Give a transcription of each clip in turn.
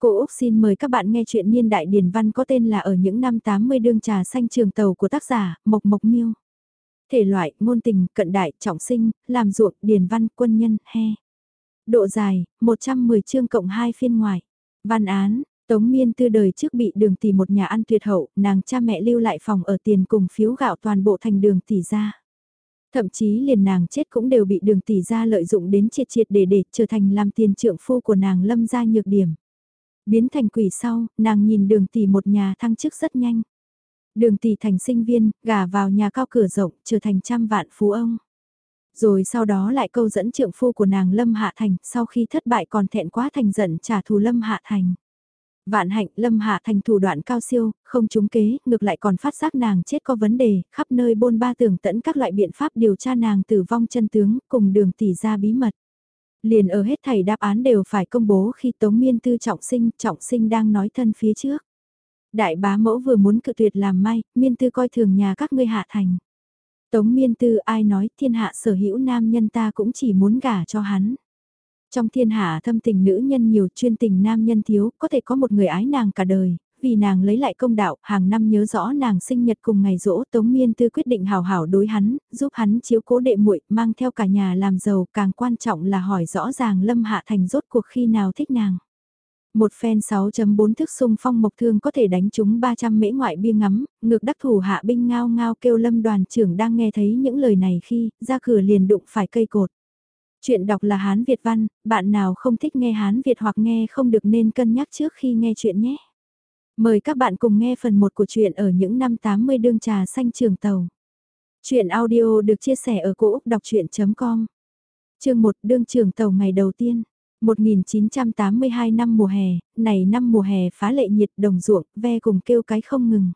Cô Úc xin mời các bạn nghe chuyện niên đại điển văn có tên là ở những năm 80 đương trà xanh trường tàu của tác giả Mộc Mộc Miêu. Thể loại, ngôn tình, cận đại, trọng sinh, làm ruộng, điển văn, quân nhân, he. Độ dài, 110 chương cộng 2 phiên ngoài. Văn án, Tống Miên tư đời trước bị đường tỷ một nhà ăn tuyệt hậu, nàng cha mẹ lưu lại phòng ở tiền cùng phiếu gạo toàn bộ thành đường tỷ ra. Thậm chí liền nàng chết cũng đều bị đường tỷ ra lợi dụng đến triệt triệt để để trở thành làm tiền trượng phu của nàng lâm ra nhược điểm. Biến thành quỷ sau, nàng nhìn đường tỷ một nhà thăng chức rất nhanh. Đường tỷ thành sinh viên, gả vào nhà cao cửa rộng, trở thành trăm vạn phú ông. Rồi sau đó lại câu dẫn trượng phu của nàng Lâm Hạ Thành, sau khi thất bại còn thẹn quá thành giận trả thù Lâm Hạ Thành. Vạn hạnh Lâm Hạ Thành thủ đoạn cao siêu, không trúng kế, ngược lại còn phát giác nàng chết có vấn đề, khắp nơi bôn ba tưởng tẫn các loại biện pháp điều tra nàng tử vong chân tướng, cùng đường tỷ ra bí mật. Liền ở hết thầy đáp án đều phải công bố khi Tống Miên Tư trọng sinh, trọng sinh đang nói thân phía trước. Đại bá mẫu vừa muốn cự tuyệt làm may, Miên Tư coi thường nhà các ngươi hạ thành. Tống Miên Tư ai nói thiên hạ sở hữu nam nhân ta cũng chỉ muốn gả cho hắn. Trong thiên hạ thâm tình nữ nhân nhiều chuyên tình nam nhân thiếu, có thể có một người ái nàng cả đời, vì nàng lấy lại công đạo, hàng năm nhớ rõ nàng sinh nhật cùng ngày rỗ Tống Miên Tư quyết định hào hảo đối hắn, giúp hắn chiếu cố đệ muội mang theo cả nhà làm giàu, càng quan trọng là hỏi rõ ràng Lâm Hạ Thành rốt cuộc khi nào thích nàng. Một phen 6.4 thức sung phong mộc thương có thể đánh chúng 300 mễ ngoại bia ngắm, ngược đắc thủ hạ binh ngao ngao kêu lâm đoàn trưởng đang nghe thấy những lời này khi ra cửa liền đụng phải cây cột. Chuyện đọc là Hán Việt văn, bạn nào không thích nghe Hán Việt hoặc nghe không được nên cân nhắc trước khi nghe chuyện nhé. Mời các bạn cùng nghe phần 1 của truyện ở những năm 80 đương trà xanh trường tàu. Chuyện audio được chia sẻ ở cỗ đọc chuyện.com Chương 1 đương trường tàu ngày đầu tiên. 1982 năm mùa hè, này năm mùa hè phá lệ nhiệt đồng ruộng, ve cùng kêu cái không ngừng.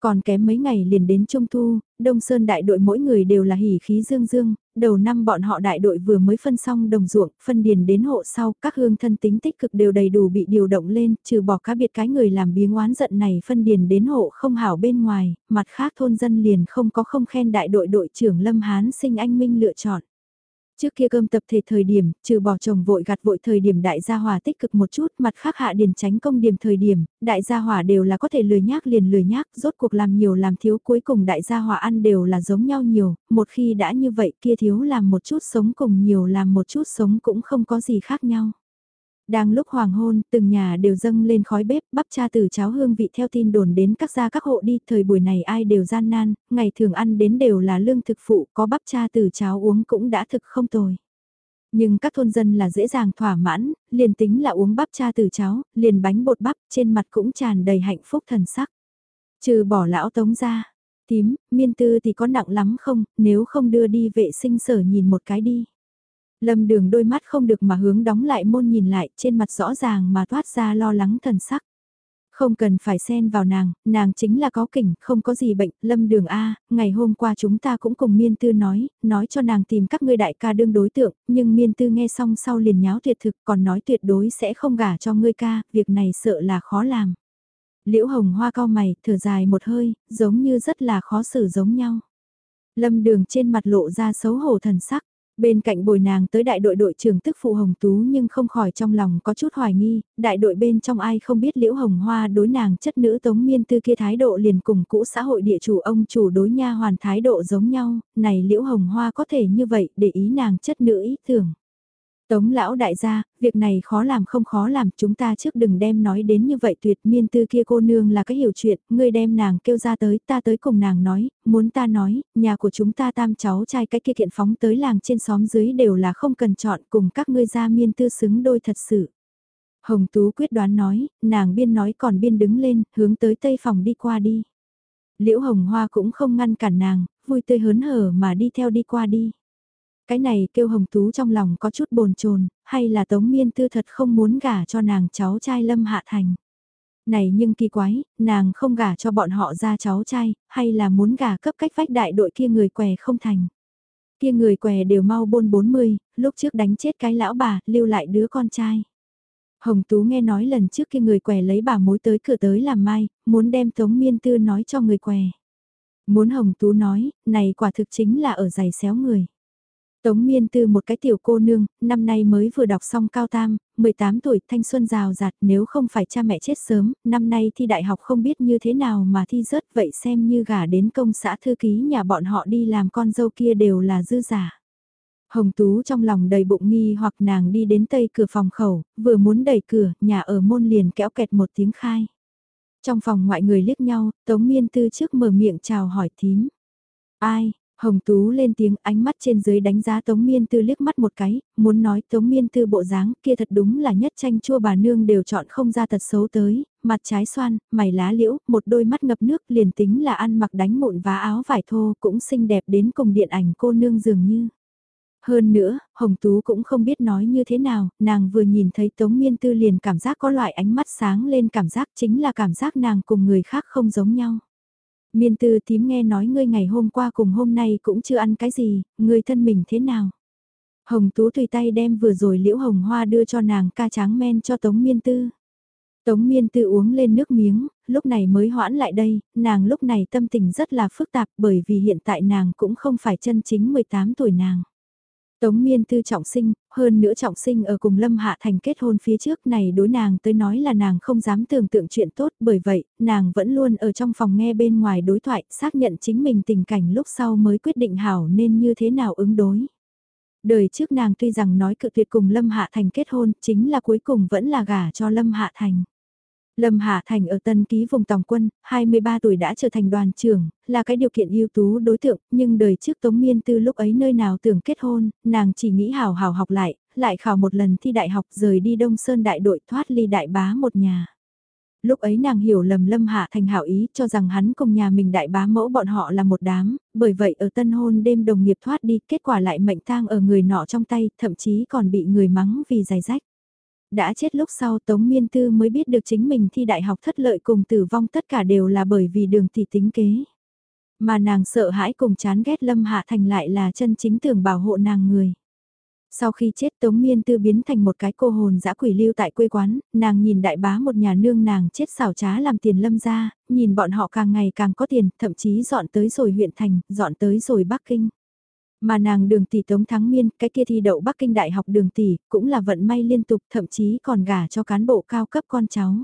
Còn kém mấy ngày liền đến Trung Thu, Đông Sơn đại đội mỗi người đều là hỉ khí dương dương, đầu năm bọn họ đại đội vừa mới phân xong đồng ruộng, phân điền đến hộ sau, các hương thân tính tích cực đều đầy đủ bị điều động lên, trừ bỏ cá biệt cái người làm biếng oán giận này phân điền đến hộ không hảo bên ngoài, mặt khác thôn dân liền không có không khen đại đội đội trưởng Lâm Hán sinh anh Minh lựa chọn. Trước kia cơm tập thể thời điểm, trừ bỏ chồng vội gặt vội thời điểm đại gia hòa tích cực một chút, mặt khác hạ điền tránh công điểm thời điểm, đại gia hòa đều là có thể lười nhác liền lười nhác, rốt cuộc làm nhiều làm thiếu cuối cùng đại gia hòa ăn đều là giống nhau nhiều, một khi đã như vậy kia thiếu làm một chút sống cùng nhiều làm một chút sống cũng không có gì khác nhau. Đang lúc hoàng hôn, từng nhà đều dâng lên khói bếp, bắp cha từ cháo hương vị theo tin đồn đến các gia các hộ đi, thời buổi này ai đều gian nan, ngày thường ăn đến đều là lương thực phụ, có bắp cha từ cháo uống cũng đã thực không tồi. Nhưng các thôn dân là dễ dàng thỏa mãn, liền tính là uống bắp cha từ cháo, liền bánh bột bắp, trên mặt cũng tràn đầy hạnh phúc thần sắc. Trừ bỏ lão tống ra, tím, miên tư thì có nặng lắm không, nếu không đưa đi vệ sinh sở nhìn một cái đi. Lâm đường đôi mắt không được mà hướng đóng lại môn nhìn lại trên mặt rõ ràng mà thoát ra lo lắng thần sắc. Không cần phải xen vào nàng, nàng chính là có kỉnh, không có gì bệnh, lâm đường A, ngày hôm qua chúng ta cũng cùng miên tư nói, nói cho nàng tìm các ngươi đại ca đương đối tượng, nhưng miên tư nghe xong sau liền nháo tuyệt thực còn nói tuyệt đối sẽ không gả cho ngươi ca, việc này sợ là khó làm. Liễu hồng hoa cao mày, thở dài một hơi, giống như rất là khó xử giống nhau. Lâm đường trên mặt lộ ra xấu hổ thần sắc. Bên cạnh bồi nàng tới đại đội đội trưởng tức phụ Hồng Tú nhưng không khỏi trong lòng có chút hoài nghi, đại đội bên trong ai không biết Liễu Hồng Hoa đối nàng chất nữ Tống Miên Tư kia thái độ liền cùng cũ xã hội địa chủ ông chủ đối nha hoàn thái độ giống nhau, này Liễu Hồng Hoa có thể như vậy để ý nàng chất nữ ý tưởng. Tống lão đại gia, việc này khó làm không khó làm, chúng ta trước đừng đem nói đến như vậy tuyệt miên tư kia cô nương là cái hiểu chuyện, ngươi đem nàng kêu ra tới, ta tới cùng nàng nói, muốn ta nói, nhà của chúng ta tam cháu trai cái kia kiện phóng tới làng trên xóm dưới đều là không cần chọn cùng các ngươi ra miên tư xứng đôi thật sự. Hồng Tú quyết đoán nói, nàng biên nói còn biên đứng lên, hướng tới tây phòng đi qua đi. Liễu Hồng Hoa cũng không ngăn cản nàng, vui tươi hớn hở mà đi theo đi qua đi. Cái này kêu Hồng Tú trong lòng có chút bồn chồn hay là Tống Miên Tư thật không muốn gả cho nàng cháu trai Lâm Hạ Thành. Này nhưng kỳ quái, nàng không gả cho bọn họ ra cháu trai, hay là muốn gả cấp cách vách đại đội kia người què không thành. Kia người què đều mau bôn 40, lúc trước đánh chết cái lão bà, lưu lại đứa con trai. Hồng Tú nghe nói lần trước kia người què lấy bà mối tới cửa tới làm mai, muốn đem Tống Miên Tư nói cho người què. Muốn Hồng Tú nói, này quả thực chính là ở giày xéo người. Tống Miên Tư một cái tiểu cô nương, năm nay mới vừa đọc xong cao tam, 18 tuổi, thanh xuân rào rạt, nếu không phải cha mẹ chết sớm, năm nay thi đại học không biết như thế nào mà thi rớt vậy xem như gả đến công xã thư ký nhà bọn họ đi làm con dâu kia đều là dư giả. Hồng Tú trong lòng đầy bụng nghi hoặc nàng đi đến tây cửa phòng khẩu, vừa muốn đẩy cửa, nhà ở môn liền kéo kẹt một tiếng khai. Trong phòng ngoại người liếc nhau, Tống Miên Tư trước mở miệng chào hỏi thím. Ai, Hồng Tú lên tiếng ánh mắt trên dưới đánh giá Tống Miên Tư liếc mắt một cái, muốn nói Tống Miên Tư bộ dáng kia thật đúng là nhất tranh chua bà nương đều chọn không ra tật xấu tới, mặt trái xoan, mày lá liễu, một đôi mắt ngập nước liền tính là ăn mặc đánh mụn vá áo vải thô cũng xinh đẹp đến cùng điện ảnh cô nương dường như. Hơn nữa, Hồng Tú cũng không biết nói như thế nào, nàng vừa nhìn thấy Tống Miên Tư liền cảm giác có loại ánh mắt sáng lên cảm giác chính là cảm giác nàng cùng người khác không giống nhau. Miên Tư tím nghe nói ngươi ngày hôm qua cùng hôm nay cũng chưa ăn cái gì, ngươi thân mình thế nào? Hồng Tú tùy tay đem vừa rồi liễu hồng hoa đưa cho nàng ca tráng men cho Tống Miên Tư. Tống Miên Tư uống lên nước miếng, lúc này mới hoãn lại đây, nàng lúc này tâm tình rất là phức tạp bởi vì hiện tại nàng cũng không phải chân chính 18 tuổi nàng. Tống miên tư trọng sinh, hơn nữa trọng sinh ở cùng Lâm Hạ Thành kết hôn phía trước này đối nàng tới nói là nàng không dám tưởng tượng chuyện tốt bởi vậy, nàng vẫn luôn ở trong phòng nghe bên ngoài đối thoại xác nhận chính mình tình cảnh lúc sau mới quyết định hảo nên như thế nào ứng đối. Đời trước nàng tuy rằng nói cự tuyệt cùng Lâm Hạ Thành kết hôn chính là cuối cùng vẫn là gả cho Lâm Hạ Thành. Lâm Hạ Thành ở tân ký vùng tòng quân, 23 tuổi đã trở thành đoàn trưởng, là cái điều kiện ưu tú đối tượng, nhưng đời trước Tống Miên Tư lúc ấy nơi nào tưởng kết hôn, nàng chỉ nghĩ hào hào học lại, lại khảo một lần thi đại học rời đi Đông Sơn đại đội thoát ly đại bá một nhà. Lúc ấy nàng hiểu lầm Lâm Hạ Thành hảo ý cho rằng hắn cùng nhà mình đại bá mẫu bọn họ là một đám, bởi vậy ở tân hôn đêm đồng nghiệp thoát đi kết quả lại mệnh tang ở người nọ trong tay, thậm chí còn bị người mắng vì giày rách đã chết lúc sau Tống Miên Tư mới biết được chính mình thi đại học thất lợi cùng tử vong tất cả đều là bởi vì đường tỷ tính kế. Mà nàng sợ hãi cùng chán ghét Lâm Hạ Thành lại là chân chính tưởng bảo hộ nàng người. Sau khi chết Tống Miên Tư biến thành một cái cô hồn dã quỷ lưu tại quê quán, nàng nhìn đại bá một nhà nương nàng chết xảo trá làm tiền lâm ra, nhìn bọn họ càng ngày càng có tiền, thậm chí dọn tới rồi huyện thành, dọn tới rồi Bắc Kinh. Mà nàng đường tỷ tống thắng miên, cái kia thi đậu Bắc Kinh Đại học đường tỷ, cũng là vận may liên tục thậm chí còn gả cho cán bộ cao cấp con cháu.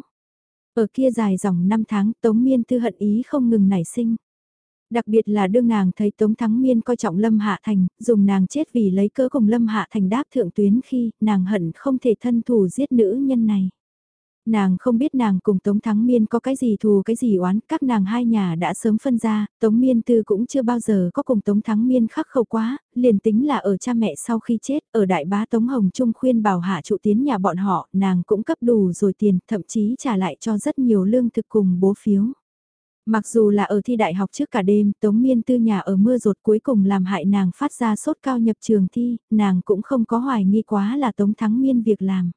Ở kia dài dòng 5 tháng tống miên tư hận ý không ngừng nảy sinh. Đặc biệt là đương nàng thấy Tống Thắng Miên coi trọng Lâm Hạ Thành, dùng nàng chết vì lấy cớ cùng Lâm Hạ Thành đáp thượng tuyến khi nàng hận không thể thân thủ giết nữ nhân này. Nàng không biết nàng cùng Tống Thắng Miên có cái gì thù cái gì oán, các nàng hai nhà đã sớm phân ra, Tống Miên Tư cũng chưa bao giờ có cùng Tống Thắng Miên khắc khẩu quá, liền tính là ở cha mẹ sau khi chết, ở đại bá Tống Hồng Trung khuyên bảo hạ trụ tiến nhà bọn họ, nàng cũng cấp đủ rồi tiền, thậm chí trả lại cho rất nhiều lương thực cùng bố phiếu. Mặc dù là ở thi đại học trước cả đêm, Tống Miên Tư nhà ở mưa rột cuối cùng làm hại nàng phát ra sốt cao nhập trường thi, nàng cũng không có hoài nghi quá là Tống Thắng Miên việc làm.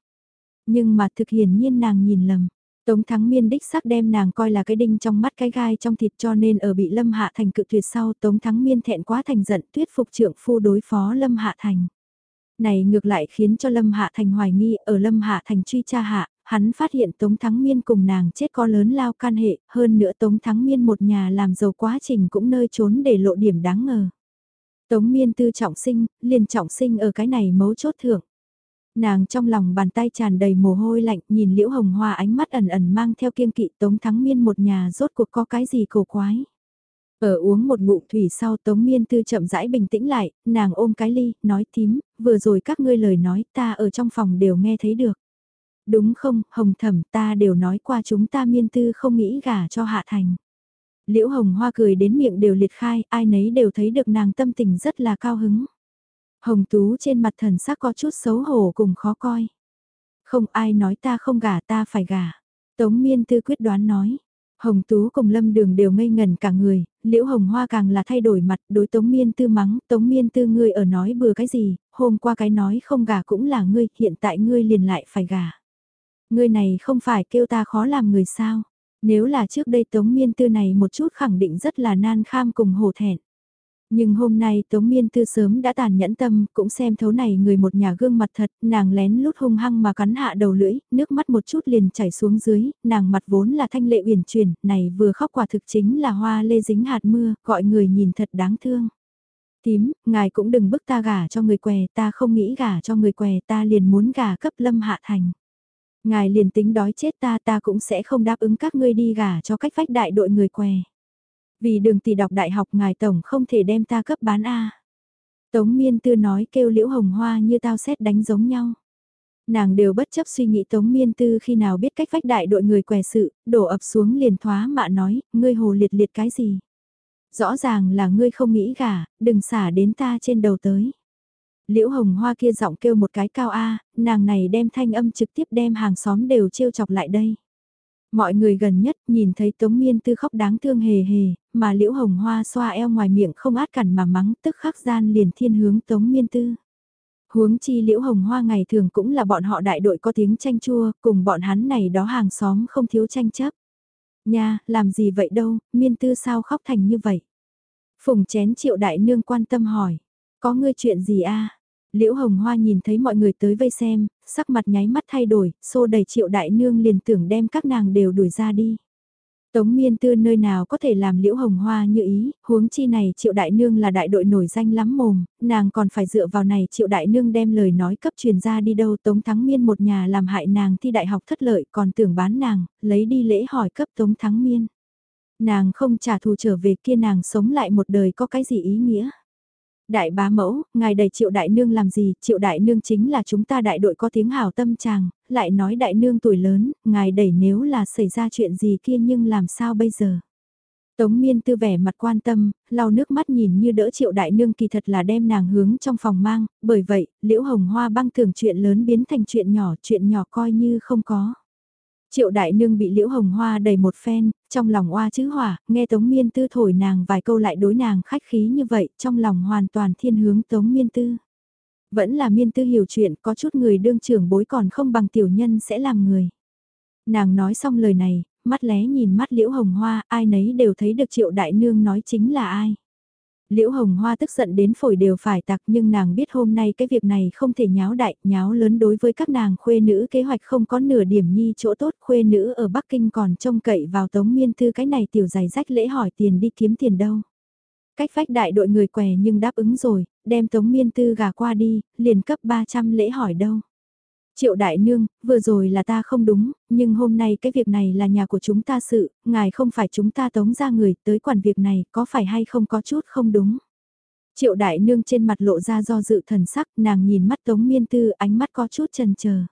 Nhưng mà thực hiển nhiên nàng nhìn lầm. Tống Thắng Miên đích xác đem nàng coi là cái đinh trong mắt cái gai trong thịt cho nên ở bị Lâm Hạ Thành cự tuyệt sau Tống Thắng Miên thẹn quá thành giận tuyết phục trưởng phu đối phó Lâm Hạ Thành. Này ngược lại khiến cho Lâm Hạ Thành hoài nghi ở Lâm Hạ Thành truy tra hạ, hắn phát hiện Tống Thắng Miên cùng nàng chết có lớn lao can hệ, hơn nữa Tống Thắng Miên một nhà làm giàu quá trình cũng nơi trốn để lộ điểm đáng ngờ. Tống Miên tư trọng sinh, liền trọng sinh ở cái này mấu chốt thưởng. Nàng trong lòng bàn tay tràn đầy mồ hôi lạnh nhìn liễu hồng hoa ánh mắt ẩn ẩn mang theo kiên kỵ tống thắng miên một nhà rốt cuộc có cái gì cổ quái. Ở uống một ngụm thủy sau tống miên tư chậm rãi bình tĩnh lại, nàng ôm cái ly, nói tím, vừa rồi các ngươi lời nói ta ở trong phòng đều nghe thấy được. Đúng không, hồng thẩm ta đều nói qua chúng ta miên tư không nghĩ gả cho hạ thành. Liễu hồng hoa cười đến miệng đều liệt khai, ai nấy đều thấy được nàng tâm tình rất là cao hứng. Hồng Tú trên mặt thần sắc có chút xấu hổ cùng khó coi. Không ai nói ta không gả ta phải gả. Tống Miên Tư quyết đoán nói. Hồng Tú cùng Lâm Đường đều ngây ngần cả người, Liễu Hồng Hoa càng là thay đổi mặt đối Tống Miên Tư mắng, Tống Miên Tư ngươi ở nói bừa cái gì, hôm qua cái nói không gả cũng là ngươi, hiện tại ngươi liền lại phải gả. Ngươi này không phải kêu ta khó làm người sao, nếu là trước đây Tống Miên Tư này một chút khẳng định rất là nan kham cùng hổ thẹn. Nhưng hôm nay Tống Miên Tư sớm đã tàn nhẫn tâm, cũng xem thấu này người một nhà gương mặt thật, nàng lén lút hung hăng mà cắn hạ đầu lưỡi, nước mắt một chút liền chảy xuống dưới, nàng mặt vốn là thanh lệ uyển chuyển, này vừa khóc quả thực chính là hoa lê dính hạt mưa, gọi người nhìn thật đáng thương. Tím, ngài cũng đừng bức ta gả cho người què, ta không nghĩ gả cho người què, ta liền muốn gả cấp lâm hạ thành. Ngài liền tính đói chết ta ta cũng sẽ không đáp ứng các ngươi đi gả cho cách vách đại đội người què. Vì đường tỷ đọc đại học ngài tổng không thể đem ta cấp bán A. Tống miên tư nói kêu liễu hồng hoa như tao xét đánh giống nhau. Nàng đều bất chấp suy nghĩ tống miên tư khi nào biết cách vách đại đội người què sự, đổ ập xuống liền thoá mạ nói, ngươi hồ liệt liệt cái gì. Rõ ràng là ngươi không nghĩ gả, đừng xả đến ta trên đầu tới. Liễu hồng hoa kia giọng kêu một cái cao A, nàng này đem thanh âm trực tiếp đem hàng xóm đều trêu chọc lại đây. Mọi người gần nhất nhìn thấy Tống Miên Tư khóc đáng thương hề hề, mà Liễu Hồng Hoa xoa eo ngoài miệng không át cản mà mắng tức khắc gian liền thiên hướng Tống Miên Tư. Huống chi Liễu Hồng Hoa ngày thường cũng là bọn họ đại đội có tiếng tranh chua, cùng bọn hắn này đó hàng xóm không thiếu tranh chấp. Nha, làm gì vậy đâu, Miên Tư sao khóc thành như vậy? Phùng chén triệu đại nương quan tâm hỏi, có ngươi chuyện gì a? Liễu Hồng Hoa nhìn thấy mọi người tới vây xem, sắc mặt nháy mắt thay đổi, xô đầy triệu đại nương liền tưởng đem các nàng đều đuổi ra đi. Tống miên tư nơi nào có thể làm liễu hồng hoa như ý, huống chi này triệu đại nương là đại đội nổi danh lắm mồm, nàng còn phải dựa vào này triệu đại nương đem lời nói cấp truyền ra đi đâu tống thắng miên một nhà làm hại nàng thi đại học thất lợi còn tưởng bán nàng, lấy đi lễ hỏi cấp tống thắng miên. Nàng không trả thù trở về kia nàng sống lại một đời có cái gì ý nghĩa. Đại bá mẫu, ngài đầy triệu đại nương làm gì, triệu đại nương chính là chúng ta đại đội có tiếng hào tâm chàng, lại nói đại nương tuổi lớn, ngài đẩy nếu là xảy ra chuyện gì kia nhưng làm sao bây giờ. Tống miên tư vẻ mặt quan tâm, lau nước mắt nhìn như đỡ triệu đại nương kỳ thật là đem nàng hướng trong phòng mang, bởi vậy, liễu hồng hoa băng thường chuyện lớn biến thành chuyện nhỏ, chuyện nhỏ coi như không có. Triệu đại nương bị liễu hồng hoa đầy một phen, trong lòng oa chữ hỏa, nghe tống miên tư thổi nàng vài câu lại đối nàng khách khí như vậy, trong lòng hoàn toàn thiên hướng tống miên tư. Vẫn là miên tư hiểu chuyện, có chút người đương trưởng bối còn không bằng tiểu nhân sẽ làm người. Nàng nói xong lời này, mắt lé nhìn mắt liễu hồng hoa, ai nấy đều thấy được triệu đại nương nói chính là ai. Liễu Hồng Hoa tức giận đến phổi đều phải tặc nhưng nàng biết hôm nay cái việc này không thể nháo đại, nháo lớn đối với các nàng khuê nữ kế hoạch không có nửa điểm nhi chỗ tốt khuê nữ ở Bắc Kinh còn trông cậy vào tống miên tư cái này tiểu giày rách lễ hỏi tiền đi kiếm tiền đâu. Cách phách đại đội người què nhưng đáp ứng rồi, đem tống miên tư gà qua đi, liền cấp 300 lễ hỏi đâu. Triệu đại nương, vừa rồi là ta không đúng, nhưng hôm nay cái việc này là nhà của chúng ta sự, ngài không phải chúng ta tống ra người tới quản việc này, có phải hay không có chút không đúng. Triệu đại nương trên mặt lộ ra do dự thần sắc, nàng nhìn mắt tống miên tư, ánh mắt có chút chần chờ.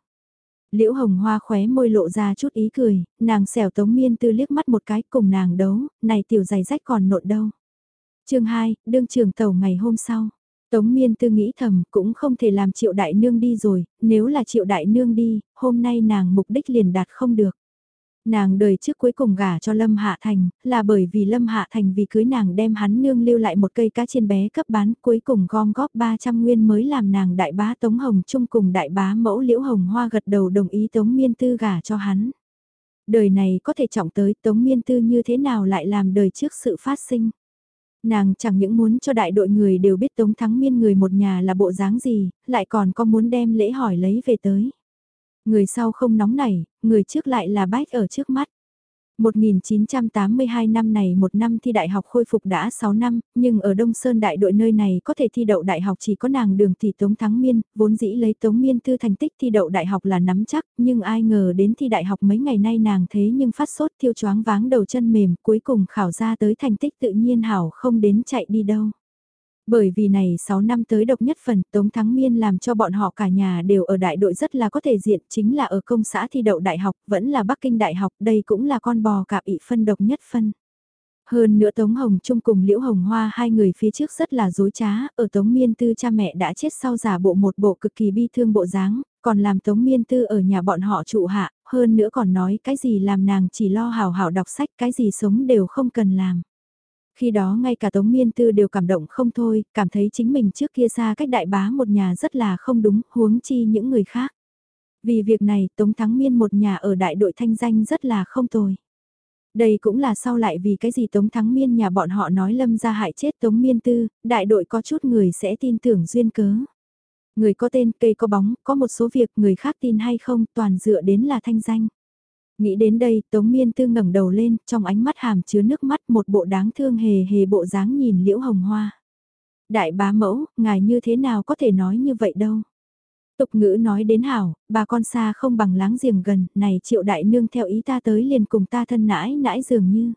Liễu hồng hoa khóe môi lộ ra chút ý cười, nàng xẻo tống miên tư liếc mắt một cái cùng nàng đấu, này tiểu giày rách còn nộn đâu. chương 2, đương trường tàu ngày hôm sau. Tống miên tư nghĩ thầm cũng không thể làm triệu đại nương đi rồi, nếu là triệu đại nương đi, hôm nay nàng mục đích liền đạt không được. Nàng đời trước cuối cùng gả cho Lâm Hạ Thành, là bởi vì Lâm Hạ Thành vì cưới nàng đem hắn nương lưu lại một cây cá chiên bé cấp bán cuối cùng gom góp 300 nguyên mới làm nàng đại bá Tống Hồng chung cùng đại bá mẫu Liễu Hồng Hoa gật đầu đồng ý Tống Miên Tư gả cho hắn. Đời này có thể trọng tới Tống Miên Tư như thế nào lại làm đời trước sự phát sinh. Nàng chẳng những muốn cho đại đội người đều biết Tống Thắng Miên người một nhà là bộ dáng gì, lại còn có muốn đem lễ hỏi lấy về tới. Người sau không nóng nảy, người trước lại là bách ở trước mắt. 1982 năm này một năm thi đại học khôi phục đã 6 năm, nhưng ở Đông Sơn đại đội nơi này có thể thi đậu đại học chỉ có nàng đường tỷ Tống Thắng Miên, vốn dĩ lấy Tống Miên tư thành tích thi đậu đại học là nắm chắc, nhưng ai ngờ đến thi đại học mấy ngày nay nàng thế nhưng phát sốt thiêu choáng váng đầu chân mềm, cuối cùng khảo ra tới thành tích tự nhiên hảo không đến chạy đi đâu. Bởi vì này 6 năm tới độc nhất phần, Tống Thắng Miên làm cho bọn họ cả nhà đều ở đại đội rất là có thể diện, chính là ở công xã thi đậu đại học, vẫn là Bắc Kinh đại học, đây cũng là con bò cạp ị phân độc nhất phân. Hơn nữa Tống Hồng Trung cùng Liễu Hồng Hoa hai người phía trước rất là dối trá, ở Tống Miên Tư cha mẹ đã chết sau giả bộ một bộ cực kỳ bi thương bộ dáng, còn làm Tống Miên Tư ở nhà bọn họ trụ hạ, hơn nữa còn nói cái gì làm nàng chỉ lo hào hảo đọc sách, cái gì sống đều không cần làm. Khi đó ngay cả Tống Miên Tư đều cảm động không thôi, cảm thấy chính mình trước kia xa cách đại bá một nhà rất là không đúng, huống chi những người khác. Vì việc này Tống Thắng Miên một nhà ở đại đội thanh danh rất là không tồi. Đây cũng là sau lại vì cái gì Tống Thắng Miên nhà bọn họ nói lâm ra hại chết Tống Miên Tư, đại đội có chút người sẽ tin tưởng duyên cớ. Người có tên, cây có bóng, có một số việc người khác tin hay không toàn dựa đến là thanh danh. Nghĩ đến đây, Tống Miên Tư ngẩng đầu lên, trong ánh mắt hàm chứa nước mắt một bộ đáng thương hề hề bộ dáng nhìn Liễu Hồng Hoa. Đại bá mẫu, ngài như thế nào có thể nói như vậy đâu. Tục ngữ nói đến hảo, bà con xa không bằng láng giềng gần, này triệu đại nương theo ý ta tới liền cùng ta thân nãi nãi dường như.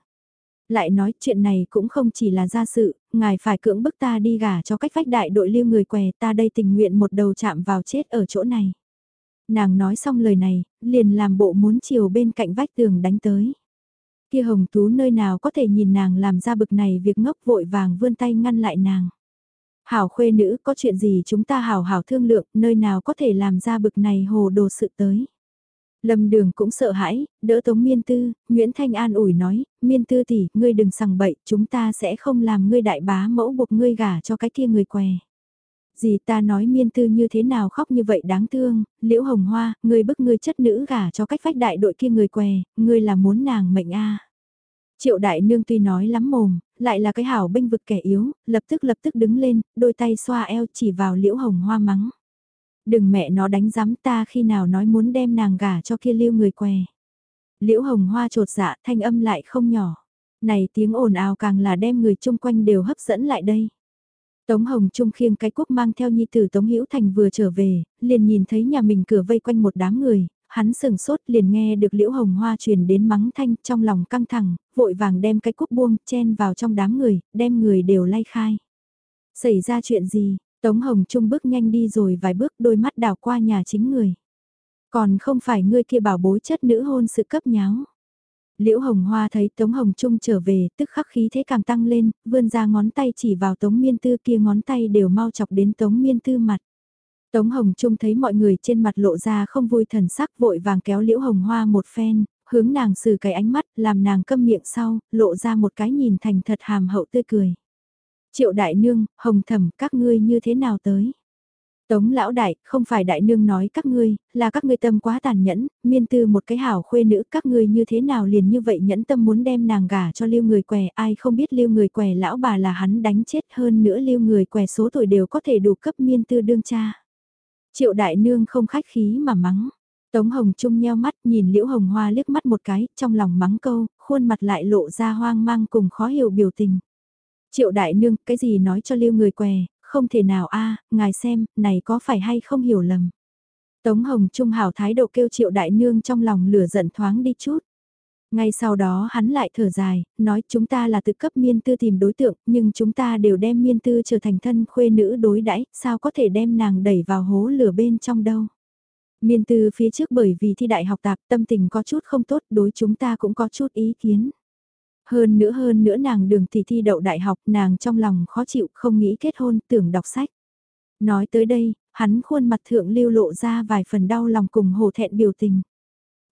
Lại nói chuyện này cũng không chỉ là gia sự, ngài phải cưỡng bức ta đi gả cho cách vách đại đội lưu người què ta đây tình nguyện một đầu chạm vào chết ở chỗ này. Nàng nói xong lời này, liền làm bộ muốn chiều bên cạnh vách tường đánh tới. Kia hồng tú nơi nào có thể nhìn nàng làm ra bực này việc ngốc vội vàng vươn tay ngăn lại nàng. Hảo khuê nữ có chuyện gì chúng ta hảo hảo thương lượng nơi nào có thể làm ra bực này hồ đồ sự tới. Lâm đường cũng sợ hãi, đỡ tống miên tư, Nguyễn Thanh An ủi nói, miên tư tỷ, ngươi đừng sằng bậy, chúng ta sẽ không làm ngươi đại bá mẫu buộc ngươi gả cho cái kia người què. Gì ta nói miên tư như thế nào khóc như vậy đáng thương, liễu hồng hoa, người bức người chất nữ gả cho cách phách đại đội kia người què, người là muốn nàng mệnh a Triệu đại nương tuy nói lắm mồm, lại là cái hảo bênh vực kẻ yếu, lập tức lập tức đứng lên, đôi tay xoa eo chỉ vào liễu hồng hoa mắng. Đừng mẹ nó đánh giám ta khi nào nói muốn đem nàng gả cho kia lưu người què. Liễu hồng hoa trột dạ thanh âm lại không nhỏ. Này tiếng ồn ào càng là đem người chung quanh đều hấp dẫn lại đây. Tống Hồng Trung khiêng cái quốc mang theo nhi tử Tống Hữu Thành vừa trở về, liền nhìn thấy nhà mình cửa vây quanh một đám người, hắn sừng sốt liền nghe được liễu hồng hoa truyền đến mắng thanh trong lòng căng thẳng, vội vàng đem cái quốc buông chen vào trong đám người, đem người đều lay khai. Xảy ra chuyện gì, Tống Hồng Trung bước nhanh đi rồi vài bước đôi mắt đào qua nhà chính người. Còn không phải ngươi kia bảo bối chất nữ hôn sự cấp nháo. Liễu Hồng Hoa thấy Tống Hồng Trung trở về, tức khắc khí thế càng tăng lên, vươn ra ngón tay chỉ vào Tống Miên Tư kia ngón tay đều mau chọc đến Tống Miên Tư mặt. Tống Hồng Trung thấy mọi người trên mặt lộ ra không vui thần sắc vội vàng kéo Liễu Hồng Hoa một phen, hướng nàng xử cái ánh mắt, làm nàng câm miệng sau, lộ ra một cái nhìn thành thật hàm hậu tươi cười. Triệu đại nương, hồng thẩm, các ngươi như thế nào tới? Tống lão đại, không phải đại nương nói các ngươi, là các ngươi tâm quá tàn nhẫn, miên tư một cái hảo khuê nữ các ngươi như thế nào liền như vậy nhẫn tâm muốn đem nàng gả cho lưu người què, ai không biết lưu người què lão bà là hắn đánh chết hơn nữa lưu người què số tuổi đều có thể đủ cấp miên tư đương cha. Triệu đại nương không khách khí mà mắng. Tống Hồng Trung nheo mắt nhìn Liễu Hồng Hoa liếc mắt một cái, trong lòng mắng câu, khuôn mặt lại lộ ra hoang mang cùng khó hiểu biểu tình. Triệu đại nương, cái gì nói cho lưu người què, không thể nào a ngài xem, này có phải hay không hiểu lầm. Tống Hồng Trung hảo thái độ kêu triệu đại nương trong lòng lửa giận thoáng đi chút. Ngay sau đó hắn lại thở dài, nói chúng ta là tự cấp miên tư tìm đối tượng, nhưng chúng ta đều đem miên tư trở thành thân khuê nữ đối đãi sao có thể đem nàng đẩy vào hố lửa bên trong đâu. Miên tư phía trước bởi vì thi đại học tạp tâm tình có chút không tốt đối chúng ta cũng có chút ý kiến. Hơn nữa hơn nữa nàng đường thì thi đậu đại học nàng trong lòng khó chịu không nghĩ kết hôn tưởng đọc sách. Nói tới đây, hắn khuôn mặt thượng lưu lộ ra vài phần đau lòng cùng hổ thẹn biểu tình.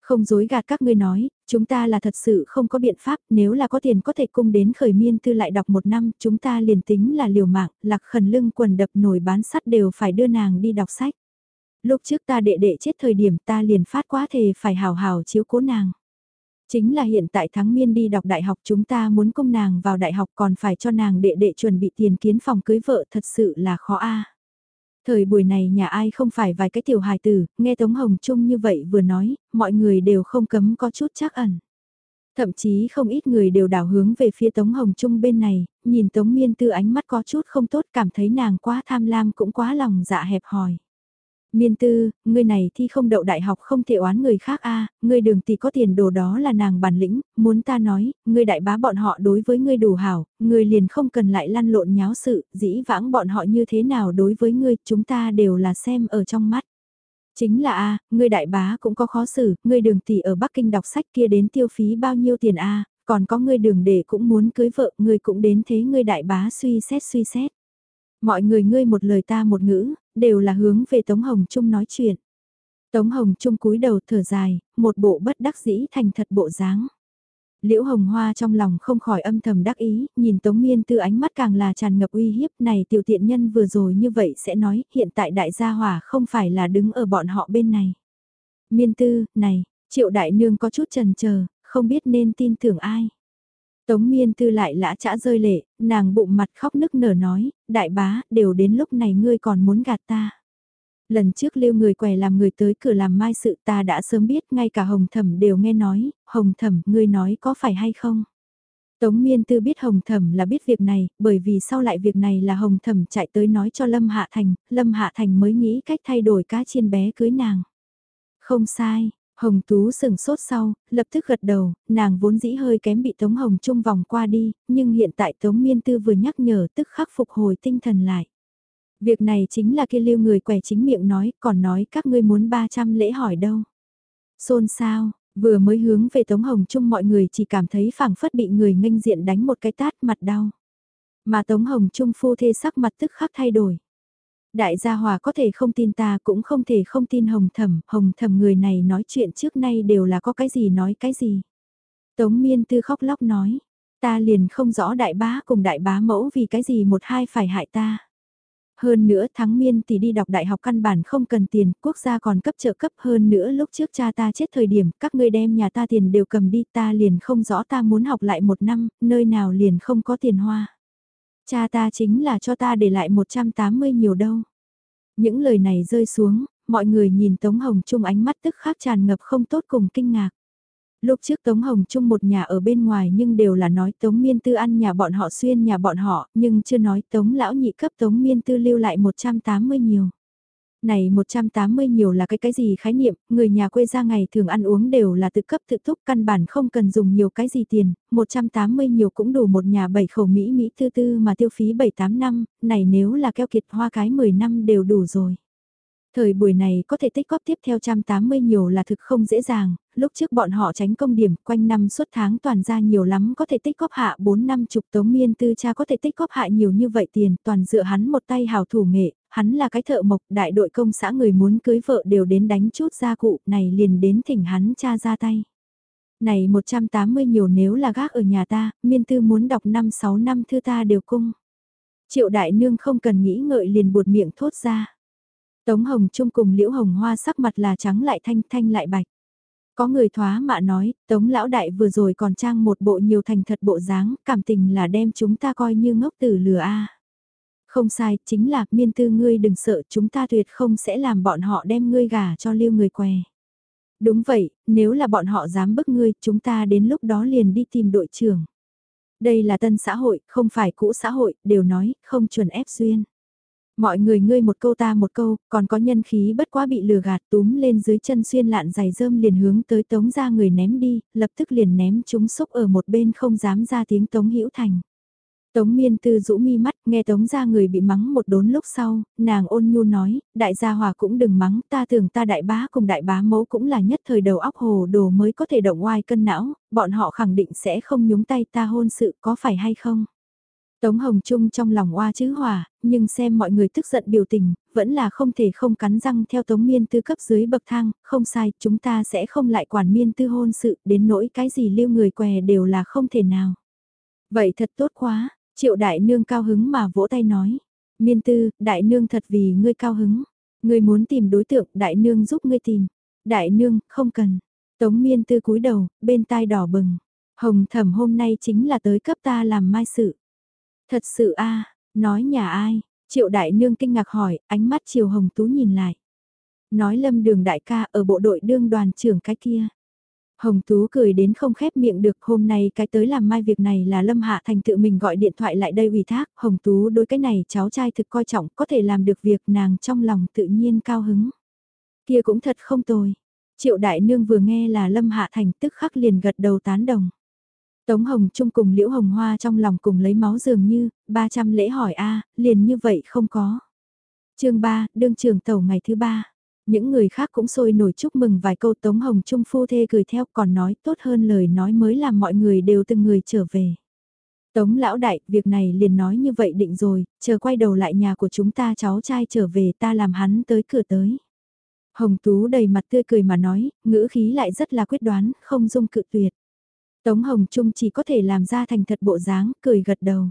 Không dối gạt các ngươi nói, chúng ta là thật sự không có biện pháp, nếu là có tiền có thể cung đến khởi miên tư lại đọc một năm, chúng ta liền tính là liều mạng, lạc khẩn lưng quần đập nổi bán sắt đều phải đưa nàng đi đọc sách. Lúc trước ta đệ đệ chết thời điểm ta liền phát quá thề phải hào hào chiếu cố nàng. Chính là hiện tại thắng miên đi đọc đại học chúng ta muốn công nàng vào đại học còn phải cho nàng đệ đệ chuẩn bị tiền kiến phòng cưới vợ thật sự là khó a. Thời buổi này nhà ai không phải vài cái tiểu hài tử, nghe Tống Hồng Trung như vậy vừa nói, mọi người đều không cấm có chút chắc ẩn. Thậm chí không ít người đều đảo hướng về phía Tống Hồng Trung bên này, nhìn Tống Miên Tư ánh mắt có chút không tốt cảm thấy nàng quá tham lam cũng quá lòng dạ hẹp hòi. Miên tư, ngươi này thi không đậu đại học không thể oán người khác a ngươi đường tỷ có tiền đồ đó là nàng bản lĩnh, muốn ta nói, ngươi đại bá bọn họ đối với ngươi đủ hảo, ngươi liền không cần lại lăn lộn nháo sự, dĩ vãng bọn họ như thế nào đối với ngươi, chúng ta đều là xem ở trong mắt. Chính là a ngươi đại bá cũng có khó xử, ngươi đường tỷ ở Bắc Kinh đọc sách kia đến tiêu phí bao nhiêu tiền a còn có ngươi đường để cũng muốn cưới vợ, ngươi cũng đến thế ngươi đại bá suy xét suy xét. Mọi người ngươi một lời ta một ngữ, đều là hướng về Tống Hồng Trung nói chuyện. Tống Hồng Trung cúi đầu thở dài, một bộ bất đắc dĩ thành thật bộ dáng. Liễu Hồng Hoa trong lòng không khỏi âm thầm đắc ý, nhìn Tống Miên Tư ánh mắt càng là tràn ngập uy hiếp này tiểu tiện nhân vừa rồi như vậy sẽ nói hiện tại đại gia hỏa không phải là đứng ở bọn họ bên này. Miên Tư, này, triệu đại nương có chút trần chờ không biết nên tin tưởng ai. Tống miên tư lại lã chã rơi lệ, nàng bụng mặt khóc nức nở nói, đại bá, đều đến lúc này ngươi còn muốn gạt ta. Lần trước lưu người quẻ làm người tới cửa làm mai sự ta đã sớm biết ngay cả hồng thẩm đều nghe nói, hồng thẩm ngươi nói có phải hay không? Tống Miên Tư biết Hồng Thẩm là biết việc này, bởi vì sau lại việc này là Hồng Thẩm chạy tới nói cho Lâm Hạ Thành, Lâm Hạ Thành mới nghĩ cách thay đổi cá chiên bé cưới nàng. Không sai, Hồng Tú sừng sốt sau, lập tức gật đầu, nàng vốn dĩ hơi kém bị Tống Hồng Trung vòng qua đi, nhưng hiện tại Tống Miên Tư vừa nhắc nhở tức khắc phục hồi tinh thần lại. Việc này chính là kia lưu người quẻ chính miệng nói, còn nói các ngươi muốn 300 lễ hỏi đâu. Xôn sao, vừa mới hướng về Tống Hồng Trung mọi người chỉ cảm thấy phảng phất bị người nghênh diện đánh một cái tát mặt đau. Mà Tống Hồng Trung phu thê sắc mặt tức khắc thay đổi. Đại gia hòa có thể không tin ta cũng không thể không tin hồng thẩm, hồng thẩm người này nói chuyện trước nay đều là có cái gì nói cái gì. Tống miên tư khóc lóc nói, ta liền không rõ đại bá cùng đại bá mẫu vì cái gì một hai phải hại ta. Hơn nữa thắng miên thì đi đọc đại học căn bản không cần tiền, quốc gia còn cấp trợ cấp hơn nữa lúc trước cha ta chết thời điểm, các ngươi đem nhà ta tiền đều cầm đi ta liền không rõ ta muốn học lại một năm, nơi nào liền không có tiền hoa. Cha ta chính là cho ta để lại 180 nhiều đâu. Những lời này rơi xuống, mọi người nhìn Tống Hồng Trung ánh mắt tức khắc tràn ngập không tốt cùng kinh ngạc. Lúc trước Tống Hồng Trung một nhà ở bên ngoài nhưng đều là nói Tống Miên Tư ăn nhà bọn họ xuyên nhà bọn họ, nhưng chưa nói Tống Lão Nhị cấp Tống Miên Tư lưu lại 180 nhiều. Này 180 nhiều là cái cái gì khái niệm, người nhà quê ra ngày thường ăn uống đều là tự cấp tự túc căn bản không cần dùng nhiều cái gì tiền, 180 nhiều cũng đủ một nhà bảy khẩu Mỹ Mỹ tư tư mà tiêu phí 7-8 năm, này nếu là keo kiệt hoa cái 10 năm đều đủ rồi. Thời buổi này có thể tích góp tiếp theo 180 nhiều là thực không dễ dàng, lúc trước bọn họ tránh công điểm quanh năm suốt tháng toàn ra nhiều lắm có thể tích góp hạ 4 năm chục tống miên tư cha có thể tích góp hạ nhiều như vậy tiền toàn dựa hắn một tay hào thủ nghệ, hắn là cái thợ mộc đại đội công xã người muốn cưới vợ đều đến đánh chút gia cụ này liền đến thỉnh hắn cha ra tay. Này 180 nhiều nếu là gác ở nhà ta, miên tư muốn đọc 5-6 năm thư ta đều cung. Triệu đại nương không cần nghĩ ngợi liền buột miệng thốt ra. Tống Hồng Trung cùng Liễu Hồng Hoa sắc mặt là trắng lại thanh thanh lại bạch. Có người thoá mạ nói, Tống Lão Đại vừa rồi còn trang một bộ nhiều thành thật bộ dáng, cảm tình là đem chúng ta coi như ngốc tử lừa a. Không sai, chính là miên tư ngươi đừng sợ chúng ta tuyệt không sẽ làm bọn họ đem ngươi gả cho lưu người què. Đúng vậy, nếu là bọn họ dám bức ngươi, chúng ta đến lúc đó liền đi tìm đội trưởng. Đây là tân xã hội, không phải cũ xã hội, đều nói, không chuẩn ép duyên. Mọi người ngươi một câu ta một câu, còn có nhân khí bất quá bị lừa gạt túm lên dưới chân xuyên lạn giày rơm liền hướng tới tống ra người ném đi, lập tức liền ném chúng xúc ở một bên không dám ra tiếng tống hữu thành. Tống miên tư rũ mi mắt, nghe tống ra người bị mắng một đốn lúc sau, nàng ôn nhu nói, đại gia hòa cũng đừng mắng, ta tưởng ta đại bá cùng đại bá mẫu cũng là nhất thời đầu óc hồ đồ mới có thể động oai cân não, bọn họ khẳng định sẽ không nhúng tay ta hôn sự có phải hay không. Tống Hồng Trung trong lòng oa chữ hòa, nhưng xem mọi người tức giận biểu tình, vẫn là không thể không cắn răng theo Tống Miên Tư cấp dưới bậc thang, không sai, chúng ta sẽ không lại quản Miên Tư hôn sự, đến nỗi cái gì lưu người què đều là không thể nào. Vậy thật tốt quá, triệu đại nương cao hứng mà vỗ tay nói, Miên Tư, đại nương thật vì ngươi cao hứng, ngươi muốn tìm đối tượng, đại nương giúp ngươi tìm, đại nương, không cần. Tống Miên Tư cúi đầu, bên tai đỏ bừng, hồng thẩm hôm nay chính là tới cấp ta làm mai sự. Thật sự a nói nhà ai? Triệu đại nương kinh ngạc hỏi, ánh mắt chiều Hồng Tú nhìn lại. Nói lâm đường đại ca ở bộ đội đương đoàn trưởng cái kia. Hồng Tú cười đến không khép miệng được hôm nay cái tới làm mai việc này là Lâm Hạ Thành tự mình gọi điện thoại lại đây ủy thác. Hồng Tú đối cái này cháu trai thực coi trọng có thể làm được việc nàng trong lòng tự nhiên cao hứng. Kia cũng thật không tồi. Triệu Đại Nương vừa nghe là Lâm Hạ Thành tức khắc liền gật đầu tán đồng. Tống Hồng Trung cùng Liễu Hồng Hoa trong lòng cùng lấy máu dường như, 300 lễ hỏi a liền như vậy không có. chương 3, đương trường tàu ngày thứ ba. Những người khác cũng sôi nổi chúc mừng vài câu Tống Hồng Trung phu thê cười theo còn nói tốt hơn lời nói mới làm mọi người đều từng người trở về. Tống lão đại, việc này liền nói như vậy định rồi, chờ quay đầu lại nhà của chúng ta cháu trai trở về ta làm hắn tới cửa tới. Hồng Tú đầy mặt tươi cười mà nói, ngữ khí lại rất là quyết đoán, không dung cự tuyệt. Tống Hồng Trung chỉ có thể làm ra thành thật bộ dáng, cười gật đầu.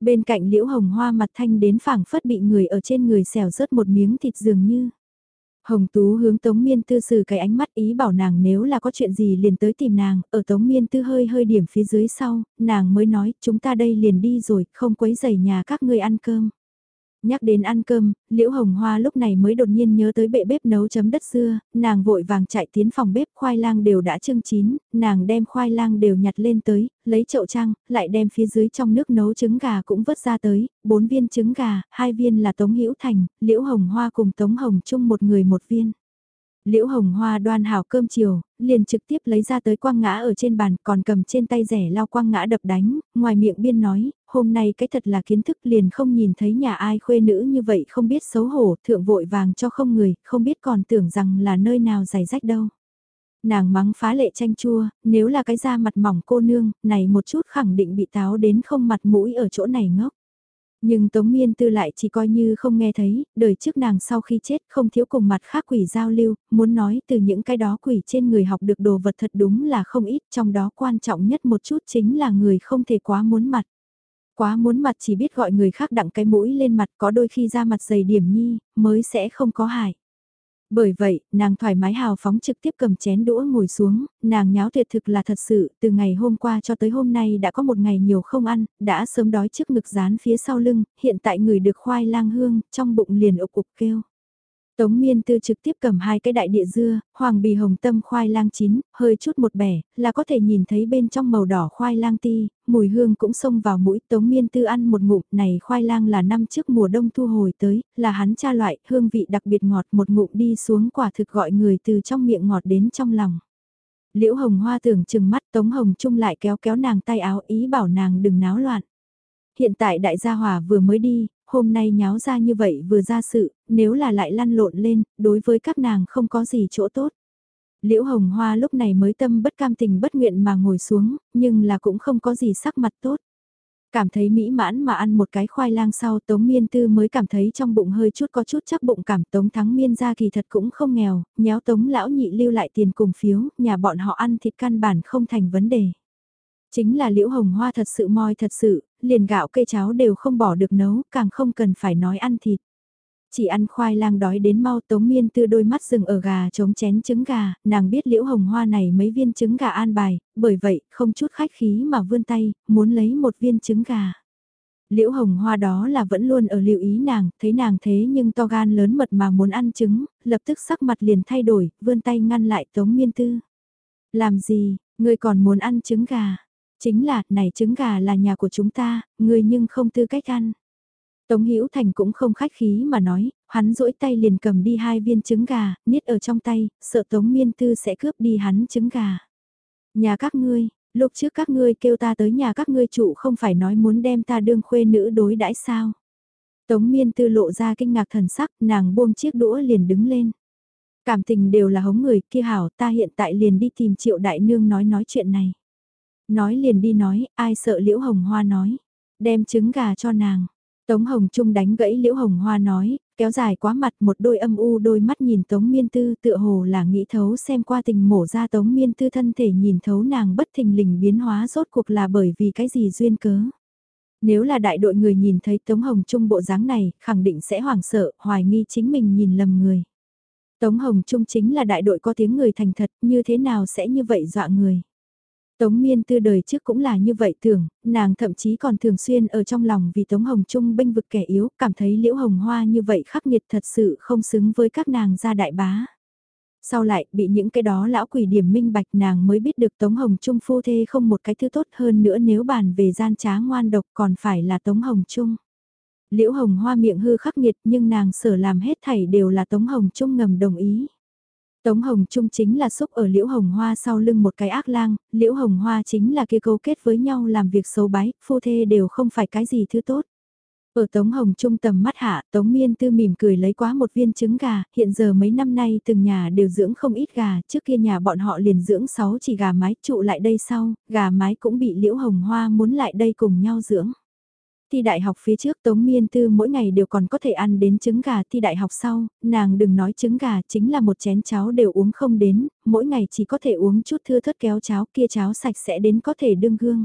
Bên cạnh liễu hồng hoa mặt thanh đến phảng phất bị người ở trên người xẻo rớt một miếng thịt dường như. Hồng Tú hướng Tống Miên Tư xử cái ánh mắt ý bảo nàng nếu là có chuyện gì liền tới tìm nàng, ở Tống Miên Tư hơi hơi điểm phía dưới sau, nàng mới nói chúng ta đây liền đi rồi, không quấy giày nhà các ngươi ăn cơm. Nhắc đến ăn cơm, Liễu Hồng Hoa lúc này mới đột nhiên nhớ tới bệ bếp nấu chấm đất dưa, nàng vội vàng chạy tiến phòng bếp khoai lang đều đã trưng chín, nàng đem khoai lang đều nhặt lên tới, lấy chậu trăng, lại đem phía dưới trong nước nấu trứng gà cũng vớt ra tới, bốn viên trứng gà, hai viên là Tống Hữu Thành, Liễu Hồng Hoa cùng Tống Hồng chung một người một viên. Liễu Hồng Hoa đoan hảo cơm chiều, liền trực tiếp lấy ra tới quang ngã ở trên bàn còn cầm trên tay rẻ lao quang ngã đập đánh, ngoài miệng biên nói, hôm nay cái thật là kiến thức liền không nhìn thấy nhà ai khuê nữ như vậy không biết xấu hổ, thượng vội vàng cho không người, không biết còn tưởng rằng là nơi nào giải rách đâu. Nàng mắng phá lệ chanh chua, nếu là cái da mặt mỏng cô nương, này một chút khẳng định bị táo đến không mặt mũi ở chỗ này ngốc. Nhưng Tống Miên Tư lại chỉ coi như không nghe thấy, đời trước nàng sau khi chết không thiếu cùng mặt khác quỷ giao lưu, muốn nói từ những cái đó quỷ trên người học được đồ vật thật đúng là không ít, trong đó quan trọng nhất một chút chính là người không thể quá muốn mặt. Quá muốn mặt chỉ biết gọi người khác đặng cái mũi lên mặt có đôi khi ra mặt dày điểm nhi, mới sẽ không có hại. Bởi vậy, nàng thoải mái hào phóng trực tiếp cầm chén đũa ngồi xuống, nàng nháo tuyệt thực là thật sự, từ ngày hôm qua cho tới hôm nay đã có một ngày nhiều không ăn, đã sớm đói trước ngực dán phía sau lưng, hiện tại người được khoai lang hương, trong bụng liền ục ục kêu. Tống miên tư trực tiếp cầm hai cái đại địa dưa, hoàng bì hồng tâm khoai lang chín, hơi chút một bẻ, là có thể nhìn thấy bên trong màu đỏ khoai lang ti, mùi hương cũng xông vào mũi. Tống miên tư ăn một ngụm, này khoai lang là năm trước mùa đông thu hồi tới, là hắn cha loại, hương vị đặc biệt ngọt một ngụm đi xuống quả thực gọi người từ trong miệng ngọt đến trong lòng. Liễu hồng hoa tưởng chừng mắt Tống hồng trung lại kéo kéo nàng tay áo ý bảo nàng đừng náo loạn. Hiện tại đại gia hòa vừa mới đi, hôm nay nháo ra như vậy vừa ra sự, nếu là lại lăn lộn lên, đối với các nàng không có gì chỗ tốt. Liễu Hồng Hoa lúc này mới tâm bất cam tình bất nguyện mà ngồi xuống, nhưng là cũng không có gì sắc mặt tốt. Cảm thấy mỹ mãn mà ăn một cái khoai lang sau Tống Miên Tư mới cảm thấy trong bụng hơi chút có chút chắc bụng cảm Tống Thắng Miên ra kỳ thật cũng không nghèo, nhéo Tống Lão Nhị lưu lại tiền cùng phiếu, nhà bọn họ ăn thịt căn bản không thành vấn đề. Chính là liễu hồng hoa thật sự moi thật sự, liền gạo cây cháo đều không bỏ được nấu, càng không cần phải nói ăn thịt. Chỉ ăn khoai lang đói đến mau tống miên tư đôi mắt rừng ở gà chống chén trứng gà, nàng biết liễu hồng hoa này mấy viên trứng gà an bài, bởi vậy không chút khách khí mà vươn tay, muốn lấy một viên trứng gà. Liễu hồng hoa đó là vẫn luôn ở lưu ý nàng, thấy nàng thế nhưng to gan lớn mật mà muốn ăn trứng, lập tức sắc mặt liền thay đổi, vươn tay ngăn lại tống miên tư. Làm gì, người còn muốn ăn trứng gà? Chính là, này trứng gà là nhà của chúng ta, ngươi nhưng không tư cách ăn. Tống Hữu Thành cũng không khách khí mà nói, hắn duỗi tay liền cầm đi hai viên trứng gà, niết ở trong tay, sợ Tống Miên Tư sẽ cướp đi hắn trứng gà. Nhà các ngươi, lúc trước các ngươi kêu ta tới nhà các ngươi trụ không phải nói muốn đem ta đương khuê nữ đối đãi sao. Tống Miên Tư lộ ra kinh ngạc thần sắc, nàng buông chiếc đũa liền đứng lên. Cảm tình đều là hống người, kia hảo ta hiện tại liền đi tìm triệu đại nương nói nói chuyện này. Nói liền đi nói, ai sợ Liễu Hồng Hoa nói. Đem trứng gà cho nàng. Tống Hồng Trung đánh gãy Liễu Hồng Hoa nói, kéo dài quá mặt một đôi âm u đôi mắt nhìn Tống Miên Tư tựa hồ là nghĩ thấu xem qua tình mổ ra Tống Miên Tư thân thể nhìn thấu nàng bất thình lình biến hóa rốt cuộc là bởi vì cái gì duyên cớ. Nếu là đại đội người nhìn thấy Tống Hồng Trung bộ dáng này, khẳng định sẽ hoảng sợ, hoài nghi chính mình nhìn lầm người. Tống Hồng Trung chính là đại đội có tiếng người thành thật, như thế nào sẽ như vậy dọa người. Tống miên tư đời trước cũng là như vậy tưởng, nàng thậm chí còn thường xuyên ở trong lòng vì Tống Hồng Trung bênh vực kẻ yếu, cảm thấy liễu hồng hoa như vậy khắc nghiệt thật sự không xứng với các nàng gia đại bá. Sau lại, bị những cái đó lão quỷ điểm minh bạch nàng mới biết được Tống Hồng Trung phu thê không một cái thứ tốt hơn nữa nếu bàn về gian trá ngoan độc còn phải là Tống Hồng Trung. Liễu Hồng Hoa miệng hư khắc nghiệt nhưng nàng sở làm hết thảy đều là Tống Hồng Trung ngầm đồng ý. Tống Hồng Trung chính là xúc ở Liễu Hồng Hoa sau lưng một cái ác lang, Liễu Hồng Hoa chính là kia câu kết với nhau làm việc xấu bái, phu thê đều không phải cái gì thứ tốt. Ở Tống Hồng Trung tầm mắt hạ, Tống Miên Tư mỉm cười lấy quá một viên trứng gà, hiện giờ mấy năm nay từng nhà đều dưỡng không ít gà, trước kia nhà bọn họ liền dưỡng 6 chỉ gà mái trụ lại đây sau, gà mái cũng bị Liễu Hồng Hoa muốn lại đây cùng nhau dưỡng. Thi đại học phía trước Tống Miên Tư mỗi ngày đều còn có thể ăn đến trứng gà thi đại học sau, nàng đừng nói trứng gà chính là một chén cháo đều uống không đến, mỗi ngày chỉ có thể uống chút thưa thớt kéo cháo kia cháo sạch sẽ đến có thể đương gương.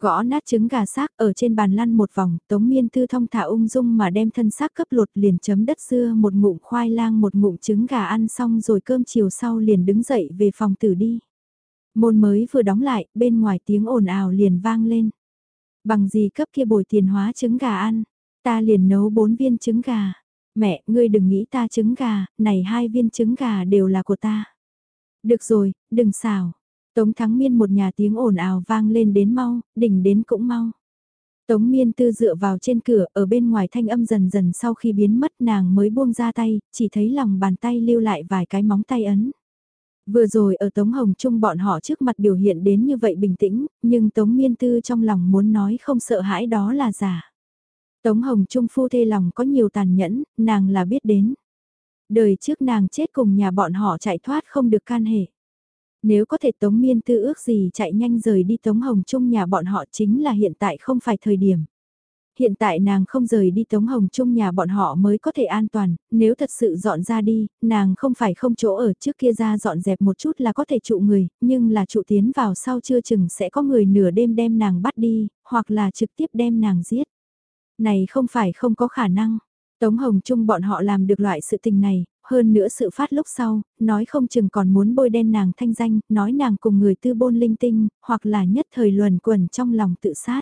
Gõ nát trứng gà xác ở trên bàn lăn một vòng, Tống Miên Tư thông thả ung dung mà đem thân xác cấp lột liền chấm đất dưa một ngụm khoai lang một ngụm trứng gà ăn xong rồi cơm chiều sau liền đứng dậy về phòng tử đi. Môn mới vừa đóng lại, bên ngoài tiếng ồn ào liền vang lên. Bằng gì cấp kia bồi tiền hóa trứng gà ăn. Ta liền nấu bốn viên trứng gà. Mẹ, ngươi đừng nghĩ ta trứng gà, này hai viên trứng gà đều là của ta. Được rồi, đừng xào. Tống Thắng Miên một nhà tiếng ồn ào vang lên đến mau, đỉnh đến cũng mau. Tống Miên Tư dựa vào trên cửa, ở bên ngoài thanh âm dần dần sau khi biến mất nàng mới buông ra tay, chỉ thấy lòng bàn tay lưu lại vài cái móng tay ấn. Vừa rồi ở Tống Hồng Trung bọn họ trước mặt biểu hiện đến như vậy bình tĩnh, nhưng Tống Miên Tư trong lòng muốn nói không sợ hãi đó là giả. Tống Hồng Trung phu thê lòng có nhiều tàn nhẫn, nàng là biết đến. Đời trước nàng chết cùng nhà bọn họ chạy thoát không được can hệ. Nếu có thể Tống Miên Tư ước gì chạy nhanh rời đi Tống Hồng Trung nhà bọn họ chính là hiện tại không phải thời điểm. Hiện tại nàng không rời đi Tống Hồng Trung nhà bọn họ mới có thể an toàn, nếu thật sự dọn ra đi, nàng không phải không chỗ ở trước kia ra dọn dẹp một chút là có thể trụ người, nhưng là trụ tiến vào sau chưa chừng sẽ có người nửa đêm đem nàng bắt đi, hoặc là trực tiếp đem nàng giết. Này không phải không có khả năng. Tống Hồng Trung bọn họ làm được loại sự tình này, hơn nữa sự phát lúc sau, nói không chừng còn muốn bôi đen nàng thanh danh, nói nàng cùng người tư bôn linh tinh, hoặc là nhất thời luồn quẩn trong lòng tự sát.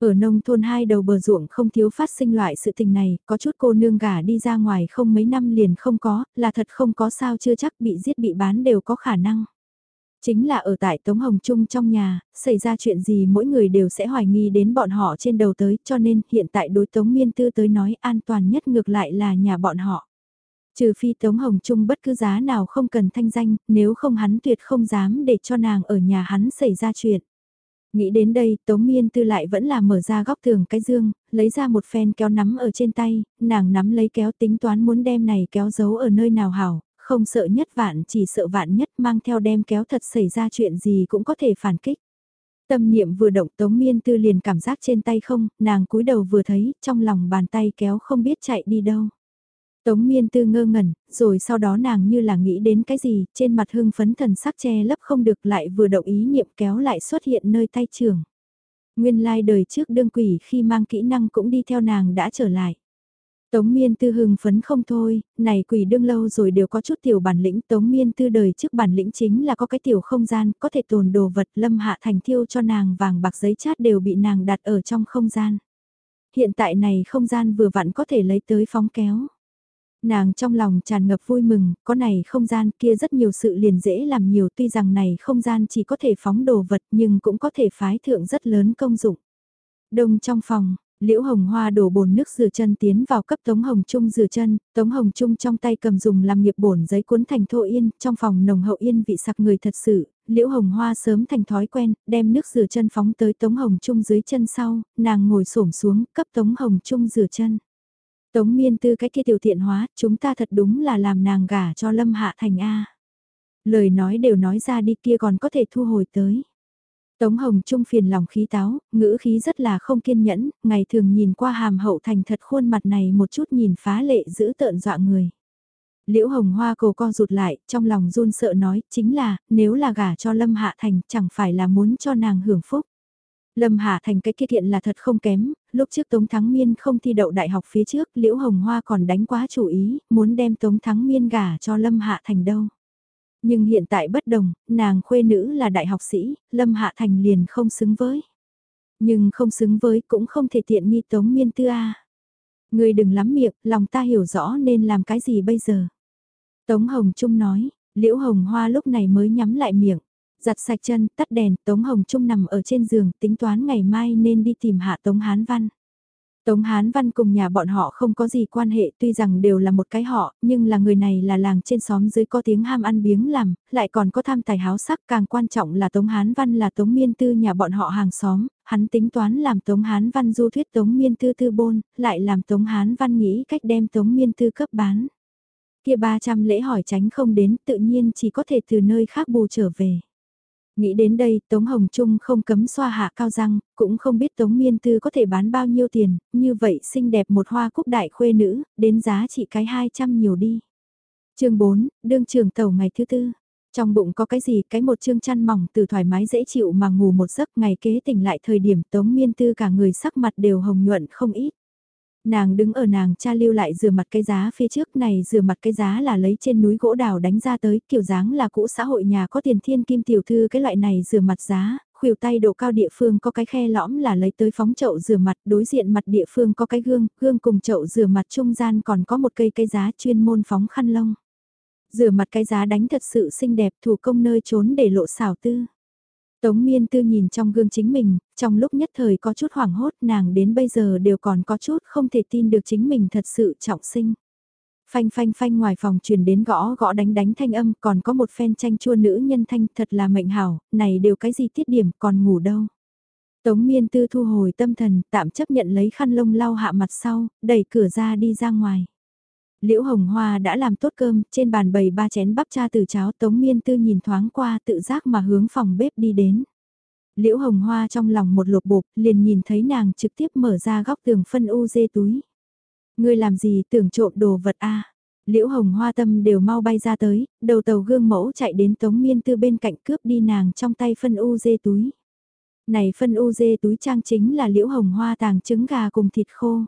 Ở nông thôn hai đầu bờ ruộng không thiếu phát sinh loại sự tình này, có chút cô nương gả đi ra ngoài không mấy năm liền không có, là thật không có sao chưa chắc bị giết bị bán đều có khả năng. Chính là ở tại Tống Hồng Trung trong nhà, xảy ra chuyện gì mỗi người đều sẽ hoài nghi đến bọn họ trên đầu tới cho nên hiện tại đối Tống Miên Tư tới nói an toàn nhất ngược lại là nhà bọn họ. Trừ phi Tống Hồng Trung bất cứ giá nào không cần thanh danh, nếu không hắn tuyệt không dám để cho nàng ở nhà hắn xảy ra chuyện. Nghĩ đến đây, Tống Miên Tư lại vẫn là mở ra góc tường cái dương, lấy ra một phen kéo nắm ở trên tay, nàng nắm lấy kéo tính toán muốn đem này kéo giấu ở nơi nào hảo, không sợ nhất vạn chỉ sợ vạn nhất mang theo đem kéo thật xảy ra chuyện gì cũng có thể phản kích. Tâm niệm vừa động Tống Miên Tư liền cảm giác trên tay không, nàng cúi đầu vừa thấy, trong lòng bàn tay kéo không biết chạy đi đâu. Tống miên tư ngơ ngẩn, rồi sau đó nàng như là nghĩ đến cái gì, trên mặt hưng phấn thần sắc che lấp không được lại vừa động ý niệm kéo lại xuất hiện nơi tay trường. Nguyên lai like đời trước đương quỷ khi mang kỹ năng cũng đi theo nàng đã trở lại. Tống miên tư hưng phấn không thôi, này quỷ đương lâu rồi đều có chút tiểu bản lĩnh. Tống miên tư đời trước bản lĩnh chính là có cái tiểu không gian, có thể tồn đồ vật lâm hạ thành thiêu cho nàng vàng bạc giấy chát đều bị nàng đặt ở trong không gian. Hiện tại này không gian vừa vặn có thể lấy tới phóng kéo. Nàng trong lòng tràn ngập vui mừng, có này không gian kia rất nhiều sự liền dễ làm nhiều tuy rằng này không gian chỉ có thể phóng đồ vật nhưng cũng có thể phái thượng rất lớn công dụng. Đông trong phòng, Liễu Hồng Hoa đổ bồn nước rửa chân tiến vào cấp Tống Hồng Trung rửa chân, Tống Hồng Trung trong tay cầm dùng làm nghiệp bổn giấy cuốn thành thô yên, trong phòng nồng hậu yên vị sặc người thật sự, Liễu Hồng Hoa sớm thành thói quen, đem nước rửa chân phóng tới Tống Hồng Trung dưới chân sau, nàng ngồi xổm xuống, cấp Tống Hồng Trung rửa chân. Tống miên tư cái kia tiểu thiện hóa, chúng ta thật đúng là làm nàng gả cho Lâm Hạ Thành A. Lời nói đều nói ra đi kia còn có thể thu hồi tới. Tống Hồng Trung phiền lòng khí táo, ngữ khí rất là không kiên nhẫn, ngày thường nhìn qua hàm hậu thành thật khuôn mặt này một chút nhìn phá lệ giữ tợn dọa người. Liễu Hồng Hoa cổ co rụt lại, trong lòng run sợ nói, chính là, nếu là gả cho Lâm Hạ Thành, chẳng phải là muốn cho nàng hưởng phúc. Lâm Hạ Thành cái kia thiện là thật không kém, lúc trước Tống Thắng Miên không thi đậu đại học phía trước, Liễu Hồng Hoa còn đánh quá chủ ý, muốn đem Tống Thắng Miên gả cho Lâm Hạ Thành đâu. Nhưng hiện tại bất đồng, nàng khuê nữ là đại học sĩ, Lâm Hạ Thành liền không xứng với. Nhưng không xứng với cũng không thể tiện nghi Tống Miên Tư A. Người đừng lắm miệng, lòng ta hiểu rõ nên làm cái gì bây giờ. Tống Hồng Trung nói, Liễu Hồng Hoa lúc này mới nhắm lại miệng. Giặt sạch chân, tắt đèn, Tống Hồng Trung nằm ở trên giường, tính toán ngày mai nên đi tìm hạ Tống Hán Văn. Tống Hán Văn cùng nhà bọn họ không có gì quan hệ tuy rằng đều là một cái họ, nhưng là người này là làng trên xóm dưới có tiếng ham ăn biếng làm, lại còn có tham tài háo sắc càng quan trọng là Tống Hán Văn là Tống Miên Tư nhà bọn họ hàng xóm, hắn tính toán làm Tống Hán Văn du thuyết Tống Miên Tư tư bôn, lại làm Tống Hán Văn nghĩ cách đem Tống Miên Tư cấp bán. Kia 300 lễ hỏi tránh không đến tự nhiên chỉ có thể từ nơi khác bù trở về. Nghĩ đến đây, Tống Hồng Trung không cấm xoa hạ cao răng, cũng không biết Tống Miên Tư có thể bán bao nhiêu tiền, như vậy xinh đẹp một hoa cúc đại khuê nữ, đến giá trị cái 200 nhiều đi. chương 4, đương trường tàu ngày thứ tư. Trong bụng có cái gì, cái một chương chăn mỏng từ thoải mái dễ chịu mà ngủ một giấc ngày kế tỉnh lại thời điểm Tống Miên Tư cả người sắc mặt đều hồng nhuận không ít. Nàng đứng ở nàng cha lưu lại rửa mặt cái giá phía trước này rửa mặt cái giá là lấy trên núi gỗ đào đánh ra tới kiểu dáng là cũ xã hội nhà có tiền thiên kim tiểu thư cái loại này rửa mặt giá, khuỷu tay độ cao địa phương có cái khe lõm là lấy tới phóng chậu rửa mặt, đối diện mặt địa phương có cái gương, gương cùng chậu rửa mặt trung gian còn có một cây cây giá chuyên môn phóng khăn lông. Rửa mặt cái giá đánh thật sự xinh đẹp thủ công nơi trốn để lộ xảo tư. Tống miên tư nhìn trong gương chính mình, trong lúc nhất thời có chút hoảng hốt nàng đến bây giờ đều còn có chút không thể tin được chính mình thật sự trọng sinh. Phanh phanh phanh ngoài phòng truyền đến gõ gõ đánh đánh thanh âm còn có một phen tranh chua nữ nhân thanh thật là mệnh hảo, này đều cái gì tiết điểm còn ngủ đâu. Tống miên tư thu hồi tâm thần tạm chấp nhận lấy khăn lông lau hạ mặt sau, đẩy cửa ra đi ra ngoài. Liễu Hồng Hoa đã làm tốt cơm, trên bàn bày ba chén bắp cha từ cháo Tống Miên Tư nhìn thoáng qua tự giác mà hướng phòng bếp đi đến. Liễu Hồng Hoa trong lòng một lột bột, liền nhìn thấy nàng trực tiếp mở ra góc tường phân u dê túi. Ngươi làm gì tưởng trộm đồ vật a Liễu Hồng Hoa tâm đều mau bay ra tới, đầu tàu gương mẫu chạy đến Tống Miên Tư bên cạnh cướp đi nàng trong tay phân u dê túi. Này phân u dê túi trang chính là Liễu Hồng Hoa tàng trứng gà cùng thịt khô.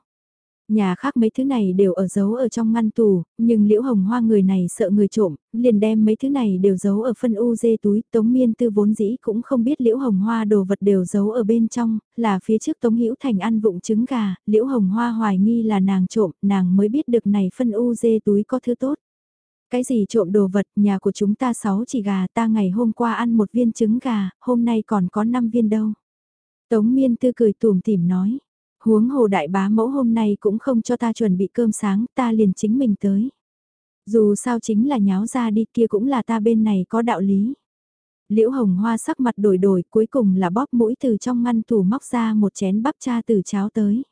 Nhà khác mấy thứ này đều ở giấu ở trong ngăn tủ, nhưng liễu hồng hoa người này sợ người trộm, liền đem mấy thứ này đều giấu ở phân u dê túi, tống miên tư vốn dĩ cũng không biết liễu hồng hoa đồ vật đều giấu ở bên trong, là phía trước tống hữu thành ăn vụng trứng gà, liễu hồng hoa hoài nghi là nàng trộm, nàng mới biết được này phân u dê túi có thứ tốt. Cái gì trộm đồ vật, nhà của chúng ta sáu chỉ gà, ta ngày hôm qua ăn một viên trứng gà, hôm nay còn có 5 viên đâu. Tống miên tư cười tùm tìm nói huống hồ đại bá mẫu hôm nay cũng không cho ta chuẩn bị cơm sáng, ta liền chính mình tới. Dù sao chính là nháo ra đi kia cũng là ta bên này có đạo lý. Liễu hồng hoa sắc mặt đổi đổi cuối cùng là bóp mũi từ trong ngăn tủ móc ra một chén bắp cha từ cháo tới.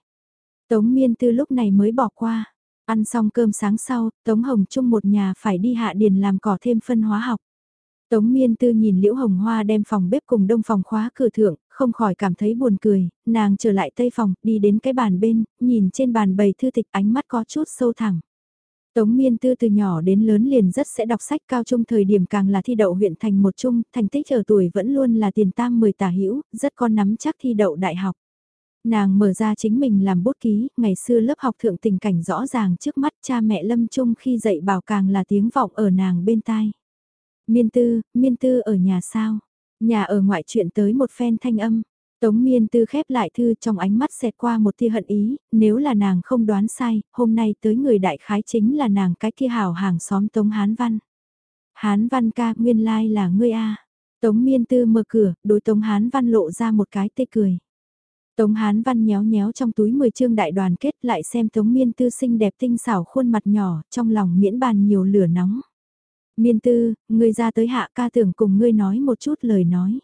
Tống miên tư lúc này mới bỏ qua. Ăn xong cơm sáng sau, Tống Hồng chung một nhà phải đi hạ điền làm cỏ thêm phân hóa học. Tống miên tư nhìn Liễu Hồng Hoa đem phòng bếp cùng đông phòng khóa cửa thượng, không khỏi cảm thấy buồn cười, nàng trở lại tây phòng, đi đến cái bàn bên, nhìn trên bàn bầy thư tịch ánh mắt có chút sâu thẳng. Tống miên tư từ nhỏ đến lớn liền rất sẽ đọc sách cao trung thời điểm càng là thi đậu huyện thành một trung, thành tích ở tuổi vẫn luôn là tiền tam 10 tả hữu rất có nắm chắc thi đậu đại học. Nàng mở ra chính mình làm bút ký, ngày xưa lớp học thượng tình cảnh rõ ràng trước mắt cha mẹ lâm trung khi dạy bảo càng là tiếng vọng ở nàng bên tai. Miên tư, miên tư ở nhà sao? Nhà ở ngoại chuyện tới một phen thanh âm. Tống miên tư khép lại thư trong ánh mắt xẹt qua một tia hận ý, nếu là nàng không đoán sai, hôm nay tới người đại khái chính là nàng cái kia hảo hàng xóm Tống Hán Văn. Hán Văn ca, nguyên lai là ngươi a. Tống miên tư mở cửa, đối Tống Hán Văn lộ ra một cái tê cười. Tống Hán Văn nhéo nhéo trong túi 10 chương đại đoàn kết lại xem Tống miên tư xinh đẹp tinh xảo khuôn mặt nhỏ, trong lòng miễn bàn nhiều lửa nóng. Miên tư, ngươi ra tới hạ ca tưởng cùng ngươi nói một chút lời nói.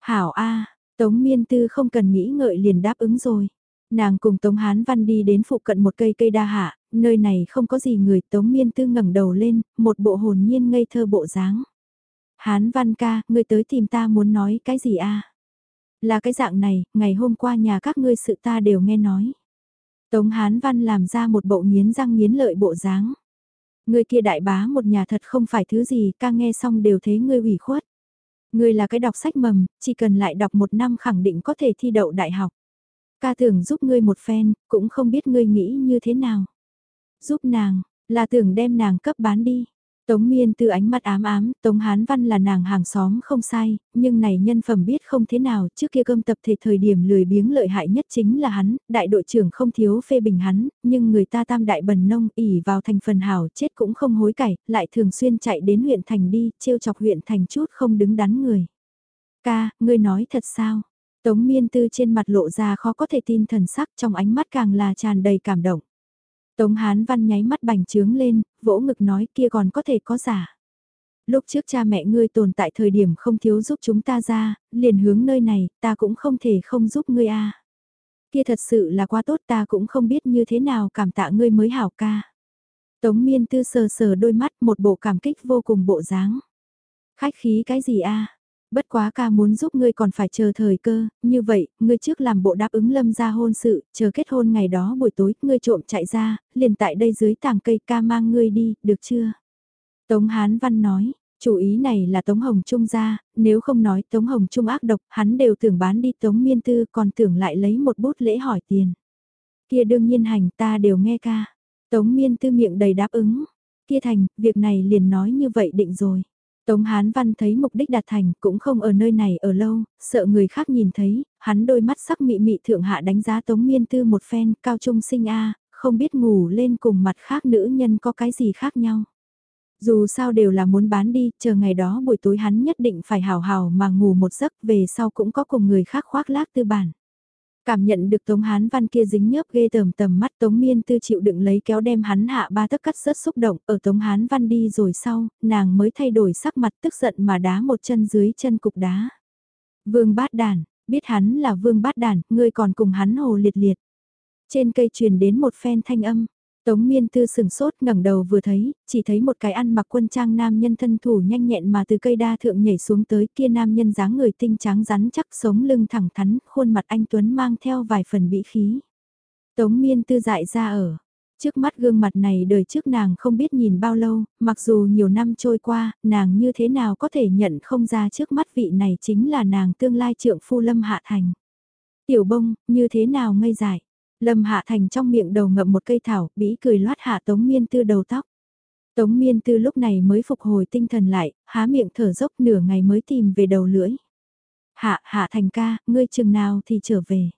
Hảo A, Tống miên tư không cần nghĩ ngợi liền đáp ứng rồi. Nàng cùng Tống Hán Văn đi đến phụ cận một cây cây đa hạ, nơi này không có gì người Tống miên tư ngẩng đầu lên, một bộ hồn nhiên ngây thơ bộ dáng. Hán Văn ca, ngươi tới tìm ta muốn nói cái gì a? Là cái dạng này, ngày hôm qua nhà các ngươi sự ta đều nghe nói. Tống Hán Văn làm ra một bộ nghiến răng nghiến lợi bộ dáng. Người kia đại bá một nhà thật không phải thứ gì, ca nghe xong đều thấy ngươi ủy khuất. Ngươi là cái đọc sách mầm, chỉ cần lại đọc một năm khẳng định có thể thi đậu đại học. Ca tưởng giúp ngươi một phen, cũng không biết ngươi nghĩ như thế nào. Giúp nàng, là tưởng đem nàng cấp bán đi. Tống miên Tư ánh mắt ám ám, Tống Hán Văn là nàng hàng xóm không sai, nhưng này nhân phẩm biết không thế nào, trước kia cơm tập thể thời điểm lười biếng lợi hại nhất chính là hắn, đại đội trưởng không thiếu phê bình hắn, nhưng người ta tam đại bần nông ỉ vào thành phần hảo chết cũng không hối cải, lại thường xuyên chạy đến huyện thành đi, trêu chọc huyện thành chút không đứng đắn người. Ca, ngươi nói thật sao? Tống miên tư trên mặt lộ ra khó có thể tin thần sắc trong ánh mắt càng là tràn đầy cảm động. Tống Hán Văn nháy mắt bành trướng lên, vỗ ngực nói kia còn có thể có giả. Lúc trước cha mẹ ngươi tồn tại thời điểm không thiếu giúp chúng ta ra, liền hướng nơi này, ta cũng không thể không giúp ngươi a. Kia thật sự là quá tốt ta cũng không biết như thế nào cảm tạ ngươi mới hảo ca. Tống miên tư sờ sờ đôi mắt một bộ cảm kích vô cùng bộ dáng. Khách khí cái gì a? Bất quá ca muốn giúp ngươi còn phải chờ thời cơ, như vậy, ngươi trước làm bộ đáp ứng lâm ra hôn sự, chờ kết hôn ngày đó buổi tối, ngươi trộm chạy ra, liền tại đây dưới tàng cây ca mang ngươi đi, được chưa? Tống Hán Văn nói, chủ ý này là Tống Hồng Trung ra, nếu không nói Tống Hồng Trung ác độc, hắn đều tưởng bán đi Tống Miên Tư còn tưởng lại lấy một bút lễ hỏi tiền. Kia đương nhiên hành ta đều nghe ca. Tống Miên Tư miệng đầy đáp ứng. Kia thành, việc này liền nói như vậy định rồi. Tống Hán Văn thấy mục đích đạt thành cũng không ở nơi này ở lâu, sợ người khác nhìn thấy, hắn đôi mắt sắc mị mị thượng hạ đánh giá Tống Miên Tư một phen, cao trung sinh A, không biết ngủ lên cùng mặt khác nữ nhân có cái gì khác nhau. Dù sao đều là muốn bán đi, chờ ngày đó buổi tối hắn nhất định phải hào hào mà ngủ một giấc về sau cũng có cùng người khác khoác lác tư bản. Cảm nhận được Tống Hán Văn kia dính nhớp ghê tởm tầm mắt Tống Miên Tư chịu đựng lấy kéo đem hắn hạ ba tấc cắt rất xúc động, ở Tống Hán Văn đi rồi sau, nàng mới thay đổi sắc mặt tức giận mà đá một chân dưới chân cục đá. Vương bát đàn, biết hắn là vương bát đàn, ngươi còn cùng hắn hồ liệt liệt. Trên cây truyền đến một phen thanh âm, Tống miên tư sừng sốt ngẩng đầu vừa thấy, chỉ thấy một cái ăn mặc quân trang nam nhân thân thủ nhanh nhẹn mà từ cây đa thượng nhảy xuống tới kia nam nhân dáng người tinh trắng rắn chắc sống lưng thẳng thắn, khuôn mặt anh Tuấn mang theo vài phần bị khí. Tống miên tư dại ra ở, trước mắt gương mặt này đời trước nàng không biết nhìn bao lâu, mặc dù nhiều năm trôi qua, nàng như thế nào có thể nhận không ra trước mắt vị này chính là nàng tương lai trượng phu lâm hạ thành. Tiểu bông, như thế nào ngây dại? Lâm Hạ Thành trong miệng đầu ngậm một cây thảo, bĩ cười loát hạ Tống Miên Tư đầu tóc. Tống Miên Tư lúc này mới phục hồi tinh thần lại, há miệng thở dốc nửa ngày mới tìm về đầu lưỡi. Hạ, Hạ Thành ca, ngươi chừng nào thì trở về.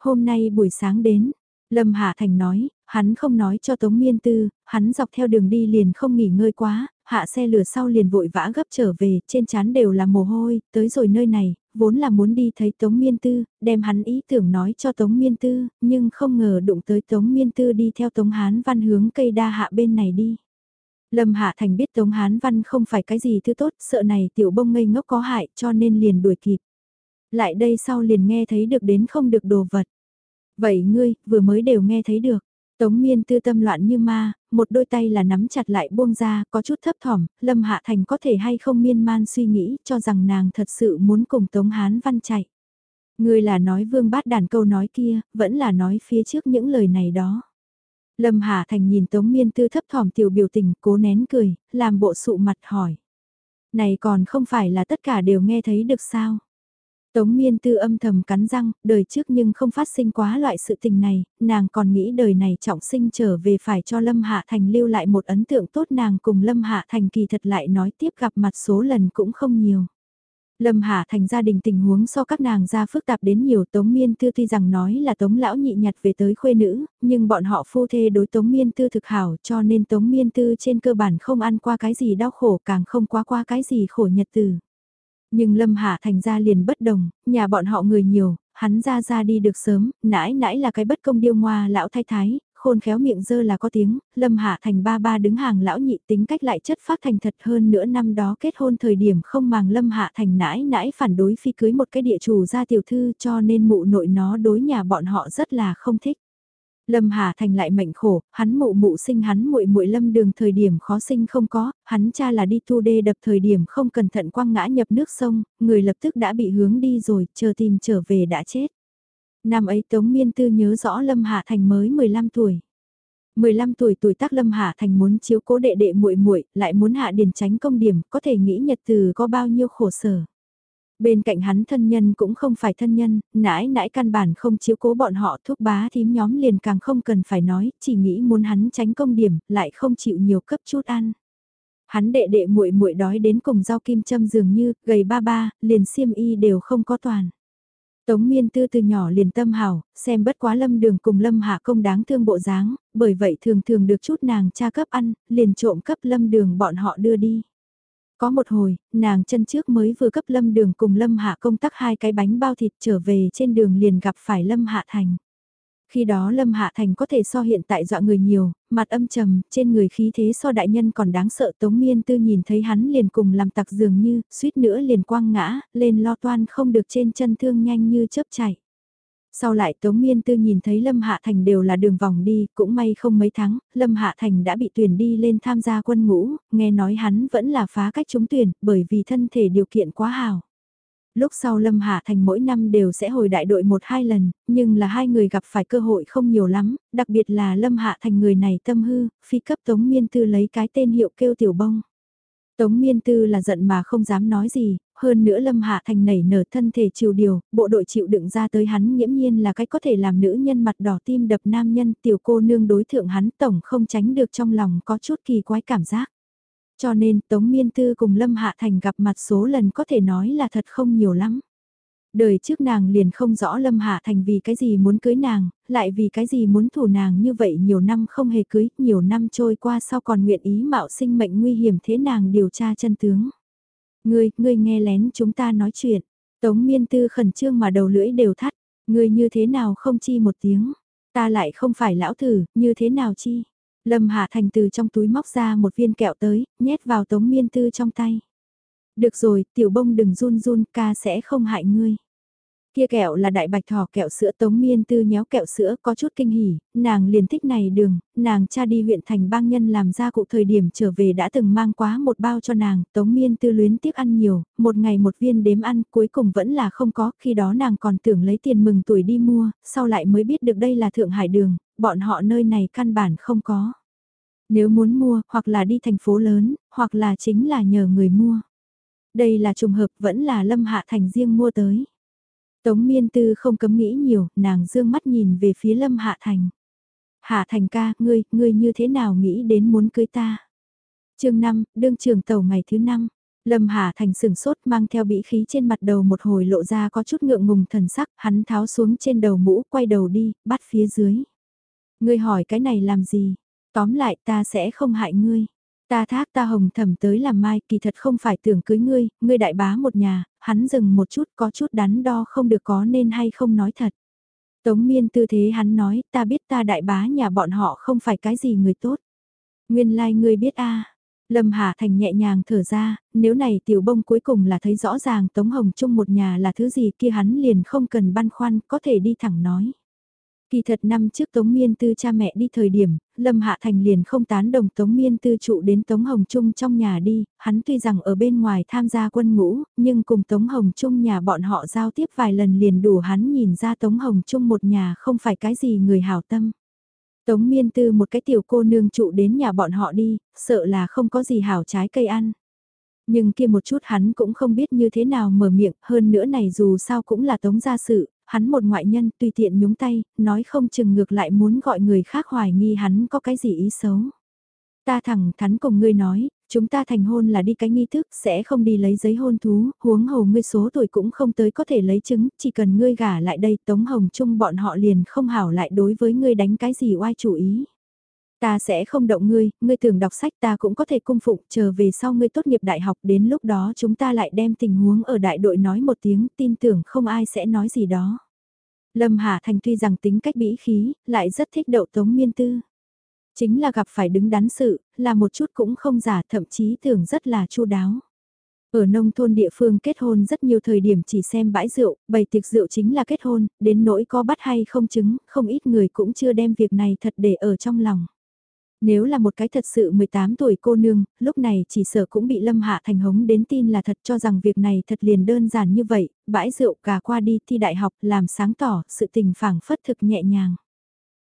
Hôm nay buổi sáng đến, Lâm Hạ Thành nói, hắn không nói cho Tống Miên Tư, hắn dọc theo đường đi liền không nghỉ ngơi quá, hạ xe lửa sau liền vội vã gấp trở về, trên trán đều là mồ hôi, tới rồi nơi này, vốn là muốn đi thấy Tống Miên Tư, đem hắn ý tưởng nói cho Tống Miên Tư, nhưng không ngờ đụng tới Tống Miên Tư đi theo Tống Hán Văn hướng cây đa hạ bên này đi. Lâm Hạ Thành biết Tống Hán Văn không phải cái gì thứ tốt, sợ này tiểu bông ngây ngốc có hại cho nên liền đuổi kịp. Lại đây sau liền nghe thấy được đến không được đồ vật. Vậy ngươi, vừa mới đều nghe thấy được. Tống miên tư tâm loạn như ma, một đôi tay là nắm chặt lại buông ra, có chút thấp thỏm, Lâm Hạ Thành có thể hay không miên man suy nghĩ cho rằng nàng thật sự muốn cùng Tống Hán Văn chạy. Người là nói vương bát đàn câu nói kia, vẫn là nói phía trước những lời này đó. Lâm Hạ Thành nhìn Tống Miên Tư thấp thỏm tiểu biểu tình, cố nén cười, làm bộ sụ mặt hỏi. Này còn không phải là tất cả đều nghe thấy được sao? Tống miên tư âm thầm cắn răng, đời trước nhưng không phát sinh quá loại sự tình này, nàng còn nghĩ đời này trọng sinh trở về phải cho Lâm Hạ Thành lưu lại một ấn tượng tốt nàng cùng Lâm Hạ Thành kỳ thật lại nói tiếp gặp mặt số lần cũng không nhiều. Lâm Hạ Thành gia đình tình huống so các nàng ra phức tạp đến nhiều Tống Miên Tư tuy rằng nói là Tống Lão nhị nhặt về tới khuê nữ, nhưng bọn họ phu thê đối Tống Miên Tư thực hảo cho nên Tống Miên Tư trên cơ bản không ăn qua cái gì đau khổ càng không quá qua cái gì khổ nhật từ. Nhưng Lâm Hạ thành ra liền bất đồng, nhà bọn họ người nhiều, hắn ra ra đi được sớm, nãi nãi là cái bất công điêu ngoa lão thái thái, khôn khéo miệng dơ là có tiếng, Lâm Hạ thành ba ba đứng hàng lão nhị tính cách lại chất phát thành thật hơn nữa năm đó kết hôn thời điểm không màng Lâm Hạ thành nãi nãi phản đối phi cưới một cái địa chủ ra tiểu thư cho nên mụ nội nó đối nhà bọn họ rất là không thích. Lâm Hà Thành lại mệnh khổ, hắn mụ mụ sinh hắn muội muội Lâm Đường thời điểm khó sinh không có, hắn cha là đi tu đê đập thời điểm không cẩn thận quăng ngã nhập nước sông, người lập tức đã bị hướng đi rồi, chờ tìm trở về đã chết. Năm ấy Tống Miên Tư nhớ rõ Lâm Hà Thành mới 15 tuổi. 15 tuổi tuổi tác Lâm Hà Thành muốn chiếu cố đệ đệ muội muội, lại muốn hạ điền tránh công điểm, có thể nghĩ nhật từ có bao nhiêu khổ sở. Bên cạnh hắn thân nhân cũng không phải thân nhân, nãi nãi căn bản không chiếu cố bọn họ thuốc bá thím nhóm liền càng không cần phải nói, chỉ nghĩ muốn hắn tránh công điểm, lại không chịu nhiều cấp chút ăn. Hắn đệ đệ muội muội đói đến cùng rau kim châm dường như, gầy ba ba, liền xiêm y đều không có toàn. Tống miên tư từ nhỏ liền tâm hảo, xem bất quá lâm đường cùng lâm hạ công đáng thương bộ dáng, bởi vậy thường thường được chút nàng cha cấp ăn, liền trộm cấp lâm đường bọn họ đưa đi. Có một hồi, nàng chân trước mới vừa cấp Lâm Đường cùng Lâm Hạ công tắc hai cái bánh bao thịt trở về trên đường liền gặp phải Lâm Hạ Thành. Khi đó Lâm Hạ Thành có thể so hiện tại dọa người nhiều, mặt âm trầm, trên người khí thế so đại nhân còn đáng sợ Tống Miên Tư nhìn thấy hắn liền cùng làm tặc dường như, suýt nữa liền quăng ngã, lên lo toan không được trên chân thương nhanh như chớp chạy. Sau lại Tống Miên Tư nhìn thấy Lâm Hạ Thành đều là đường vòng đi, cũng may không mấy tháng, Lâm Hạ Thành đã bị tuyển đi lên tham gia quân ngũ, nghe nói hắn vẫn là phá cách trúng tuyển, bởi vì thân thể điều kiện quá hào. Lúc sau Lâm Hạ Thành mỗi năm đều sẽ hồi đại đội một hai lần, nhưng là hai người gặp phải cơ hội không nhiều lắm, đặc biệt là Lâm Hạ Thành người này tâm hư, phi cấp Tống Miên Tư lấy cái tên hiệu kêu tiểu bông. Tống Miên Tư là giận mà không dám nói gì, hơn nữa Lâm Hạ Thành nảy nở thân thể chịu điều, bộ đội chịu đựng ra tới hắn nghiễm nhiên là cái có thể làm nữ nhân mặt đỏ tim đập nam nhân tiểu cô nương đối thượng hắn tổng không tránh được trong lòng có chút kỳ quái cảm giác. Cho nên Tống Miên Tư cùng Lâm Hạ Thành gặp mặt số lần có thể nói là thật không nhiều lắm. Đời trước nàng liền không rõ Lâm Hạ Thành vì cái gì muốn cưới nàng, lại vì cái gì muốn thủ nàng như vậy nhiều năm không hề cưới, nhiều năm trôi qua sau còn nguyện ý mạo sinh mệnh nguy hiểm thế nàng điều tra chân tướng. Ngươi, ngươi nghe lén chúng ta nói chuyện. Tống miên tư khẩn trương mà đầu lưỡi đều thắt. Ngươi như thế nào không chi một tiếng. Ta lại không phải lão thử, như thế nào chi. Lâm Hạ Thành từ trong túi móc ra một viên kẹo tới, nhét vào tống miên tư trong tay. Được rồi, tiểu bông đừng run run, ca sẽ không hại ngươi. Kia kẹo là đại bạch thỏ kẹo sữa tống miên tư nhéo kẹo sữa có chút kinh hỉ, nàng liền thích này đường, nàng cha đi huyện thành bang nhân làm ra cụ thời điểm trở về đã từng mang quá một bao cho nàng, tống miên tư luyến tiếp ăn nhiều, một ngày một viên đếm ăn cuối cùng vẫn là không có, khi đó nàng còn tưởng lấy tiền mừng tuổi đi mua, sau lại mới biết được đây là Thượng Hải đường, bọn họ nơi này căn bản không có. Nếu muốn mua, hoặc là đi thành phố lớn, hoặc là chính là nhờ người mua. Đây là trùng hợp vẫn là Lâm Hạ Thành riêng mua tới. Tống miên tư không cấm nghĩ nhiều, nàng dương mắt nhìn về phía Lâm Hạ Thành. Hạ Thành ca, ngươi, ngươi như thế nào nghĩ đến muốn cưới ta? chương 5, đương trường tàu ngày thứ 5. Lâm Hà Thành sừng sốt mang theo bĩ khí trên mặt đầu một hồi lộ ra có chút ngượng ngùng thần sắc, hắn tháo xuống trên đầu mũ, quay đầu đi, bắt phía dưới. Ngươi hỏi cái này làm gì? Tóm lại ta sẽ không hại ngươi. Ta thác ta hồng thầm tới làm mai kỳ thật không phải tưởng cưới ngươi, ngươi đại bá một nhà, hắn dừng một chút có chút đắn đo không được có nên hay không nói thật. Tống miên tư thế hắn nói ta biết ta đại bá nhà bọn họ không phải cái gì người tốt. Nguyên lai like ngươi biết a Lâm Hà Thành nhẹ nhàng thở ra, nếu này tiểu bông cuối cùng là thấy rõ ràng Tống Hồng chung một nhà là thứ gì kia hắn liền không cần băn khoăn, có thể đi thẳng nói. Kỳ thật năm trước Tống Miên Tư cha mẹ đi thời điểm, Lâm Hạ Thành liền không tán đồng Tống Miên Tư trụ đến Tống Hồng Trung trong nhà đi, hắn tuy rằng ở bên ngoài tham gia quân ngũ, nhưng cùng Tống Hồng Trung nhà bọn họ giao tiếp vài lần liền đủ hắn nhìn ra Tống Hồng Trung một nhà không phải cái gì người hảo tâm. Tống Miên Tư một cái tiểu cô nương trụ đến nhà bọn họ đi, sợ là không có gì hảo trái cây ăn. Nhưng kia một chút hắn cũng không biết như thế nào mở miệng, hơn nữa này dù sao cũng là tống gia sự, hắn một ngoại nhân tùy tiện nhúng tay, nói không chừng ngược lại muốn gọi người khác hoài nghi hắn có cái gì ý xấu. Ta thẳng thắn cùng ngươi nói, chúng ta thành hôn là đi cái nghi thức, sẽ không đi lấy giấy hôn thú, huống hồ ngươi số tuổi cũng không tới có thể lấy chứng, chỉ cần ngươi gả lại đây Tống Hồng Trung bọn họ liền không hảo lại đối với ngươi đánh cái gì oai chủ ý. Ta sẽ không động ngươi, ngươi tưởng đọc sách ta cũng có thể cung phụng, chờ về sau ngươi tốt nghiệp đại học đến lúc đó chúng ta lại đem tình huống ở đại đội nói một tiếng, tin tưởng không ai sẽ nói gì đó. Lâm Hà Thành tuy rằng tính cách bĩ khí, lại rất thích đậu tống miên tư. Chính là gặp phải đứng đắn sự, là một chút cũng không giả thậm chí tưởng rất là chu đáo. Ở nông thôn địa phương kết hôn rất nhiều thời điểm chỉ xem bãi rượu, bày tiệc rượu chính là kết hôn, đến nỗi có bắt hay không chứng, không ít người cũng chưa đem việc này thật để ở trong lòng. Nếu là một cái thật sự 18 tuổi cô nương, lúc này chỉ sợ cũng bị Lâm Hạ Thành hống đến tin là thật cho rằng việc này thật liền đơn giản như vậy, bãi rượu gà qua đi thi đại học làm sáng tỏ sự tình phảng phất thực nhẹ nhàng.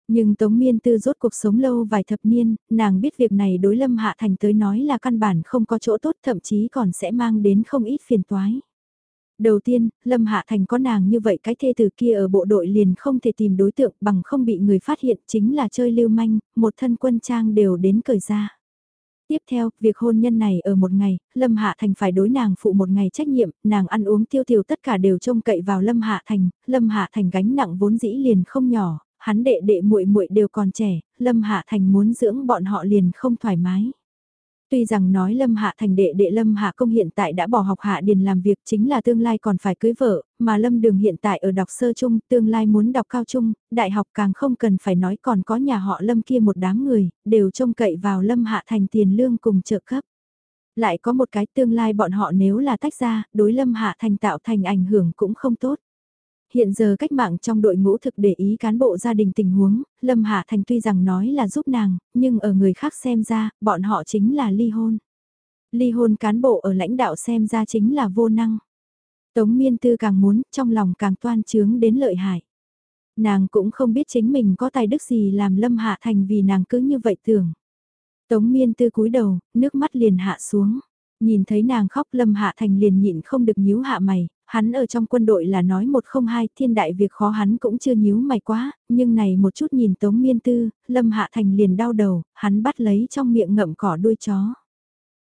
Nhưng Tống Miên Tư rốt cuộc sống lâu vài thập niên, nàng biết việc này đối Lâm Hạ Thành tới nói là căn bản không có chỗ tốt thậm chí còn sẽ mang đến không ít phiền toái. Đầu tiên, Lâm Hạ Thành có nàng như vậy cái thê từ kia ở bộ đội liền không thể tìm đối tượng bằng không bị người phát hiện chính là chơi lưu manh, một thân quân trang đều đến cởi ra. Tiếp theo, việc hôn nhân này ở một ngày, Lâm Hạ Thành phải đối nàng phụ một ngày trách nhiệm, nàng ăn uống tiêu tiêu tất cả đều trông cậy vào Lâm Hạ Thành, Lâm Hạ Thành gánh nặng vốn dĩ liền không nhỏ, hắn đệ đệ muội muội đều còn trẻ, Lâm Hạ Thành muốn dưỡng bọn họ liền không thoải mái. Tuy rằng nói Lâm Hạ Thành đệ đệ Lâm Hạ Công hiện tại đã bỏ học Hạ Điền làm việc chính là tương lai còn phải cưới vợ, mà Lâm Đường hiện tại ở đọc sơ trung, tương lai muốn đọc cao trung, đại học càng không cần phải nói còn có nhà họ Lâm kia một đám người, đều trông cậy vào Lâm Hạ Thành tiền lương cùng trợ cấp. Lại có một cái tương lai bọn họ nếu là tách ra, đối Lâm Hạ Thành tạo thành ảnh hưởng cũng không tốt hiện giờ cách mạng trong đội ngũ thực để ý cán bộ gia đình tình huống, Lâm Hạ Thành tuy rằng nói là giúp nàng, nhưng ở người khác xem ra, bọn họ chính là ly hôn. Ly hôn cán bộ ở lãnh đạo xem ra chính là vô năng. Tống miên tư càng muốn, trong lòng càng toan trướng đến lợi hại. Nàng cũng không biết chính mình có tài đức gì làm Lâm Hạ Thành vì nàng cứ như vậy tưởng. Tống miên tư cúi đầu, nước mắt liền hạ xuống. Nhìn thấy nàng khóc Lâm Hạ Thành liền nhịn không được nhíu hạ mày, hắn ở trong quân đội là nói một không hai thiên đại việc khó hắn cũng chưa nhíu mày quá, nhưng này một chút nhìn Tống Miên Tư, Lâm Hạ Thành liền đau đầu, hắn bắt lấy trong miệng ngậm cỏ đuôi chó.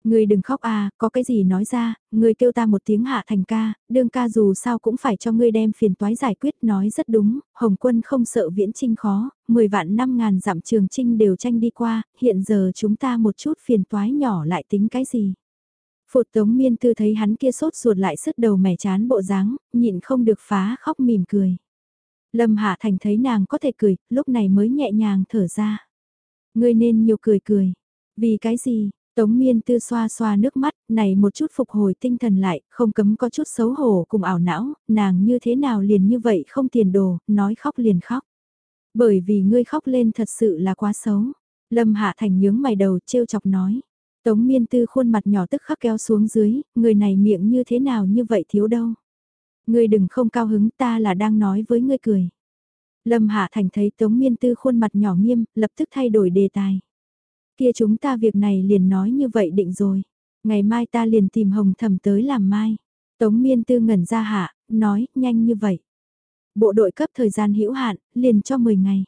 Ngươi đừng khóc à, có cái gì nói ra, ngươi kêu ta một tiếng hạ thành ca, đương ca dù sao cũng phải cho ngươi đem phiền toái giải quyết nói rất đúng, Hồng quân không sợ viễn trinh khó, 10 vạn 5 ngàn dặm trường trinh đều tranh đi qua, hiện giờ chúng ta một chút phiền toái nhỏ lại tính cái gì. Phụt tống miên tư thấy hắn kia sốt ruột lại sứt đầu mẻ chán bộ dáng, nhịn không được phá khóc mỉm cười. Lâm Hạ Thành thấy nàng có thể cười, lúc này mới nhẹ nhàng thở ra. Ngươi nên nhiều cười cười. Vì cái gì, Tống miên tư xoa xoa nước mắt, này một chút phục hồi tinh thần lại, không cấm có chút xấu hổ cùng ảo não, nàng như thế nào liền như vậy không tiền đồ, nói khóc liền khóc. Bởi vì ngươi khóc lên thật sự là quá xấu. Lâm Hạ Thành nhướng mày đầu trêu chọc nói. Tống miên tư khuôn mặt nhỏ tức khắc kéo xuống dưới, người này miệng như thế nào như vậy thiếu đâu. Ngươi đừng không cao hứng ta là đang nói với ngươi cười. Lâm Hạ Thành thấy Tống miên tư khuôn mặt nhỏ nghiêm, lập tức thay đổi đề tài. Kia chúng ta việc này liền nói như vậy định rồi. Ngày mai ta liền tìm hồng thầm tới làm mai. Tống miên tư ngẩn ra hạ, nói, nhanh như vậy. Bộ đội cấp thời gian hữu hạn, liền cho 10 ngày.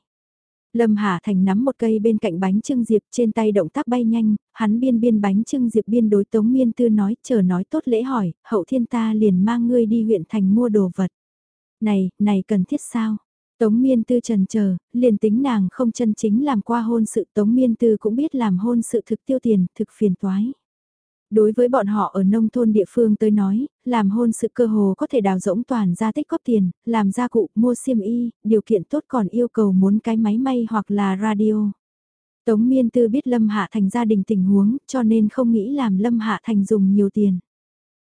Lâm Hà Thành nắm một cây bên cạnh bánh trưng diệp trên tay động tác bay nhanh, hắn biên biên bánh trưng diệp biên đối Tống Miên Tư nói, chờ nói tốt lễ hỏi, hậu thiên ta liền mang ngươi đi huyện thành mua đồ vật. Này, này cần thiết sao? Tống miên tư trần chờ liền tính nàng không chân chính làm qua hôn sự tống miên tư cũng biết làm hôn sự thực tiêu tiền, thực phiền toái. Đối với bọn họ ở nông thôn địa phương tới nói, làm hôn sự cơ hồ có thể đào rỗng toàn ra tích góp tiền, làm gia cụ, mua xiêm y, điều kiện tốt còn yêu cầu muốn cái máy may hoặc là radio. Tống miên tư biết Lâm Hạ Thành gia đình tình huống, cho nên không nghĩ làm Lâm Hạ Thành dùng nhiều tiền.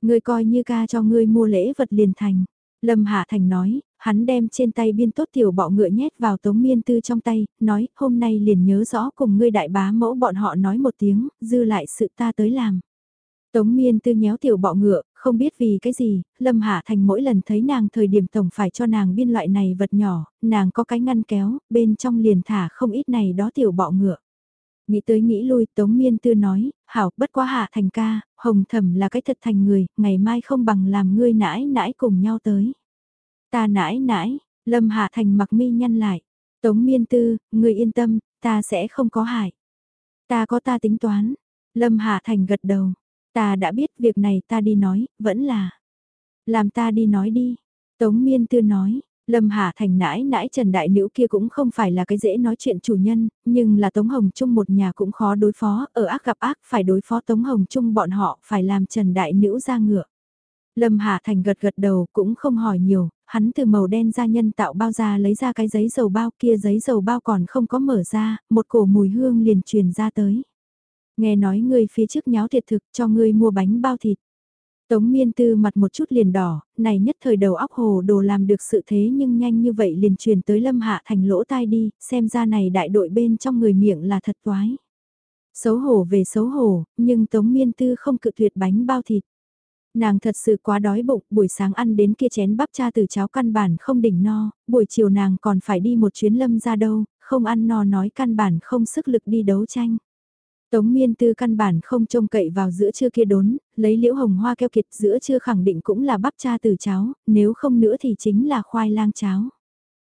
Người coi như ca cho ngươi mua lễ vật liền thành. Lâm Hạ Thành nói, hắn đem trên tay biên tốt tiểu bọ ngựa nhét vào tống miên tư trong tay, nói hôm nay liền nhớ rõ cùng ngươi đại bá mẫu bọn họ nói một tiếng, dư lại sự ta tới làm. Tống miên tư nhéo tiểu bọ ngựa, không biết vì cái gì, Lâm Hạ Thành mỗi lần thấy nàng thời điểm tổng phải cho nàng biên loại này vật nhỏ, nàng có cái ngăn kéo, bên trong liền thả không ít này đó tiểu bọ ngựa. Nghĩ tới nghĩ lui Tống Miên Tư nói, hảo bất quá hạ thành ca, hồng thẩm là cái thật thành người, ngày mai không bằng làm ngươi nãi nãi cùng nhau tới. Ta nãi nãi, Lâm Hạ Thành mặc mi nhăn lại. Tống Miên Tư, ngươi yên tâm, ta sẽ không có hại. Ta có ta tính toán. Lâm Hạ Thành gật đầu. Ta đã biết việc này ta đi nói, vẫn là. Làm ta đi nói đi. Tống Miên Tư nói, Lâm Hà Thành nãi nãi Trần Đại Nữ kia cũng không phải là cái dễ nói chuyện chủ nhân, nhưng là Tống Hồng Trung một nhà cũng khó đối phó, ở ác gặp ác phải đối phó Tống Hồng Trung bọn họ phải làm Trần Đại Nữ ra ngựa. Lâm Hà Thành gật gật đầu cũng không hỏi nhiều, hắn từ màu đen ra nhân tạo bao ra lấy ra cái giấy dầu bao kia giấy dầu bao còn không có mở ra, một cổ mùi hương liền truyền ra tới. Nghe nói người phía trước nháo thiệt thực cho ngươi mua bánh bao thịt. Tống miên tư mặt một chút liền đỏ, này nhất thời đầu óc hồ đồ làm được sự thế nhưng nhanh như vậy liền truyền tới lâm hạ thành lỗ tai đi, xem ra này đại đội bên trong người miệng là thật toái. Xấu hổ về xấu hổ, nhưng tống miên tư không cự tuyệt bánh bao thịt. Nàng thật sự quá đói bụng, buổi sáng ăn đến kia chén bắp cha từ cháo căn bản không đỉnh no, buổi chiều nàng còn phải đi một chuyến lâm ra đâu, không ăn no nói căn bản không sức lực đi đấu tranh. Tống miên tư căn bản không trông cậy vào giữa trưa kia đốn, lấy liễu hồng hoa keo kiệt giữa trưa khẳng định cũng là bắp cha từ cháo, nếu không nữa thì chính là khoai lang cháo.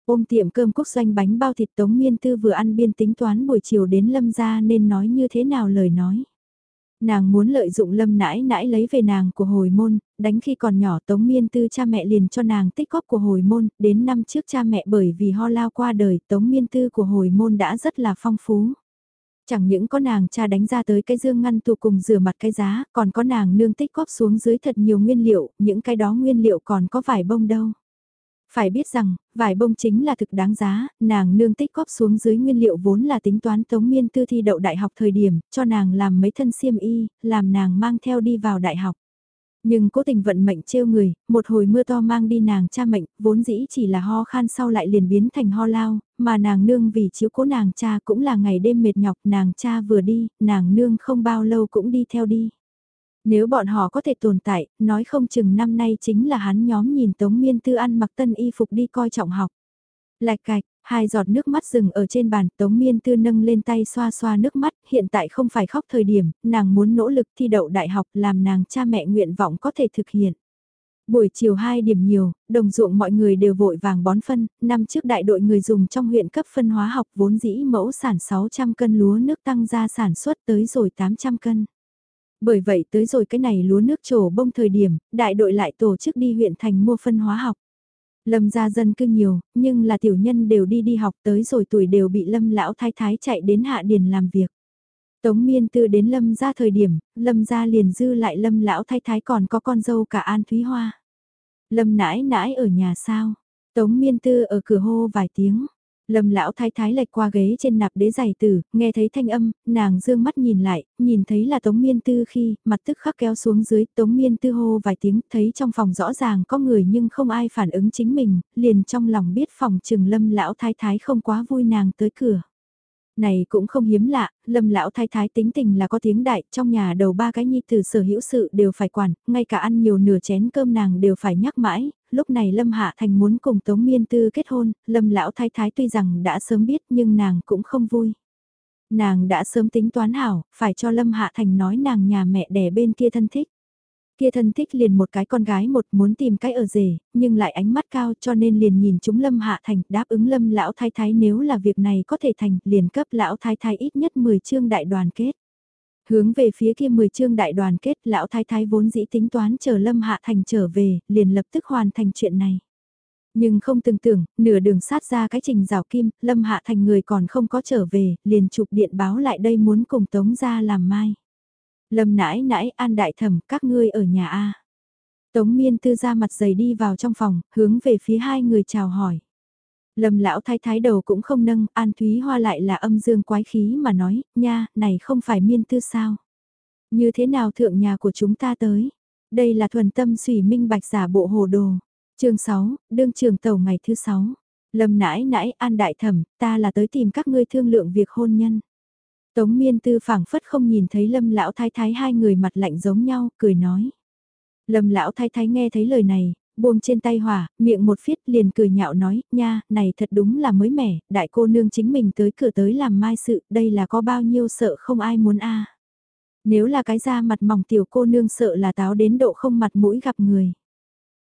Ôm tiệm cơm quốc doanh bánh bao thịt tống miên tư vừa ăn biên tính toán buổi chiều đến lâm ra nên nói như thế nào lời nói. Nàng muốn lợi dụng lâm nãi nãi lấy về nàng của hồi môn, đánh khi còn nhỏ tống miên tư cha mẹ liền cho nàng tích góp của hồi môn, đến năm trước cha mẹ bởi vì ho lao qua đời tống miên tư của hồi môn đã rất là phong phú. Chẳng những có nàng cha đánh ra tới cái dương ngăn tù cùng rửa mặt cái giá, còn có nàng nương tích góp xuống dưới thật nhiều nguyên liệu, những cái đó nguyên liệu còn có vải bông đâu. Phải biết rằng, vải bông chính là thực đáng giá, nàng nương tích góp xuống dưới nguyên liệu vốn là tính toán tống miên tư thi đậu đại học thời điểm, cho nàng làm mấy thân xiêm y, làm nàng mang theo đi vào đại học. Nhưng cố tình vận mệnh trêu người, một hồi mưa to mang đi nàng cha mệnh, vốn dĩ chỉ là ho khan sau lại liền biến thành ho lao, mà nàng nương vì chiếu cố nàng cha cũng là ngày đêm mệt nhọc, nàng cha vừa đi, nàng nương không bao lâu cũng đi theo đi. Nếu bọn họ có thể tồn tại, nói không chừng năm nay chính là hắn nhóm nhìn Tống Miên Tư ăn mặc tân y phục đi coi trọng học. Lạch cạch, Hai giọt nước mắt rừng ở trên bàn, Tống Miên Tư nâng lên tay xoa xoa nước mắt, hiện tại không phải khóc thời điểm, nàng muốn nỗ lực thi đậu đại học làm nàng cha mẹ nguyện vọng có thể thực hiện. Buổi chiều 2 điểm nhiều, đồng ruộng mọi người đều vội vàng bón phân, năm trước đại đội người dùng trong huyện cấp phân hóa học vốn dĩ mẫu sản 600 cân lúa nước tăng ra sản xuất tới rồi 800 cân. Bởi vậy tới rồi cái này lúa nước trổ bông thời điểm, đại đội lại tổ chức đi huyện thành mua phân hóa học. Lâm gia dân cư nhiều, nhưng là tiểu nhân đều đi đi học tới rồi tuổi đều bị lâm lão thái thái chạy đến hạ điền làm việc. Tống miên tư đến lâm gia thời điểm, lâm gia liền dư lại lâm lão thái thái còn có con dâu cả An Thúy Hoa. Lâm nãi nãi ở nhà sao? Tống miên tư ở cửa hô vài tiếng. Lâm lão thái thái lệch qua ghế trên nạp đế giày tử, nghe thấy thanh âm, nàng dương mắt nhìn lại, nhìn thấy là Tống Miên Tư khi, mặt tức khắc kéo xuống dưới, Tống Miên Tư hô vài tiếng, thấy trong phòng rõ ràng có người nhưng không ai phản ứng chính mình, liền trong lòng biết phòng trừng Lâm lão thái thái không quá vui nàng tới cửa. Này cũng không hiếm lạ, lâm lão thái thái tính tình là có tiếng đại, trong nhà đầu ba cái nhi từ sở hữu sự đều phải quản, ngay cả ăn nhiều nửa chén cơm nàng đều phải nhắc mãi, lúc này lâm hạ thành muốn cùng tống miên tư kết hôn, lâm lão thái thái tuy rằng đã sớm biết nhưng nàng cũng không vui. Nàng đã sớm tính toán hảo, phải cho lâm hạ thành nói nàng nhà mẹ đẻ bên kia thân thích kia thân thích liền một cái con gái một muốn tìm cái ở rể, nhưng lại ánh mắt cao cho nên liền nhìn chúng Lâm Hạ Thành, đáp ứng Lâm lão thái thái nếu là việc này có thể thành, liền cấp lão thái thái ít nhất 10 chương đại đoàn kết. Hướng về phía kia 10 chương đại đoàn kết, lão thái thái vốn dĩ tính toán chờ Lâm Hạ Thành trở về, liền lập tức hoàn thành chuyện này. Nhưng không từng tưởng, nửa đường sát ra cái trình rào kim, Lâm Hạ Thành người còn không có trở về, liền chụp điện báo lại đây muốn cùng Tống ra làm mai. Lâm nãi nãi an đại thẩm các ngươi ở nhà A. Tống miên tư ra mặt dày đi vào trong phòng, hướng về phía hai người chào hỏi. Lâm lão thái thái đầu cũng không nâng, An Thúy Hoa lại là âm dương quái khí mà nói, nha, này không phải miên tư sao? Như thế nào thượng nhà của chúng ta tới? Đây là thuần tâm sủy minh bạch giả bộ hồ đồ. chương 6, đương trường tàu ngày thứ 6. Lâm nãi nãi an đại thẩm, ta là tới tìm các ngươi thương lượng việc hôn nhân. Tống miên tư phảng phất không nhìn thấy lâm lão thái thái hai người mặt lạnh giống nhau, cười nói. Lâm lão thái thái nghe thấy lời này, buông trên tay hỏa, miệng một phiết liền cười nhạo nói, nha, này thật đúng là mới mẻ, đại cô nương chính mình tới cửa tới làm mai sự, đây là có bao nhiêu sợ không ai muốn a Nếu là cái da mặt mỏng tiểu cô nương sợ là táo đến độ không mặt mũi gặp người.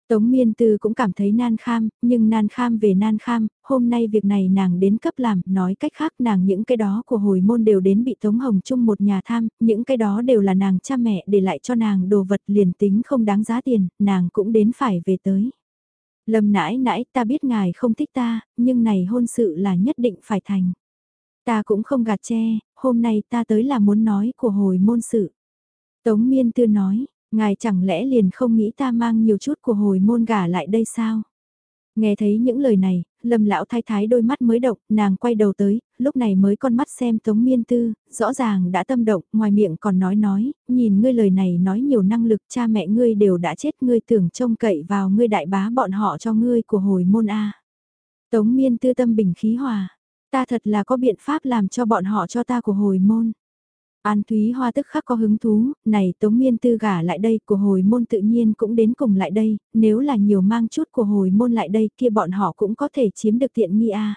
Tống Miên Tư cũng cảm thấy nan kham, nhưng nan kham về nan kham, hôm nay việc này nàng đến cấp làm, nói cách khác nàng những cái đó của hồi môn đều đến bị Tống Hồng chung một nhà tham, những cái đó đều là nàng cha mẹ để lại cho nàng đồ vật liền tính không đáng giá tiền, nàng cũng đến phải về tới. Lâm nãi nãi ta biết ngài không thích ta, nhưng này hôn sự là nhất định phải thành. Ta cũng không gạt che, hôm nay ta tới là muốn nói của hồi môn sự. Tống Miên Tư nói, Ngài chẳng lẽ liền không nghĩ ta mang nhiều chút của hồi môn gả lại đây sao? Nghe thấy những lời này, lâm lão thái thái đôi mắt mới động, nàng quay đầu tới, lúc này mới con mắt xem tống miên tư, rõ ràng đã tâm động, ngoài miệng còn nói nói, nhìn ngươi lời này nói nhiều năng lực, cha mẹ ngươi đều đã chết, ngươi tưởng trông cậy vào ngươi đại bá bọn họ cho ngươi của hồi môn A. Tống miên tư tâm bình khí hòa, ta thật là có biện pháp làm cho bọn họ cho ta của hồi môn. An Thúy Hoa tức khắc có hứng thú, này Tống Miên Tư gả lại đây của hồi môn tự nhiên cũng đến cùng lại đây, nếu là nhiều mang chút của hồi môn lại đây kia bọn họ cũng có thể chiếm được tiện nghi a.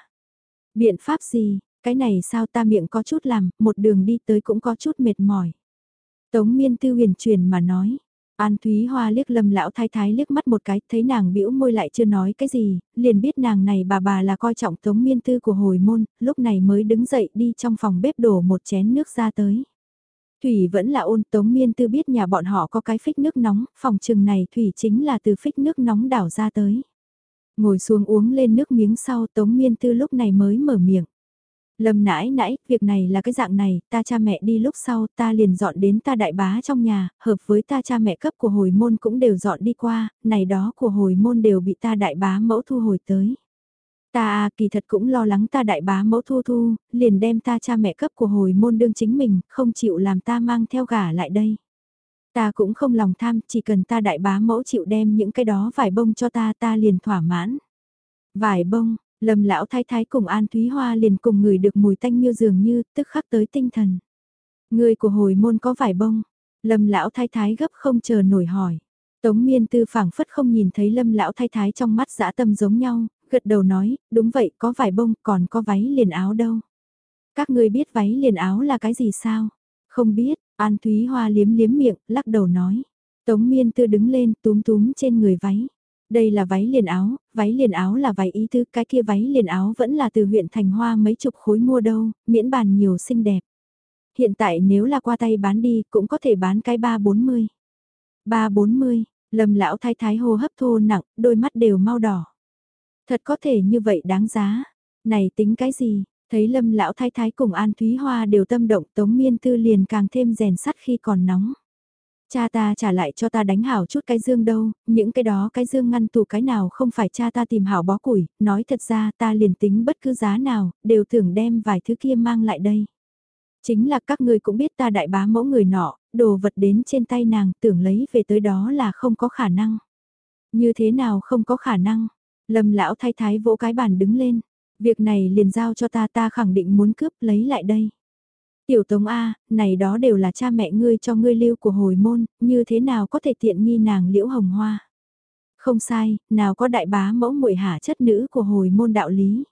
Biện pháp gì, cái này sao ta miệng có chút làm, một đường đi tới cũng có chút mệt mỏi. Tống Miên Tư huyền truyền mà nói, An Thúy Hoa liếc lâm lão thái thái liếc mắt một cái, thấy nàng bĩu môi lại chưa nói cái gì, liền biết nàng này bà bà là coi trọng tống miên tư của hồi môn, lúc này mới đứng dậy đi trong phòng bếp đổ một chén nước ra tới. Thủy vẫn là ôn tống miên tư biết nhà bọn họ có cái phích nước nóng, phòng trừng này Thủy chính là từ phích nước nóng đảo ra tới. Ngồi xuống uống lên nước miếng sau tống miên tư lúc này mới mở miệng. Lâm nãi nãi, việc này là cái dạng này, ta cha mẹ đi lúc sau, ta liền dọn đến ta đại bá trong nhà, hợp với ta cha mẹ cấp của hồi môn cũng đều dọn đi qua, này đó của hồi môn đều bị ta đại bá mẫu thu hồi tới. Ta à, kỳ thật cũng lo lắng ta đại bá mẫu thu thu, liền đem ta cha mẹ cấp của hồi môn đương chính mình, không chịu làm ta mang theo gả lại đây. Ta cũng không lòng tham, chỉ cần ta đại bá mẫu chịu đem những cái đó vải bông cho ta ta liền thỏa mãn. Vải bông, Lâm lão thái thái cùng An Thúy Hoa liền cùng người được mùi tanh như dường như, tức khắc tới tinh thần. Người của hồi môn có vải bông. Lâm lão thái thái gấp không chờ nổi hỏi. Tống miên tư phảng phất không nhìn thấy lâm lão thái thái trong mắt dã tâm giống nhau, gật đầu nói, đúng vậy có vải bông còn có váy liền áo đâu. Các ngươi biết váy liền áo là cái gì sao? Không biết, An Thúy Hoa liếm liếm miệng, lắc đầu nói. Tống miên tư đứng lên túm túm trên người váy. Đây là váy liền áo, váy liền áo là váy ý thứ cái kia váy liền áo vẫn là từ huyện Thành Hoa mấy chục khối mua đâu, miễn bàn nhiều xinh đẹp. hiện tại nếu là qua tay bán đi cũng có thể bán cái ba bốn mươi. Ba bốn mươi, lầm lão thái thái hô hấp thô nặng, đôi mắt đều mau đỏ. Thật có thể như vậy đáng giá. Này tính cái gì, thấy lâm lão thái thái cùng An Thúy Hoa đều tâm động tống miên tư liền càng thêm rèn sắt khi còn nóng. Cha ta trả lại cho ta đánh hảo chút cái dương đâu, những cái đó cái dương ngăn tủ cái nào không phải cha ta tìm hảo bó củi, nói thật ra ta liền tính bất cứ giá nào, đều tưởng đem vài thứ kia mang lại đây. Chính là các ngươi cũng biết ta đại bá mẫu người nọ, đồ vật đến trên tay nàng tưởng lấy về tới đó là không có khả năng. Như thế nào không có khả năng? Lâm lão thay thái vỗ cái bàn đứng lên. Việc này liền giao cho ta ta khẳng định muốn cướp lấy lại đây. Tiểu Tống A, này đó đều là cha mẹ ngươi cho ngươi lưu của hồi môn, như thế nào có thể tiện nghi nàng liễu hồng hoa. Không sai, nào có đại bá mẫu muội hạ chất nữ của hồi môn đạo lý.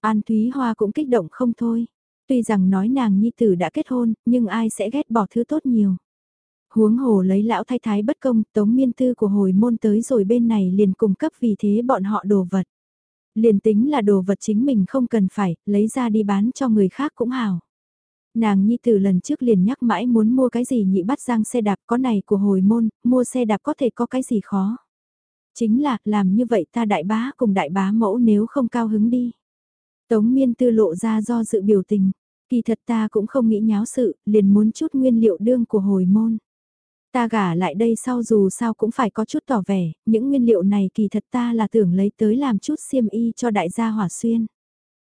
An Thúy Hoa cũng kích động không thôi. Tuy rằng nói nàng nhi tử đã kết hôn, nhưng ai sẽ ghét bỏ thứ tốt nhiều. Huống hồ lấy lão thái thái bất công, tống miên tư của hồi môn tới rồi bên này liền cung cấp vì thế bọn họ đồ vật. Liền tính là đồ vật chính mình không cần phải, lấy ra đi bán cho người khác cũng hào. Nàng nhi từ lần trước liền nhắc mãi muốn mua cái gì nhị bắt giang xe đạp có này của hồi môn, mua xe đạp có thể có cái gì khó. Chính là, làm như vậy ta đại bá cùng đại bá mẫu nếu không cao hứng đi. Tống miên tư lộ ra do dự biểu tình, kỳ thật ta cũng không nghĩ nháo sự, liền muốn chút nguyên liệu đương của hồi môn. Ta gả lại đây sau dù sao cũng phải có chút tỏ vẻ, những nguyên liệu này kỳ thật ta là tưởng lấy tới làm chút xiêm y cho đại gia hỏa xuyên.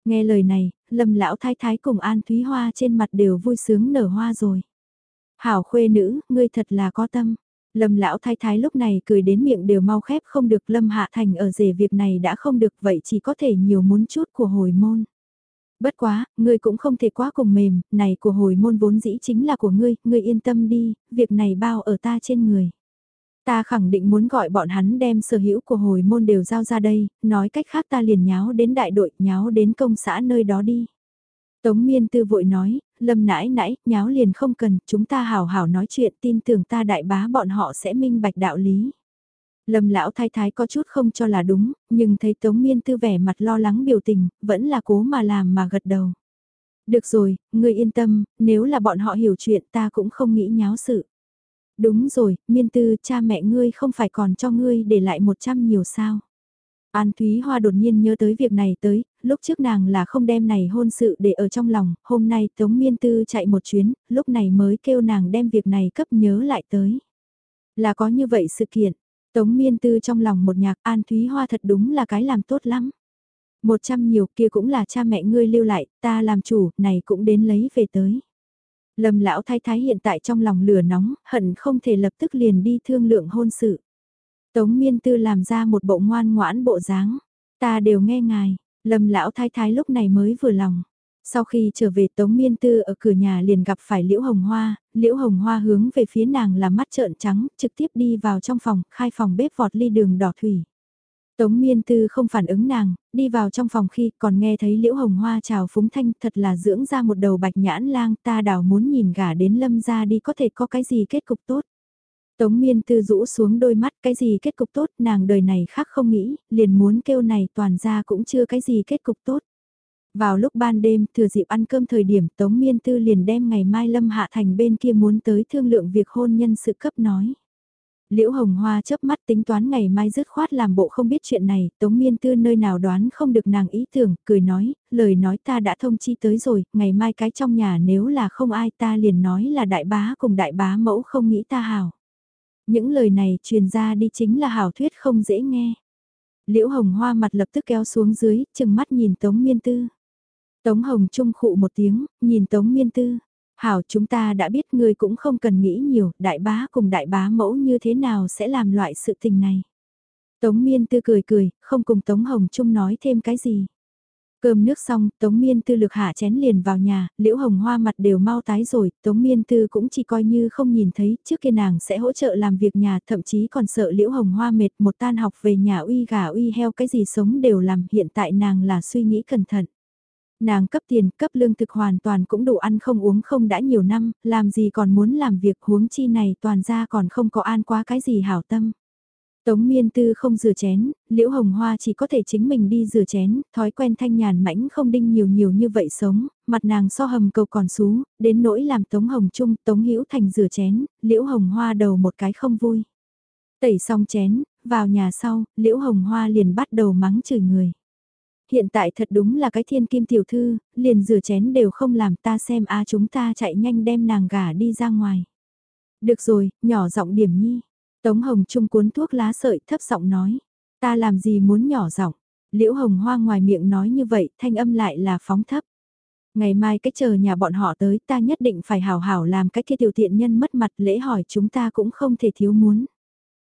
Nghe lời này, lâm lão thái thái cùng An Thúy Hoa trên mặt đều vui sướng nở hoa rồi. Hảo khuê nữ, ngươi thật là có tâm. Lâm lão thái thái lúc này cười đến miệng đều mau khép không được Lâm Hạ Thành ở rể việc này đã không được vậy chỉ có thể nhiều muốn chút của hồi môn. Bất quá, ngươi cũng không thể quá cùng mềm, này của hồi môn vốn dĩ chính là của ngươi, ngươi yên tâm đi, việc này bao ở ta trên người. Ta khẳng định muốn gọi bọn hắn đem sở hữu của hồi môn đều giao ra đây, nói cách khác ta liền nháo đến đại đội, nháo đến công xã nơi đó đi. Tống miên tư vội nói, lâm nãi nãi, nháo liền không cần, chúng ta hào hảo nói chuyện tin tưởng ta đại bá bọn họ sẽ minh bạch đạo lý. Lâm lão thái thái có chút không cho là đúng, nhưng thấy tống miên tư vẻ mặt lo lắng biểu tình, vẫn là cố mà làm mà gật đầu. Được rồi, ngươi yên tâm, nếu là bọn họ hiểu chuyện ta cũng không nghĩ nháo sự. Đúng rồi, miên tư cha mẹ ngươi không phải còn cho ngươi để lại một trăm nhiều sao. An Thúy Hoa đột nhiên nhớ tới việc này tới, lúc trước nàng là không đem này hôn sự để ở trong lòng, hôm nay Tống Miên Tư chạy một chuyến, lúc này mới kêu nàng đem việc này cấp nhớ lại tới. Là có như vậy sự kiện, Tống Miên Tư trong lòng một nhạc An Thúy Hoa thật đúng là cái làm tốt lắm. Một trăm nhiều kia cũng là cha mẹ ngươi lưu lại, ta làm chủ, này cũng đến lấy về tới. Lâm lão thái thái hiện tại trong lòng lửa nóng, hận không thể lập tức liền đi thương lượng hôn sự. Tống miên tư làm ra một bộ ngoan ngoãn bộ dáng. Ta đều nghe ngài, lâm lão thái thái lúc này mới vừa lòng. Sau khi trở về Tống Miên Tư ở cửa nhà liền gặp phải Liễu Hồng Hoa, Liễu Hồng Hoa hướng về phía nàng là mắt trợn trắng, trực tiếp đi vào trong phòng, khai phòng bếp vọt ly đường đỏ thủy. Tống Miên Tư không phản ứng nàng, đi vào trong phòng khi còn nghe thấy Liễu Hồng Hoa chào phúng thanh thật là dưỡng ra một đầu bạch nhãn lang ta đảo muốn nhìn gả đến lâm ra đi có thể có cái gì kết cục tốt. Tống Miên Tư rũ xuống đôi mắt cái gì kết cục tốt nàng đời này khác không nghĩ, liền muốn kêu này toàn ra cũng chưa cái gì kết cục tốt. Vào lúc ban đêm thừa dịp ăn cơm thời điểm Tống Miên Tư liền đem ngày mai Lâm Hạ Thành bên kia muốn tới thương lượng việc hôn nhân sự cấp nói. Liễu Hồng Hoa chớp mắt tính toán ngày mai dứt khoát làm bộ không biết chuyện này, Tống Miên Tư nơi nào đoán không được nàng ý tưởng, cười nói, lời nói ta đã thông chi tới rồi, ngày mai cái trong nhà nếu là không ai ta liền nói là đại bá cùng đại bá mẫu không nghĩ ta hảo. Những lời này truyền ra đi chính là hảo thuyết không dễ nghe. Liễu Hồng Hoa mặt lập tức kéo xuống dưới, chừng mắt nhìn Tống Miên Tư. Tống Hồng Trung khụ một tiếng, nhìn Tống Miên Tư. Hảo chúng ta đã biết ngươi cũng không cần nghĩ nhiều, đại bá cùng đại bá mẫu như thế nào sẽ làm loại sự tình này. Tống Miên Tư cười cười, không cùng Tống Hồng Trung nói thêm cái gì. Cơm nước xong, Tống Miên Tư lực hạ chén liền vào nhà, Liễu Hồng Hoa mặt đều mau tái rồi, Tống Miên Tư cũng chỉ coi như không nhìn thấy, trước kia nàng sẽ hỗ trợ làm việc nhà, thậm chí còn sợ Liễu Hồng Hoa mệt một tan học về nhà uy gà uy heo cái gì sống đều làm, hiện tại nàng là suy nghĩ cẩn thận. Nàng cấp tiền, cấp lương thực hoàn toàn cũng đủ ăn không uống không đã nhiều năm, làm gì còn muốn làm việc huống chi này toàn ra còn không có an quá cái gì hảo tâm. Tống miên tư không rửa chén, liễu hồng hoa chỉ có thể chính mình đi rửa chén, thói quen thanh nhàn mãnh không đinh nhiều nhiều như vậy sống, mặt nàng so hầm cầu còn xú, đến nỗi làm tống hồng trung, tống hữu thành rửa chén, liễu hồng hoa đầu một cái không vui. Tẩy xong chén, vào nhà sau, liễu hồng hoa liền bắt đầu mắng chửi người. Hiện tại thật đúng là cái thiên kim tiểu thư, liền rửa chén đều không làm ta xem a chúng ta chạy nhanh đem nàng gả đi ra ngoài. Được rồi, nhỏ giọng điểm nhi. Tống Hồng Trung cuốn thuốc lá sợi thấp giọng nói. Ta làm gì muốn nhỏ giọng Liễu Hồng Hoa ngoài miệng nói như vậy, thanh âm lại là phóng thấp. Ngày mai cái chờ nhà bọn họ tới ta nhất định phải hào hảo làm cái kia tiểu tiện nhân mất mặt lễ hỏi chúng ta cũng không thể thiếu muốn.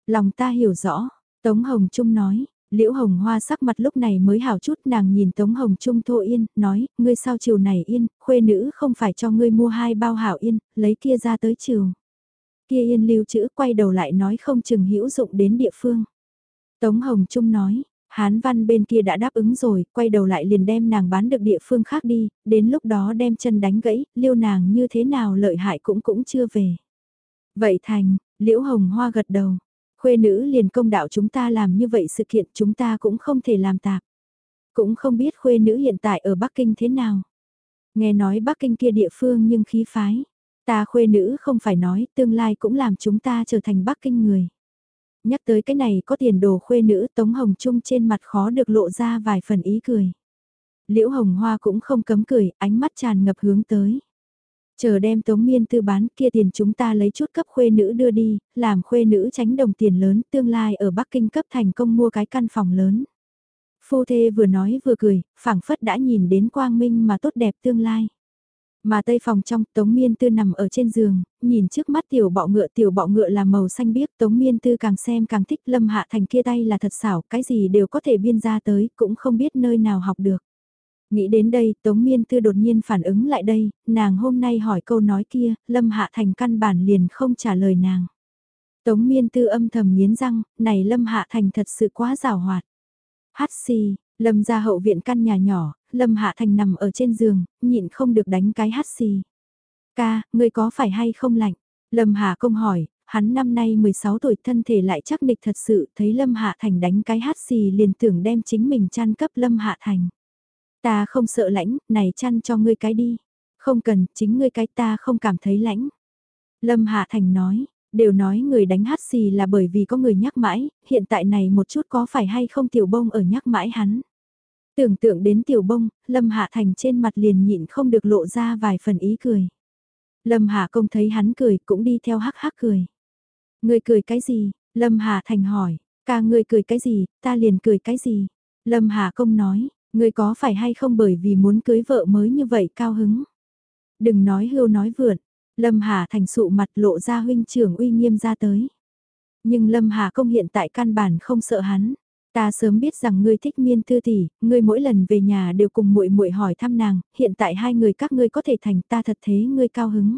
Lòng ta hiểu rõ, Tống Hồng Trung nói, Liễu Hồng Hoa sắc mặt lúc này mới hảo chút nàng nhìn Tống Hồng Trung thô yên, nói, ngươi sao chiều này yên, khuê nữ không phải cho ngươi mua hai bao hảo yên, lấy kia ra tới chiều. Kia yên lưu chữ quay đầu lại nói không chừng hữu dụng đến địa phương. Tống Hồng Trung nói, Hán văn bên kia đã đáp ứng rồi, quay đầu lại liền đem nàng bán được địa phương khác đi, đến lúc đó đem chân đánh gãy, liêu nàng như thế nào lợi hại cũng cũng chưa về. Vậy thành, liễu hồng hoa gật đầu, khuê nữ liền công đạo chúng ta làm như vậy sự kiện chúng ta cũng không thể làm tạp. Cũng không biết khuê nữ hiện tại ở Bắc Kinh thế nào. Nghe nói Bắc Kinh kia địa phương nhưng khí phái. Ta khuê nữ không phải nói tương lai cũng làm chúng ta trở thành Bắc Kinh người. Nhắc tới cái này có tiền đồ khuê nữ Tống Hồng Trung trên mặt khó được lộ ra vài phần ý cười. Liễu Hồng Hoa cũng không cấm cười, ánh mắt tràn ngập hướng tới. Chờ đem Tống Miên tư bán kia tiền chúng ta lấy chút cấp khuê nữ đưa đi, làm khuê nữ tránh đồng tiền lớn tương lai ở Bắc Kinh cấp thành công mua cái căn phòng lớn. Phu thê vừa nói vừa cười, phảng phất đã nhìn đến quang minh mà tốt đẹp tương lai. Mà tây phòng trong, Tống Miên Tư nằm ở trên giường, nhìn trước mắt tiểu bọ ngựa tiểu bọ ngựa là màu xanh biếc, Tống Miên Tư càng xem càng thích Lâm Hạ Thành kia tay là thật xảo, cái gì đều có thể biên ra tới, cũng không biết nơi nào học được. Nghĩ đến đây, Tống Miên Tư đột nhiên phản ứng lại đây, nàng hôm nay hỏi câu nói kia, Lâm Hạ Thành căn bản liền không trả lời nàng. Tống Miên Tư âm thầm nghiến răng, này Lâm Hạ Thành thật sự quá rào hoạt. Hát xì, Lâm ra hậu viện căn nhà nhỏ, Lâm Hạ Thành nằm ở trên giường, nhịn không được đánh cái hát xì. Ca, ngươi có phải hay không lạnh? Lâm Hạ công hỏi, hắn năm nay 16 tuổi thân thể lại chắc nịch thật sự thấy Lâm Hạ Thành đánh cái hát xì liền tưởng đem chính mình chăn cấp Lâm Hạ Thành. Ta không sợ lãnh, này chăn cho ngươi cái đi. Không cần, chính ngươi cái ta không cảm thấy lãnh. Lâm Hạ Thành nói, đều nói người đánh hát xì là bởi vì có người nhắc mãi, hiện tại này một chút có phải hay không tiểu bông ở nhắc mãi hắn. Tưởng tượng đến tiểu bông, Lâm Hạ Thành trên mặt liền nhịn không được lộ ra vài phần ý cười. Lâm Hạ công thấy hắn cười cũng đi theo hắc hắc cười. Người cười cái gì? Lâm Hạ Thành hỏi, ca người cười cái gì, ta liền cười cái gì? Lâm Hạ công nói, người có phải hay không bởi vì muốn cưới vợ mới như vậy cao hứng? Đừng nói hưu nói vượn, Lâm Hà thành sụ mặt lộ ra huynh trưởng uy nghiêm ra tới. Nhưng Lâm Hà công hiện tại căn bản không sợ hắn. Ta sớm biết rằng ngươi thích miên thư tỷ, ngươi mỗi lần về nhà đều cùng muội muội hỏi thăm nàng, hiện tại hai người các ngươi có thể thành ta thật thế ngươi cao hứng.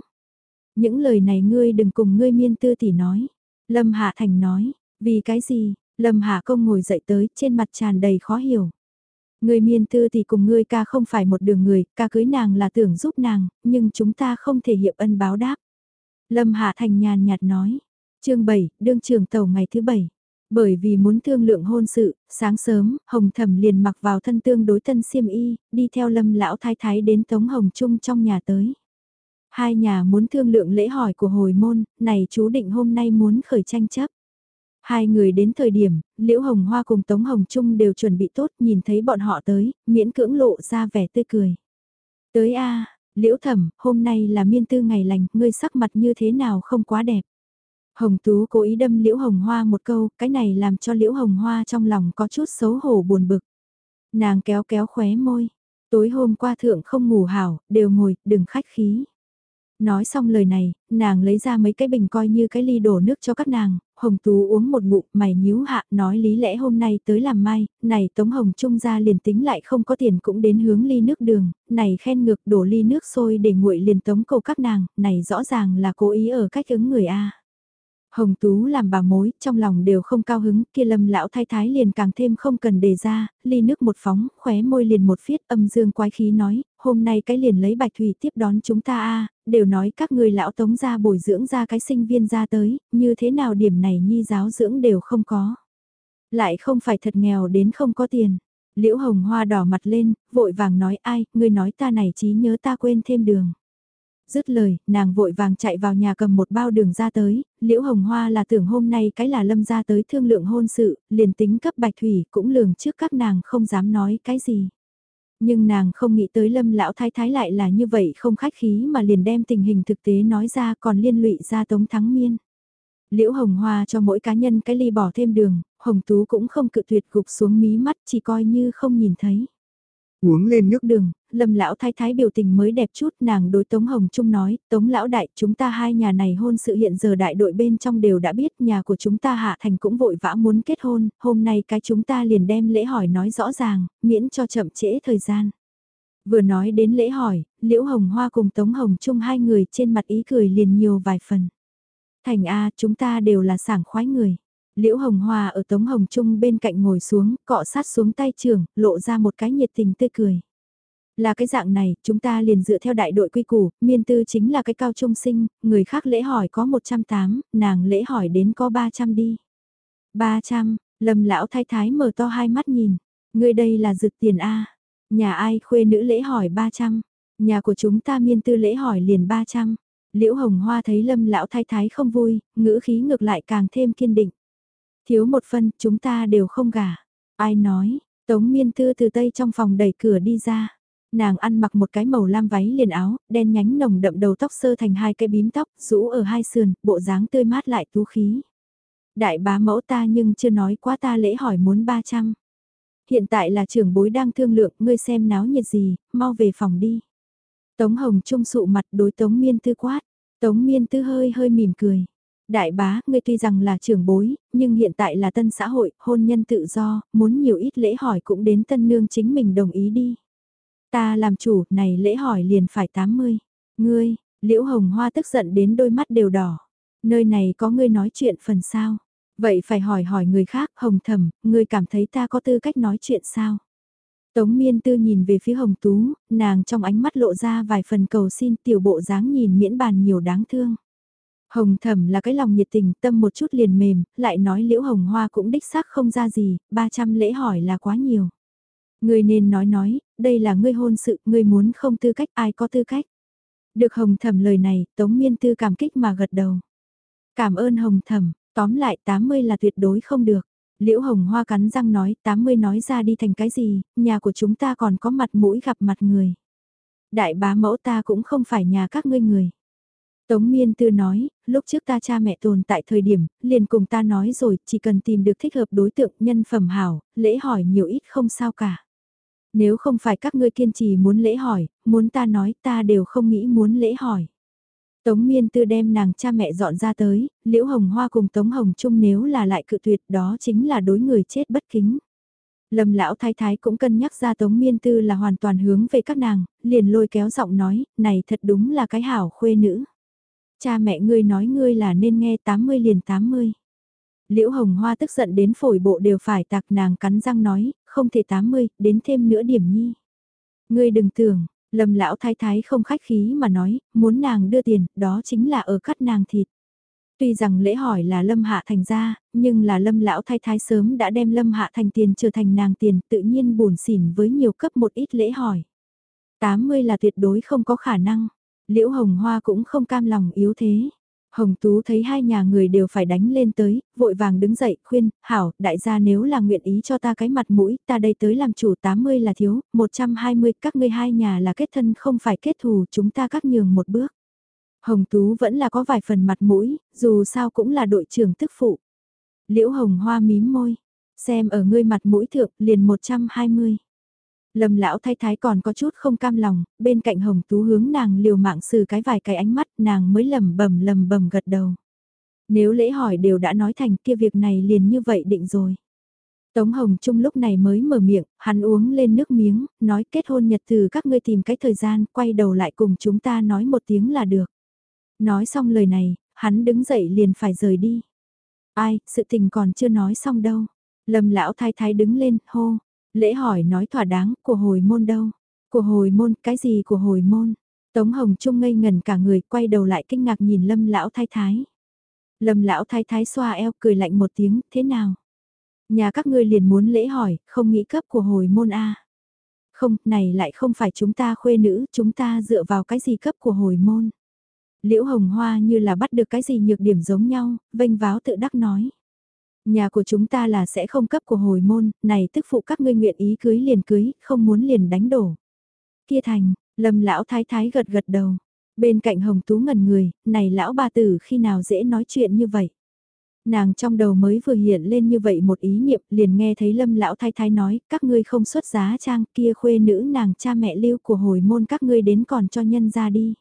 Những lời này ngươi đừng cùng ngươi miên tư tỷ nói. Lâm Hạ Thành nói, vì cái gì? Lâm Hạ Công ngồi dậy tới, trên mặt tràn đầy khó hiểu. Người miên tư thì cùng ngươi ca không phải một đường người, ca cưới nàng là tưởng giúp nàng, nhưng chúng ta không thể hiệp ân báo đáp. Lâm Hạ Thành nhàn nhạt nói. chương 7, đương trường tàu ngày thứ 7. Bởi vì muốn thương lượng hôn sự, sáng sớm, Hồng Thẩm liền mặc vào thân tương đối thân xiêm y, đi theo Lâm Lão Thái Thái đến Tống Hồng Trung trong nhà tới. Hai nhà muốn thương lượng lễ hỏi của hồi môn, này chú định hôm nay muốn khởi tranh chấp. Hai người đến thời điểm, Liễu Hồng Hoa cùng Tống Hồng Trung đều chuẩn bị tốt nhìn thấy bọn họ tới, miễn cưỡng lộ ra vẻ tươi cười. Tới a Liễu Thẩm, hôm nay là miên tư ngày lành, ngươi sắc mặt như thế nào không quá đẹp. Hồng Tú cố ý đâm Liễu Hồng Hoa một câu, cái này làm cho Liễu Hồng Hoa trong lòng có chút xấu hổ buồn bực. Nàng kéo kéo khóe môi, tối hôm qua thượng không ngủ hảo, đều ngồi, đừng khách khí. Nói xong lời này, nàng lấy ra mấy cái bình coi như cái ly đổ nước cho các nàng, Hồng Tú uống một ngụm mày nhíu hạ nói lý lẽ hôm nay tới làm mai, này Tống Hồng Trung ra liền tính lại không có tiền cũng đến hướng ly nước đường, này khen ngược đổ ly nước sôi để nguội liền tống cầu các nàng, này rõ ràng là cố ý ở cách ứng người A. Hồng Tú làm bà mối, trong lòng đều không cao hứng, kia lâm lão thái thái liền càng thêm không cần đề ra, ly nước một phóng, khóe môi liền một phiết âm dương quái khí nói, hôm nay cái liền lấy bạch thủy tiếp đón chúng ta a đều nói các người lão tống ra bồi dưỡng ra cái sinh viên ra tới, như thế nào điểm này nhi giáo dưỡng đều không có. Lại không phải thật nghèo đến không có tiền. Liễu hồng hoa đỏ mặt lên, vội vàng nói ai, ngươi nói ta này trí nhớ ta quên thêm đường dứt lời, nàng vội vàng chạy vào nhà cầm một bao đường ra tới, liễu hồng hoa là tưởng hôm nay cái là lâm ra tới thương lượng hôn sự, liền tính cấp bạch thủy cũng lường trước các nàng không dám nói cái gì. Nhưng nàng không nghĩ tới lâm lão thái thái lại là như vậy không khách khí mà liền đem tình hình thực tế nói ra còn liên lụy ra tống thắng miên. Liễu hồng hoa cho mỗi cá nhân cái ly bỏ thêm đường, hồng tú cũng không cự tuyệt gục xuống mí mắt chỉ coi như không nhìn thấy. Uống lên nước đường, lâm lão thái thái biểu tình mới đẹp chút nàng đối Tống Hồng Trung nói, Tống lão đại chúng ta hai nhà này hôn sự hiện giờ đại đội bên trong đều đã biết nhà của chúng ta hạ thành cũng vội vã muốn kết hôn, hôm nay cái chúng ta liền đem lễ hỏi nói rõ ràng, miễn cho chậm trễ thời gian. Vừa nói đến lễ hỏi, Liễu Hồng Hoa cùng Tống Hồng Trung hai người trên mặt ý cười liền nhiều vài phần. Thành A chúng ta đều là sảng khoái người. Liễu Hồng Hoa ở Tống Hồng Trung bên cạnh ngồi xuống, cọ sát xuống tay trường, lộ ra một cái nhiệt tình tươi cười. Là cái dạng này, chúng ta liền dựa theo đại đội quy củ, miên tư chính là cái cao trung sinh, người khác lễ hỏi có 108, nàng lễ hỏi đến có 300 đi. 300, lầm lão thái thái mở to hai mắt nhìn, người đây là dực tiền A, nhà ai khuê nữ lễ hỏi 300, nhà của chúng ta miên tư lễ hỏi liền 300. Liễu Hồng Hoa thấy lâm lão thái thái không vui, ngữ khí ngược lại càng thêm kiên định. Thiếu một phân, chúng ta đều không gả. Ai nói, Tống Miên Tư từ tây trong phòng đẩy cửa đi ra. Nàng ăn mặc một cái màu lam váy liền áo, đen nhánh nồng đậm đầu tóc sơ thành hai cái bím tóc, rũ ở hai sườn, bộ dáng tươi mát lại tú khí. Đại bá mẫu ta nhưng chưa nói quá ta lễ hỏi muốn 300. Hiện tại là trưởng bối đang thương lượng, ngươi xem náo nhiệt gì, mau về phòng đi. Tống Hồng Trung sụ mặt đối Tống Miên Tư quát. Tống Miên Tư hơi hơi mỉm cười. Đại bá, ngươi tuy rằng là trưởng bối, nhưng hiện tại là tân xã hội, hôn nhân tự do, muốn nhiều ít lễ hỏi cũng đến tân nương chính mình đồng ý đi. Ta làm chủ, này lễ hỏi liền phải 80. Ngươi, liễu hồng hoa tức giận đến đôi mắt đều đỏ. Nơi này có ngươi nói chuyện phần sao? Vậy phải hỏi hỏi người khác, hồng thầm, ngươi cảm thấy ta có tư cách nói chuyện sao? Tống miên tư nhìn về phía hồng tú, nàng trong ánh mắt lộ ra vài phần cầu xin tiểu bộ dáng nhìn miễn bàn nhiều đáng thương. Hồng thẩm là cái lòng nhiệt tình, tâm một chút liền mềm, lại nói liễu hồng hoa cũng đích xác không ra gì, 300 lễ hỏi là quá nhiều. Ngươi nên nói nói, đây là ngươi hôn sự, ngươi muốn không tư cách ai có tư cách. Được hồng thẩm lời này, tống miên tư cảm kích mà gật đầu. Cảm ơn hồng thẩm, tóm lại 80 là tuyệt đối không được. Liễu hồng hoa cắn răng nói 80 nói ra đi thành cái gì, nhà của chúng ta còn có mặt mũi gặp mặt người. Đại bá mẫu ta cũng không phải nhà các ngươi người. Tống Miên Tư nói, lúc trước ta cha mẹ tồn tại thời điểm, liền cùng ta nói rồi, chỉ cần tìm được thích hợp đối tượng nhân phẩm hảo, lễ hỏi nhiều ít không sao cả. Nếu không phải các ngươi kiên trì muốn lễ hỏi, muốn ta nói ta đều không nghĩ muốn lễ hỏi. Tống Miên Tư đem nàng cha mẹ dọn ra tới, Liễu Hồng Hoa cùng Tống Hồng Trung nếu là lại cự tuyệt đó chính là đối người chết bất kính. Lâm lão thái thái cũng cân nhắc ra Tống Miên Tư là hoàn toàn hướng về các nàng, liền lôi kéo giọng nói, này thật đúng là cái hảo khuê nữ. Cha mẹ ngươi nói ngươi là nên nghe 80 liền 80. Liễu Hồng Hoa tức giận đến phổi bộ đều phải tạc nàng cắn răng nói, không thể 80, đến thêm nữa điểm nhi. Ngươi đừng tưởng, Lâm lão thái thái không khách khí mà nói, muốn nàng đưa tiền, đó chính là ở cắt nàng thịt. Tuy rằng lễ hỏi là Lâm Hạ Thành ra, nhưng là Lâm lão thái thái sớm đã đem Lâm Hạ Thành tiền trở thành nàng tiền, tự nhiên buồn xỉn với nhiều cấp một ít lễ hỏi. 80 là tuyệt đối không có khả năng. Liễu Hồng Hoa cũng không cam lòng yếu thế. Hồng Tú thấy hai nhà người đều phải đánh lên tới, vội vàng đứng dậy, khuyên, hảo, đại gia nếu là nguyện ý cho ta cái mặt mũi, ta đây tới làm chủ 80 là thiếu, 120 các ngươi hai nhà là kết thân không phải kết thù, chúng ta cắt nhường một bước. Hồng Tú vẫn là có vài phần mặt mũi, dù sao cũng là đội trưởng tức phụ. Liễu Hồng Hoa mím môi, xem ở ngươi mặt mũi thượng liền 120. Lâm lão thái thái còn có chút không cam lòng, bên cạnh hồng tú hướng nàng liều mạng xử cái vài cái ánh mắt nàng mới lầm bầm lầm bầm gật đầu. Nếu lễ hỏi đều đã nói thành kia việc này liền như vậy định rồi. Tống Hồng Trung lúc này mới mở miệng, hắn uống lên nước miếng, nói kết hôn nhật từ các ngươi tìm cái thời gian, quay đầu lại cùng chúng ta nói một tiếng là được. Nói xong lời này, Hắn đứng dậy liền phải rời đi. Ai, sự tình còn chưa nói xong đâu. Lâm lão thái thái đứng lên, hô. Lễ hỏi nói thỏa đáng, của hồi môn đâu? Của hồi môn, cái gì của hồi môn? Tống Hồng Trung ngây ngần cả người, quay đầu lại kinh ngạc nhìn Lâm lão thái thái. Lâm lão thái thái xoa eo cười lạnh một tiếng, thế nào? Nhà các ngươi liền muốn lễ hỏi, không nghĩ cấp của hồi môn A. Không, này lại không phải chúng ta khuê nữ, chúng ta dựa vào cái gì cấp của hồi môn. Liễu hồng hoa như là bắt được cái gì nhược điểm giống nhau, vênh váo tự đắc nói. Nhà của chúng ta là sẽ không cấp của hồi môn, này tức phụ các ngươi nguyện ý cưới liền cưới, không muốn liền đánh đổ. Kia thành, lâm lão thái thái gật gật đầu. Bên cạnh hồng tú ngần người, này lão bà tử khi nào dễ nói chuyện như vậy. Nàng trong đầu mới vừa hiện lên như vậy một ý niệm liền nghe thấy lâm lão thái thái nói, các ngươi không xuất giá trang kia khuê nữ nàng cha mẹ lưu của hồi môn các ngươi đến còn cho nhân ra đi.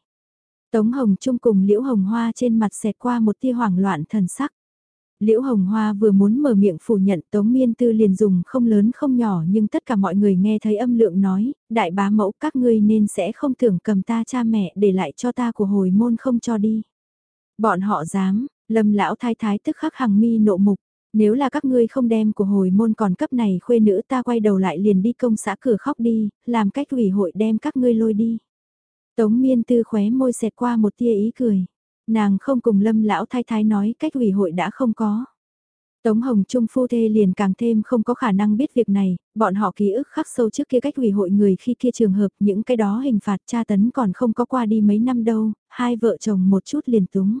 Tống Hồng Trung cùng Liễu Hồng Hoa trên mặt xẹt qua một tia hoảng loạn thần sắc. Liễu Hồng Hoa vừa muốn mở miệng phủ nhận Tống Miên Tư liền dùng không lớn không nhỏ nhưng tất cả mọi người nghe thấy âm lượng nói, đại bá mẫu các ngươi nên sẽ không tưởng cầm ta cha mẹ để lại cho ta của hồi môn không cho đi. Bọn họ dám, lâm lão thái thái tức khắc hàng mi nộ mục, nếu là các ngươi không đem của hồi môn còn cấp này khuê nữ ta quay đầu lại liền đi công xã cửa khóc đi, làm cách ủy hội đem các ngươi lôi đi. Tống miên tư khóe môi xẹt qua một tia ý cười. Nàng không cùng lâm lão thái thái nói cách ủy hội đã không có. Tống Hồng Trung phu thê liền càng thêm không có khả năng biết việc này, bọn họ ký ức khắc sâu trước kia cách ủy hội người khi kia trường hợp những cái đó hình phạt tra tấn còn không có qua đi mấy năm đâu, hai vợ chồng một chút liền túng.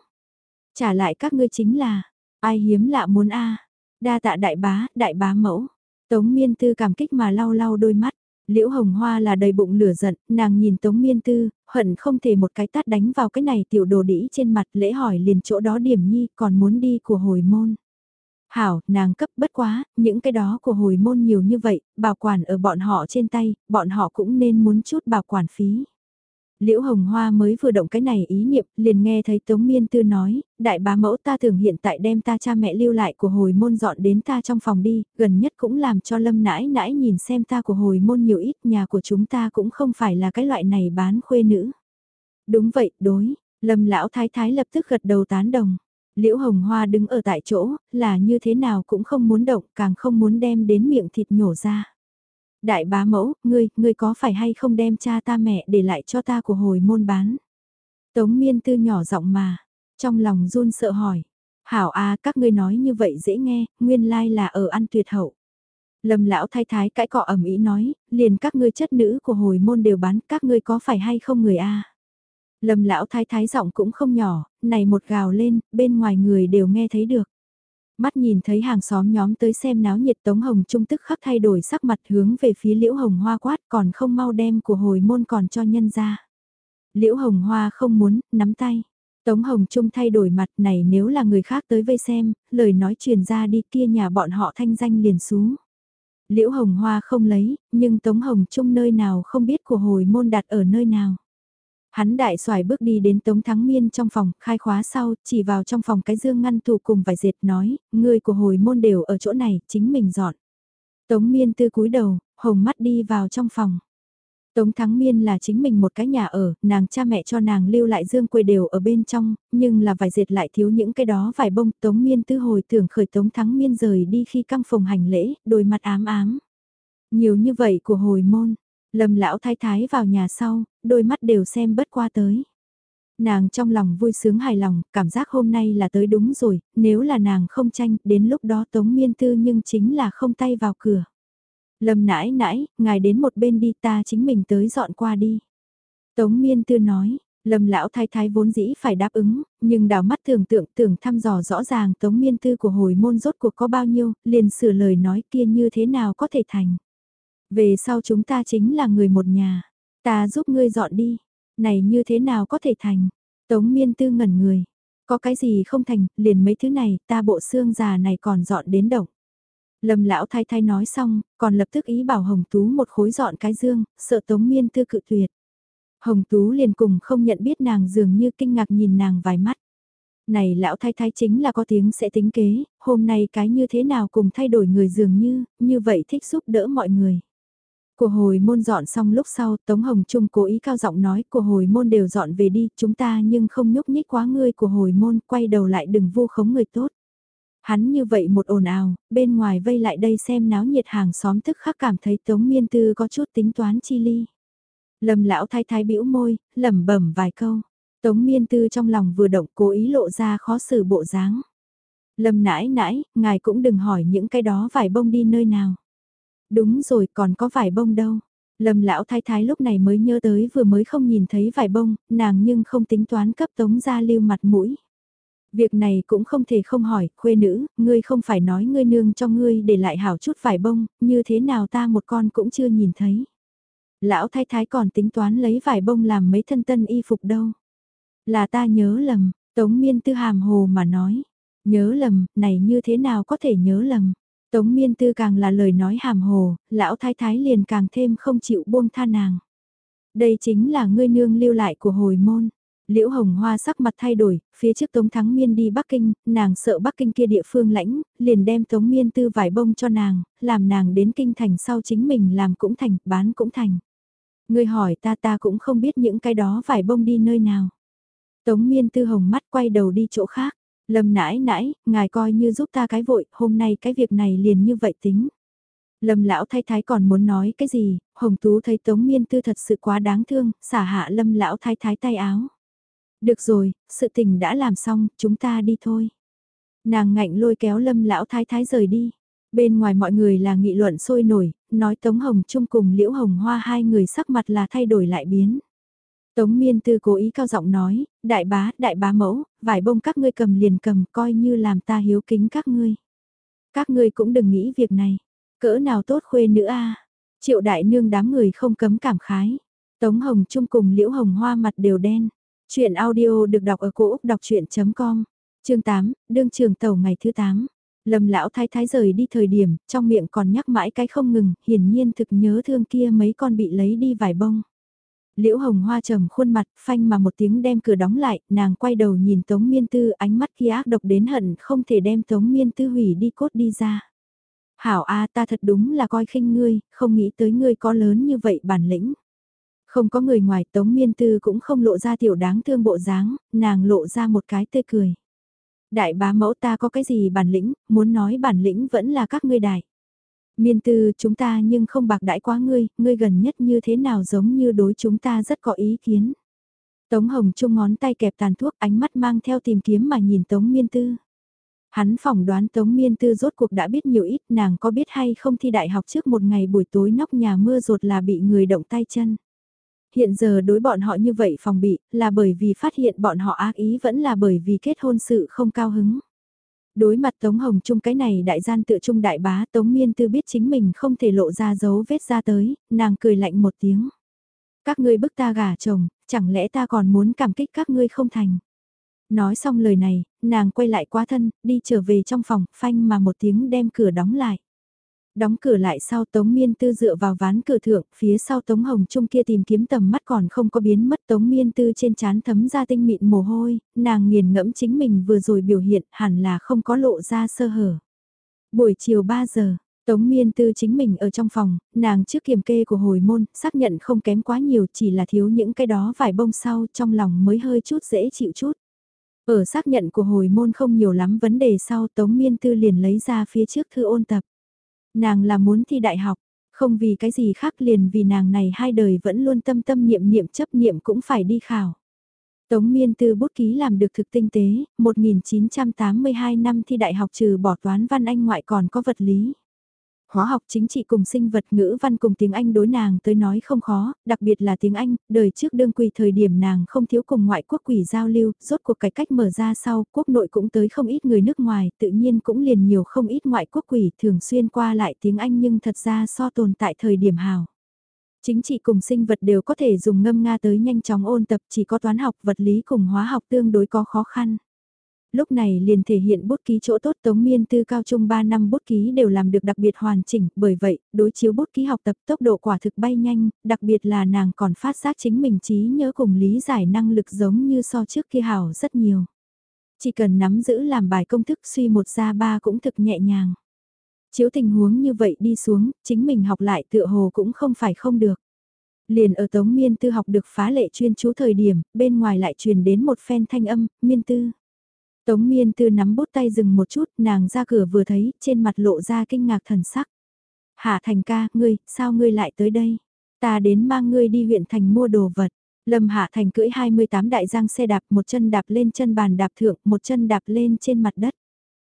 Trả lại các ngươi chính là, ai hiếm lạ muốn a đa tạ đại bá, đại bá mẫu. Tống miên tư cảm kích mà lau lau đôi mắt. Liễu Hồng Hoa là đầy bụng lửa giận, nàng nhìn Tống Miên Tư, hận không thể một cái tát đánh vào cái này tiểu đồ đĩ trên mặt lễ hỏi liền chỗ đó điểm nhi còn muốn đi của hồi môn. Hảo, nàng cấp bất quá, những cái đó của hồi môn nhiều như vậy, bảo quản ở bọn họ trên tay, bọn họ cũng nên muốn chút bảo quản phí. Liễu Hồng Hoa mới vừa động cái này ý niệm, liền nghe thấy Tống Miên Tư nói, đại bá mẫu ta thường hiện tại đem ta cha mẹ lưu lại của hồi môn dọn đến ta trong phòng đi, gần nhất cũng làm cho lâm nãi nãi nhìn xem ta của hồi môn nhiều ít, nhà của chúng ta cũng không phải là cái loại này bán khuê nữ. Đúng vậy, đối, lâm lão thái thái lập tức gật đầu tán đồng. Liễu Hồng Hoa đứng ở tại chỗ, là như thế nào cũng không muốn động, càng không muốn đem đến miệng thịt nhổ ra. Đại bá mẫu, ngươi, ngươi có phải hay không đem cha ta mẹ để lại cho ta của hồi môn bán? Tống miên tư nhỏ giọng mà, trong lòng run sợ hỏi. Hảo a các ngươi nói như vậy dễ nghe, nguyên lai là ở ăn tuyệt hậu. Lâm lão thái thái cãi cọ ẩm ý nói, liền các ngươi chất nữ của hồi môn đều bán, các ngươi có phải hay không người a? Lâm lão thái thái giọng cũng không nhỏ, này một gào lên, bên ngoài người đều nghe thấy được. Mắt nhìn thấy hàng xóm nhóm tới xem náo nhiệt Tống Hồng Trung tức khắc thay đổi sắc mặt hướng về phía Liễu Hồng Hoa quát còn không mau đem của hồi môn còn cho nhân ra. Liễu Hồng Hoa không muốn, nắm tay. Tống Hồng Trung thay đổi mặt này nếu là người khác tới vây xem, lời nói truyền ra đi kia nhà bọn họ thanh danh liền xuống. Liễu Hồng Hoa không lấy, nhưng Tống Hồng Trung nơi nào không biết của hồi môn đặt ở nơi nào. Hắn đại xoài bước đi đến Tống Thắng Miên trong phòng, khai khóa sau, chỉ vào trong phòng cái dương ngăn tủ cùng vài dệt nói, người của hồi môn đều ở chỗ này, chính mình dọn. Tống Miên tư cúi đầu, hồng mắt đi vào trong phòng. Tống Thắng Miên là chính mình một cái nhà ở, nàng cha mẹ cho nàng lưu lại dương quê đều ở bên trong, nhưng là vài dệt lại thiếu những cái đó vài bông. Tống Miên tư hồi tưởng khởi Tống Thắng Miên rời đi khi căng phòng hành lễ, đôi mặt ám ám. Nhiều như vậy của hồi môn, Lâm lão thái thái vào nhà sau, đôi mắt đều xem bất qua tới. Nàng trong lòng vui sướng hài lòng, cảm giác hôm nay là tới đúng rồi, nếu là nàng không tranh, đến lúc đó tống miên tư nhưng chính là không tay vào cửa. Lâm nãi nãi, ngài đến một bên đi ta chính mình tới dọn qua đi. Tống miên tư nói, Lâm lão thái thái vốn dĩ phải đáp ứng, nhưng đào mắt tưởng tượng tưởng thăm dò rõ ràng tống miên tư của hồi môn rốt cuộc có bao nhiêu, liền sửa lời nói kia như thế nào có thể thành. Về sau chúng ta chính là người một nhà. Ta giúp ngươi dọn đi. Này như thế nào có thể thành? Tống miên tư ngẩn người. Có cái gì không thành, liền mấy thứ này, ta bộ xương già này còn dọn đến động. Lâm lão thay thay nói xong, còn lập tức ý bảo Hồng Tú một khối dọn cái dương, sợ Tống Miên Tư cự tuyệt. Hồng Tú liền cùng không nhận biết nàng dường như kinh ngạc nhìn nàng vài mắt. Này lão thay thay chính là có tiếng sẽ tính kế, hôm nay cái như thế nào cùng thay đổi người dường như, như vậy thích giúp đỡ mọi người. Của hồi môn dọn xong lúc sau, Tống Hồng Trung cố ý cao giọng nói của hồi môn đều dọn về đi, chúng ta nhưng không nhúc nhích quá ngươi của hồi môn, quay đầu lại đừng vu khống người tốt. Hắn như vậy một ồn ào, bên ngoài vây lại đây xem náo nhiệt hàng xóm tức khắc cảm thấy Tống Miên Tư có chút tính toán chi ly. Lầm lão thái thái bĩu môi, lẩm bẩm vài câu. Tống Miên Tư trong lòng vừa động cố ý lộ ra khó xử bộ dáng. Lâm nãi nãi, ngài cũng đừng hỏi những cái đó vải bông đi nơi nào. Đúng rồi, còn có vải bông đâu. Lâm lão thái thái lúc này mới nhớ tới vừa mới không nhìn thấy vải bông, nàng nhưng không tính toán cấp tống ra lưu mặt mũi. Việc này cũng không thể không hỏi, khuê nữ, ngươi không phải nói ngươi nương cho ngươi để lại hảo chút vải bông, như thế nào ta một con cũng chưa nhìn thấy. Lão thái thái còn tính toán lấy vải bông làm mấy thân tân y phục đâu. Là ta nhớ lầm, tống miên tư hàm hồ mà nói. Nhớ lầm, này như thế nào có thể nhớ lầm. Tống miên tư càng là lời nói hàm hồ, lão thái thái liền càng thêm không chịu buông tha nàng. Đây chính là ngươi nương lưu lại của hồi môn. Liễu Hồng Hoa sắc mặt thay đổi, phía trước Tống Thắng Miên đi Bắc Kinh, nàng sợ Bắc Kinh kia địa phương lãnh, liền đem Tống Miên tư vải bông cho nàng, làm nàng đến Kinh thành sau chính mình làm cũng thành, bán cũng thành. Người hỏi ta ta cũng không biết những cái đó vải bông đi nơi nào. Tống Miên tư hồng mắt quay đầu đi chỗ khác. Lâm nãi nãi, ngài coi như giúp ta cái vội, hôm nay cái việc này liền như vậy tính. Lâm lão thái thái còn muốn nói cái gì, Hồng Tú thấy Tống Miên Tư thật sự quá đáng thương, xả hạ Lâm lão thái thái tay áo. Được rồi, sự tình đã làm xong, chúng ta đi thôi. Nàng ngạnh lôi kéo Lâm lão thái thái rời đi. Bên ngoài mọi người là nghị luận sôi nổi, nói Tống Hồng Trung cùng Liễu Hồng Hoa hai người sắc mặt là thay đổi lại biến. Tống miên tư cố ý cao giọng nói, đại bá, đại bá mẫu, vải bông các ngươi cầm liền cầm coi như làm ta hiếu kính các ngươi. Các ngươi cũng đừng nghĩ việc này, cỡ nào tốt khuê nữa a Triệu đại nương đám người không cấm cảm khái. Tống Hồng Trung cùng Liễu Hồng Hoa mặt đều đen. Chuyện audio được đọc ở cổ Úc đọc chuyện.com, chương 8, đương trường tàu ngày thứ 8. Lâm lão thái thái rời đi thời điểm, trong miệng còn nhắc mãi cái không ngừng, hiển nhiên thực nhớ thương kia mấy con bị lấy đi vải bông. Liễu hồng hoa trầm khuôn mặt, phanh mà một tiếng đem cửa đóng lại, nàng quay đầu nhìn Tống Miên Tư ánh mắt kia ác độc đến hận không thể đem Tống Miên Tư hủy đi cốt đi ra. Hảo A ta thật đúng là coi khinh ngươi, không nghĩ tới ngươi có lớn như vậy bản lĩnh. Không có người ngoài Tống Miên Tư cũng không lộ ra tiểu đáng thương bộ dáng, nàng lộ ra một cái tươi cười. Đại bá mẫu ta có cái gì bản lĩnh, muốn nói bản lĩnh vẫn là các ngươi đại. Miên tư chúng ta nhưng không bạc đãi quá ngươi, ngươi gần nhất như thế nào giống như đối chúng ta rất có ý kiến. Tống Hồng Trung ngón tay kẹp tàn thuốc ánh mắt mang theo tìm kiếm mà nhìn Tống Miên Tư. Hắn phỏng đoán Tống Miên Tư rốt cuộc đã biết nhiều ít nàng có biết hay không thi đại học trước một ngày buổi tối nóc nhà mưa rột là bị người động tay chân. Hiện giờ đối bọn họ như vậy phòng bị là bởi vì phát hiện bọn họ ác ý vẫn là bởi vì kết hôn sự không cao hứng. Đối mặt Tống Hồng Trung cái này đại gian tựa trung đại bá Tống Miên Tư biết chính mình không thể lộ ra dấu vết ra tới, nàng cười lạnh một tiếng. Các ngươi bức ta gả chồng, chẳng lẽ ta còn muốn cảm kích các ngươi không thành. Nói xong lời này, nàng quay lại quá thân, đi trở về trong phòng, phanh mà một tiếng đem cửa đóng lại. Đóng cửa lại sau Tống Miên Tư dựa vào ván cửa thượng, phía sau Tống Hồng Trung kia tìm kiếm tầm mắt còn không có biến mất Tống Miên Tư trên chán thấm ra tinh mịn mồ hôi, nàng nghiền ngẫm chính mình vừa rồi biểu hiện hẳn là không có lộ ra sơ hở. Buổi chiều 3 giờ, Tống Miên Tư chính mình ở trong phòng, nàng trước kiểm kê của hồi môn, xác nhận không kém quá nhiều chỉ là thiếu những cái đó vài bông sau trong lòng mới hơi chút dễ chịu chút. Ở xác nhận của hồi môn không nhiều lắm vấn đề sau Tống Miên Tư liền lấy ra phía trước thư ôn tập. Nàng là muốn thi đại học, không vì cái gì khác liền vì nàng này hai đời vẫn luôn tâm tâm niệm niệm chấp niệm cũng phải đi khảo. Tống Miên Tư bút ký làm được thực tinh tế, 1982 năm thi đại học trừ bỏ toán văn anh ngoại còn có vật lý hóa học chính trị cùng sinh vật ngữ văn cùng tiếng Anh đối nàng tới nói không khó, đặc biệt là tiếng Anh, đời trước đương quỳ thời điểm nàng không thiếu cùng ngoại quốc quỷ giao lưu, rốt cuộc cải cách mở ra sau, quốc nội cũng tới không ít người nước ngoài, tự nhiên cũng liền nhiều không ít ngoại quốc quỷ thường xuyên qua lại tiếng Anh nhưng thật ra so tồn tại thời điểm hào. Chính trị cùng sinh vật đều có thể dùng ngâm Nga tới nhanh chóng ôn tập chỉ có toán học vật lý cùng hóa học tương đối có khó khăn lúc này liền thể hiện bút ký chỗ tốt Tống Miên Tư cao trung 3 năm bút ký đều làm được đặc biệt hoàn chỉnh, bởi vậy, đối chiếu bút ký học tập tốc độ quả thực bay nhanh, đặc biệt là nàng còn phát giác chính mình trí nhớ cùng lý giải năng lực giống như so trước kia hảo rất nhiều. Chỉ cần nắm giữ làm bài công thức suy một ra ba cũng thực nhẹ nhàng. Chiếu tình huống như vậy đi xuống, chính mình học lại tựa hồ cũng không phải không được. Liền ở Tống Miên Tư học được phá lệ chuyên chú thời điểm, bên ngoài lại truyền đến một phen thanh âm, Miên Tư. Tống Miên Tư nắm bút tay dừng một chút, nàng ra cửa vừa thấy, trên mặt lộ ra kinh ngạc thần sắc. Hạ Thành ca, ngươi, sao ngươi lại tới đây? Ta đến mang ngươi đi huyện thành mua đồ vật. Lâm Hạ Thành cưỡi 28 đại giang xe đạp, một chân đạp lên chân bàn đạp thượng, một chân đạp lên trên mặt đất.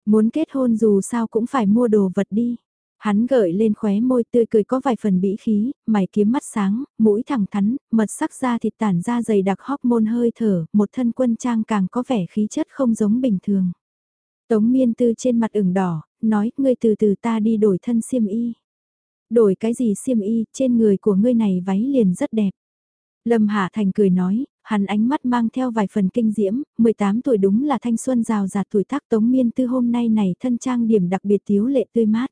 Muốn kết hôn dù sao cũng phải mua đồ vật đi. Hắn gợi lên khóe môi tươi cười có vài phần bĩ khí, mày kiếm mắt sáng, mũi thẳng thắn, mật sắc da thịt tản ra dày đặc hormone hơi thở, một thân quân trang càng có vẻ khí chất không giống bình thường. Tống miên tư trên mặt ửng đỏ, nói, ngươi từ từ ta đi đổi thân xiêm y. Đổi cái gì xiêm y, trên người của ngươi này váy liền rất đẹp. Lâm Hạ Thành cười nói, hắn ánh mắt mang theo vài phần kinh diễm, 18 tuổi đúng là thanh xuân rào rạt tuổi tác tống miên tư hôm nay này thân trang điểm đặc biệt tiếu lệ tươi mát.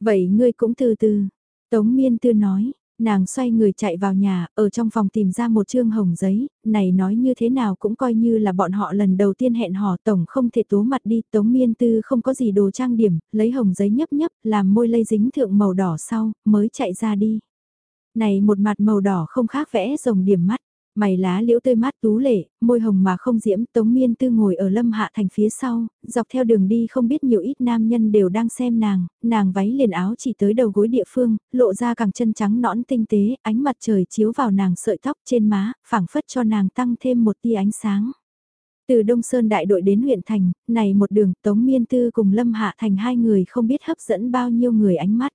Vậy ngươi cũng từ từ, tống miên tư nói, nàng xoay người chạy vào nhà, ở trong phòng tìm ra một chương hồng giấy, này nói như thế nào cũng coi như là bọn họ lần đầu tiên hẹn hò tổng không thể tố mặt đi, tống miên tư không có gì đồ trang điểm, lấy hồng giấy nhấp nhấp, làm môi lây dính thượng màu đỏ sau, mới chạy ra đi. Này một mặt màu đỏ không khác vẽ rồng điểm mắt. Mày lá liễu tươi mát tú lệ, môi hồng mà không diễm, Tống Miên Tư ngồi ở Lâm Hạ Thành phía sau, dọc theo đường đi không biết nhiều ít nam nhân đều đang xem nàng, nàng váy liền áo chỉ tới đầu gối địa phương, lộ ra càng chân trắng nõn tinh tế, ánh mặt trời chiếu vào nàng sợi tóc trên má, phảng phất cho nàng tăng thêm một tia ánh sáng. Từ Đông Sơn đại đội đến huyện thành, này một đường Tống Miên Tư cùng Lâm Hạ Thành hai người không biết hấp dẫn bao nhiêu người ánh mắt.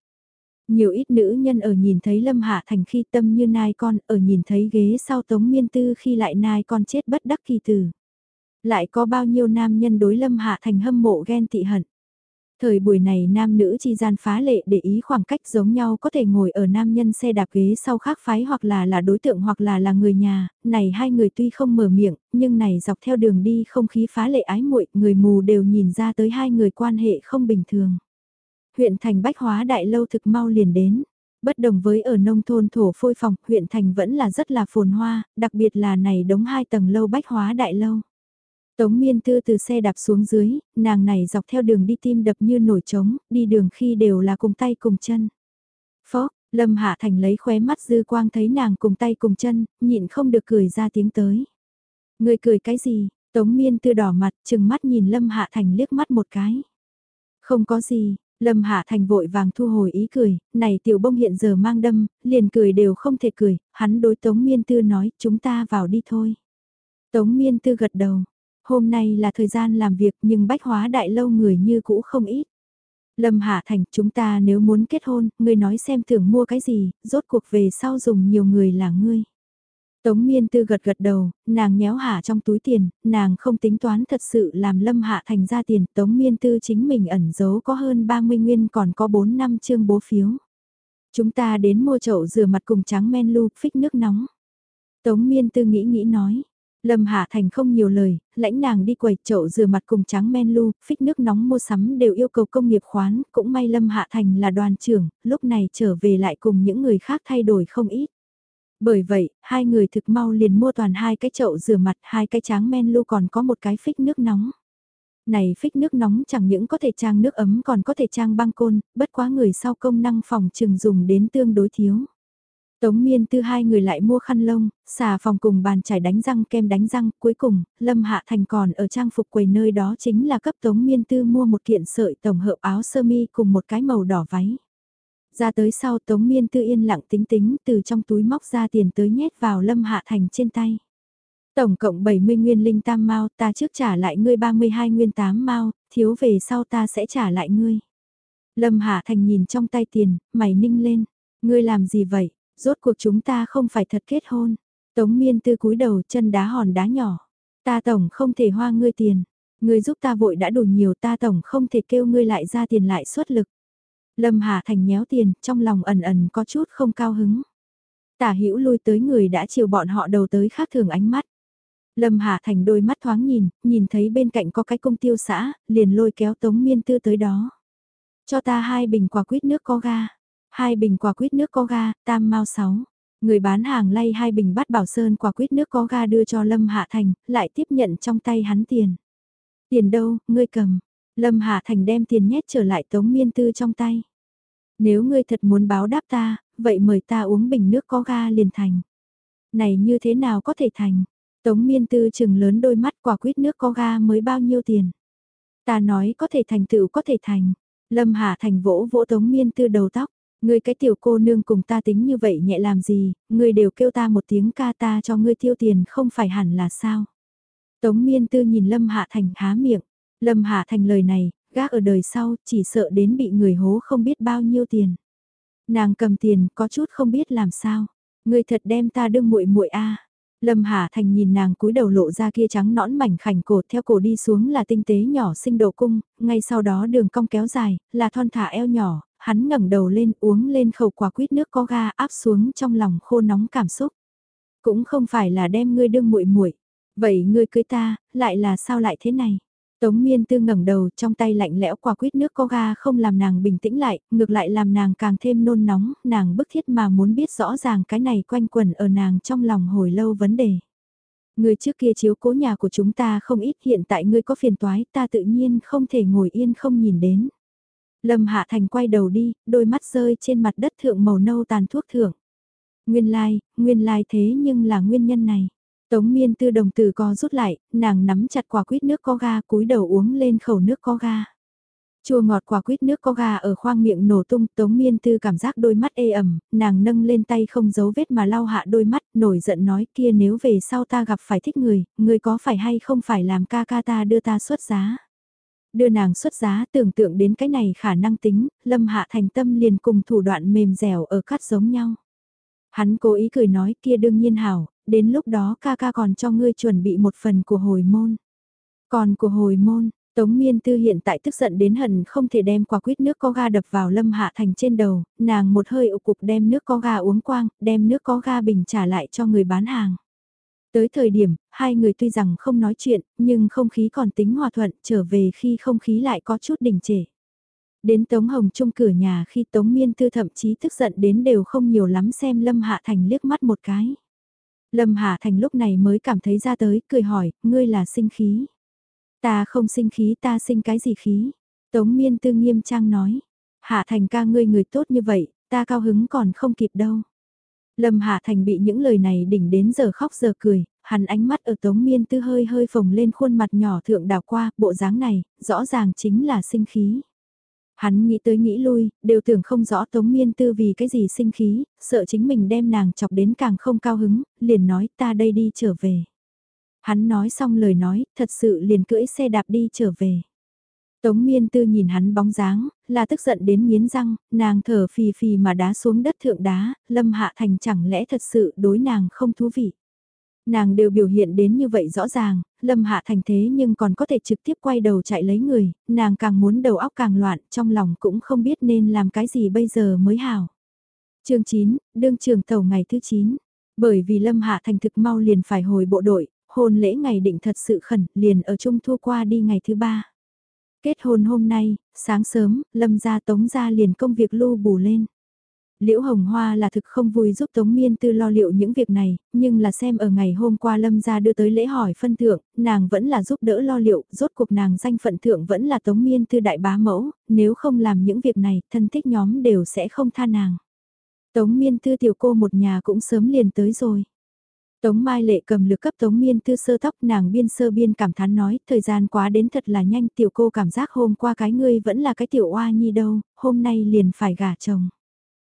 Nhiều ít nữ nhân ở nhìn thấy Lâm Hạ Thành khi tâm như nai con, ở nhìn thấy ghế sau Tống Miên Tư khi lại nai con chết bất đắc kỳ tử. Lại có bao nhiêu nam nhân đối Lâm Hạ Thành hâm mộ ghen tị hận. Thời buổi này nam nữ chi gian phá lệ để ý khoảng cách giống nhau có thể ngồi ở nam nhân xe đạp ghế sau khác phái hoặc là là đối tượng hoặc là là người nhà, này hai người tuy không mở miệng, nhưng này dọc theo đường đi không khí phá lệ ái muội người mù đều nhìn ra tới hai người quan hệ không bình thường huyện thành bách hóa đại lâu thực mau liền đến. Bất đồng với ở nông thôn thổ phôi phòng, huyện thành vẫn là rất là phồn hoa, đặc biệt là này đống hai tầng lâu bách hóa đại lâu. Tống miên tư từ xe đạp xuống dưới, nàng này dọc theo đường đi tim đập như nổi trống, đi đường khi đều là cùng tay cùng chân. Phó, Lâm Hạ Thành lấy khóe mắt dư quang thấy nàng cùng tay cùng chân, nhịn không được cười ra tiếng tới. Người cười cái gì? Tống miên tư đỏ mặt, chừng mắt nhìn Lâm Hạ Thành liếc mắt một cái. Không có gì, Lâm Hạ Thành vội vàng thu hồi ý cười, này tiểu bông hiện giờ mang đâm, liền cười đều không thể cười, hắn đối Tống Miên Tư nói, chúng ta vào đi thôi. Tống Miên Tư gật đầu, hôm nay là thời gian làm việc nhưng bách hóa đại lâu người như cũ không ít. Lâm Hạ Thành, chúng ta nếu muốn kết hôn, ngươi nói xem tưởng mua cái gì, rốt cuộc về sau dùng nhiều người là ngươi. Tống miên tư gật gật đầu, nàng nhéo hạ trong túi tiền, nàng không tính toán thật sự làm lâm hạ thành ra tiền, tống miên tư chính mình ẩn giấu có hơn 30 nguyên còn có 4 năm chương bố phiếu. Chúng ta đến mua chậu rửa mặt cùng trắng men lu, phích nước nóng. Tống miên tư nghĩ nghĩ nói. Lâm Hạ Thành không nhiều lời, lãnh nàng đi quầy chậu rửa mặt cùng trắng men lu, phích nước nóng mua sắm đều yêu cầu công nghiệp khoán, cũng may Lâm Hạ Thành là đoàn trưởng, lúc này trở về lại cùng những người khác thay đổi không ít. Bởi vậy, hai người thực mau liền mua toàn hai cái chậu rửa mặt, hai cái tráng men lu còn có một cái phích nước nóng. Này phích nước nóng chẳng những có thể trang nước ấm còn có thể trang băng côn, bất quá người sau công năng phòng trừng dùng đến tương đối thiếu. Tống miên tư hai người lại mua khăn lông, xà phòng cùng bàn chải đánh răng kem đánh răng, cuối cùng, Lâm Hạ Thành còn ở trang phục quầy nơi đó chính là cấp Tống miên tư mua một kiện sợi tổng hợp áo sơ mi cùng một cái màu đỏ váy. Ra tới sau Tống Miên Tư yên lặng tính tính từ trong túi móc ra tiền tới nhét vào Lâm Hạ Thành trên tay. Tổng cộng 70 nguyên linh tam mau ta trước trả lại ngươi 32 nguyên tám mau thiếu về sau ta sẽ trả lại ngươi. Lâm Hạ Thành nhìn trong tay tiền, mày ninh lên. Ngươi làm gì vậy? Rốt cuộc chúng ta không phải thật kết hôn. Tống miên tư cúi đầu chân đá hòn đá nhỏ. Ta tổng không thể hoa ngươi tiền. Ngươi giúp ta vội đã đủ nhiều ta tổng không thể kêu ngươi lại ra tiền lại xuất lực. Lâm Hà Thành nhéo tiền, trong lòng ẩn ẩn có chút không cao hứng. Tả hữu lui tới người đã chiều bọn họ đầu tới khác thường ánh mắt. Lâm Hà Thành đôi mắt thoáng nhìn, nhìn thấy bên cạnh có cái công tiêu xã, liền lôi kéo Tống Miên Tư tới đó. Cho ta hai bình quả quýt nước có ga. Hai bình quả quýt nước có ga, tam mau sáu. Người bán hàng lay hai bình bát bảo sơn quả quýt nước có ga đưa cho Lâm Hạ Thành, lại tiếp nhận trong tay hắn tiền. Tiền đâu, ngươi cầm. Lâm Hạ Thành đem tiền nhét trở lại Tống Miên Tư trong tay. Nếu ngươi thật muốn báo đáp ta, vậy mời ta uống bình nước có ga liền thành. Này như thế nào có thể thành? Tống Miên Tư chừng lớn đôi mắt quả quýt nước có ga mới bao nhiêu tiền? Ta nói có thể thành tựu có thể thành. Lâm Hạ Thành vỗ vỗ Tống Miên Tư đầu tóc. Ngươi cái tiểu cô nương cùng ta tính như vậy nhẹ làm gì, ngươi đều kêu ta một tiếng ca ta cho ngươi tiêu tiền không phải hẳn là sao. Tống miên tư nhìn Lâm Hạ Thành há miệng, Lâm Hạ Thành lời này, gác ở đời sau, chỉ sợ đến bị người hố không biết bao nhiêu tiền. Nàng cầm tiền, có chút không biết làm sao. Ngươi thật đem ta đương muội muội a. Lâm Hà Thành nhìn nàng cúi đầu lộ ra kia trắng nõn mảnh khảnh cổ theo cổ đi xuống là tinh tế nhỏ sinh độ cung, ngay sau đó đường cong kéo dài, là thon thả eo nhỏ, hắn ngẩng đầu lên uống lên khẩu quả quýt nước có ga áp xuống trong lòng khô nóng cảm xúc. Cũng không phải là đem ngươi đương muội muội, vậy ngươi cưới ta, lại là sao lại thế này? Tống miên tư ngẩng đầu trong tay lạnh lẽo quả quyết nước có ga không làm nàng bình tĩnh lại, ngược lại làm nàng càng thêm nôn nóng, nàng bức thiết mà muốn biết rõ ràng cái này quanh quẩn ở nàng trong lòng hồi lâu vấn đề. Người trước kia chiếu cố nhà của chúng ta không ít hiện tại ngươi có phiền toái ta tự nhiên không thể ngồi yên không nhìn đến. Lâm Hạ Thành quay đầu đi, đôi mắt rơi trên mặt đất thượng màu nâu tàn thuốc thượng. Nguyên lai, nguyên lai thế nhưng là nguyên nhân này. Tống miên tư đồng từ co rút lại, nàng nắm chặt quả quýt nước có ga cúi đầu uống lên khẩu nước có ga. Chua ngọt quả quýt nước có ga ở khoang miệng nổ tung, tống miên tư cảm giác đôi mắt ê ẩm, nàng nâng lên tay không giấu vết mà lau hạ đôi mắt, nổi giận nói kia nếu về sau ta gặp phải thích người, người có phải hay không phải làm ca ca ta đưa ta xuất giá. Đưa nàng xuất giá tưởng tượng đến cái này khả năng tính, lâm hạ thành tâm liền cùng thủ đoạn mềm dẻo ở cắt giống nhau. Hắn cố ý cười nói kia đương nhiên hảo, đến lúc đó ca ca còn cho ngươi chuẩn bị một phần của hồi môn. Còn của hồi môn, Tống Miên Tư hiện tại tức giận đến hận không thể đem quả quýt nước có ga đập vào Lâm Hạ Thành trên đầu, nàng một hơi ụ cục đem nước có ga uống quang, đem nước có ga bình trả lại cho người bán hàng. Tới thời điểm, hai người tuy rằng không nói chuyện, nhưng không khí còn tính hòa thuận, trở về khi không khí lại có chút đình trệ. Đến Tống Hồng Trung cửa nhà khi Tống Miên Tư thậm chí tức giận đến đều không nhiều lắm xem Lâm Hạ Thành liếc mắt một cái. Lâm Hạ Thành lúc này mới cảm thấy ra tới, cười hỏi, ngươi là sinh khí. Ta không sinh khí ta sinh cái gì khí. Tống Miên Tư nghiêm trang nói. Hạ Thành ca ngươi người tốt như vậy, ta cao hứng còn không kịp đâu. Lâm Hạ Thành bị những lời này đỉnh đến giờ khóc giờ cười, hắn ánh mắt ở Tống Miên Tư hơi hơi phồng lên khuôn mặt nhỏ thượng đảo qua, bộ dáng này, rõ ràng chính là sinh khí. Hắn nghĩ tới nghĩ lui, đều tưởng không rõ Tống Miên Tư vì cái gì sinh khí, sợ chính mình đem nàng chọc đến càng không cao hứng, liền nói ta đây đi trở về. Hắn nói xong lời nói, thật sự liền cưỡi xe đạp đi trở về. Tống miên tư nhìn hắn bóng dáng, là tức giận đến miến răng, nàng thở phì phì mà đá xuống đất thượng đá, lâm hạ thành chẳng lẽ thật sự đối nàng không thú vị. Nàng đều biểu hiện đến như vậy rõ ràng, lâm hạ thành thế nhưng còn có thể trực tiếp quay đầu chạy lấy người, nàng càng muốn đầu óc càng loạn, trong lòng cũng không biết nên làm cái gì bây giờ mới hảo. chương 9, đương trường tàu ngày thứ 9. Bởi vì lâm hạ thành thực mau liền phải hồi bộ đội, hôn lễ ngày định thật sự khẩn, liền ở trung thu qua đi ngày thứ ba. Kết hôn hôm nay, sáng sớm, lâm gia tống gia liền công việc lưu bù lên. Liễu Hồng Hoa là thực không vui giúp Tống Miên Tư lo liệu những việc này, nhưng là xem ở ngày hôm qua Lâm gia đưa tới lễ hỏi phân thượng, nàng vẫn là giúp đỡ lo liệu, rốt cuộc nàng danh phận thượng vẫn là Tống Miên Tư đại bá mẫu, nếu không làm những việc này, thân thích nhóm đều sẽ không tha nàng. Tống Miên Tư tiểu cô một nhà cũng sớm liền tới rồi. Tống Mai Lệ cầm lực cấp Tống Miên Tư sơ tóc nàng biên sơ biên cảm thán nói, thời gian quá đến thật là nhanh tiểu cô cảm giác hôm qua cái ngươi vẫn là cái tiểu oa nhi đâu, hôm nay liền phải gả chồng.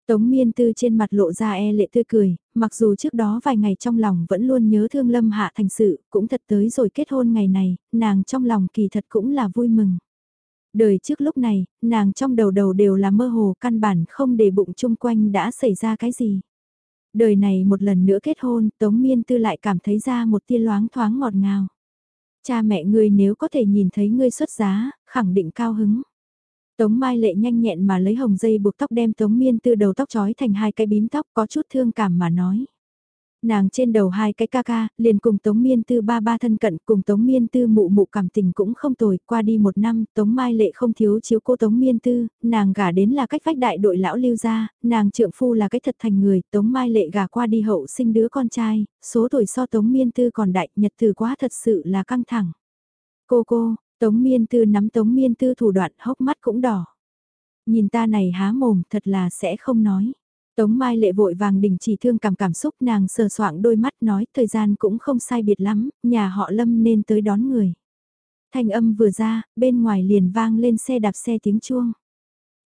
Tống miên tư trên mặt lộ ra e lệ tươi cười, mặc dù trước đó vài ngày trong lòng vẫn luôn nhớ thương lâm hạ thành sự, cũng thật tới rồi kết hôn ngày này, nàng trong lòng kỳ thật cũng là vui mừng. Đời trước lúc này, nàng trong đầu đầu đều là mơ hồ căn bản không để bụng chung quanh đã xảy ra cái gì. Đời này một lần nữa kết hôn, Tống Miên Tư lại cảm thấy ra một tia loáng thoáng ngọt ngào. Cha mẹ ngươi nếu có thể nhìn thấy ngươi xuất giá, khẳng định cao hứng. Tống Mai Lệ nhanh nhẹn mà lấy hồng dây buộc tóc đem Tống Miên Tư đầu tóc trói thành hai cái bím tóc có chút thương cảm mà nói. Nàng trên đầu hai cái ca ca, liền cùng Tống Miên Tư ba ba thân cận, cùng Tống Miên Tư mụ mụ cảm tình cũng không tồi, qua đi một năm, Tống Mai Lệ không thiếu chiếu cô Tống Miên Tư, nàng gả đến là cách vách đại đội lão lưu gia, nàng trượng phu là cái thật thành người, Tống Mai Lệ gả qua đi hậu sinh đứa con trai, số tuổi so Tống Miên Tư còn đại, nhật từ quá thật sự là căng thẳng. Cô cô, Tống miên tư nắm tống miên tư thủ đoạn hốc mắt cũng đỏ. Nhìn ta này há mồm thật là sẽ không nói. Tống Mai lệ vội vàng đình chỉ thương cảm cảm xúc nàng sờ soạng đôi mắt nói thời gian cũng không sai biệt lắm, nhà họ Lâm nên tới đón người. Thanh âm vừa ra, bên ngoài liền vang lên xe đạp xe tiếng chuông.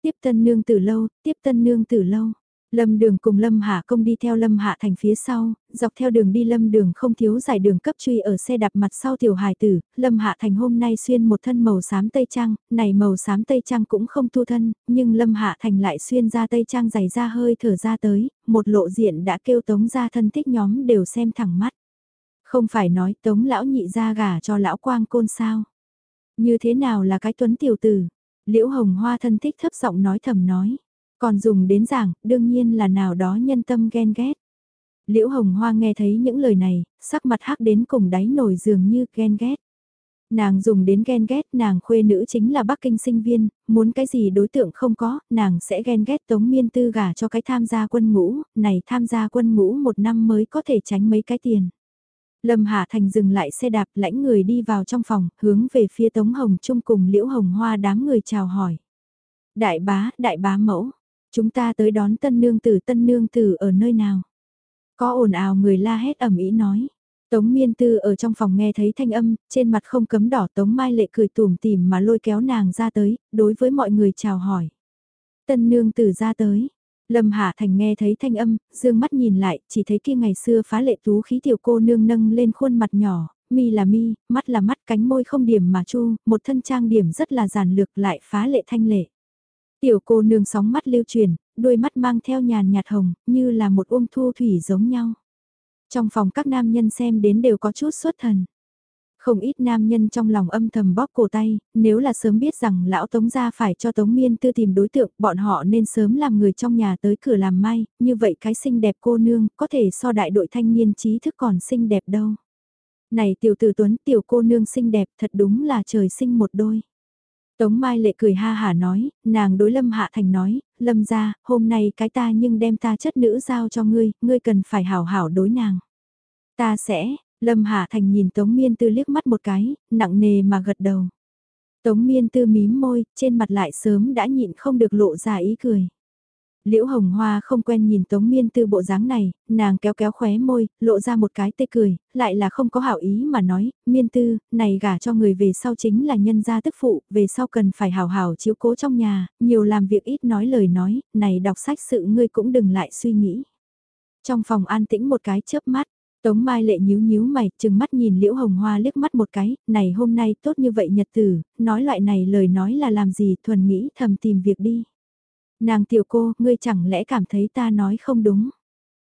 Tiếp tân nương từ lâu, tiếp tân nương từ lâu. Lâm đường cùng Lâm Hạ công đi theo Lâm Hạ thành phía sau, dọc theo đường đi Lâm đường không thiếu giải đường cấp truy ở xe đạp mặt sau tiểu hài tử, Lâm Hạ thành hôm nay xuyên một thân màu xám tây trang, này màu xám tây trang cũng không thu thân, nhưng Lâm Hạ thành lại xuyên ra tây trang dày ra hơi thở ra tới, một lộ diện đã kêu tống ra thân thích nhóm đều xem thẳng mắt. Không phải nói tống lão nhị ra gà cho lão quang côn sao. Như thế nào là cái tuấn tiểu tử? Liễu hồng hoa thân thích thấp giọng nói thầm nói. Còn dùng đến giảng, đương nhiên là nào đó nhân tâm ghen ghét. Liễu Hồng Hoa nghe thấy những lời này, sắc mặt hắc đến cùng đáy nổi dường như ghen ghét. Nàng dùng đến ghen ghét nàng khuê nữ chính là Bắc Kinh sinh viên, muốn cái gì đối tượng không có, nàng sẽ ghen ghét tống miên tư gả cho cái tham gia quân ngũ, này tham gia quân ngũ một năm mới có thể tránh mấy cái tiền. Lâm Hạ Thành dừng lại xe đạp lãnh người đi vào trong phòng, hướng về phía Tống Hồng Trung cùng Liễu Hồng Hoa đám người chào hỏi. Đại bá, đại bá mẫu, Chúng ta tới đón tân nương tử tân nương tử ở nơi nào? Có ồn ào người la hét ẩm ý nói. Tống miên tư ở trong phòng nghe thấy thanh âm, trên mặt không cấm đỏ tống mai lệ cười tủm tìm mà lôi kéo nàng ra tới, đối với mọi người chào hỏi. Tân nương tử ra tới. Lâm Hạ Thành nghe thấy thanh âm, dương mắt nhìn lại, chỉ thấy kia ngày xưa phá lệ tú khí tiểu cô nương nâng lên khuôn mặt nhỏ, mi là mi, mắt là mắt cánh môi không điểm mà chu, một thân trang điểm rất là giản lược lại phá lệ thanh lệ. Tiểu cô nương sóng mắt lưu truyền, đôi mắt mang theo nhàn nhạt hồng, như là một ôm thu thủy giống nhau. Trong phòng các nam nhân xem đến đều có chút xuất thần. Không ít nam nhân trong lòng âm thầm bóp cổ tay, nếu là sớm biết rằng lão Tống gia phải cho Tống Miên tư tìm đối tượng, bọn họ nên sớm làm người trong nhà tới cửa làm may, như vậy cái xinh đẹp cô nương có thể so đại đội thanh niên trí thức còn xinh đẹp đâu. Này tiểu tử tuấn tiểu cô nương xinh đẹp thật đúng là trời sinh một đôi. Tống Mai Lệ cười ha hả nói, nàng đối Lâm Hạ Thành nói, Lâm ra, hôm nay cái ta nhưng đem ta chất nữ giao cho ngươi, ngươi cần phải hảo hảo đối nàng. Ta sẽ, Lâm Hạ Thành nhìn Tống Miên Tư liếc mắt một cái, nặng nề mà gật đầu. Tống Miên Tư mím môi, trên mặt lại sớm đã nhịn không được lộ ra ý cười. Liễu Hồng Hoa không quen nhìn Tống Miên Tư bộ dáng này, nàng kéo kéo khóe môi, lộ ra một cái tê cười, lại là không có hảo ý mà nói, Miên Tư, này gả cho người về sau chính là nhân gia tức phụ, về sau cần phải hảo hảo chiếu cố trong nhà, nhiều làm việc ít nói lời nói, này đọc sách sự ngươi cũng đừng lại suy nghĩ. Trong phòng an tĩnh một cái chớp mắt, Tống Mai lệ nhíu nhíu mày, chừng mắt nhìn Liễu Hồng Hoa liếc mắt một cái, này hôm nay tốt như vậy nhật tử, nói loại này lời nói là làm gì thuần nghĩ thầm tìm việc đi. Nàng tiểu cô, ngươi chẳng lẽ cảm thấy ta nói không đúng?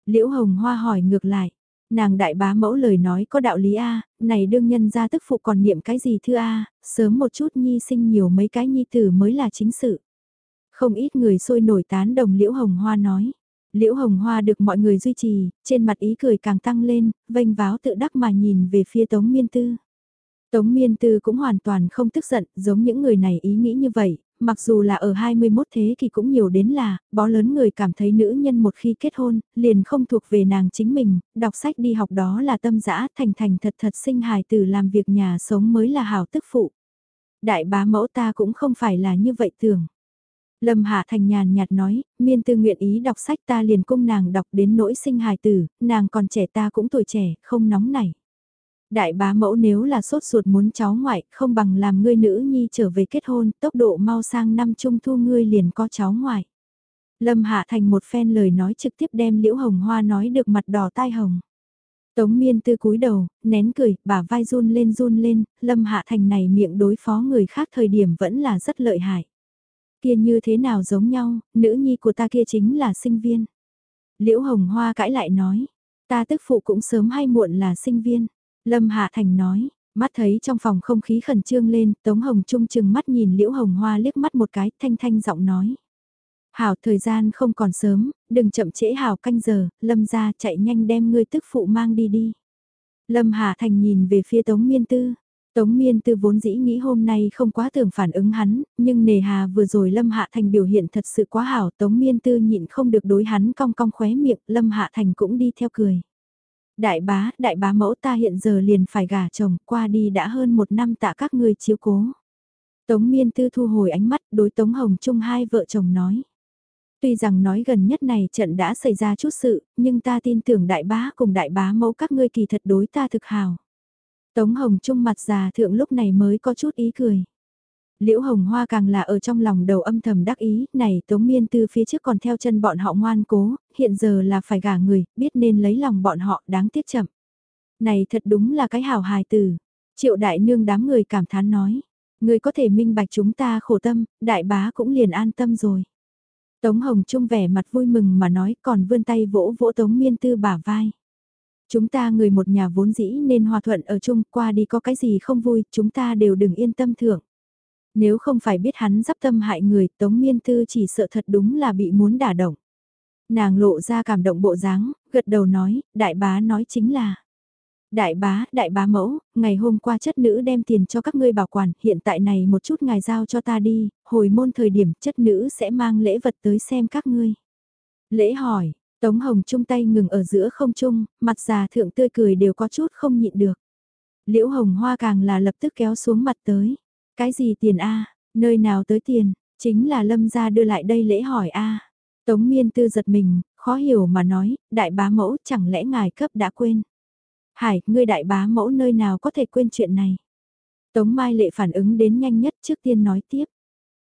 Liễu Hồng Hoa hỏi ngược lại. Nàng đại bá mẫu lời nói có đạo lý A, này đương nhân ra tức phụ còn niệm cái gì thưa A, sớm một chút nhi sinh nhiều mấy cái nhi tử mới là chính sự. Không ít người sôi nổi tán đồng Liễu Hồng Hoa nói. Liễu Hồng Hoa được mọi người duy trì, trên mặt ý cười càng tăng lên, vênh váo tự đắc mà nhìn về phía Tống Miên Tư. Tống Miên Tư cũng hoàn toàn không tức giận, giống những người này ý nghĩ như vậy, mặc dù là ở 21 thế kỷ cũng nhiều đến là, bó lớn người cảm thấy nữ nhân một khi kết hôn, liền không thuộc về nàng chính mình, đọc sách đi học đó là tâm dã thành thành thật thật sinh hài tử làm việc nhà sống mới là hảo tức phụ. Đại bá mẫu ta cũng không phải là như vậy tưởng. Lâm Hạ Thành nhàn nhạt nói, miên tư nguyện ý đọc sách ta liền cung nàng đọc đến nỗi sinh hài tử, nàng còn trẻ ta cũng tuổi trẻ, không nóng nảy. Đại bá mẫu nếu là sốt ruột muốn cháu ngoại, không bằng làm ngươi nữ nhi trở về kết hôn, tốc độ mau sang năm trung thu ngươi liền có cháu ngoại. Lâm Hạ Thành một phen lời nói trực tiếp đem Liễu Hồng Hoa nói được mặt đỏ tai hồng. Tống miên tư cúi đầu, nén cười, bả vai run lên run lên, Lâm Hạ Thành này miệng đối phó người khác thời điểm vẫn là rất lợi hại. Kia như thế nào giống nhau, nữ nhi của ta kia chính là sinh viên. Liễu Hồng Hoa cãi lại nói, ta tức phụ cũng sớm hay muộn là sinh viên. Lâm Hạ Thành nói, mắt thấy trong phòng không khí khẩn trương lên, Tống Hồng Trung chừng mắt nhìn Liễu Hồng Hoa liếc mắt một cái, thanh thanh giọng nói. Hảo thời gian không còn sớm, đừng chậm trễ Hảo canh giờ, Lâm ra chạy nhanh đem ngươi tức phụ mang đi đi. Lâm Hạ Thành nhìn về phía Tống Miên Tư. Tống Miên Tư vốn dĩ nghĩ hôm nay không quá tưởng phản ứng hắn, nhưng nề hà vừa rồi Lâm Hạ Thành biểu hiện thật sự quá hảo. Tống Miên Tư nhịn không được đối hắn cong cong khóe miệng, Lâm Hạ Thành cũng đi theo cười. Đại bá, đại bá mẫu ta hiện giờ liền phải gả chồng, qua đi đã hơn một năm tạ các ngươi chiếu cố. Tống miên tư thu hồi ánh mắt đối Tống Hồng Trung hai vợ chồng nói. Tuy rằng nói gần nhất này trận đã xảy ra chút sự, nhưng ta tin tưởng đại bá cùng đại bá mẫu các ngươi kỳ thật đối ta thực hào. Tống Hồng Trung mặt già thượng lúc này mới có chút ý cười. Liễu Hồng Hoa càng là ở trong lòng đầu âm thầm đắc ý, này Tống Miên Tư phía trước còn theo chân bọn họ ngoan cố, hiện giờ là phải gả người, biết nên lấy lòng bọn họ đáng tiếc chậm. Này thật đúng là cái hảo hài tử. Triệu đại nương đám người cảm thán nói. Người có thể minh bạch chúng ta khổ tâm, đại bá cũng liền an tâm rồi. Tống Hồng Trung vẻ mặt vui mừng mà nói còn vươn tay vỗ vỗ Tống Miên Tư bả vai. Chúng ta người một nhà vốn dĩ nên hòa thuận ở chung qua đi có cái gì không vui, chúng ta đều đừng yên tâm thưởng. Nếu không phải biết hắn dắp tâm hại người, Tống Miên Tư chỉ sợ thật đúng là bị muốn đả động. Nàng lộ ra cảm động bộ dáng, gật đầu nói, đại bá nói chính là. Đại bá, đại bá mẫu, ngày hôm qua chất nữ đem tiền cho các ngươi bảo quản, hiện tại này một chút ngài giao cho ta đi, hồi môn thời điểm chất nữ sẽ mang lễ vật tới xem các ngươi. Lễ hỏi, Tống Hồng chung tay ngừng ở giữa không trung, mặt già thượng tươi cười đều có chút không nhịn được. Liễu Hồng Hoa càng là lập tức kéo xuống mặt tới. Cái gì tiền a nơi nào tới tiền, chính là lâm gia đưa lại đây lễ hỏi a Tống miên tư giật mình, khó hiểu mà nói, đại bá mẫu chẳng lẽ ngài cấp đã quên. Hải, ngươi đại bá mẫu nơi nào có thể quên chuyện này. Tống Mai Lệ phản ứng đến nhanh nhất trước tiên nói tiếp.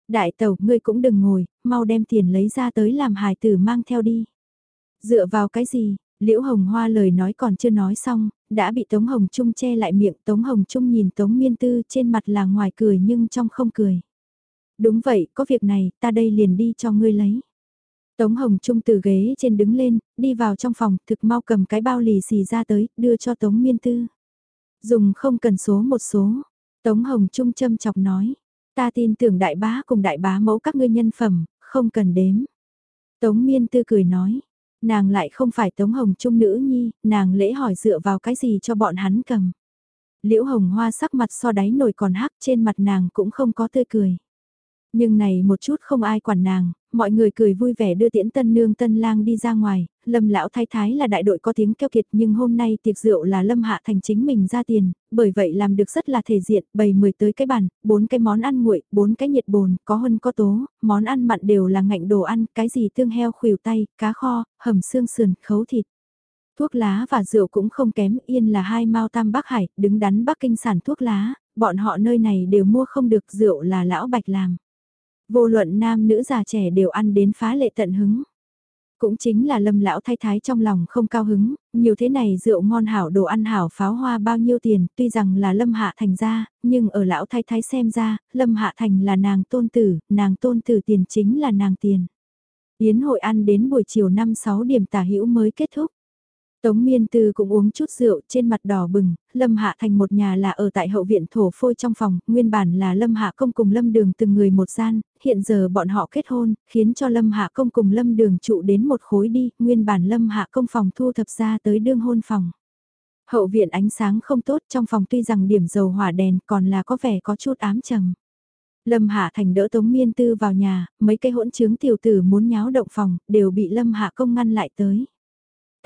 Đại tàu, ngươi cũng đừng ngồi, mau đem tiền lấy ra tới làm hài tử mang theo đi. Dựa vào cái gì, Liễu Hồng Hoa lời nói còn chưa nói xong, đã bị Tống Hồng Trung che lại miệng. Tống Hồng Trung nhìn Tống Miên Tư trên mặt là ngoài cười nhưng trong không cười. Đúng vậy, có việc này, ta đây liền đi cho ngươi lấy. Tống Hồng Trung từ ghế trên đứng lên, đi vào trong phòng, thực mau cầm cái bao lì xì ra tới, đưa cho Tống Miên Tư. Dùng không cần số một số. Tống Hồng Trung châm chọc nói, ta tin tưởng đại bá cùng đại bá mẫu các ngươi nhân phẩm, không cần đếm. Tống Miên Tư cười nói, nàng lại không phải Tống Hồng Trung nữ nhi, nàng lễ hỏi dựa vào cái gì cho bọn hắn cầm. Liễu Hồng Hoa sắc mặt so đáy nổi còn hắc trên mặt nàng cũng không có tươi cười. Nhưng này một chút không ai quản nàng, mọi người cười vui vẻ đưa tiễn tân nương tân lang đi ra ngoài, lâm lão thái thái là đại đội có tiếng keo kiệt nhưng hôm nay tiệc rượu là lâm hạ thành chính mình ra tiền, bởi vậy làm được rất là thể diện, bày mười tới cái bàn, bốn cái món ăn nguội, bốn cái nhiệt bồn, có hơn có tố, món ăn mặn đều là ngạnh đồ ăn, cái gì tương heo khuỷu tay, cá kho, hầm xương sườn, khấu thịt. Thuốc lá và rượu cũng không kém, yên là hai mao tam Bắc Hải, đứng đắn Bắc Kinh sản thuốc lá, bọn họ nơi này đều mua không được rượu là lão bạch làm. Vô luận nam nữ già trẻ đều ăn đến phá lệ tận hứng. Cũng chính là lâm lão thái thái trong lòng không cao hứng, nhiều thế này rượu ngon hảo đồ ăn hảo pháo hoa bao nhiêu tiền, tuy rằng là lâm hạ thành ra, nhưng ở lão thái thái xem ra, lâm hạ thành là nàng tôn tử, nàng tôn tử tiền chính là nàng tiền. Yến hội ăn đến buổi chiều 5-6 điểm tả hữu mới kết thúc. Tống Miên Tư cũng uống chút rượu trên mặt đỏ bừng, Lâm Hạ Thành một nhà là ở tại hậu viện thổ phôi trong phòng, nguyên bản là Lâm Hạ Công cùng Lâm Đường từng người một gian, hiện giờ bọn họ kết hôn, khiến cho Lâm Hạ Công cùng Lâm Đường trụ đến một khối đi, nguyên bản Lâm Hạ Công phòng thu thập ra tới đương hôn phòng. Hậu viện ánh sáng không tốt trong phòng tuy rằng điểm dầu hỏa đèn còn là có vẻ có chút ám trầm. Lâm Hạ Thành đỡ Tống Miên Tư vào nhà, mấy cây hỗn trướng tiểu tử muốn nháo động phòng, đều bị Lâm Hạ Công ngăn lại tới.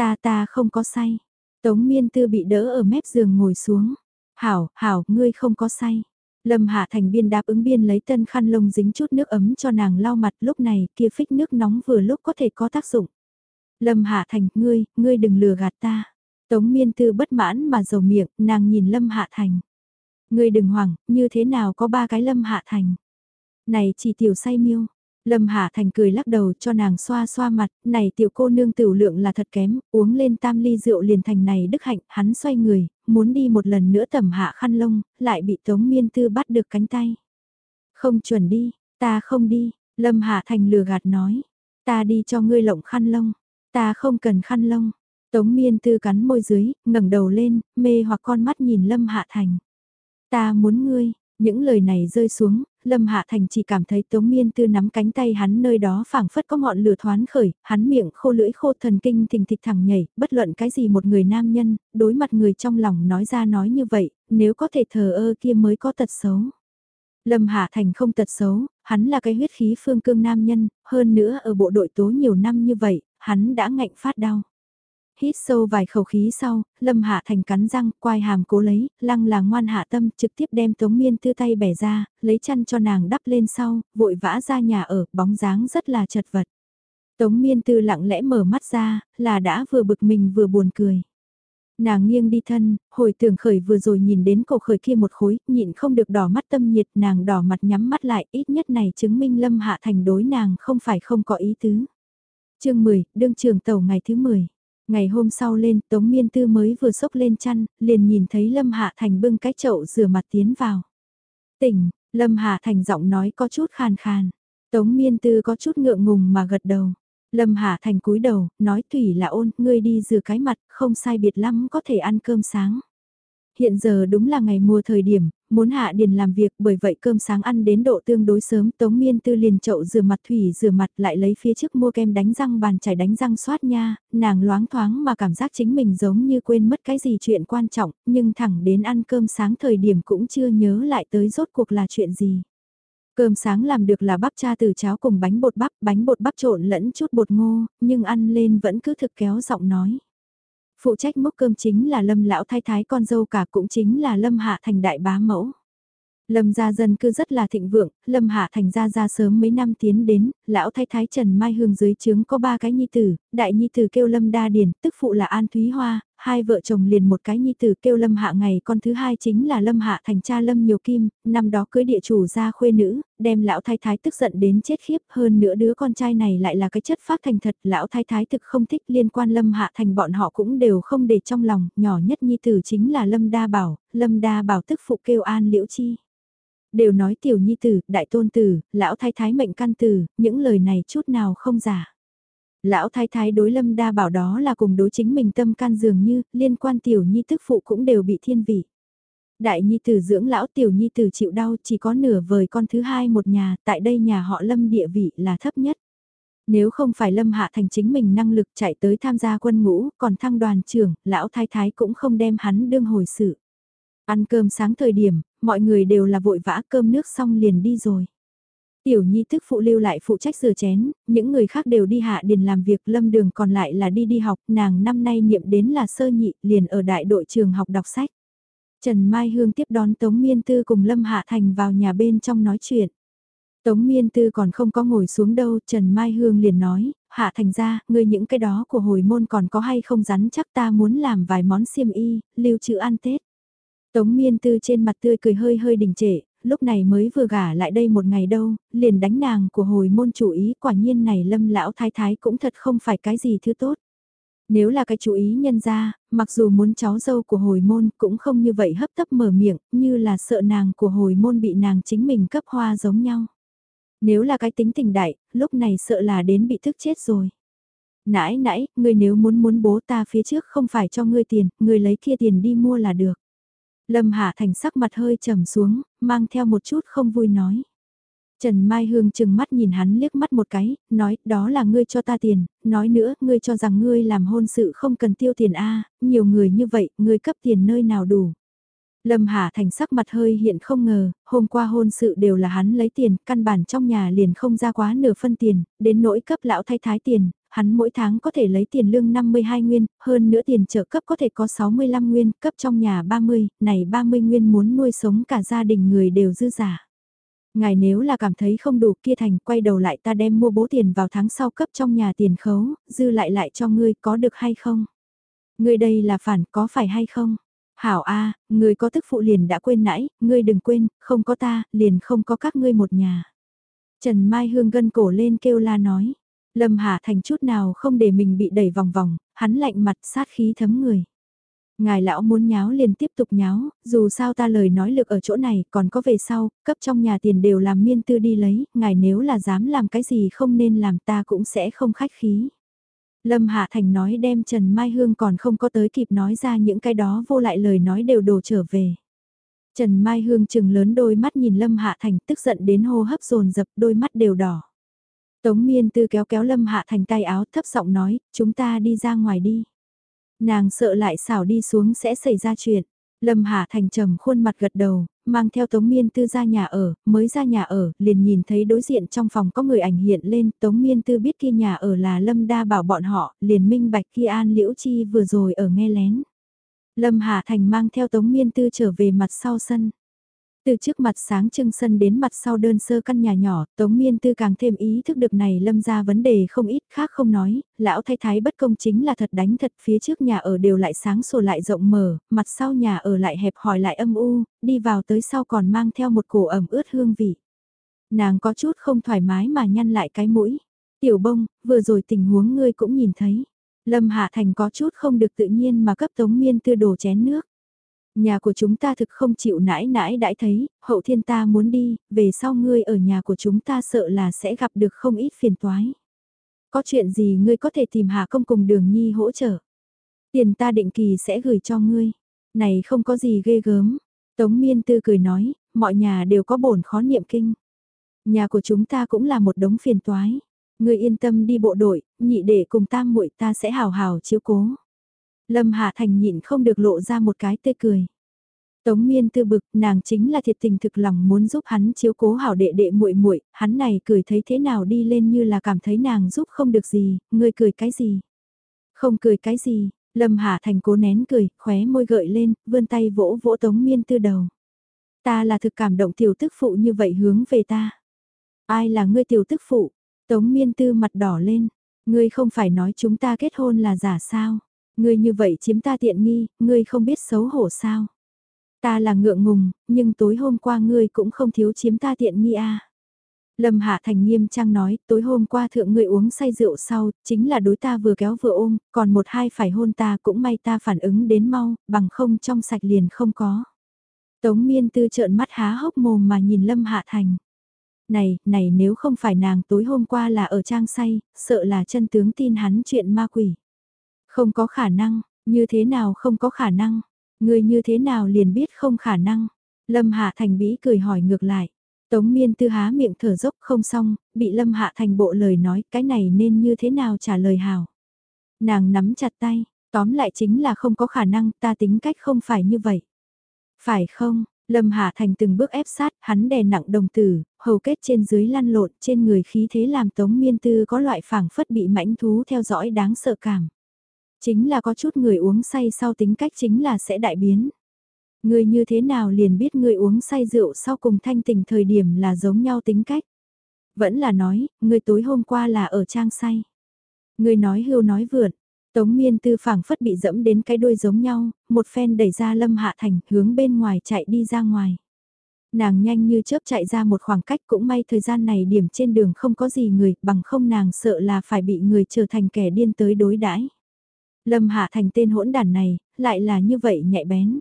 Ta ta không có say. Tống miên tư bị đỡ ở mép giường ngồi xuống. Hảo, hảo, ngươi không có say. Lâm Hạ Thành biên đáp ứng biên lấy tân khăn lông dính chút nước ấm cho nàng lau mặt lúc này kia phích nước nóng vừa lúc có thể có tác dụng. Lâm Hạ Thành, ngươi, ngươi đừng lừa gạt ta. Tống miên tư bất mãn mà dầu miệng, nàng nhìn Lâm Hạ Thành. Ngươi đừng hoảng, như thế nào có ba cái Lâm Hạ Thành. Này chỉ tiểu say miêu, Lâm Hạ Thành cười lắc đầu cho nàng xoa xoa mặt, này tiểu cô nương tiểu lượng là thật kém, uống lên tam ly rượu liền thành này đức hạnh, hắn xoay người, muốn đi một lần nữa tầm hạ khăn lông, lại bị Tống Miên Tư bắt được cánh tay. Không chuẩn đi, ta không đi, Lâm Hạ Thành lừa gạt nói, ta đi cho ngươi lộng khăn lông, ta không cần khăn lông. Tống Miên Tư cắn môi dưới, ngẩng đầu lên, mê hoặc con mắt nhìn Lâm Hạ Thành. Ta muốn ngươi, những lời này rơi xuống, Lâm Hạ Thành chỉ cảm thấy Tống Miên Tư nắm cánh tay hắn nơi đó phảng phất có ngọn lửa thoáng khởi, hắn miệng khô lưỡi khô thần kinh thình thịch thẳng nhảy, bất luận cái gì một người nam nhân, đối mặt người trong lòng nói ra nói như vậy, nếu có thể thờ ơ kia mới có tật xấu. Lâm Hạ Thành không tật xấu, hắn là cái huyết khí phương cương nam nhân, hơn nữa ở bộ đội tố nhiều năm như vậy, hắn đã ngạnh phát đau. Hít sâu vài khẩu khí sau, Lâm Hạ Thành cắn răng, quai hàm cố lấy, lăng là ngoan hạ tâm, trực tiếp đem Tống Miên Tư tay bẻ ra, lấy chăn cho nàng đắp lên sau, vội vã ra nhà ở, bóng dáng rất là chật vật. Tống Miên Tư lặng lẽ mở mắt ra, là đã vừa bực mình vừa buồn cười. Nàng nghiêng đi thân, hồi tưởng khởi vừa rồi nhìn đến cổ khởi kia một khối, nhịn không được đỏ mắt tâm nhiệt, nàng đỏ mặt nhắm mắt lại, ít nhất này chứng minh Lâm Hạ Thành đối nàng không phải không có ý tứ. chương 10, đương trường tàu ngày thứ 10. Ngày hôm sau lên, Tống Miên Tư mới vừa sốc lên chăn, liền nhìn thấy Lâm Hạ Thành bưng cái chậu rửa mặt tiến vào. Tỉnh, Lâm Hạ Thành giọng nói có chút khàn khàn. Tống Miên Tư có chút ngượng ngùng mà gật đầu. Lâm Hạ Thành cúi đầu, nói Thủy là ôn, ngươi đi rửa cái mặt, không sai biệt lắm có thể ăn cơm sáng. Hiện giờ đúng là ngày mùa thời điểm, muốn hạ điền làm việc bởi vậy cơm sáng ăn đến độ tương đối sớm Tống Miên Tư liền chậu rửa mặt thủy rửa mặt lại lấy phía trước mua kem đánh răng bàn chải đánh răng xoát nha, nàng loáng thoáng mà cảm giác chính mình giống như quên mất cái gì chuyện quan trọng, nhưng thẳng đến ăn cơm sáng thời điểm cũng chưa nhớ lại tới rốt cuộc là chuyện gì. Cơm sáng làm được là bắp cha từ cháo cùng bánh bột bắp, bánh bột bắp trộn lẫn chút bột ngô, nhưng ăn lên vẫn cứ thực kéo giọng nói. Phụ trách mốc cơm chính là lâm lão thái thái con dâu cả cũng chính là lâm hạ thành đại bá mẫu. Lâm gia dân cư rất là thịnh vượng, Lâm Hạ Thành gia gia sớm mấy năm tiến đến, lão thái thái Trần Mai Hương dưới trướng có ba cái nhi tử, đại nhi tử kêu Lâm Đa Điền, tức phụ là An Thúy Hoa, hai vợ chồng liền một cái nhi tử kêu Lâm Hạ ngày, con thứ hai chính là Lâm Hạ Thành cha Lâm Nhiều Kim, năm đó cưới địa chủ ra khuê nữ, đem lão thái thái tức giận đến chết khiếp, hơn nữa đứa con trai này lại là cái chất phát thành thật, lão thái thái thực không thích liên quan Lâm Hạ Thành bọn họ cũng đều không để trong lòng, nhỏ nhất nhi tử chính là Lâm Đa Bảo, Lâm Đa Bảo tức phụ kêu An Liễu Chi đều nói tiểu nhi tử, đại tôn tử, lão thái thái mệnh căn tử, những lời này chút nào không giả. Lão thái thái đối lâm đa bảo đó là cùng đối chính mình tâm can dường như, liên quan tiểu nhi tức phụ cũng đều bị thiên vị. Đại nhi tử dưỡng lão tiểu nhi tử chịu đau chỉ có nửa vời con thứ hai một nhà, tại đây nhà họ lâm địa vị là thấp nhất. Nếu không phải lâm hạ thành chính mình năng lực chạy tới tham gia quân ngũ, còn thăng đoàn trưởng, lão thái thái cũng không đem hắn đương hồi sự. Ăn cơm sáng thời điểm, mọi người đều là vội vã cơm nước xong liền đi rồi. Tiểu nhi tức phụ lưu lại phụ trách rửa chén, những người khác đều đi hạ điền làm việc lâm đường còn lại là đi đi học, nàng năm nay niệm đến là sơ nhị, liền ở đại đội trường học đọc sách. Trần Mai Hương tiếp đón Tống Miên Tư cùng Lâm Hạ Thành vào nhà bên trong nói chuyện. Tống Miên Tư còn không có ngồi xuống đâu, Trần Mai Hương liền nói, Hạ Thành ra, ngươi những cái đó của hồi môn còn có hay không rắn chắc ta muốn làm vài món xiêm y, lưu trữ ăn Tết. Tống miên tư trên mặt tươi cười hơi hơi đình trệ, lúc này mới vừa gả lại đây một ngày đâu, liền đánh nàng của hồi môn chủ ý quả nhiên này lâm lão thái thái cũng thật không phải cái gì thứ tốt. Nếu là cái chủ ý nhân ra, mặc dù muốn cháu dâu của hồi môn cũng không như vậy hấp tấp mở miệng, như là sợ nàng của hồi môn bị nàng chính mình cấp hoa giống nhau. Nếu là cái tính tình đại, lúc này sợ là đến bị thức chết rồi. Nãy nãy, ngươi nếu muốn muốn bố ta phía trước không phải cho ngươi tiền, ngươi lấy kia tiền đi mua là được. Lâm Hạ Thành sắc mặt hơi trầm xuống, mang theo một chút không vui nói. Trần Mai Hương chừng mắt nhìn hắn liếc mắt một cái, nói, đó là ngươi cho ta tiền, nói nữa, ngươi cho rằng ngươi làm hôn sự không cần tiêu tiền a nhiều người như vậy, ngươi cấp tiền nơi nào đủ. Lâm Hà Thành sắc mặt hơi hiện không ngờ, hôm qua hôn sự đều là hắn lấy tiền, căn bản trong nhà liền không ra quá nửa phân tiền, đến nỗi cấp lão thay thái tiền, hắn mỗi tháng có thể lấy tiền lương 52 nguyên, hơn nữa tiền trợ cấp có thể có 65 nguyên, cấp trong nhà 30, này 30 nguyên muốn nuôi sống cả gia đình người đều dư giả. Ngài nếu là cảm thấy không đủ kia thành quay đầu lại ta đem mua bố tiền vào tháng sau cấp trong nhà tiền khấu, dư lại lại cho ngươi có được hay không? Ngươi đây là phản có phải hay không? Hảo A, ngươi có tức phụ liền đã quên nãy, ngươi đừng quên, không có ta, liền không có các ngươi một nhà. Trần Mai Hương gân cổ lên kêu la nói. Lâm Hà Thành chút nào không để mình bị đẩy vòng vòng, hắn lạnh mặt sát khí thấm người. Ngài lão muốn nháo liền tiếp tục nháo, dù sao ta lời nói lực ở chỗ này còn có về sau, cấp trong nhà tiền đều làm miên tư đi lấy, ngài nếu là dám làm cái gì không nên làm ta cũng sẽ không khách khí. Lâm Hạ Thành nói đem Trần Mai Hương còn không có tới kịp nói ra những cái đó vô lại lời nói đều đổ trở về. Trần Mai Hương chừng lớn đôi mắt nhìn Lâm Hạ Thành tức giận đến hô hấp dồn dập đôi mắt đều đỏ. Tống miên tư kéo kéo Lâm Hạ Thành tay áo thấp giọng nói, chúng ta đi ra ngoài đi. Nàng sợ lại xảo đi xuống sẽ xảy ra chuyện. Lâm Hạ Thành trầm khuôn mặt gật đầu, mang theo Tống Miên Tư ra nhà ở, mới ra nhà ở, liền nhìn thấy đối diện trong phòng có người ảnh hiện lên, Tống Miên Tư biết kia nhà ở là Lâm Đa bảo bọn họ, liền minh bạch kia An Liễu Chi vừa rồi ở nghe lén. Lâm Hà Thành mang theo Tống Miên Tư trở về mặt sau sân. Từ trước mặt sáng trưng sân đến mặt sau đơn sơ căn nhà nhỏ, Tống Miên Tư càng thêm ý thức được này lâm ra vấn đề không ít khác không nói, lão thay thái bất công chính là thật đánh thật phía trước nhà ở đều lại sáng sủa lại rộng mở, mặt sau nhà ở lại hẹp hỏi lại âm u, đi vào tới sau còn mang theo một cổ ẩm ướt hương vị. Nàng có chút không thoải mái mà nhăn lại cái mũi. Tiểu bông, vừa rồi tình huống ngươi cũng nhìn thấy. Lâm Hạ Thành có chút không được tự nhiên mà cấp Tống Miên Tư đổ chén nước. Nhà của chúng ta thực không chịu nãi nãi đãi thấy, hậu thiên ta muốn đi, về sau ngươi ở nhà của chúng ta sợ là sẽ gặp được không ít phiền toái. Có chuyện gì ngươi có thể tìm Hà Công cùng Đường Nhi hỗ trợ. Tiền ta định kỳ sẽ gửi cho ngươi. Này không có gì ghê gớm. Tống Miên Tư cười nói, mọi nhà đều có bổn khó niệm kinh. Nhà của chúng ta cũng là một đống phiền toái. Ngươi yên tâm đi bộ đội, nhị để cùng tam muội ta sẽ hào hào chiếu cố. Lâm Hạ Thành nhịn không được lộ ra một cái tươi cười. Tống Miên tư bực, nàng chính là thiệt tình thực lòng muốn giúp hắn chiếu cố hảo đệ đệ muội muội, hắn này cười thấy thế nào đi lên như là cảm thấy nàng giúp không được gì, ngươi cười cái gì? Không cười cái gì? Lâm Hạ Thành cố nén cười, khóe môi gợi lên, vươn tay vỗ vỗ Tống Miên tư đầu. Ta là thực cảm động tiểu tức phụ như vậy hướng về ta. Ai là ngươi tiểu tức phụ? Tống Miên tư mặt đỏ lên, ngươi không phải nói chúng ta kết hôn là giả sao? Ngươi như vậy chiếm ta tiện nghi, ngươi không biết xấu hổ sao. Ta là ngượng ngùng, nhưng tối hôm qua ngươi cũng không thiếu chiếm ta tiện nghi à. Lâm Hạ Thành nghiêm trang nói, tối hôm qua thượng ngươi uống say rượu sau, chính là đối ta vừa kéo vừa ôm, còn một hai phải hôn ta cũng may ta phản ứng đến mau, bằng không trong sạch liền không có. Tống miên tư trợn mắt há hốc mồm mà nhìn Lâm Hạ Thành. Này, này nếu không phải nàng tối hôm qua là ở trang say, sợ là chân tướng tin hắn chuyện ma quỷ. Không có khả năng, như thế nào không có khả năng, người như thế nào liền biết không khả năng. Lâm Hạ Thành bĩ cười hỏi ngược lại. Tống miên tư há miệng thở dốc không xong, bị Lâm Hạ Thành bộ lời nói cái này nên như thế nào trả lời hào. Nàng nắm chặt tay, tóm lại chính là không có khả năng ta tính cách không phải như vậy. Phải không, Lâm Hạ Thành từng bước ép sát, hắn đè nặng đồng tử, hầu kết trên dưới lăn lộn trên người khí thế làm Tống Miên Tư có loại phảng phất bị mãnh thú theo dõi đáng sợ cảm. Chính là có chút người uống say sau tính cách chính là sẽ đại biến. Người như thế nào liền biết người uống say rượu sau cùng thanh tình thời điểm là giống nhau tính cách. Vẫn là nói, người tối hôm qua là ở trang say. Người nói hưu nói vượn, Tống miên tư phảng phất bị dẫm đến cái đuôi giống nhau, một phen đẩy ra lâm hạ thành hướng bên ngoài chạy đi ra ngoài. Nàng nhanh như chớp chạy ra một khoảng cách cũng may thời gian này điểm trên đường không có gì người bằng không nàng sợ là phải bị người trở thành kẻ điên tới đối đãi. Lâm Hạ Thành tên hỗn đàn này, lại là như vậy nhạy bén.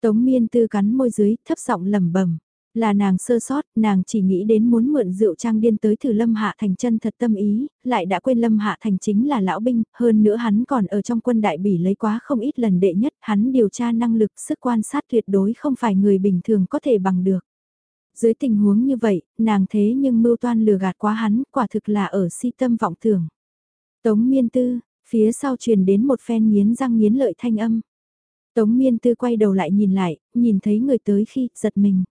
Tống miên tư cắn môi dưới, thấp giọng lẩm bẩm Là nàng sơ sót, nàng chỉ nghĩ đến muốn mượn rượu trang điên tới thử Lâm Hạ Thành chân thật tâm ý, lại đã quên Lâm Hạ Thành chính là lão binh, hơn nữa hắn còn ở trong quân đại bỉ lấy quá không ít lần đệ nhất, hắn điều tra năng lực sức quan sát tuyệt đối không phải người bình thường có thể bằng được. Dưới tình huống như vậy, nàng thế nhưng mưu toan lừa gạt quá hắn, quả thực là ở si tâm vọng tưởng. Tống miên tư, Phía sau truyền đến một phen nghiến răng nghiến lợi thanh âm. Tống miên tư quay đầu lại nhìn lại, nhìn thấy người tới khi, giật mình.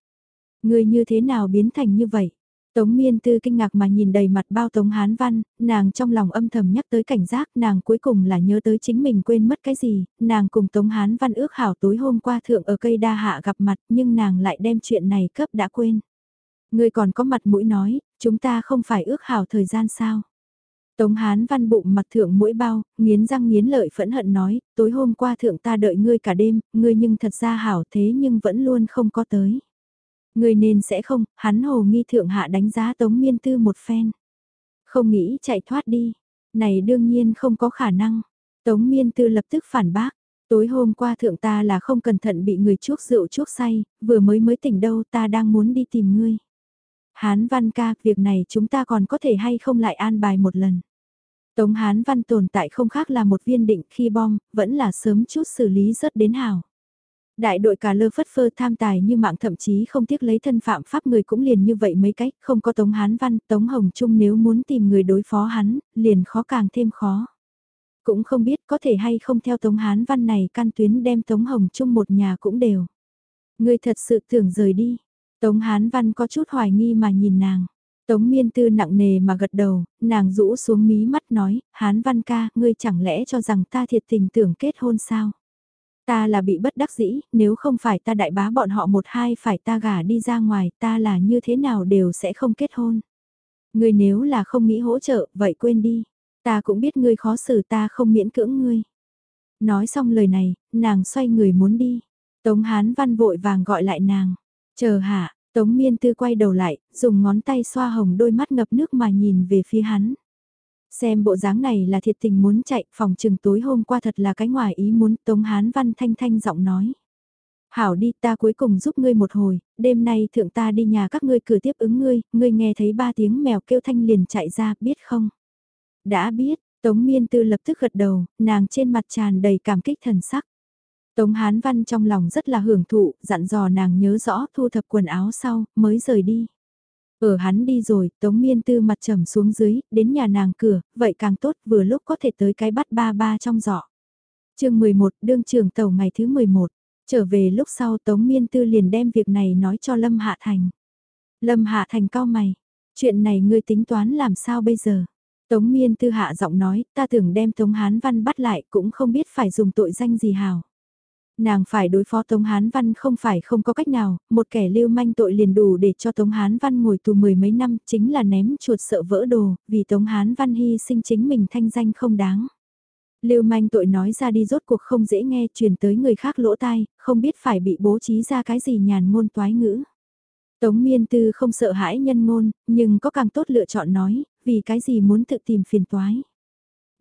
Người như thế nào biến thành như vậy? Tống miên tư kinh ngạc mà nhìn đầy mặt bao tống hán văn, nàng trong lòng âm thầm nhắc tới cảnh giác, nàng cuối cùng là nhớ tới chính mình quên mất cái gì, nàng cùng tống hán văn ước hảo tối hôm qua thượng ở cây đa hạ gặp mặt nhưng nàng lại đem chuyện này cấp đã quên. Người còn có mặt mũi nói, chúng ta không phải ước hảo thời gian sao? Tống Hán Văn bụng mặt thượng mũi bao, nghiến răng nghiến lợi phẫn hận nói, tối hôm qua thượng ta đợi ngươi cả đêm, ngươi nhưng thật ra hảo thế nhưng vẫn luôn không có tới. Ngươi nên sẽ không, hắn hồ nghi thượng hạ đánh giá Tống Miên Tư một phen. Không nghĩ chạy thoát đi, này đương nhiên không có khả năng. Tống Miên Tư lập tức phản bác, tối hôm qua thượng ta là không cẩn thận bị người chuốc rượu chuốc say, vừa mới mới tỉnh đâu ta đang muốn đi tìm ngươi. Hán Văn ca, việc này chúng ta còn có thể hay không lại an bài một lần. Tống Hán Văn tồn tại không khác là một viên định khi bom, vẫn là sớm chút xử lý rất đến hào. Đại đội cả lơ phất phơ tham tài như mạng thậm chí không tiếc lấy thân phạm pháp người cũng liền như vậy mấy cách, không có Tống Hán Văn, Tống Hồng Trung nếu muốn tìm người đối phó hắn, liền khó càng thêm khó. Cũng không biết có thể hay không theo Tống Hán Văn này căn tuyến đem Tống Hồng Trung một nhà cũng đều. Ngươi thật sự tưởng rời đi. Tống Hán Văn có chút hoài nghi mà nhìn nàng. Tống miên tư nặng nề mà gật đầu, nàng rũ xuống mí mắt nói, Hán Văn ca, ngươi chẳng lẽ cho rằng ta thiệt tình tưởng kết hôn sao? Ta là bị bất đắc dĩ, nếu không phải ta đại bá bọn họ một hai phải ta gả đi ra ngoài, ta là như thế nào đều sẽ không kết hôn. Ngươi nếu là không nghĩ hỗ trợ, vậy quên đi. Ta cũng biết ngươi khó xử ta không miễn cưỡng ngươi. Nói xong lời này, nàng xoay người muốn đi. Tống Hán Văn vội vàng gọi lại nàng. Chờ hạ, Tống Miên Tư quay đầu lại, dùng ngón tay xoa hồng đôi mắt ngập nước mà nhìn về phía hắn. Xem bộ dáng này là thiệt tình muốn chạy, phòng trừng tối hôm qua thật là cái ngoài ý muốn Tống Hán Văn thanh thanh giọng nói. Hảo đi ta cuối cùng giúp ngươi một hồi, đêm nay thượng ta đi nhà các ngươi cửa tiếp ứng ngươi, ngươi nghe thấy ba tiếng mèo kêu thanh liền chạy ra, biết không? Đã biết, Tống Miên Tư lập tức gật đầu, nàng trên mặt tràn đầy cảm kích thần sắc. Tống Hán Văn trong lòng rất là hưởng thụ, dặn dò nàng nhớ rõ thu thập quần áo sau, mới rời đi. Ở hắn đi rồi, Tống Miên Tư mặt trầm xuống dưới, đến nhà nàng cửa, vậy càng tốt vừa lúc có thể tới cái bắt ba ba trong giỏ. chương 11, đương trường tàu ngày thứ 11, trở về lúc sau Tống Miên Tư liền đem việc này nói cho Lâm Hạ Thành. Lâm Hạ Thành cao mày, chuyện này ngươi tính toán làm sao bây giờ? Tống Miên Tư hạ giọng nói, ta tưởng đem Tống Hán Văn bắt lại cũng không biết phải dùng tội danh gì hào. Nàng phải đối phó Tống Hán Văn không phải không có cách nào, một kẻ lưu manh tội liền đủ để cho Tống Hán Văn ngồi tù mười mấy năm chính là ném chuột sợ vỡ đồ, vì Tống Hán Văn hy sinh chính mình thanh danh không đáng. Lưu manh tội nói ra đi rốt cuộc không dễ nghe truyền tới người khác lỗ tai, không biết phải bị bố trí ra cái gì nhàn ngôn toái ngữ. Tống miên tư không sợ hãi nhân ngôn, nhưng có càng tốt lựa chọn nói, vì cái gì muốn tự tìm phiền toái.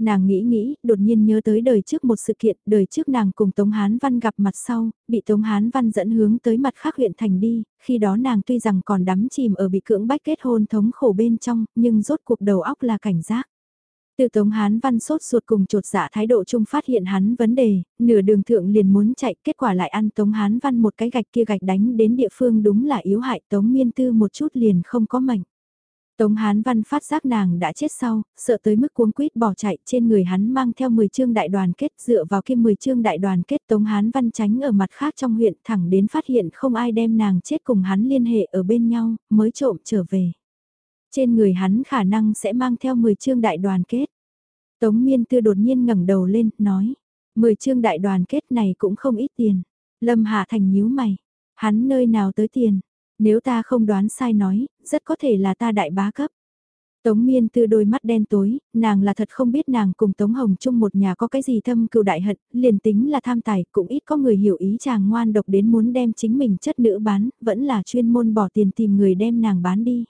Nàng nghĩ nghĩ, đột nhiên nhớ tới đời trước một sự kiện, đời trước nàng cùng Tống Hán Văn gặp mặt sau, bị Tống Hán Văn dẫn hướng tới mặt khác huyện thành đi, khi đó nàng tuy rằng còn đắm chìm ở bị cưỡng bách kết hôn thống khổ bên trong, nhưng rốt cuộc đầu óc là cảnh giác. Từ Tống Hán Văn sốt ruột cùng trột dạ thái độ chung phát hiện hắn vấn đề, nửa đường thượng liền muốn chạy, kết quả lại ăn Tống Hán Văn một cái gạch kia gạch đánh đến địa phương đúng là yếu hại Tống Miên Tư một chút liền không có mệnh. Tống Hán Văn phát giác nàng đã chết sau, sợ tới mức cuống quýt bỏ chạy trên người hắn mang theo 10 chương đại đoàn kết dựa vào kia 10 chương đại đoàn kết Tống Hán Văn tránh ở mặt khác trong huyện thẳng đến phát hiện không ai đem nàng chết cùng hắn liên hệ ở bên nhau, mới trộm trở về. Trên người hắn khả năng sẽ mang theo 10 chương đại đoàn kết. Tống Miên Tư đột nhiên ngẩng đầu lên, nói, 10 chương đại đoàn kết này cũng không ít tiền. Lâm Hạ Thành nhíu mày, hắn nơi nào tới tiền, nếu ta không đoán sai nói, rất có thể là ta đại bá cấp. Tống miên tư đôi mắt đen tối, nàng là thật không biết nàng cùng Tống Hồng chung một nhà có cái gì thâm cựu đại hận, liền tính là tham tài, cũng ít có người hiểu ý chàng ngoan độc đến muốn đem chính mình chất nữ bán, vẫn là chuyên môn bỏ tiền tìm người đem nàng bán đi.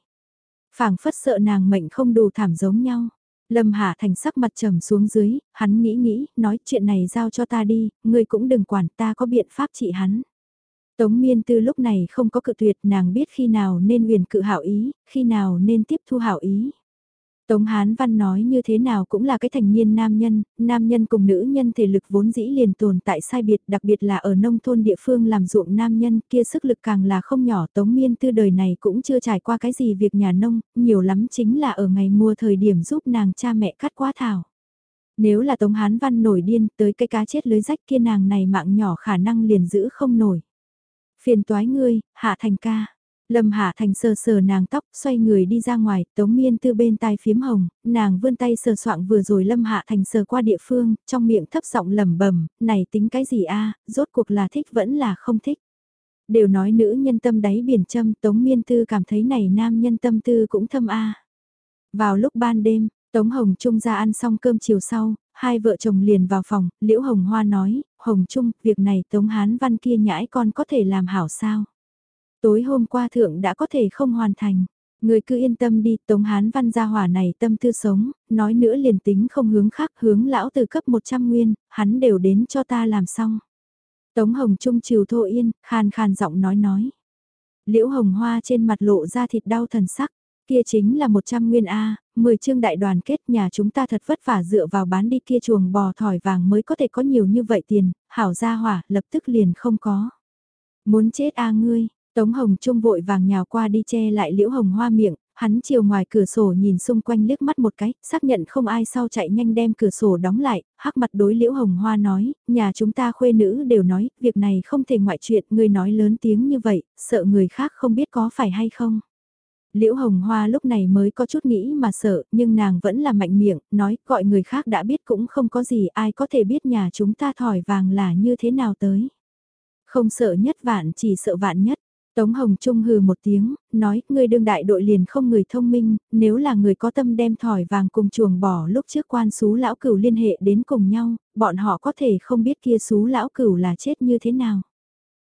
phảng phất sợ nàng mệnh không đủ thảm giống nhau. Lâm Hạ Thành sắc mặt trầm xuống dưới, hắn nghĩ nghĩ, nói chuyện này giao cho ta đi, ngươi cũng đừng quản ta có biện pháp trị hắn. Tống miên tư lúc này không có cự tuyệt nàng biết khi nào nên huyền cự hảo ý, khi nào nên tiếp thu hảo ý. Tống Hán Văn nói như thế nào cũng là cái thành niên nam nhân, nam nhân cùng nữ nhân thể lực vốn dĩ liền tồn tại sai biệt đặc biệt là ở nông thôn địa phương làm ruộng nam nhân kia sức lực càng là không nhỏ Tống Miên tư đời này cũng chưa trải qua cái gì việc nhà nông, nhiều lắm chính là ở ngày mùa thời điểm giúp nàng cha mẹ cắt quá thảo. Nếu là Tống Hán Văn nổi điên tới cái cá chết lưới rách kia nàng này mạng nhỏ khả năng liền giữ không nổi. Phiền toái ngươi, Hạ Thành ca. Lâm Hạ Thành sờ sờ nàng tóc, xoay người đi ra ngoài, Tống Miên Tư bên tai phiếm hồng, nàng vươn tay sờ soạng vừa rồi Lâm Hạ Thành sờ qua địa phương, trong miệng thấp giọng lẩm bẩm, này tính cái gì a, rốt cuộc là thích vẫn là không thích. Đều nói nữ nhân tâm đáy biển châm, Tống Miên Tư cảm thấy này nam nhân tâm tư cũng thâm a. Vào lúc ban đêm, Tống Hồng Trung ra ăn xong cơm chiều sau, hai vợ chồng liền vào phòng, Liễu Hồng Hoa nói, Hồng Trung, việc này Tống Hán Văn kia nhãi con có thể làm hảo sao? Tối hôm qua thượng đã có thể không hoàn thành. Người cứ yên tâm đi, Tống Hán Văn gia hỏa này tâm tư sống, nói nữa liền tính không hướng khác hướng lão từ cấp 100 nguyên, hắn đều đến cho ta làm xong. Tống Hồng Trung chiều thô yên, khàn khàn giọng nói nói. Liễu Hồng Hoa trên mặt lộ ra thịt đau thần sắc, kia chính là 100 nguyên A, 10 chương đại đoàn kết nhà chúng ta thật vất vả dựa vào bán đi kia chuồng bò thỏi vàng mới có thể có nhiều như vậy tiền, hảo gia hỏa, lập tức liền không có. Muốn chết A ngươi, Tống Hồng Trung vội vàng nhào qua đi che lại liễu hồng hoa miệng, Hắn chiều ngoài cửa sổ nhìn xung quanh liếc mắt một cái, xác nhận không ai sau chạy nhanh đem cửa sổ đóng lại, hắc mặt đối liễu hồng hoa nói, nhà chúng ta khuê nữ đều nói, việc này không thể ngoại chuyện, người nói lớn tiếng như vậy, sợ người khác không biết có phải hay không. Liễu Hồng Hoa lúc này mới có chút nghĩ mà sợ, nhưng nàng vẫn là mạnh miệng, nói gọi người khác đã biết cũng không có gì ai có thể biết nhà chúng ta thỏi vàng là như thế nào tới. Không sợ nhất vạn chỉ sợ vạn nhất. Tống Hồng Trung hừ một tiếng, nói, người đương đại đội liền không người thông minh, nếu là người có tâm đem thỏi vàng cùng chuồng bỏ lúc trước quan xú lão cửu liên hệ đến cùng nhau, bọn họ có thể không biết kia xú lão cửu là chết như thế nào.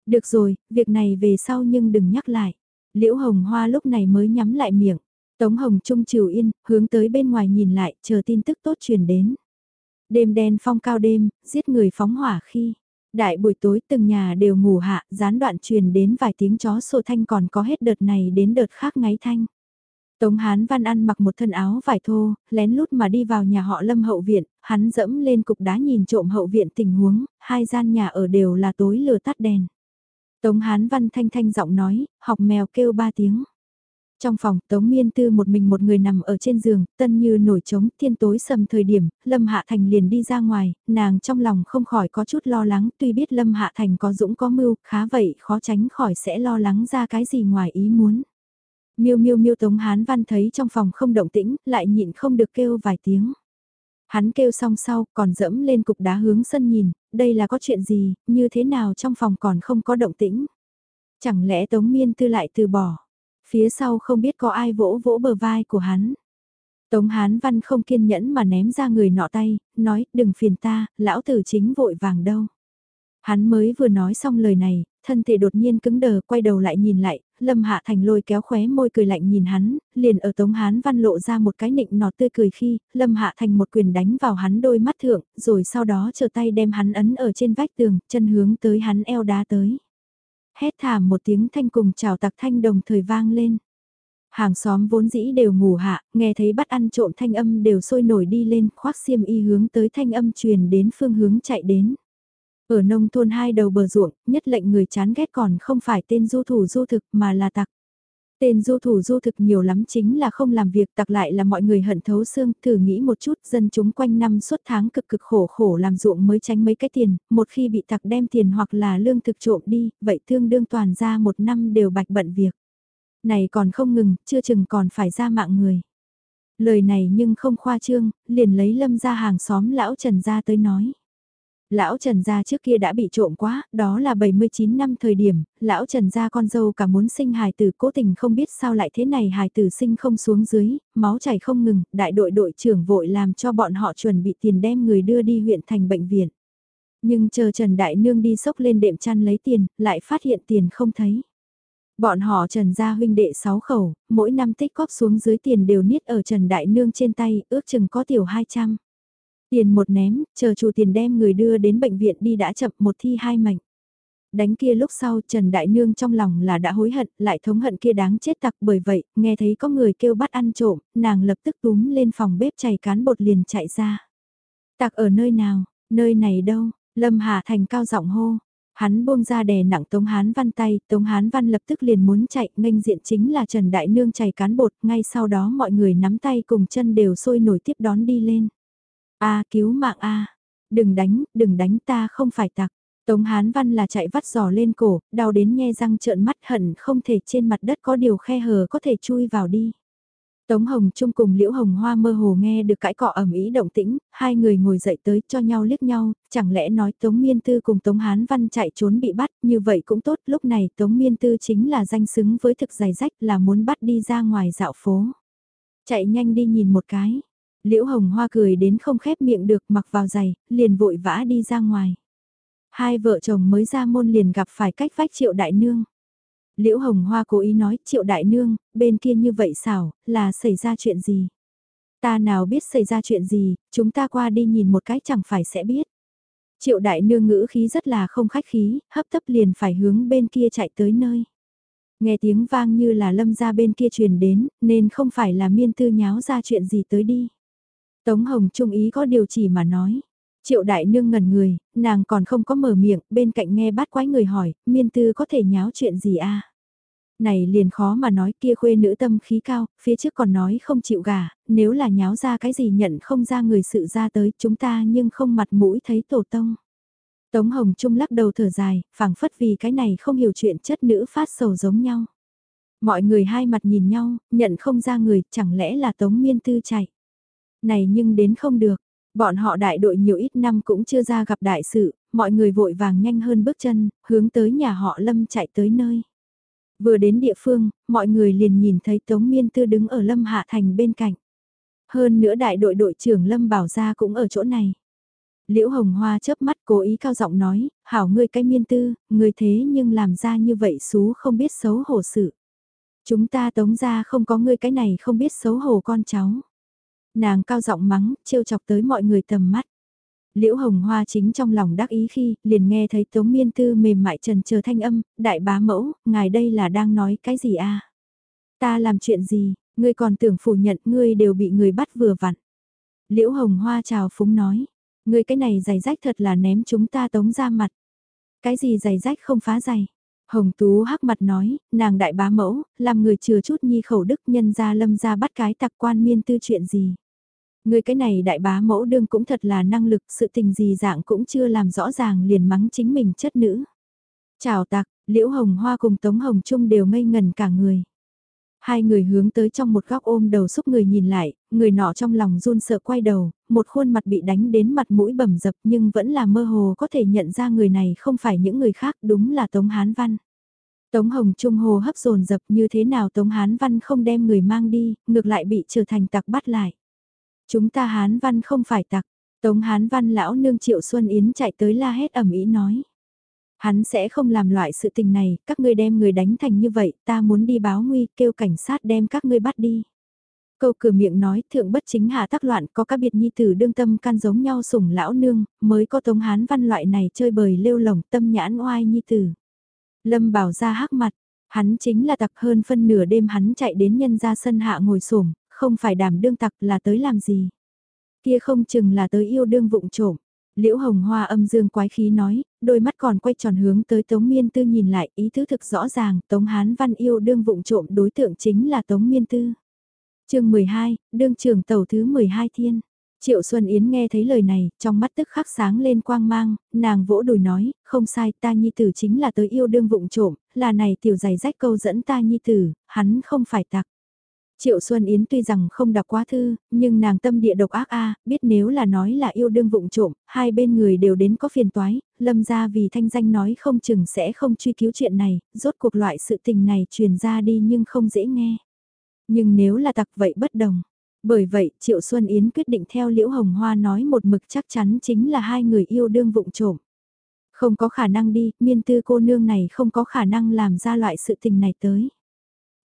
Được rồi, việc này về sau nhưng đừng nhắc lại. Liễu Hồng Hoa lúc này mới nhắm lại miệng. Tống Hồng Trung triều yên, hướng tới bên ngoài nhìn lại, chờ tin tức tốt truyền đến. Đêm đen phong cao đêm, giết người phóng hỏa khi. Đại buổi tối từng nhà đều ngủ hạ, gián đoạn truyền đến vài tiếng chó sổ thanh còn có hết đợt này đến đợt khác ngáy thanh. Tống Hán Văn ăn mặc một thân áo vải thô, lén lút mà đi vào nhà họ Lâm hậu viện, hắn dẫm lên cục đá nhìn trộm hậu viện tình huống, hai gian nhà ở đều là tối lừa tắt đèn. Tống Hán Văn thanh thanh giọng nói, học mèo kêu ba tiếng. Trong phòng, Tống Miên Tư một mình một người nằm ở trên giường, tân như nổi trống, thiên tối sầm thời điểm, Lâm Hạ Thành liền đi ra ngoài, nàng trong lòng không khỏi có chút lo lắng, tuy biết Lâm Hạ Thành có dũng có mưu, khá vậy khó tránh khỏi sẽ lo lắng ra cái gì ngoài ý muốn. Miêu miêu miêu Tống Hán Văn thấy trong phòng không động tĩnh, lại nhịn không được kêu vài tiếng. Hắn kêu xong sau, còn dẫm lên cục đá hướng sân nhìn, đây là có chuyện gì, như thế nào trong phòng còn không có động tĩnh. Chẳng lẽ Tống Miên Tư lại từ bỏ, phía sau không biết có ai vỗ vỗ bờ vai của hắn. Tống Hán Văn không kiên nhẫn mà ném ra người nọ tay, nói đừng phiền ta, lão tử chính vội vàng đâu. Hắn mới vừa nói xong lời này, thân thể đột nhiên cứng đờ, quay đầu lại nhìn lại, Lâm Hạ Thành lôi kéo khóe môi cười lạnh nhìn hắn, liền ở Tống Hán Văn lộ ra một cái nịnh nọt tươi cười khi, Lâm Hạ Thành một quyền đánh vào hắn đôi mắt thượng, rồi sau đó chờ tay đem hắn ấn ở trên vách tường, chân hướng tới hắn eo đá tới. Hét thảm một tiếng thanh cùng chào tặc thanh đồng thời vang lên. Hàng xóm vốn dĩ đều ngủ hạ, nghe thấy bắt ăn trộm thanh âm đều sôi nổi đi lên, khoác xiêm y hướng tới thanh âm truyền đến phương hướng chạy đến. Ở nông thôn hai đầu bờ ruộng, nhất lệnh người chán ghét còn không phải tên du thủ du thực mà là tặc. Tên du thủ du thực nhiều lắm chính là không làm việc tặc lại là mọi người hận thấu xương, thử nghĩ một chút dân chúng quanh năm suốt tháng cực cực khổ khổ làm ruộng mới tránh mấy cái tiền, một khi bị tặc đem tiền hoặc là lương thực trộm đi, vậy thương đương toàn ra một năm đều bạch bận việc. Này còn không ngừng, chưa chừng còn phải ra mạng người. Lời này nhưng không khoa trương, liền lấy lâm ra hàng xóm lão Trần ra tới nói. Lão Trần gia trước kia đã bị trộm quá, đó là 79 năm thời điểm, lão Trần gia con dâu cả muốn sinh hài tử cố tình không biết sao lại thế này hài tử sinh không xuống dưới, máu chảy không ngừng, đại đội đội trưởng vội làm cho bọn họ chuẩn bị tiền đem người đưa đi huyện thành bệnh viện. Nhưng chờ Trần Đại Nương đi sốc lên đệm chăn lấy tiền, lại phát hiện tiền không thấy. Bọn họ Trần gia huynh đệ 6 khẩu, mỗi năm tích góp xuống dưới tiền đều niết ở Trần Đại Nương trên tay, ước chừng có tiểu 200. Tiền một ném, chờ chủ tiền đem người đưa đến bệnh viện đi đã chậm một thi hai mệnh. Đánh kia lúc sau Trần Đại Nương trong lòng là đã hối hận, lại thống hận kia đáng chết tặc bởi vậy, nghe thấy có người kêu bắt ăn trộm, nàng lập tức túm lên phòng bếp chảy cán bột liền chạy ra. Tặc ở nơi nào, nơi này đâu, Lâm Hà Thành cao giọng hô. Hắn buông ra đè nặng Tống Hán Văn tay, Tống Hán Văn lập tức liền muốn chạy, nghênh diện chính là Trần Đại Nương chảy cán bột, ngay sau đó mọi người nắm tay cùng chân đều sôi nổi tiếp đón đi lên a cứu mạng a đừng đánh, đừng đánh ta không phải tặc. Tống Hán Văn là chạy vắt giò lên cổ, đau đến nghe răng trợn mắt hận không thể trên mặt đất có điều khe hở có thể chui vào đi. Tống Hồng Trung cùng Liễu Hồng Hoa mơ hồ nghe được cãi cọ ẩm ý động tĩnh, hai người ngồi dậy tới cho nhau liếc nhau, chẳng lẽ nói Tống Miên Tư cùng Tống Hán Văn chạy trốn bị bắt, như vậy cũng tốt, lúc này Tống Miên Tư chính là danh xứng với thực giày rách là muốn bắt đi ra ngoài dạo phố. Chạy nhanh đi nhìn một cái, Liễu Hồng Hoa cười đến không khép miệng được mặc vào giày, liền vội vã đi ra ngoài. Hai vợ chồng mới ra môn liền gặp phải cách vách triệu đại nương. Liễu Hồng Hoa cố ý nói triệu đại nương, bên kia như vậy xảo, là xảy ra chuyện gì? Ta nào biết xảy ra chuyện gì, chúng ta qua đi nhìn một cái chẳng phải sẽ biết. Triệu đại nương ngữ khí rất là không khách khí, hấp tấp liền phải hướng bên kia chạy tới nơi. Nghe tiếng vang như là lâm ra bên kia truyền đến, nên không phải là miên tư nháo ra chuyện gì tới đi. Tống Hồng Trung ý có điều chỉ mà nói. Triệu đại nương ngẩn người, nàng còn không có mở miệng, bên cạnh nghe bát quái người hỏi, miên tư có thể nháo chuyện gì a? Này liền khó mà nói kia khuê nữ tâm khí cao, phía trước còn nói không chịu gả, nếu là nháo ra cái gì nhận không ra người sự ra tới chúng ta nhưng không mặt mũi thấy tổ tông. Tống Hồng Trung lắc đầu thở dài, phảng phất vì cái này không hiểu chuyện chất nữ phát sầu giống nhau. Mọi người hai mặt nhìn nhau, nhận không ra người, chẳng lẽ là Tống Miên Tư chạy. Này nhưng đến không được, bọn họ đại đội nhiều ít năm cũng chưa ra gặp đại sự, mọi người vội vàng nhanh hơn bước chân, hướng tới nhà họ Lâm chạy tới nơi. Vừa đến địa phương, mọi người liền nhìn thấy Tống Miên Tư đứng ở Lâm Hạ Thành bên cạnh. Hơn nữa đại đội đội trưởng Lâm Bảo Gia cũng ở chỗ này. Liễu Hồng Hoa chớp mắt cố ý cao giọng nói, hảo ngươi cái miên tư, ngươi thế nhưng làm ra như vậy xú không biết xấu hổ sự. Chúng ta tống ra không có ngươi cái này không biết xấu hổ con cháu. Nàng cao giọng mắng, trêu chọc tới mọi người tầm mắt. Liễu Hồng Hoa chính trong lòng đắc ý khi, liền nghe thấy Tống Miên Tư mềm mại trần chờ thanh âm, đại bá mẫu, ngài đây là đang nói cái gì a? Ta làm chuyện gì, ngươi còn tưởng phủ nhận ngươi đều bị người bắt vừa vặn. Liễu Hồng Hoa chào phúng nói, ngươi cái này giày rách thật là ném chúng ta tống ra mặt. Cái gì giày rách không phá giày. Hồng Tú hắc mặt nói, nàng đại bá mẫu, làm người chừa chút nhi khẩu đức nhân ra lâm ra bắt cái tặc quan miên tư chuyện gì. Người cái này đại bá mẫu đương cũng thật là năng lực, sự tình gì dạng cũng chưa làm rõ ràng liền mắng chính mình chất nữ. Chào tặc, Liễu Hồng Hoa cùng Tống Hồng Trung đều ngây ngần cả người. Hai người hướng tới trong một góc ôm đầu xúc người nhìn lại, người nọ trong lòng run sợ quay đầu, một khuôn mặt bị đánh đến mặt mũi bầm dập nhưng vẫn là mơ hồ có thể nhận ra người này không phải những người khác đúng là Tống Hán Văn. Tống Hồng Trung hồ hấp dồn dập như thế nào Tống Hán Văn không đem người mang đi, ngược lại bị trở thành tặc bắt lại. Chúng ta Hán Văn không phải tặc, Tống Hán Văn lão nương Triệu Xuân Yến chạy tới la hét ẩm ý nói. Hắn sẽ không làm loại sự tình này, các ngươi đem người đánh thành như vậy, ta muốn đi báo nguy, kêu cảnh sát đem các ngươi bắt đi. Câu cửa miệng nói thượng bất chính hạ tác loạn có các biệt nhi tử đương tâm can giống nhau sủng lão nương, mới có tống hán văn loại này chơi bời lêu lồng tâm nhãn oai nhi tử. Lâm bảo ra hắc mặt, hắn chính là tặc hơn phân nửa đêm hắn chạy đến nhân ra sân hạ ngồi sổm, không phải đảm đương tặc là tới làm gì. Kia không chừng là tới yêu đương vụng trộm. Liễu Hồng Hoa âm dương quái khí nói, đôi mắt còn quay tròn hướng tới Tống Miên Tư nhìn lại, ý tứ thực rõ ràng, Tống Hán Văn yêu đương vụng trộm đối tượng chính là Tống Miên Tư. chương 12, đương trường tàu thứ 12 thiên. Triệu Xuân Yến nghe thấy lời này, trong mắt tức khắc sáng lên quang mang, nàng vỗ đùi nói, không sai ta nhi tử chính là tới yêu đương vụng trộm, là này tiểu giày rách câu dẫn ta nhi tử, hắn không phải tặc. Triệu Xuân Yến tuy rằng không đọc quá thư, nhưng nàng tâm địa độc ác a, biết nếu là nói là yêu đương vụng trộm, hai bên người đều đến có phiền toái, lâm ra vì thanh danh nói không chừng sẽ không truy cứu chuyện này, rốt cuộc loại sự tình này truyền ra đi nhưng không dễ nghe. Nhưng nếu là tặc vậy bất đồng. Bởi vậy, Triệu Xuân Yến quyết định theo Liễu Hồng Hoa nói một mực chắc chắn chính là hai người yêu đương vụng trộm. Không có khả năng đi, miên tư cô nương này không có khả năng làm ra loại sự tình này tới.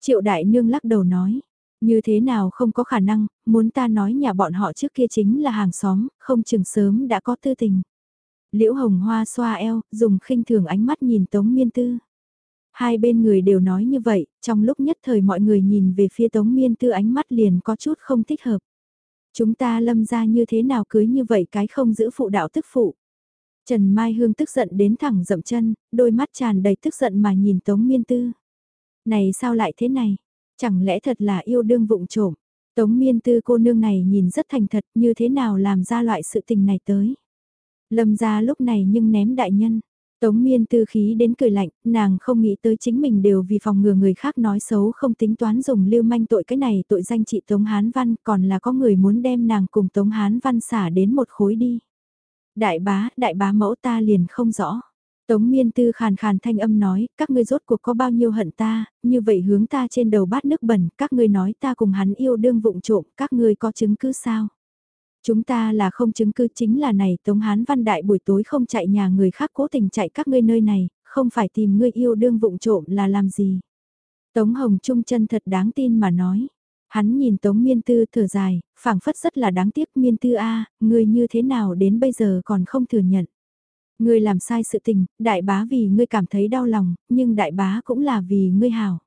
Triệu Đại Nương lắc đầu nói, như thế nào không có khả năng, muốn ta nói nhà bọn họ trước kia chính là hàng xóm, không chừng sớm đã có tư tình. Liễu Hồng Hoa xoa eo, dùng khinh thường ánh mắt nhìn Tống Miên Tư. Hai bên người đều nói như vậy, trong lúc nhất thời mọi người nhìn về phía Tống Miên Tư ánh mắt liền có chút không thích hợp. Chúng ta lâm ra như thế nào cưới như vậy cái không giữ phụ đạo tức phụ. Trần Mai Hương tức giận đến thẳng dậm chân, đôi mắt tràn đầy tức giận mà nhìn Tống Miên Tư. Này sao lại thế này? Chẳng lẽ thật là yêu đương vụng trộm? Tống miên tư cô nương này nhìn rất thành thật như thế nào làm ra loại sự tình này tới. Lâm ra lúc này nhưng ném đại nhân. Tống miên tư khí đến cười lạnh, nàng không nghĩ tới chính mình đều vì phòng ngừa người khác nói xấu không tính toán dùng lưu manh tội cái này tội danh chị Tống Hán Văn còn là có người muốn đem nàng cùng Tống Hán Văn xả đến một khối đi. Đại bá, đại bá mẫu ta liền không rõ. Tống miên tư khàn khàn thanh âm nói, các ngươi rốt cuộc có bao nhiêu hận ta, như vậy hướng ta trên đầu bát nước bẩn, các ngươi nói ta cùng hắn yêu đương vụng trộm, các ngươi có chứng cứ sao? Chúng ta là không chứng cứ chính là này Tống Hán Văn Đại buổi tối không chạy nhà người khác cố tình chạy các ngươi nơi này, không phải tìm ngươi yêu đương vụng trộm là làm gì? Tống Hồng Trung chân thật đáng tin mà nói. Hắn nhìn Tống Miên Tư thở dài, phảng phất rất là đáng tiếc Miên Tư A, ngươi như thế nào đến bây giờ còn không thừa nhận. Ngươi làm sai sự tình, đại bá vì ngươi cảm thấy đau lòng, nhưng đại bá cũng là vì ngươi hảo.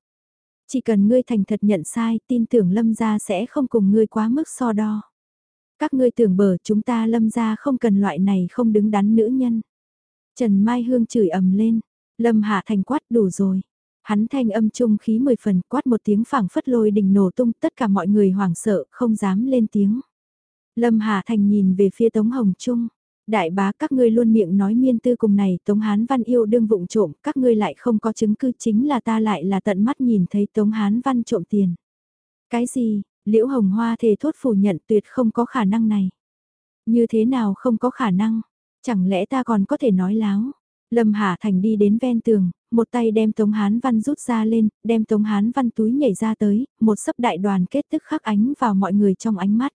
Chỉ cần ngươi thành thật nhận sai, tin tưởng lâm gia sẽ không cùng ngươi quá mức so đo. Các ngươi tưởng bở chúng ta lâm gia không cần loại này không đứng đắn nữ nhân. Trần Mai Hương chửi ầm lên, lâm hạ thành quát đủ rồi. Hắn thanh âm trung khí mười phần quát một tiếng phảng phất lôi đình nổ tung tất cả mọi người hoảng sợ không dám lên tiếng. Lâm Hà Thành nhìn về phía Tống Hồng Trung. Đại bá các ngươi luôn miệng nói miên tư cùng này Tống Hán Văn yêu đương vụng trộm, các ngươi lại không có chứng cứ chính là ta lại là tận mắt nhìn thấy Tống Hán Văn trộm tiền. Cái gì, Liễu Hồng Hoa thề thốt phủ nhận tuyệt không có khả năng này. Như thế nào không có khả năng, chẳng lẽ ta còn có thể nói láo. Lâm Hà Thành đi đến ven tường, một tay đem Tống Hán Văn rút ra lên, đem Tống Hán Văn túi nhảy ra tới, một sấp đại đoàn kết tức khắc ánh vào mọi người trong ánh mắt.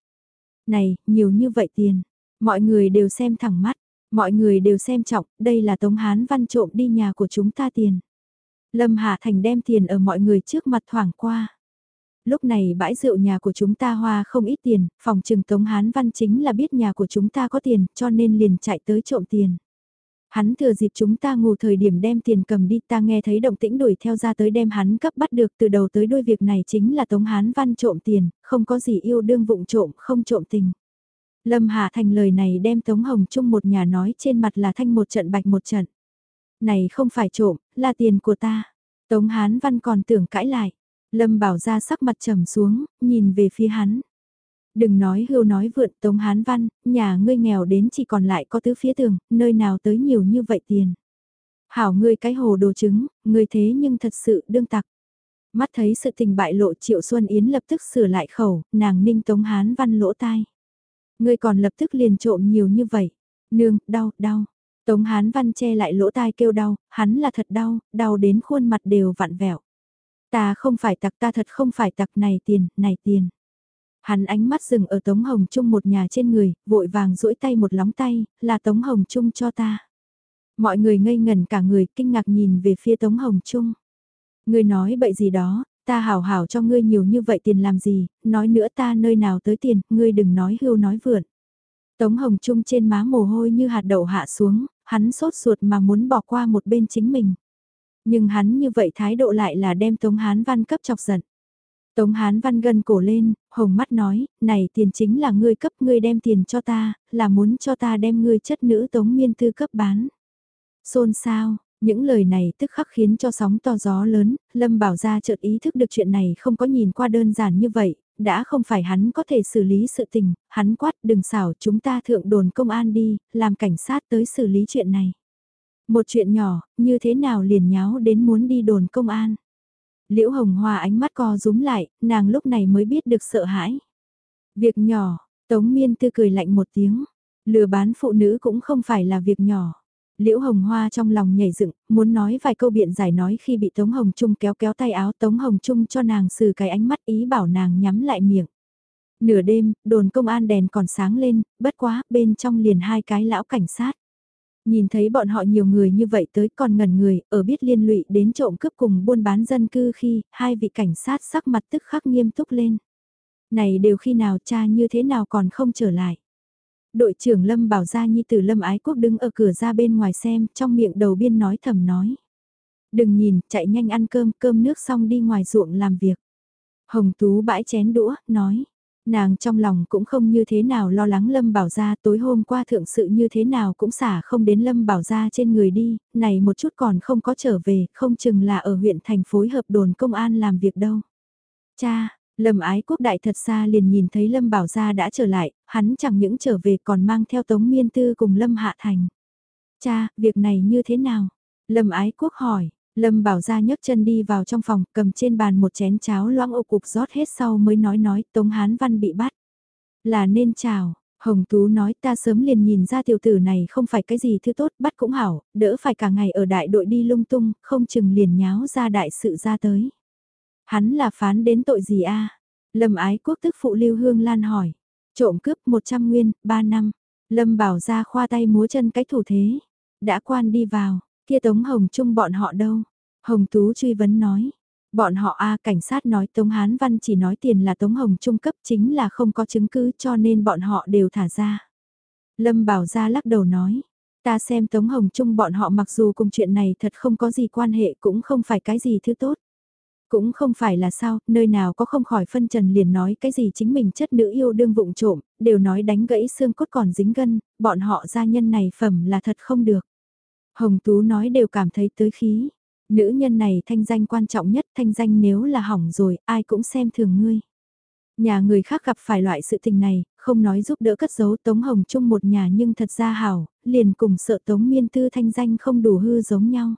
Này, nhiều như vậy tiền, mọi người đều xem thẳng mắt, mọi người đều xem trọng, đây là Tống Hán Văn trộm đi nhà của chúng ta tiền. Lâm Hà Thành đem tiền ở mọi người trước mặt thoảng qua. Lúc này bãi rượu nhà của chúng ta hoa không ít tiền, phòng trừng Tống Hán Văn chính là biết nhà của chúng ta có tiền, cho nên liền chạy tới trộm tiền. Hắn thừa dịp chúng ta ngủ thời điểm đem tiền cầm đi ta nghe thấy động tĩnh đuổi theo ra tới đem hắn cấp bắt được từ đầu tới đuôi việc này chính là Tống Hán Văn trộm tiền, không có gì yêu đương vụng trộm không trộm tình. Lâm Hà Thành lời này đem Tống Hồng Trung một nhà nói trên mặt là thanh một trận bạch một trận. Này không phải trộm, là tiền của ta. Tống Hán Văn còn tưởng cãi lại. Lâm bảo ra sắc mặt trầm xuống, nhìn về phía hắn. Đừng nói hưu nói vượn Tống Hán Văn, nhà ngươi nghèo đến chỉ còn lại có tứ phía tường, nơi nào tới nhiều như vậy tiền. Hảo ngươi cái hồ đồ trứng, ngươi thế nhưng thật sự đương tặc. Mắt thấy sự tình bại lộ Triệu Xuân Yến lập tức sửa lại khẩu, nàng ninh Tống Hán Văn lỗ tai. Ngươi còn lập tức liền trộm nhiều như vậy. Nương, đau, đau. Tống Hán Văn che lại lỗ tai kêu đau, hắn là thật đau, đau đến khuôn mặt đều vặn vẹo. Ta không phải tặc ta thật không phải tặc này tiền, này tiền. Hắn ánh mắt dừng ở Tống Hồng Trung một nhà trên người, vội vàng duỗi tay một lóng tay, là Tống Hồng Trung cho ta. Mọi người ngây ngần cả người kinh ngạc nhìn về phía Tống Hồng Trung. người nói bậy gì đó, ta hảo hảo cho ngươi nhiều như vậy tiền làm gì, nói nữa ta nơi nào tới tiền, ngươi đừng nói hưu nói vượn. Tống Hồng Trung trên má mồ hôi như hạt đậu hạ xuống, hắn sốt ruột mà muốn bỏ qua một bên chính mình. Nhưng hắn như vậy thái độ lại là đem Tống Hán Văn cấp chọc giận. Tống Hán Văn gân cổ lên, hồng mắt nói, này tiền chính là ngươi cấp ngươi đem tiền cho ta, là muốn cho ta đem ngươi chất nữ Tống Miên Thư cấp bán. Xôn sao, những lời này tức khắc khiến cho sóng to gió lớn, Lâm Bảo Gia chợt ý thức được chuyện này không có nhìn qua đơn giản như vậy, đã không phải hắn có thể xử lý sự tình, hắn quát đừng xảo chúng ta thượng đồn công an đi, làm cảnh sát tới xử lý chuyện này. Một chuyện nhỏ, như thế nào liền nháo đến muốn đi đồn công an. Liễu Hồng Hoa ánh mắt co rúm lại, nàng lúc này mới biết được sợ hãi. Việc nhỏ, Tống Miên Tư cười lạnh một tiếng, lừa bán phụ nữ cũng không phải là việc nhỏ. Liễu Hồng Hoa trong lòng nhảy dựng, muốn nói vài câu biện giải nói khi bị Tống Hồng Trung kéo kéo tay áo Tống Hồng Trung cho nàng xử cái ánh mắt ý bảo nàng nhắm lại miệng. Nửa đêm, đồn công an đèn còn sáng lên, bất quá, bên trong liền hai cái lão cảnh sát. Nhìn thấy bọn họ nhiều người như vậy tới còn ngần người, ở biết liên lụy đến trộm cướp cùng buôn bán dân cư khi hai vị cảnh sát sắc mặt tức khắc nghiêm túc lên. Này đều khi nào cha như thế nào còn không trở lại. Đội trưởng Lâm bảo ra nhi tử Lâm Ái Quốc đứng ở cửa ra bên ngoài xem, trong miệng đầu biên nói thầm nói. Đừng nhìn, chạy nhanh ăn cơm, cơm nước xong đi ngoài ruộng làm việc. Hồng Tú bãi chén đũa, nói. Nàng trong lòng cũng không như thế nào lo lắng Lâm Bảo Gia tối hôm qua thượng sự như thế nào cũng xả không đến Lâm Bảo Gia trên người đi, này một chút còn không có trở về, không chừng là ở huyện thành phối hợp đồn công an làm việc đâu. Cha, Lâm ái quốc đại thật xa liền nhìn thấy Lâm Bảo Gia đã trở lại, hắn chẳng những trở về còn mang theo Tống Miên Tư cùng Lâm Hạ Thành. Cha, việc này như thế nào? Lâm ái quốc hỏi, Lâm Bảo Gia nhấc chân đi vào trong phòng, cầm trên bàn một chén cháo loãng ô cục rót hết sau mới nói nói Tống Hán Văn bị bắt. Là nên chào, Hồng Tú nói ta sớm liền nhìn ra tiểu tử này không phải cái gì thứ tốt, bắt cũng hảo, đỡ phải cả ngày ở đại đội đi lung tung, không chừng liền nháo ra đại sự ra tới. Hắn là phán đến tội gì a? Lâm ái quốc tức phụ lưu hương lan hỏi. Trộm cướp 100 nguyên, 3 năm. Lâm bảo ra khoa tay múa chân cái thủ thế. Đã quan đi vào, kia Tống Hồng Trung bọn họ đâu? Hồng Tú truy vấn nói. Bọn họ A cảnh sát nói Tống Hán Văn chỉ nói tiền là Tống Hồng Trung cấp chính là không có chứng cứ cho nên bọn họ đều thả ra. Lâm Bảo Gia lắc đầu nói. Ta xem Tống Hồng Trung bọn họ mặc dù cùng chuyện này thật không có gì quan hệ cũng không phải cái gì thứ tốt. Cũng không phải là sao, nơi nào có không khỏi phân trần liền nói cái gì chính mình chất nữ yêu đương vụng trộm, đều nói đánh gãy xương cốt còn dính gân, bọn họ gia nhân này phẩm là thật không được. Hồng Tú nói đều cảm thấy tới khí. Nữ nhân này thanh danh quan trọng nhất, thanh danh nếu là hỏng rồi, ai cũng xem thường ngươi. Nhà người khác gặp phải loại sự tình này, không nói giúp đỡ cất giấu Tống Hồng chung một nhà nhưng thật ra hảo, liền cùng sợ Tống Miên Tư thanh danh không đủ hư giống nhau.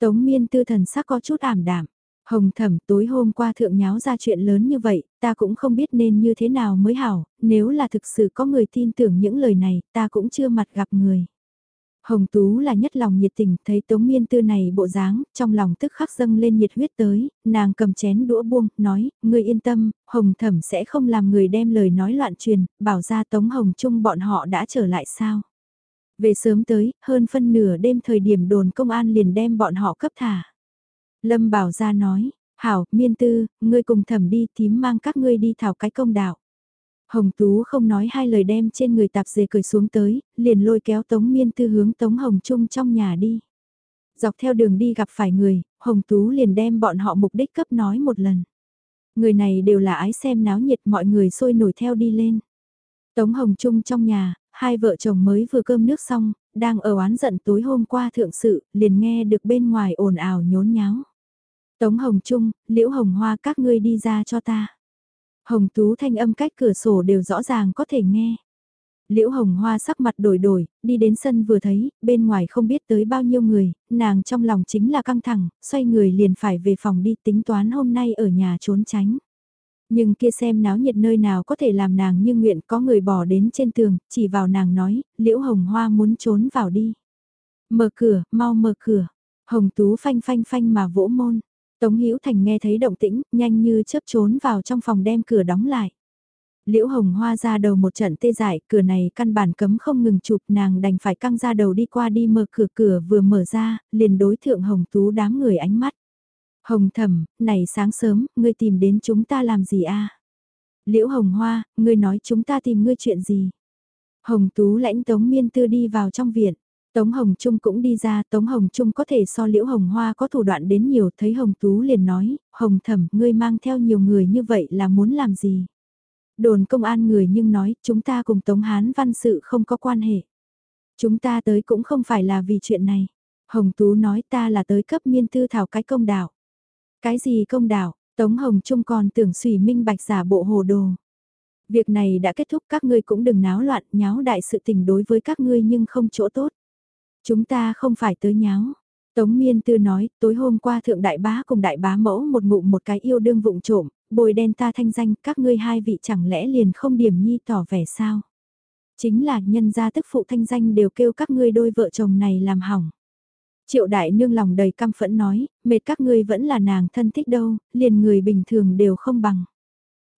Tống Miên Tư thần sắc có chút ảm đạm. Hồng thẩm tối hôm qua thượng nháo ra chuyện lớn như vậy, ta cũng không biết nên như thế nào mới hảo, nếu là thực sự có người tin tưởng những lời này, ta cũng chưa mặt gặp người. Hồng Tú là nhất lòng nhiệt tình, thấy Tống Miên Tư này bộ dáng, trong lòng tức khắc dâng lên nhiệt huyết tới, nàng cầm chén đũa buông, nói, người yên tâm, Hồng Thẩm sẽ không làm người đem lời nói loạn truyền, bảo ra Tống Hồng Trung bọn họ đã trở lại sao. Về sớm tới, hơn phân nửa đêm thời điểm đồn công an liền đem bọn họ cấp thả. Lâm bảo ra nói, hảo, Miên Tư, ngươi cùng thẩm đi thím mang các ngươi đi thảo cái công đạo. Hồng Tú không nói hai lời đem trên người tạp dề cười xuống tới, liền lôi kéo Tống Miên Tư hướng Tống Hồng Trung trong nhà đi. Dọc theo đường đi gặp phải người, Hồng Tú liền đem bọn họ mục đích cấp nói một lần. Người này đều là ái xem náo nhiệt mọi người sôi nổi theo đi lên. Tống Hồng Trung trong nhà, hai vợ chồng mới vừa cơm nước xong, đang ở oán giận tối hôm qua thượng sự, liền nghe được bên ngoài ồn ào nhốn nháo. Tống Hồng Trung, Liễu Hồng Hoa các ngươi đi ra cho ta. Hồng Tú thanh âm cách cửa sổ đều rõ ràng có thể nghe. Liễu Hồng Hoa sắc mặt đổi đổi, đi đến sân vừa thấy, bên ngoài không biết tới bao nhiêu người, nàng trong lòng chính là căng thẳng, xoay người liền phải về phòng đi tính toán hôm nay ở nhà trốn tránh. Nhưng kia xem náo nhiệt nơi nào có thể làm nàng như nguyện có người bỏ đến trên tường, chỉ vào nàng nói, Liễu Hồng Hoa muốn trốn vào đi. Mở cửa, mau mở cửa. Hồng Tú phanh phanh phanh mà vỗ môn. Tống Hữu Thành nghe thấy động tĩnh, nhanh như chớp trốn vào trong phòng đem cửa đóng lại. Liễu Hồng Hoa ra đầu một trận tê dại, cửa này căn bản cấm không ngừng chụp nàng đành phải căng ra đầu đi qua đi mở cửa cửa vừa mở ra, liền đối thượng Hồng Tú đám người ánh mắt. Hồng thẩm, này sáng sớm, ngươi tìm đến chúng ta làm gì a? Liễu Hồng Hoa, ngươi nói chúng ta tìm ngươi chuyện gì? Hồng Tú lãnh Tống Miên Tư đi vào trong viện. Tống Hồng Trung cũng đi ra, Tống Hồng Trung có thể so Liễu Hồng Hoa có thủ đoạn đến nhiều, thấy Hồng Tú liền nói, Hồng Thẩm, ngươi mang theo nhiều người như vậy là muốn làm gì? Đồn công an người nhưng nói, chúng ta cùng Tống Hán văn sự không có quan hệ. Chúng ta tới cũng không phải là vì chuyện này. Hồng Tú nói ta là tới cấp miên tư thảo cái công đạo. Cái gì công đạo, Tống Hồng Trung còn tưởng sủy minh bạch giả bộ hồ đồ. Việc này đã kết thúc các ngươi cũng đừng náo loạn nháo đại sự tình đối với các ngươi nhưng không chỗ tốt. Chúng ta không phải tới nháo. Tống Miên Tư nói, tối hôm qua thượng đại bá cùng đại bá mẫu một ngụm một cái yêu đương vụng trộm, bồi đen ta thanh danh các ngươi hai vị chẳng lẽ liền không điểm nhi tỏ vẻ sao? Chính là nhân gia tức phụ thanh danh đều kêu các ngươi đôi vợ chồng này làm hỏng. Triệu đại nương lòng đầy căm phẫn nói, mệt các ngươi vẫn là nàng thân thích đâu, liền người bình thường đều không bằng.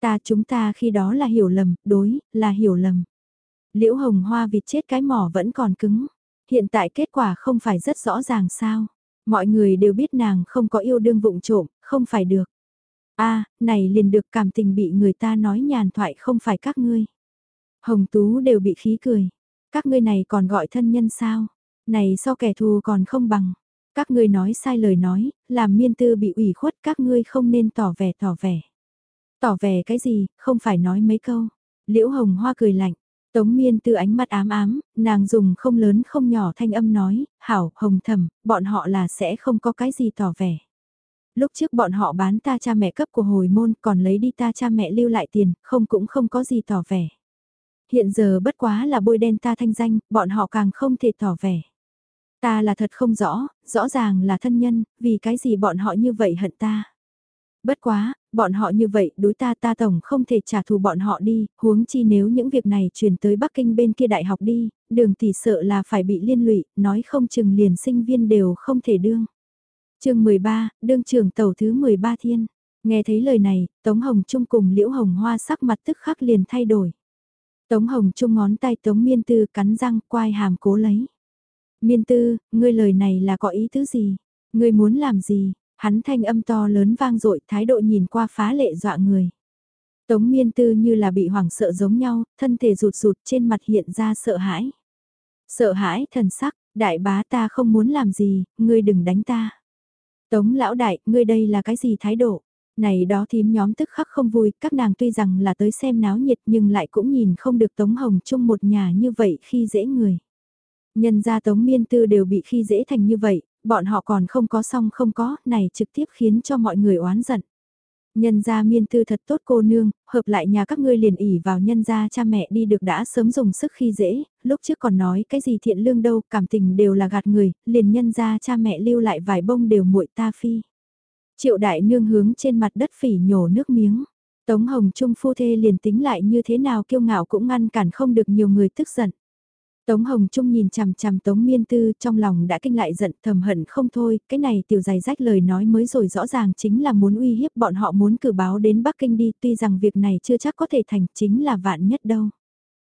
Ta chúng ta khi đó là hiểu lầm, đối, là hiểu lầm. Liễu hồng hoa vịt chết cái mỏ vẫn còn cứng. Hiện tại kết quả không phải rất rõ ràng sao. Mọi người đều biết nàng không có yêu đương vụng trộm, không phải được. a này liền được cảm tình bị người ta nói nhàn thoại không phải các ngươi. Hồng Tú đều bị khí cười. Các ngươi này còn gọi thân nhân sao? Này so kẻ thù còn không bằng. Các ngươi nói sai lời nói, làm miên tư bị ủy khuất các ngươi không nên tỏ vẻ tỏ vẻ. Tỏ vẻ cái gì, không phải nói mấy câu. Liễu Hồng Hoa cười lạnh. Tống miên tư ánh mắt ám ám, nàng dùng không lớn không nhỏ thanh âm nói, hảo, hồng thầm, bọn họ là sẽ không có cái gì tỏ vẻ. Lúc trước bọn họ bán ta cha mẹ cấp của hồi môn còn lấy đi ta cha mẹ lưu lại tiền, không cũng không có gì tỏ vẻ. Hiện giờ bất quá là bôi đen ta thanh danh, bọn họ càng không thể tỏ vẻ. Ta là thật không rõ, rõ ràng là thân nhân, vì cái gì bọn họ như vậy hận ta. Bất quá, bọn họ như vậy đối ta ta tổng không thể trả thù bọn họ đi, huống chi nếu những việc này truyền tới Bắc Kinh bên kia đại học đi, đường tỷ sợ là phải bị liên lụy, nói không chừng liền sinh viên đều không thể đương. chương 13, đương trưởng tàu thứ 13 thiên. Nghe thấy lời này, Tống Hồng Trung cùng Liễu Hồng Hoa sắc mặt tức khắc liền thay đổi. Tống Hồng Trung ngón tay Tống Miên Tư cắn răng quai hàm cố lấy. Miên Tư, ngươi lời này là có ý thứ gì? Ngươi muốn làm gì? Hắn thanh âm to lớn vang dội thái độ nhìn qua phá lệ dọa người. Tống miên tư như là bị hoảng sợ giống nhau, thân thể rụt rụt trên mặt hiện ra sợ hãi. Sợ hãi thần sắc, đại bá ta không muốn làm gì, ngươi đừng đánh ta. Tống lão đại, ngươi đây là cái gì thái độ? Này đó thím nhóm tức khắc không vui, các nàng tuy rằng là tới xem náo nhiệt nhưng lại cũng nhìn không được Tống Hồng chung một nhà như vậy khi dễ người. Nhân gia Tống Miên Tư đều bị khi dễ thành như vậy, Bọn họ còn không có xong không có, này trực tiếp khiến cho mọi người oán giận. Nhân gia miên tư thật tốt cô nương, hợp lại nhà các ngươi liền ỉ vào nhân gia cha mẹ đi được đã sớm dùng sức khi dễ, lúc trước còn nói cái gì thiện lương đâu, cảm tình đều là gạt người, liền nhân gia cha mẹ lưu lại vài bông đều muội ta phi. Triệu đại nương hướng trên mặt đất phỉ nhổ nước miếng. Tống Hồng Trung phu thê liền tính lại như thế nào kiêu ngạo cũng ngăn cản không được nhiều người tức giận. Tống Hồng Trung nhìn chằm chằm Tống Miên Tư trong lòng đã kinh lại giận thầm hận không thôi, cái này tiểu dài rách lời nói mới rồi rõ ràng chính là muốn uy hiếp bọn họ muốn cử báo đến Bắc Kinh đi tuy rằng việc này chưa chắc có thể thành chính là vạn nhất đâu.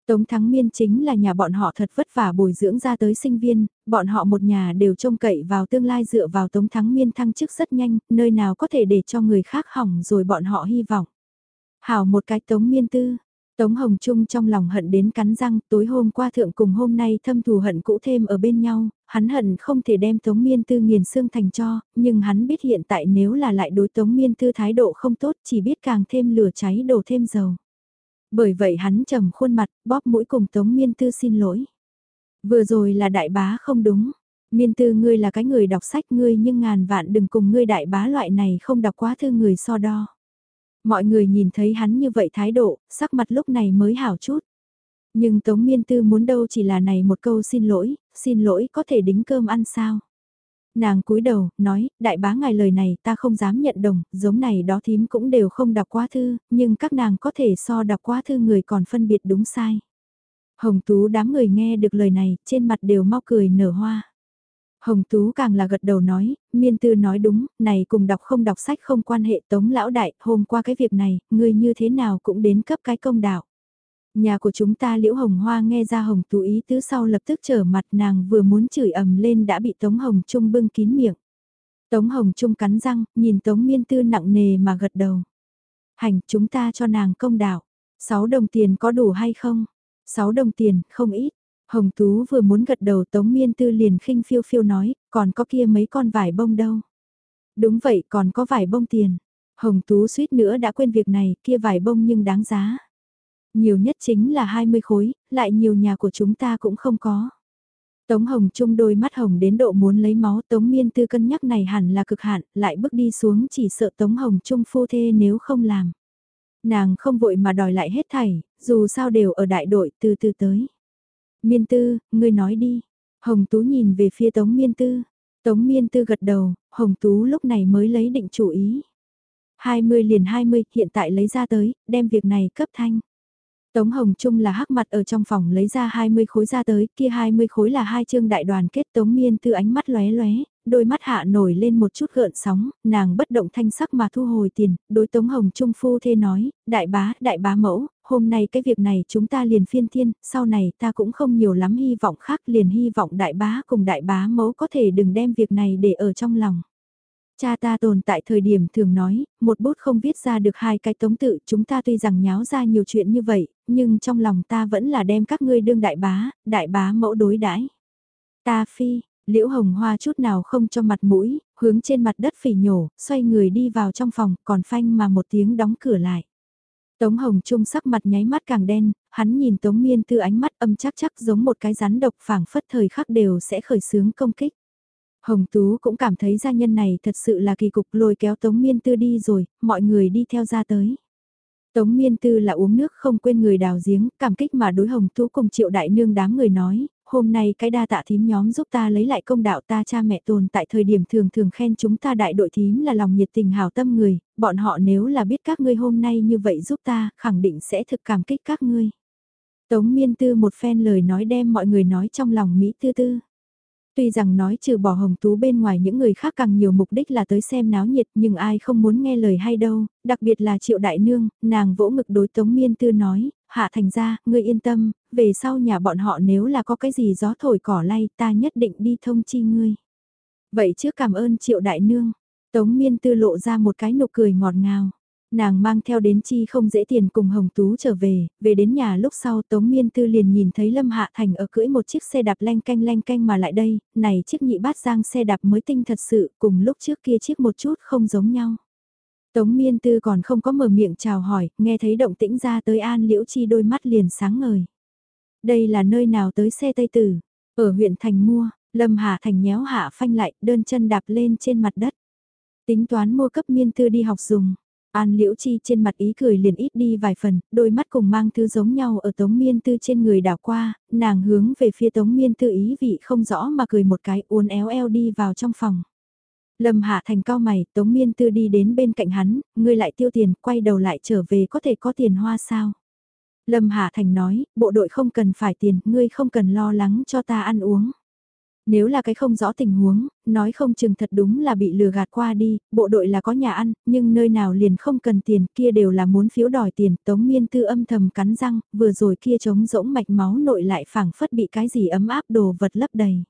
Tống Thắng Miên chính là nhà bọn họ thật vất vả bồi dưỡng ra tới sinh viên, bọn họ một nhà đều trông cậy vào tương lai dựa vào Tống Thắng Miên thăng chức rất nhanh, nơi nào có thể để cho người khác hỏng rồi bọn họ hy vọng. Hảo một cái Tống Miên Tư, Tống Hồng Trung trong lòng hận đến cắn răng, tối hôm qua thượng cùng hôm nay thâm thù hận cũ thêm ở bên nhau, hắn hận không thể đem Tống Miên Tư nghiền xương thành cho, nhưng hắn biết hiện tại nếu là lại đối Tống Miên Tư thái độ không tốt chỉ biết càng thêm lửa cháy đổ thêm dầu. Bởi vậy hắn trầm khuôn mặt, bóp mũi cùng Tống Miên Tư xin lỗi. Vừa rồi là đại bá không đúng. Miên Tư ngươi là cái người đọc sách ngươi nhưng ngàn vạn đừng cùng ngươi đại bá loại này không đọc quá thư người so đo. Mọi người nhìn thấy hắn như vậy thái độ, sắc mặt lúc này mới hảo chút. Nhưng Tống Miên Tư muốn đâu chỉ là này một câu xin lỗi, xin lỗi có thể đính cơm ăn sao. Nàng cúi đầu, nói, đại bá ngài lời này ta không dám nhận đồng, giống này đó thím cũng đều không đọc quá thư, nhưng các nàng có thể so đọc quá thư người còn phân biệt đúng sai. Hồng Tú đám người nghe được lời này, trên mặt đều mau cười nở hoa. Hồng Tú càng là gật đầu nói, miên tư nói đúng, này cùng đọc không đọc sách không quan hệ tống lão đại, hôm qua cái việc này, người như thế nào cũng đến cấp cái công đạo. Nhà của chúng ta liễu hồng hoa nghe ra hồng tú ý tứ sau lập tức trở mặt nàng vừa muốn chửi ầm lên đã bị tống hồng trung bưng kín miệng. Tống hồng trung cắn răng, nhìn tống miên tư nặng nề mà gật đầu. Hành chúng ta cho nàng công đạo. 6 đồng tiền có đủ hay không? 6 đồng tiền, không ít. Hồng Tú vừa muốn gật đầu Tống Miên Tư liền khinh phiêu phiêu nói, còn có kia mấy con vải bông đâu. Đúng vậy còn có vải bông tiền. Hồng Tú suýt nữa đã quên việc này, kia vải bông nhưng đáng giá. Nhiều nhất chính là 20 khối, lại nhiều nhà của chúng ta cũng không có. Tống Hồng Trung đôi mắt hồng đến độ muốn lấy máu Tống Miên Tư cân nhắc này hẳn là cực hạn, lại bước đi xuống chỉ sợ Tống Hồng Trung phu thê nếu không làm. Nàng không vội mà đòi lại hết thảy, dù sao đều ở đại đội từ từ tới. Miên Tư, ngươi nói đi. Hồng Tú nhìn về phía Tống Miên Tư. Tống Miên Tư gật đầu, Hồng Tú lúc này mới lấy định chủ ý. 20 liền 20, hiện tại lấy ra tới, đem việc này cấp thanh. Tống Hồng Trung là hắc mặt ở trong phòng lấy ra 20 khối ra tới, kia 20 khối là hai chương đại đoàn kết Tống Miên Tư ánh mắt lóe lóe, đôi mắt hạ nổi lên một chút gợn sóng, nàng bất động thanh sắc mà thu hồi tiền, đối Tống Hồng Trung phu thê nói, đại bá, đại bá mẫu, hôm nay cái việc này chúng ta liền phiên thiên, sau này ta cũng không nhiều lắm hy vọng khác liền hy vọng đại bá cùng đại bá mẫu có thể đừng đem việc này để ở trong lòng. Cha ta tồn tại thời điểm thường nói, một bút không viết ra được hai cái tống tự chúng ta tuy rằng nháo ra nhiều chuyện như vậy, nhưng trong lòng ta vẫn là đem các ngươi đương đại bá, đại bá mẫu đối đãi Ta phi, liễu hồng hoa chút nào không cho mặt mũi, hướng trên mặt đất phỉ nhổ, xoay người đi vào trong phòng, còn phanh mà một tiếng đóng cửa lại. Tống Hồng Trung sắc mặt nháy mắt càng đen, hắn nhìn Tống Miên Tư ánh mắt âm chắc chắc giống một cái rắn độc phảng phất thời khắc đều sẽ khởi xướng công kích. Hồng Tú cũng cảm thấy gia nhân này thật sự là kỳ cục lôi kéo Tống Miên Tư đi rồi, mọi người đi theo ra tới. Tống Miên Tư là uống nước không quên người đào giếng, cảm kích mà đối Hồng Tú cùng triệu đại nương đám người nói, hôm nay cái đa tạ thím nhóm giúp ta lấy lại công đạo ta cha mẹ tồn tại thời điểm thường thường khen chúng ta đại đội thím là lòng nhiệt tình hào tâm người, bọn họ nếu là biết các ngươi hôm nay như vậy giúp ta, khẳng định sẽ thực cảm kích các ngươi. Tống miên tư một phen lời nói đem mọi người nói trong lòng Mỹ tư tư. Tuy rằng nói trừ bỏ hồng tú bên ngoài những người khác càng nhiều mục đích là tới xem náo nhiệt nhưng ai không muốn nghe lời hay đâu, đặc biệt là triệu đại nương, nàng vỗ ngực đối tống miên tư nói, hạ thành ra, ngươi yên tâm, về sau nhà bọn họ nếu là có cái gì gió thổi cỏ lay ta nhất định đi thông chi ngươi. Vậy trước cảm ơn triệu đại nương, tống miên tư lộ ra một cái nụ cười ngọt ngào. Nàng mang theo đến chi không dễ tiền cùng Hồng Tú trở về, về đến nhà lúc sau Tống Miên Tư liền nhìn thấy Lâm Hạ Thành ở cưỡi một chiếc xe đạp len canh len canh mà lại đây, này chiếc nhị bát giang xe đạp mới tinh thật sự, cùng lúc trước kia chiếc một chút không giống nhau. Tống Miên Tư còn không có mở miệng chào hỏi, nghe thấy động tĩnh ra tới An Liễu Chi đôi mắt liền sáng ngời. Đây là nơi nào tới xe Tây Tử? Ở huyện Thành mua, Lâm Hà Thành nhéo hạ phanh lại, đơn chân đạp lên trên mặt đất. Tính toán mua cấp miên tư đi học dùng. An Liễu Chi trên mặt ý cười liền ít đi vài phần, đôi mắt cùng mang thứ giống nhau ở Tống Miên Tư trên người đảo qua, nàng hướng về phía Tống Miên Tư ý vị không rõ mà cười một cái uốn éo eo đi vào trong phòng. Lâm Hạ Thành cao mày, Tống Miên Tư đi đến bên cạnh hắn, ngươi lại tiêu tiền, quay đầu lại trở về có thể có tiền hoa sao? Lâm Hạ Thành nói, bộ đội không cần phải tiền, ngươi không cần lo lắng cho ta ăn uống. Nếu là cái không rõ tình huống, nói không chừng thật đúng là bị lừa gạt qua đi, bộ đội là có nhà ăn, nhưng nơi nào liền không cần tiền kia đều là muốn phiếu đòi tiền, tống miên tư âm thầm cắn răng, vừa rồi kia trống rỗng mạch máu nội lại phảng phất bị cái gì ấm áp đồ vật lấp đầy.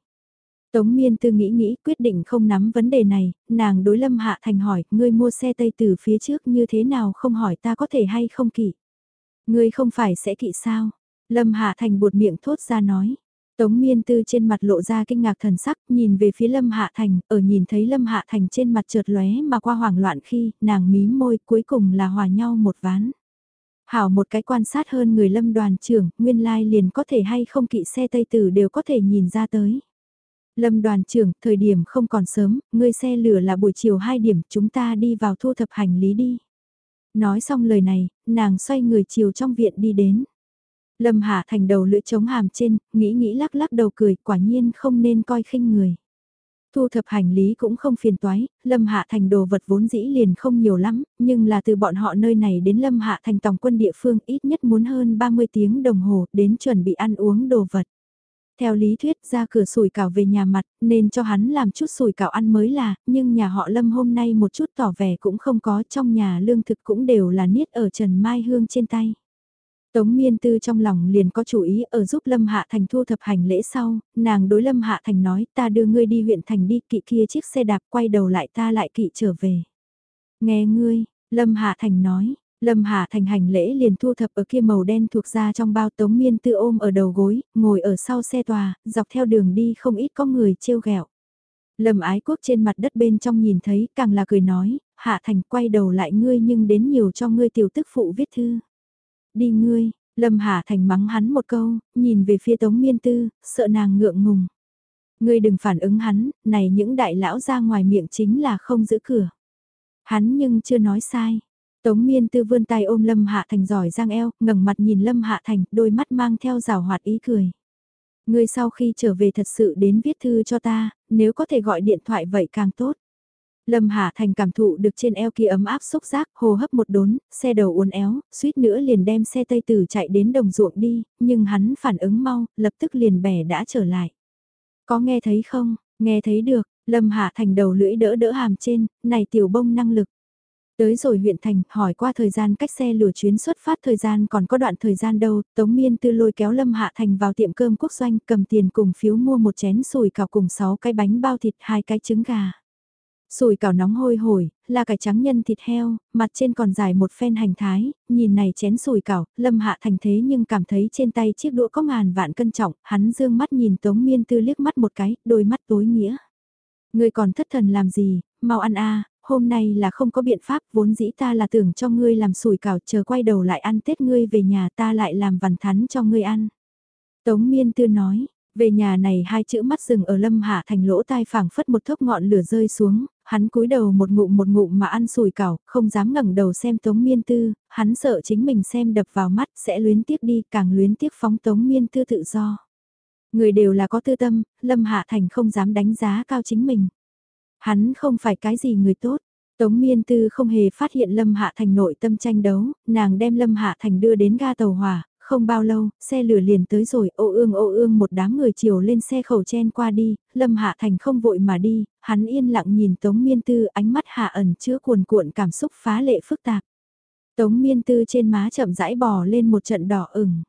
Tống miên tư nghĩ nghĩ quyết định không nắm vấn đề này, nàng đối lâm hạ thành hỏi, ngươi mua xe tây từ phía trước như thế nào không hỏi ta có thể hay không kỵ. Ngươi không phải sẽ kỵ sao? Lâm hạ thành buột miệng thốt ra nói. Tống miên tư trên mặt lộ ra kinh ngạc thần sắc, nhìn về phía Lâm Hạ Thành, ở nhìn thấy Lâm Hạ Thành trên mặt trượt lóe mà qua hoảng loạn khi, nàng mím môi cuối cùng là hòa nhau một ván. Hảo một cái quan sát hơn người Lâm đoàn trưởng, nguyên lai liền có thể hay không kỵ xe Tây Tử đều có thể nhìn ra tới. Lâm đoàn trưởng, thời điểm không còn sớm, ngươi xe lửa là buổi chiều 2 điểm, chúng ta đi vào thu thập hành lý đi. Nói xong lời này, nàng xoay người chiều trong viện đi đến. Lâm Hạ Thành đầu lưỡi chống hàm trên, nghĩ nghĩ lắc lắc đầu cười, quả nhiên không nên coi khinh người. Thu thập hành lý cũng không phiền toái, Lâm Hạ Thành đồ vật vốn dĩ liền không nhiều lắm, nhưng là từ bọn họ nơi này đến Lâm Hạ Thành tổng quân địa phương ít nhất muốn hơn 30 tiếng đồng hồ đến chuẩn bị ăn uống đồ vật. Theo lý thuyết ra cửa sủi cảo về nhà mặt nên cho hắn làm chút sủi cảo ăn mới là, nhưng nhà họ Lâm hôm nay một chút tỏ vẻ cũng không có trong nhà lương thực cũng đều là niết ở Trần Mai Hương trên tay. Tống miên tư trong lòng liền có chủ ý ở giúp Lâm Hạ Thành thu thập hành lễ sau, nàng đối Lâm Hạ Thành nói ta đưa ngươi đi huyện thành đi kỵ kia chiếc xe đạp quay đầu lại ta lại kỵ trở về. Nghe ngươi, Lâm Hạ Thành nói, Lâm Hà Thành hành lễ liền thu thập ở kia màu đen thuộc ra trong bao tống miên tư ôm ở đầu gối, ngồi ở sau xe tòa, dọc theo đường đi không ít có người trêu ghẹo. Lâm ái quốc trên mặt đất bên trong nhìn thấy càng là cười nói, Hạ Thành quay đầu lại ngươi nhưng đến nhiều cho ngươi tiểu tức phụ viết thư. Đi ngươi, Lâm Hà Thành mắng hắn một câu, nhìn về phía Tống Miên Tư, sợ nàng ngượng ngùng. Ngươi đừng phản ứng hắn, này những đại lão ra ngoài miệng chính là không giữ cửa. Hắn nhưng chưa nói sai. Tống Miên Tư vươn tay ôm Lâm Hạ Thành giỏi giang eo, ngẩng mặt nhìn Lâm Hạ Thành, đôi mắt mang theo rào hoạt ý cười. Ngươi sau khi trở về thật sự đến viết thư cho ta, nếu có thể gọi điện thoại vậy càng tốt. Lâm Hạ Thành cảm thụ được trên eo kia ấm áp xúc giác, hồ hấp một đốn, xe đầu uốn éo, suýt nữa liền đem xe tây tử chạy đến đồng ruộng đi, nhưng hắn phản ứng mau, lập tức liền bẻ đã trở lại. Có nghe thấy không? Nghe thấy được, Lâm Hạ Thành đầu lưỡi đỡ đỡ hàm trên, này tiểu bông năng lực. Tới rồi huyện thành, hỏi qua thời gian cách xe lửa chuyến xuất phát thời gian còn có đoạn thời gian đâu, Tống Miên Tư lôi kéo Lâm Hạ Thành vào tiệm cơm quốc doanh cầm tiền cùng phiếu mua một chén sùi cào cùng 6 cái bánh bao thịt hai cái trứng gà. Sùi cảo nóng hôi hổi, là cải trắng nhân thịt heo, mặt trên còn dài một phen hành thái, nhìn này chén sùi cảo, lâm hạ thành thế nhưng cảm thấy trên tay chiếc đũa có ngàn vạn cân trọng, hắn dương mắt nhìn Tống Miên Tư liếc mắt một cái, đôi mắt tối nghĩa. người còn thất thần làm gì, mau ăn a hôm nay là không có biện pháp, vốn dĩ ta là tưởng cho ngươi làm sùi cảo chờ quay đầu lại ăn Tết ngươi về nhà ta lại làm vằn thắn cho ngươi ăn. Tống Miên Tư nói, về nhà này hai chữ mắt rừng ở lâm hạ thành lỗ tai phảng phất một thốc ngọn lửa rơi xuống, hắn cúi đầu một ngụm một ngụm mà ăn sùi cảo, không dám ngẩng đầu xem Tống Miên Tư, hắn sợ chính mình xem đập vào mắt sẽ luyến tiếc đi, càng luyến tiếc phóng Tống Miên Tư tự do. Người đều là có tư tâm, Lâm Hạ Thành không dám đánh giá cao chính mình. Hắn không phải cái gì người tốt. Tống Miên Tư không hề phát hiện Lâm Hạ Thành nội tâm tranh đấu, nàng đem Lâm Hạ Thành đưa đến ga tàu hỏa, không bao lâu, xe lửa liền tới rồi, ô ương ô ương một đám người chiều lên xe khẩu chen qua đi, Lâm Hạ Thành không vội mà đi, hắn yên lặng nhìn Tống Miên Tư ánh mắt hạ ẩn chứa cuồn cuộn cảm xúc phá lệ phức tạp. Tống Miên Tư trên má chậm rãi bò lên một trận đỏ ửng.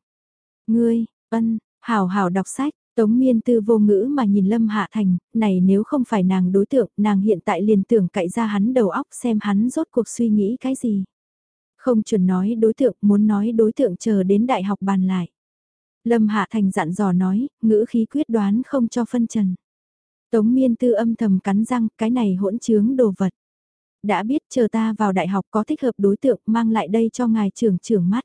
Ngươi, ân, hào hào đọc sách, Tống miên tư vô ngữ mà nhìn Lâm Hạ Thành, này nếu không phải nàng đối tượng, nàng hiện tại liền tưởng cậy ra hắn đầu óc xem hắn rốt cuộc suy nghĩ cái gì. Không chuẩn nói đối tượng, muốn nói đối tượng chờ đến đại học bàn lại. Lâm Hạ Thành dặn dò nói, ngữ khí quyết đoán không cho phân trần. Tống miên tư âm thầm cắn răng, cái này hỗn trướng đồ vật. Đã biết chờ ta vào đại học có thích hợp đối tượng mang lại đây cho ngài trưởng trưởng mắt.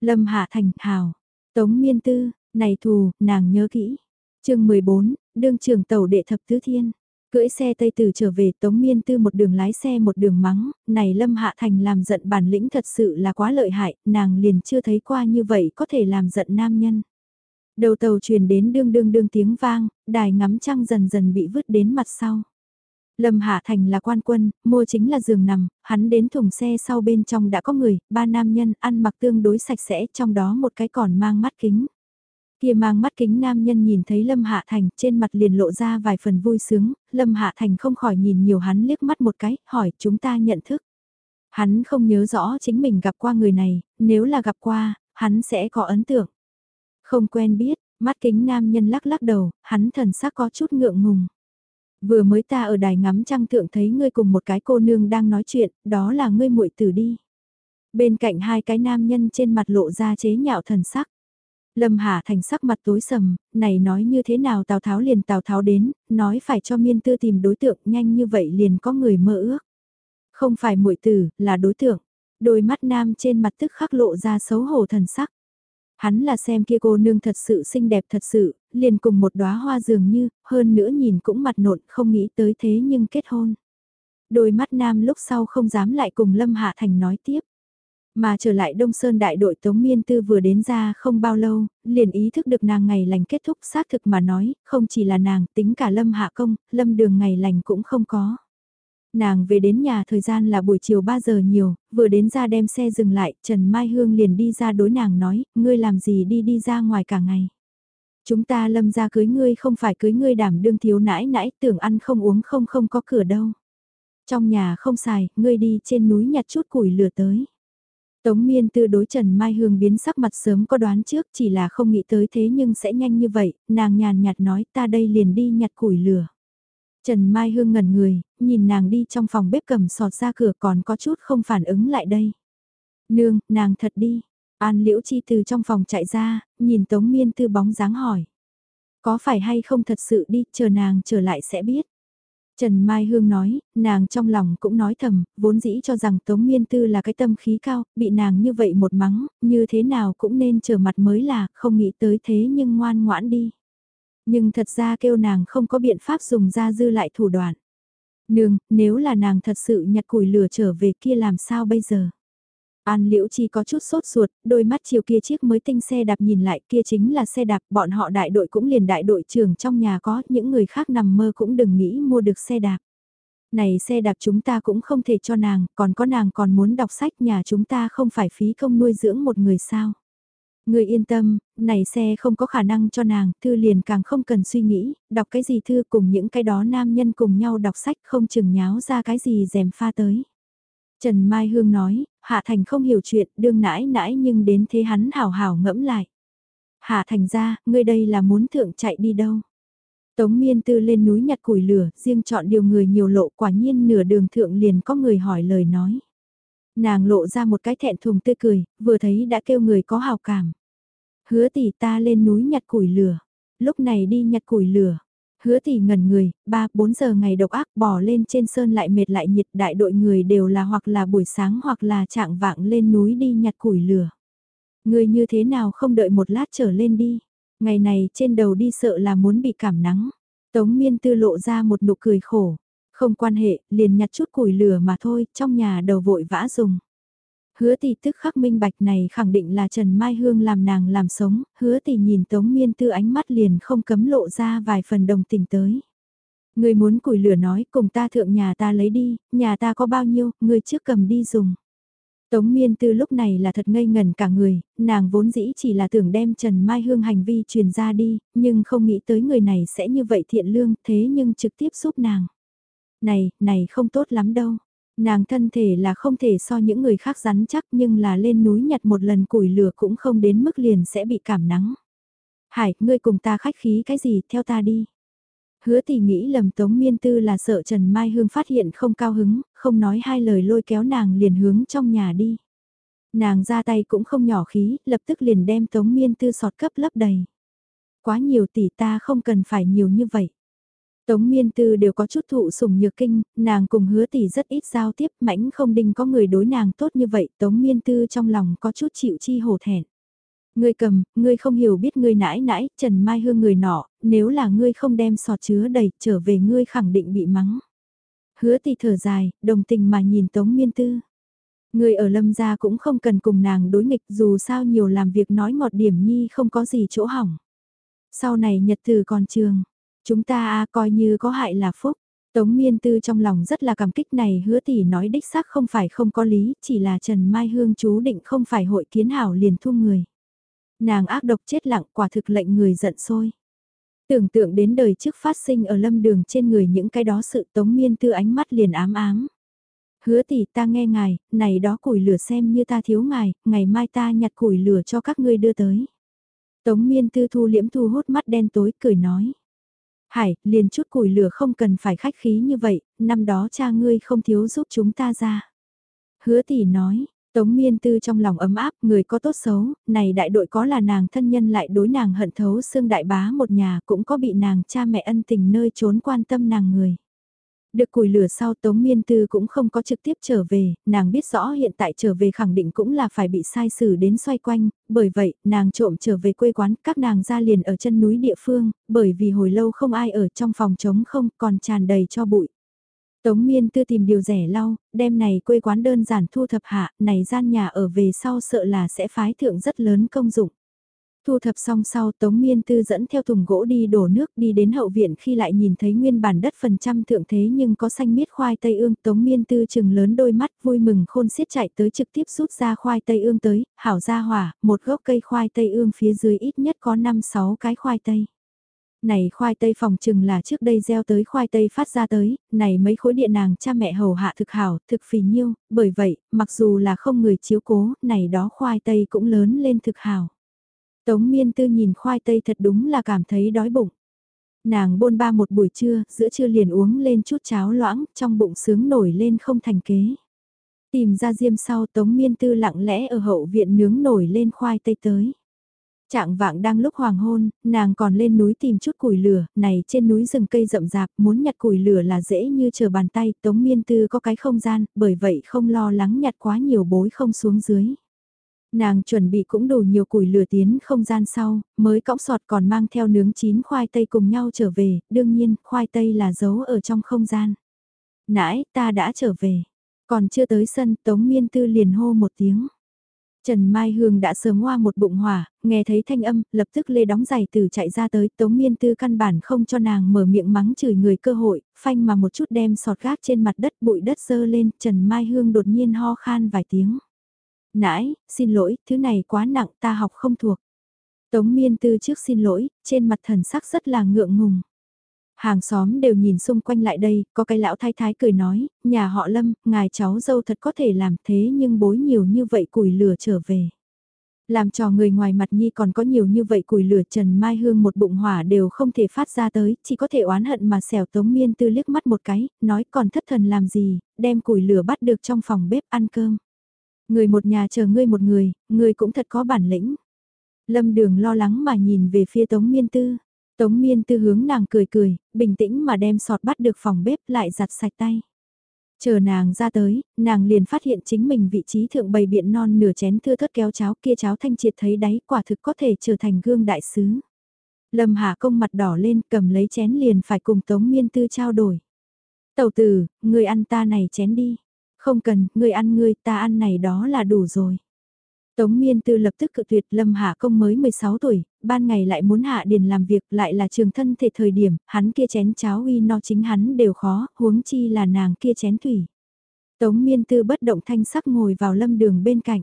Lâm Hạ Thành, hào. Tống miên tư, này thù, nàng nhớ kỹ. chương 14, đương trường tàu đệ thập tứ thiên. Cưỡi xe Tây Từ trở về Tống Miên Tư một đường lái xe một đường mắng, này Lâm Hạ Thành làm giận bản lĩnh thật sự là quá lợi hại, nàng liền chưa thấy qua như vậy có thể làm giận nam nhân. Đầu tàu truyền đến đương đương đương tiếng vang, đài ngắm trăng dần dần bị vứt đến mặt sau. Lâm Hạ Thành là quan quân, mua chính là giường nằm, hắn đến thùng xe sau bên trong đã có người, ba nam nhân ăn mặc tương đối sạch sẽ trong đó một cái còn mang mắt kính. Kia mang mắt kính nam nhân nhìn thấy Lâm Hạ Thành trên mặt liền lộ ra vài phần vui sướng, Lâm Hạ Thành không khỏi nhìn nhiều hắn liếc mắt một cái, hỏi chúng ta nhận thức. Hắn không nhớ rõ chính mình gặp qua người này, nếu là gặp qua, hắn sẽ có ấn tượng. Không quen biết, mắt kính nam nhân lắc lắc đầu, hắn thần sắc có chút ngượng ngùng. Vừa mới ta ở đài ngắm trăng thượng thấy ngươi cùng một cái cô nương đang nói chuyện, đó là ngươi muội tử đi. Bên cạnh hai cái nam nhân trên mặt lộ ra chế nhạo thần sắc. Lâm Hà Thành sắc mặt tối sầm, này nói như thế nào Tào Tháo liền Tào Tháo đến, nói phải cho miên tư tìm đối tượng nhanh như vậy liền có người mơ ước. Không phải muội tử, là đối tượng. Đôi mắt nam trên mặt tức khắc lộ ra xấu hổ thần sắc. Hắn là xem kia cô nương thật sự xinh đẹp thật sự, liền cùng một đóa hoa dường như, hơn nữa nhìn cũng mặt nộn không nghĩ tới thế nhưng kết hôn. Đôi mắt nam lúc sau không dám lại cùng Lâm Hạ Thành nói tiếp. Mà trở lại Đông Sơn đại đội Tống Miên Tư vừa đến ra không bao lâu, liền ý thức được nàng ngày lành kết thúc xác thực mà nói, không chỉ là nàng, tính cả Lâm Hạ Công, Lâm Đường ngày lành cũng không có. Nàng về đến nhà thời gian là buổi chiều 3 giờ nhiều, vừa đến ra đem xe dừng lại, Trần Mai Hương liền đi ra đối nàng nói, ngươi làm gì đi đi ra ngoài cả ngày. Chúng ta lâm ra cưới ngươi không phải cưới ngươi đảm đương thiếu nãi nãi tưởng ăn không uống không không có cửa đâu. Trong nhà không xài, ngươi đi trên núi nhặt chút củi lửa tới. Tống miên tư đối Trần Mai Hương biến sắc mặt sớm có đoán trước chỉ là không nghĩ tới thế nhưng sẽ nhanh như vậy, nàng nhàn nhạt nói ta đây liền đi nhặt củi lửa. Trần Mai Hương ngẩn người, nhìn nàng đi trong phòng bếp cầm sọt ra cửa còn có chút không phản ứng lại đây. Nương, nàng thật đi. An Liễu Chi từ trong phòng chạy ra, nhìn Tống Miên Tư bóng dáng hỏi. Có phải hay không thật sự đi, chờ nàng trở lại sẽ biết. Trần Mai Hương nói, nàng trong lòng cũng nói thầm, vốn dĩ cho rằng Tống Miên Tư là cái tâm khí cao, bị nàng như vậy một mắng, như thế nào cũng nên trở mặt mới là, không nghĩ tới thế nhưng ngoan ngoãn đi. Nhưng thật ra kêu nàng không có biện pháp dùng ra dư lại thủ đoạn. Nương, nếu là nàng thật sự nhặt củi lửa trở về kia làm sao bây giờ? An Liễu Chi có chút sốt ruột, đôi mắt chiều kia chiếc mới tinh xe đạp nhìn lại kia chính là xe đạp, bọn họ đại đội cũng liền đại đội trưởng trong nhà có, những người khác nằm mơ cũng đừng nghĩ mua được xe đạp. Này xe đạp chúng ta cũng không thể cho nàng, còn có nàng còn muốn đọc sách nhà chúng ta không phải phí công nuôi dưỡng một người sao. Người yên tâm, này xe không có khả năng cho nàng, thư liền càng không cần suy nghĩ, đọc cái gì thư cùng những cái đó nam nhân cùng nhau đọc sách không chừng nháo ra cái gì dèm pha tới. Trần Mai Hương nói, Hạ Thành không hiểu chuyện, đương nãi nãi nhưng đến thế hắn hào hào ngẫm lại. Hạ Thành ra, ngươi đây là muốn thượng chạy đi đâu? Tống miên tư lên núi nhặt củi lửa, riêng chọn điều người nhiều lộ quả nhiên nửa đường thượng liền có người hỏi lời nói. Nàng lộ ra một cái thẹn thùng tươi cười, vừa thấy đã kêu người có hào cảm. Hứa tỷ ta lên núi nhặt củi lửa, lúc này đi nhặt củi lửa. Hứa tỷ ngẩn người, 3-4 giờ ngày độc ác bỏ lên trên sơn lại mệt lại nhiệt đại đội người đều là hoặc là buổi sáng hoặc là trạng vạng lên núi đi nhặt củi lửa. Người như thế nào không đợi một lát trở lên đi. Ngày này trên đầu đi sợ là muốn bị cảm nắng. Tống miên tư lộ ra một nụ cười khổ. Không quan hệ, liền nhặt chút củi lửa mà thôi, trong nhà đầu vội vã dùng. Hứa tỷ tức khắc minh bạch này khẳng định là Trần Mai Hương làm nàng làm sống, hứa tỷ nhìn Tống Miên Tư ánh mắt liền không cấm lộ ra vài phần đồng tình tới. Người muốn củi lửa nói cùng ta thượng nhà ta lấy đi, nhà ta có bao nhiêu, người trước cầm đi dùng. Tống miên tư lúc này là thật ngây ngần cả người, nàng vốn dĩ chỉ là tưởng đem Trần Mai Hương hành vi truyền ra đi, nhưng không nghĩ tới người này sẽ như vậy thiện lương thế nhưng trực tiếp giúp nàng. Này, này không tốt lắm đâu. Nàng thân thể là không thể so những người khác rắn chắc nhưng là lên núi nhặt một lần củi lửa cũng không đến mức liền sẽ bị cảm nắng. Hải, ngươi cùng ta khách khí cái gì, theo ta đi. Hứa thì nghĩ lầm Tống Miên Tư là sợ Trần Mai Hương phát hiện không cao hứng, không nói hai lời lôi kéo nàng liền hướng trong nhà đi. Nàng ra tay cũng không nhỏ khí, lập tức liền đem Tống Miên Tư sọt cấp lấp đầy. Quá nhiều tỷ ta không cần phải nhiều như vậy. Tống miên tư đều có chút thụ sủng nhược kinh, nàng cùng hứa tỷ rất ít giao tiếp, mãnh không đinh có người đối nàng tốt như vậy, tống miên tư trong lòng có chút chịu chi hổ thẹn. Ngươi cầm, ngươi không hiểu biết ngươi nãi nãi, Trần Mai Hương người nọ, nếu là ngươi không đem sọt chứa đầy, trở về ngươi khẳng định bị mắng. Hứa tỷ thở dài, đồng tình mà nhìn Tống Miên Tư. Ngươi ở lâm gia cũng không cần cùng nàng đối nghịch dù sao nhiều làm việc nói ngọt điểm nhi không có gì chỗ hỏng. Sau này nhật từ còn trường, chúng ta a coi như có hại là phúc. Tống Miên Tư trong lòng rất là cảm kích này hứa tỷ nói đích xác không phải không có lý, chỉ là Trần Mai Hương chú định không phải hội kiến hảo liền thu người. Nàng ác độc chết lặng quả thực lệnh người giận sôi Tưởng tượng đến đời trước phát sinh ở lâm đường trên người những cái đó sự Tống Miên Tư ánh mắt liền ám ám. Hứa tỷ ta nghe ngài, này đó củi lửa xem như ta thiếu ngài, ngày mai ta nhặt củi lửa cho các ngươi đưa tới. Tống miên tư thu liễm thu hút mắt đen tối cười nói. Hải, liền chút củi lửa không cần phải khách khí như vậy, năm đó cha ngươi không thiếu giúp chúng ta ra. Hứa tỷ nói, Tống miên tư trong lòng ấm áp, người có tốt xấu, này đại đội có là nàng thân nhân lại đối nàng hận thấu xương đại bá một nhà cũng có bị nàng cha mẹ ân tình nơi trốn quan tâm nàng người. Được củi lửa sau Tống Miên Tư cũng không có trực tiếp trở về, nàng biết rõ hiện tại trở về khẳng định cũng là phải bị sai xử đến xoay quanh, bởi vậy, nàng trộm trở về quê quán, các nàng ra liền ở chân núi địa phương, bởi vì hồi lâu không ai ở trong phòng trống không, còn tràn đầy cho bụi. Tống Miên Tư tìm điều rẻ lau, đem này quê quán đơn giản thu thập hạ, này gian nhà ở về sau sợ là sẽ phái thượng rất lớn công dụng. Thu thập xong sau Tống Miên Tư dẫn theo thùng gỗ đi đổ nước đi đến hậu viện khi lại nhìn thấy nguyên bản đất phần trăm thượng thế nhưng có xanh miết khoai tây ương. Tống Miên Tư chừng lớn đôi mắt vui mừng khôn xiết chạy tới trực tiếp rút ra khoai tây ương tới, hảo ra hỏa, một gốc cây khoai tây ương phía dưới ít nhất có 5-6 cái khoai tây. Này khoai tây phòng chừng là trước đây gieo tới khoai tây phát ra tới, này mấy khối địa nàng cha mẹ hầu hạ thực hảo, thực phì nhiêu, bởi vậy, mặc dù là không người chiếu cố, này đó khoai tây cũng lớn lên thực hảo. Tống miên tư nhìn khoai tây thật đúng là cảm thấy đói bụng. Nàng bôn ba một buổi trưa, giữa trưa liền uống lên chút cháo loãng, trong bụng sướng nổi lên không thành kế. Tìm ra diêm sau tống miên tư lặng lẽ ở hậu viện nướng nổi lên khoai tây tới. Trạng vạng đang lúc hoàng hôn, nàng còn lên núi tìm chút củi lửa, này trên núi rừng cây rậm rạp, muốn nhặt củi lửa là dễ như chờ bàn tay, tống miên tư có cái không gian, bởi vậy không lo lắng nhặt quá nhiều bối không xuống dưới. Nàng chuẩn bị cũng đủ nhiều củi lửa tiến không gian sau, mới cõng sọt còn mang theo nướng chín khoai tây cùng nhau trở về, đương nhiên, khoai tây là giấu ở trong không gian. Nãy, ta đã trở về. Còn chưa tới sân, Tống Miên Tư liền hô một tiếng. Trần Mai Hương đã sớm hoa một bụng hỏa, nghe thấy thanh âm, lập tức lê đóng giày từ chạy ra tới, Tống Miên Tư căn bản không cho nàng mở miệng mắng chửi người cơ hội, phanh mà một chút đem sọt gác trên mặt đất bụi đất dơ lên, Trần Mai Hương đột nhiên ho khan vài tiếng nãi, xin lỗi, thứ này quá nặng ta học không thuộc. Tống miên tư trước xin lỗi, trên mặt thần sắc rất là ngượng ngùng. Hàng xóm đều nhìn xung quanh lại đây, có cái lão thái thái cười nói, nhà họ lâm, ngài cháu dâu thật có thể làm thế nhưng bối nhiều như vậy củi lửa trở về. Làm cho người ngoài mặt nhi còn có nhiều như vậy củi lửa Trần Mai Hương một bụng hỏa đều không thể phát ra tới, chỉ có thể oán hận mà xẻo tống miên tư liếc mắt một cái, nói còn thất thần làm gì, đem củi lửa bắt được trong phòng bếp ăn cơm. Người một nhà chờ ngươi một người, ngươi cũng thật có bản lĩnh. Lâm đường lo lắng mà nhìn về phía Tống Miên Tư. Tống Miên Tư hướng nàng cười cười, bình tĩnh mà đem sọt bắt được phòng bếp lại giặt sạch tay. Chờ nàng ra tới, nàng liền phát hiện chính mình vị trí thượng bày biện non nửa chén thưa thất kéo cháo kia cháo thanh triệt thấy đáy quả thực có thể trở thành gương đại sứ. Lâm Hà công mặt đỏ lên cầm lấy chén liền phải cùng Tống Miên Tư trao đổi. Tầu tử, người ăn ta này chén đi. Không cần, ngươi ăn ngươi, ta ăn này đó là đủ rồi. Tống Miên Tư lập tức cự tuyệt Lâm Hạ Công mới 16 tuổi, ban ngày lại muốn hạ điền làm việc lại là trường thân thể thời điểm, hắn kia chén cháo uy no chính hắn đều khó, huống chi là nàng kia chén thủy. Tống Miên Tư bất động thanh sắc ngồi vào lâm đường bên cạnh.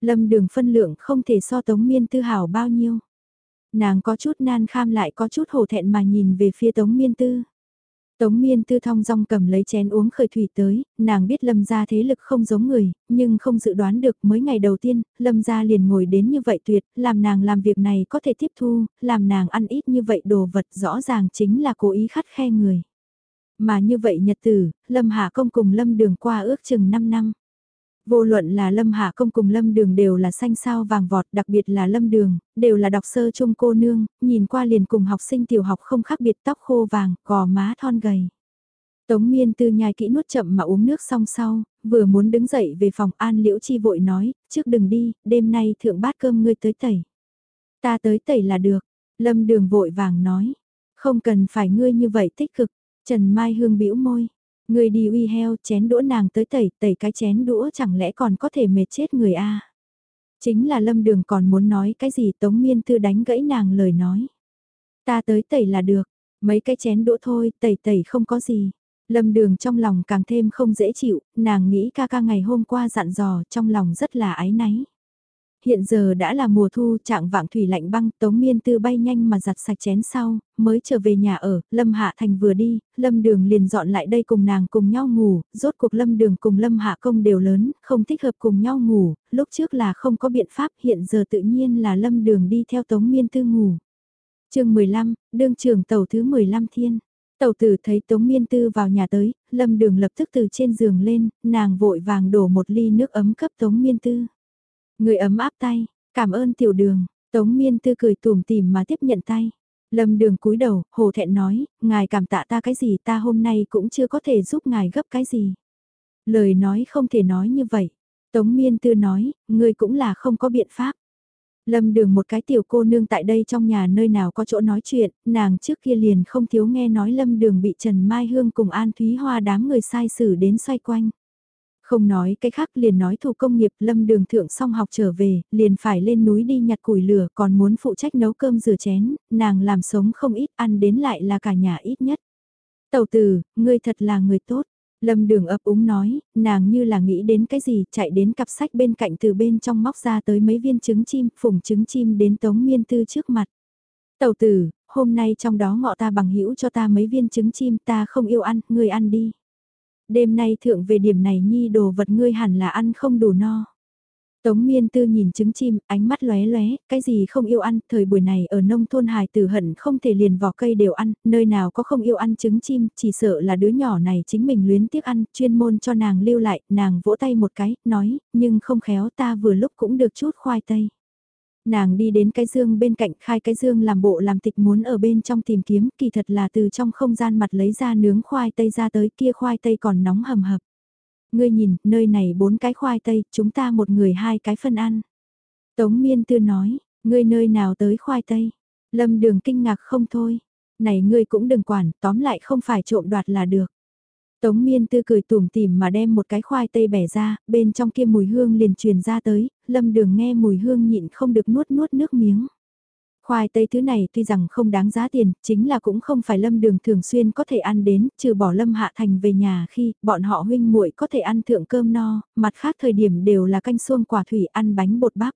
Lâm đường phân lượng không thể so Tống Miên Tư hảo bao nhiêu. Nàng có chút nan kham lại có chút hổ thẹn mà nhìn về phía Tống Miên Tư. Tống miên tư thong rong cầm lấy chén uống khởi thủy tới, nàng biết lâm gia thế lực không giống người, nhưng không dự đoán được mới ngày đầu tiên, lâm gia liền ngồi đến như vậy tuyệt, làm nàng làm việc này có thể tiếp thu, làm nàng ăn ít như vậy đồ vật rõ ràng chính là cố ý khắt khe người. Mà như vậy nhật tử, lâm hạ công cùng lâm đường qua ước chừng 5 năm. Vô luận là Lâm Hạ Công cùng Lâm Đường đều là xanh sao vàng vọt, đặc biệt là Lâm Đường, đều là đọc sơ trung cô nương, nhìn qua liền cùng học sinh tiểu học không khác biệt tóc khô vàng, gò má thon gầy. Tống miên tư nhai kỹ nuốt chậm mà uống nước xong sau, vừa muốn đứng dậy về phòng an liễu chi vội nói, trước đừng đi, đêm nay thượng bát cơm ngươi tới tẩy. Ta tới tẩy là được. Lâm đường vội vàng nói. Không cần phải ngươi như vậy tích cực. Trần Mai Hương bĩu môi người đi uy heo chén đũa nàng tới tẩy, tẩy cái chén đũa chẳng lẽ còn có thể mệt chết người a Chính là lâm đường còn muốn nói cái gì Tống Miên Tư đánh gãy nàng lời nói. Ta tới tẩy là được, mấy cái chén đũa thôi, tẩy tẩy không có gì. Lâm đường trong lòng càng thêm không dễ chịu, nàng nghĩ ca ca ngày hôm qua dặn dò trong lòng rất là ái náy. Hiện giờ đã là mùa thu trạng vạng thủy lạnh băng tống miên tư bay nhanh mà giặt sạch chén sau, mới trở về nhà ở, Lâm Hạ Thành vừa đi, Lâm Đường liền dọn lại đây cùng nàng cùng nhau ngủ, rốt cuộc Lâm Đường cùng Lâm Hạ Công đều lớn, không thích hợp cùng nhau ngủ, lúc trước là không có biện pháp hiện giờ tự nhiên là Lâm Đường đi theo tống miên tư ngủ. chương 15, đương trường tàu thứ 15 thiên. Tàu tử thấy Tống Miên Tư vào nhà tới, Lâm Đường lập tức từ trên giường lên, nàng vội vàng đổ một ly nước ấm cấp Tống Miên Tư. Người ấm áp tay, cảm ơn tiểu đường, Tống Miên Tư cười tùm tìm mà tiếp nhận tay. Lâm Đường cúi đầu, hồ thẹn nói, ngài cảm tạ ta cái gì ta hôm nay cũng chưa có thể giúp ngài gấp cái gì. Lời nói không thể nói như vậy. Tống Miên Tư nói, ngươi cũng là không có biện pháp. Lâm đường một cái tiểu cô nương tại đây trong nhà nơi nào có chỗ nói chuyện, nàng trước kia liền không thiếu nghe nói lâm đường bị Trần Mai Hương cùng An Thúy Hoa đám người sai xử đến xoay quanh. Không nói cái khác liền nói thủ công nghiệp lâm đường thượng xong học trở về, liền phải lên núi đi nhặt củi lửa còn muốn phụ trách nấu cơm rửa chén, nàng làm sống không ít ăn đến lại là cả nhà ít nhất. Tàu tử, ngươi thật là người tốt. Lâm đường ấp úng nói, nàng như là nghĩ đến cái gì, chạy đến cặp sách bên cạnh từ bên trong móc ra tới mấy viên trứng chim, phủng trứng chim đến tống miên tư trước mặt. Tàu tử, hôm nay trong đó ngọ ta bằng hữu cho ta mấy viên trứng chim ta không yêu ăn, ngươi ăn đi. Đêm nay thượng về điểm này nhi đồ vật ngươi hẳn là ăn không đủ no. Tống miên tư nhìn trứng chim, ánh mắt lóe lóe, cái gì không yêu ăn, thời buổi này ở nông thôn hài tử hận không thể liền vỏ cây đều ăn, nơi nào có không yêu ăn trứng chim, chỉ sợ là đứa nhỏ này chính mình luyến tiếc ăn, chuyên môn cho nàng lưu lại, nàng vỗ tay một cái, nói, nhưng không khéo ta vừa lúc cũng được chút khoai tây. Nàng đi đến cái dương bên cạnh khai cái dương làm bộ làm tịch muốn ở bên trong tìm kiếm, kỳ thật là từ trong không gian mặt lấy ra nướng khoai tây ra tới kia khoai tây còn nóng hầm hập. Ngươi nhìn, nơi này bốn cái khoai tây, chúng ta một người hai cái phân ăn. Tống miên tư nói, ngươi nơi nào tới khoai tây. Lâm đường kinh ngạc không thôi. Này ngươi cũng đừng quản, tóm lại không phải trộm đoạt là được. Tống miên tư cười tủm tỉm mà đem một cái khoai tây bẻ ra, bên trong kia mùi hương liền truyền ra tới, lâm đường nghe mùi hương nhịn không được nuốt nuốt nước miếng. Khoai tây thứ này tuy rằng không đáng giá tiền, chính là cũng không phải lâm đường thường xuyên có thể ăn đến, trừ bỏ lâm hạ thành về nhà khi bọn họ huynh muội có thể ăn thượng cơm no, mặt khác thời điểm đều là canh xuông quả thủy ăn bánh bột bắp.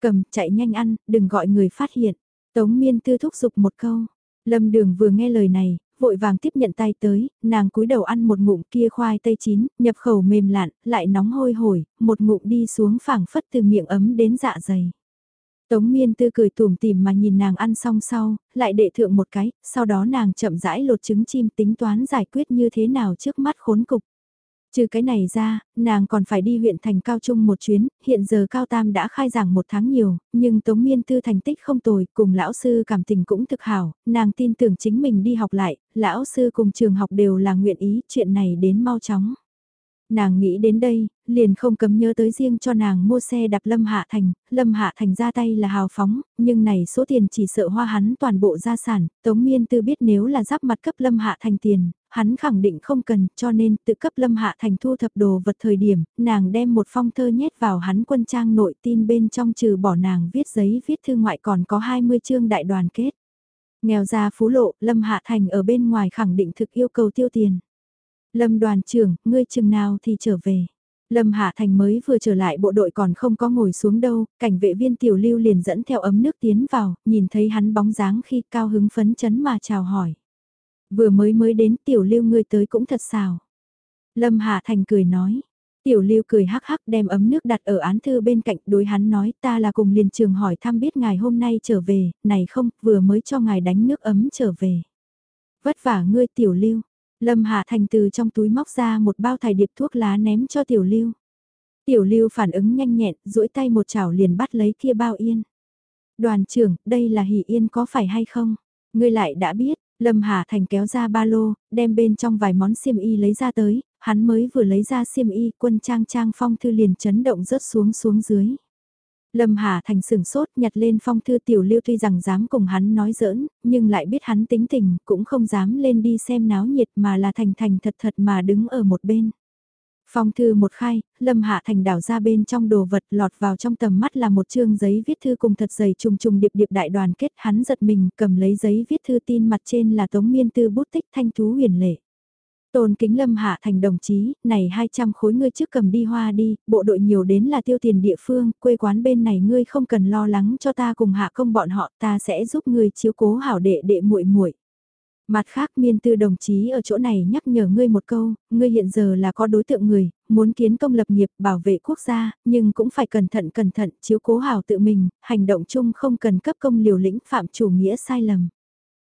Cầm, chạy nhanh ăn, đừng gọi người phát hiện. Tống miên tư thúc giục một câu. Lâm đường vừa nghe lời này, vội vàng tiếp nhận tay tới, nàng cúi đầu ăn một ngụm kia khoai tây chín, nhập khẩu mềm lạn, lại nóng hôi hổi, một ngụm đi xuống phảng phất từ miệng ấm đến dạ dày. Tống miên tư cười tủm tìm mà nhìn nàng ăn xong sau, lại đệ thượng một cái, sau đó nàng chậm rãi lột trứng chim tính toán giải quyết như thế nào trước mắt khốn cục. Trừ cái này ra, nàng còn phải đi huyện thành cao trung một chuyến, hiện giờ cao tam đã khai giảng một tháng nhiều, nhưng Tống Miên Tư thành tích không tồi, cùng lão sư cảm tình cũng thực hảo, nàng tin tưởng chính mình đi học lại, lão sư cùng trường học đều là nguyện ý, chuyện này đến mau chóng. Nàng nghĩ đến đây, liền không cấm nhớ tới riêng cho nàng mua xe đạp Lâm Hạ Thành, Lâm Hạ Thành ra tay là hào phóng, nhưng này số tiền chỉ sợ hoa hắn toàn bộ gia sản, Tống Miên Tư biết nếu là giáp mặt cấp Lâm Hạ Thành tiền, hắn khẳng định không cần, cho nên tự cấp Lâm Hạ Thành thu thập đồ vật thời điểm, nàng đem một phong thơ nhét vào hắn quân trang nội tin bên trong trừ bỏ nàng viết giấy viết thư ngoại còn có 20 chương đại đoàn kết. Nghèo ra phú lộ, Lâm Hạ Thành ở bên ngoài khẳng định thực yêu cầu tiêu tiền. Lâm đoàn trưởng, ngươi chừng nào thì trở về. Lâm Hạ Thành mới vừa trở lại bộ đội còn không có ngồi xuống đâu, cảnh vệ viên tiểu lưu liền dẫn theo ấm nước tiến vào, nhìn thấy hắn bóng dáng khi cao hứng phấn chấn mà chào hỏi. Vừa mới mới đến tiểu lưu ngươi tới cũng thật xào. Lâm Hạ Thành cười nói. Tiểu lưu cười hắc hắc đem ấm nước đặt ở án thư bên cạnh đối hắn nói ta là cùng liền trường hỏi thăm biết ngài hôm nay trở về, này không, vừa mới cho ngài đánh nước ấm trở về. Vất vả ngươi tiểu lưu, Lâm Hạ Thành từ trong túi móc ra một bao thải điệp thuốc lá ném cho Tiểu Lưu. Tiểu Lưu phản ứng nhanh nhẹn, duỗi tay một chảo liền bắt lấy kia bao yên. Đoàn trưởng, đây là hỷ yên có phải hay không? Ngươi lại đã biết, Lâm Hà Thành kéo ra ba lô, đem bên trong vài món xiêm y lấy ra tới, hắn mới vừa lấy ra xiêm y, quân trang trang phong thư liền chấn động rớt xuống xuống dưới. Lâm Hà Thành sửng sốt nhặt lên phong thư tiểu lưu tuy rằng dám cùng hắn nói giỡn, nhưng lại biết hắn tính tình, cũng không dám lên đi xem náo nhiệt mà là thành thành thật thật mà đứng ở một bên. Phong thư một khai, Lâm Hạ Thành đảo ra bên trong đồ vật lọt vào trong tầm mắt là một chương giấy viết thư cùng thật dày trùng trùng điệp điệp đại đoàn kết hắn giật mình cầm lấy giấy viết thư tin mặt trên là tống miên tư bút tích thanh thú huyền lệ. Tôn kính Lâm Hạ Thành đồng chí, này 200 khối ngươi trước cầm đi hoa đi, bộ đội nhiều đến là tiêu tiền địa phương, quê quán bên này ngươi không cần lo lắng cho ta cùng hạ công bọn họ, ta sẽ giúp ngươi chiếu cố hảo đệ đệ muội muội. Mặt khác miên tư đồng chí ở chỗ này nhắc nhở ngươi một câu, ngươi hiện giờ là có đối tượng người, muốn kiến công lập nghiệp bảo vệ quốc gia, nhưng cũng phải cẩn thận cẩn thận chiếu cố hảo tự mình, hành động chung không cần cấp công liều lĩnh phạm chủ nghĩa sai lầm.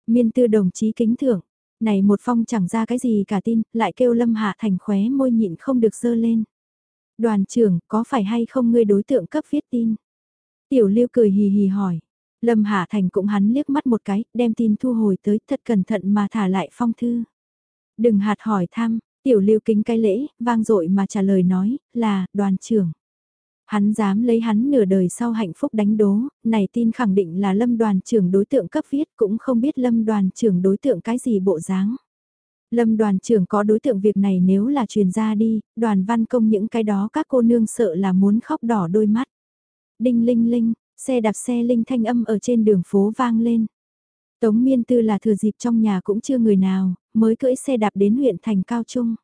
Miên tư đồng chí kính thưởng, này một phong chẳng ra cái gì cả tin, lại kêu Lâm Hạ Thành khóe môi nhịn không được dơ lên. Đoàn trưởng, có phải hay không ngươi đối tượng cấp viết tin? Tiểu Lưu cười hì hì hỏi. Lâm Hạ Thành cũng hắn liếc mắt một cái, đem tin thu hồi tới thật cẩn thận mà thả lại phong thư. Đừng hạt hỏi thăm, Tiểu Lưu kính cái lễ, vang dội mà trả lời nói, là, đoàn trưởng. Hắn dám lấy hắn nửa đời sau hạnh phúc đánh đố, này tin khẳng định là lâm đoàn trưởng đối tượng cấp viết cũng không biết lâm đoàn trưởng đối tượng cái gì bộ dáng. Lâm đoàn trưởng có đối tượng việc này nếu là truyền ra đi, đoàn văn công những cái đó các cô nương sợ là muốn khóc đỏ đôi mắt. Đinh linh linh, xe đạp xe linh thanh âm ở trên đường phố vang lên. Tống miên tư là thừa dịp trong nhà cũng chưa người nào, mới cưỡi xe đạp đến huyện thành cao trung.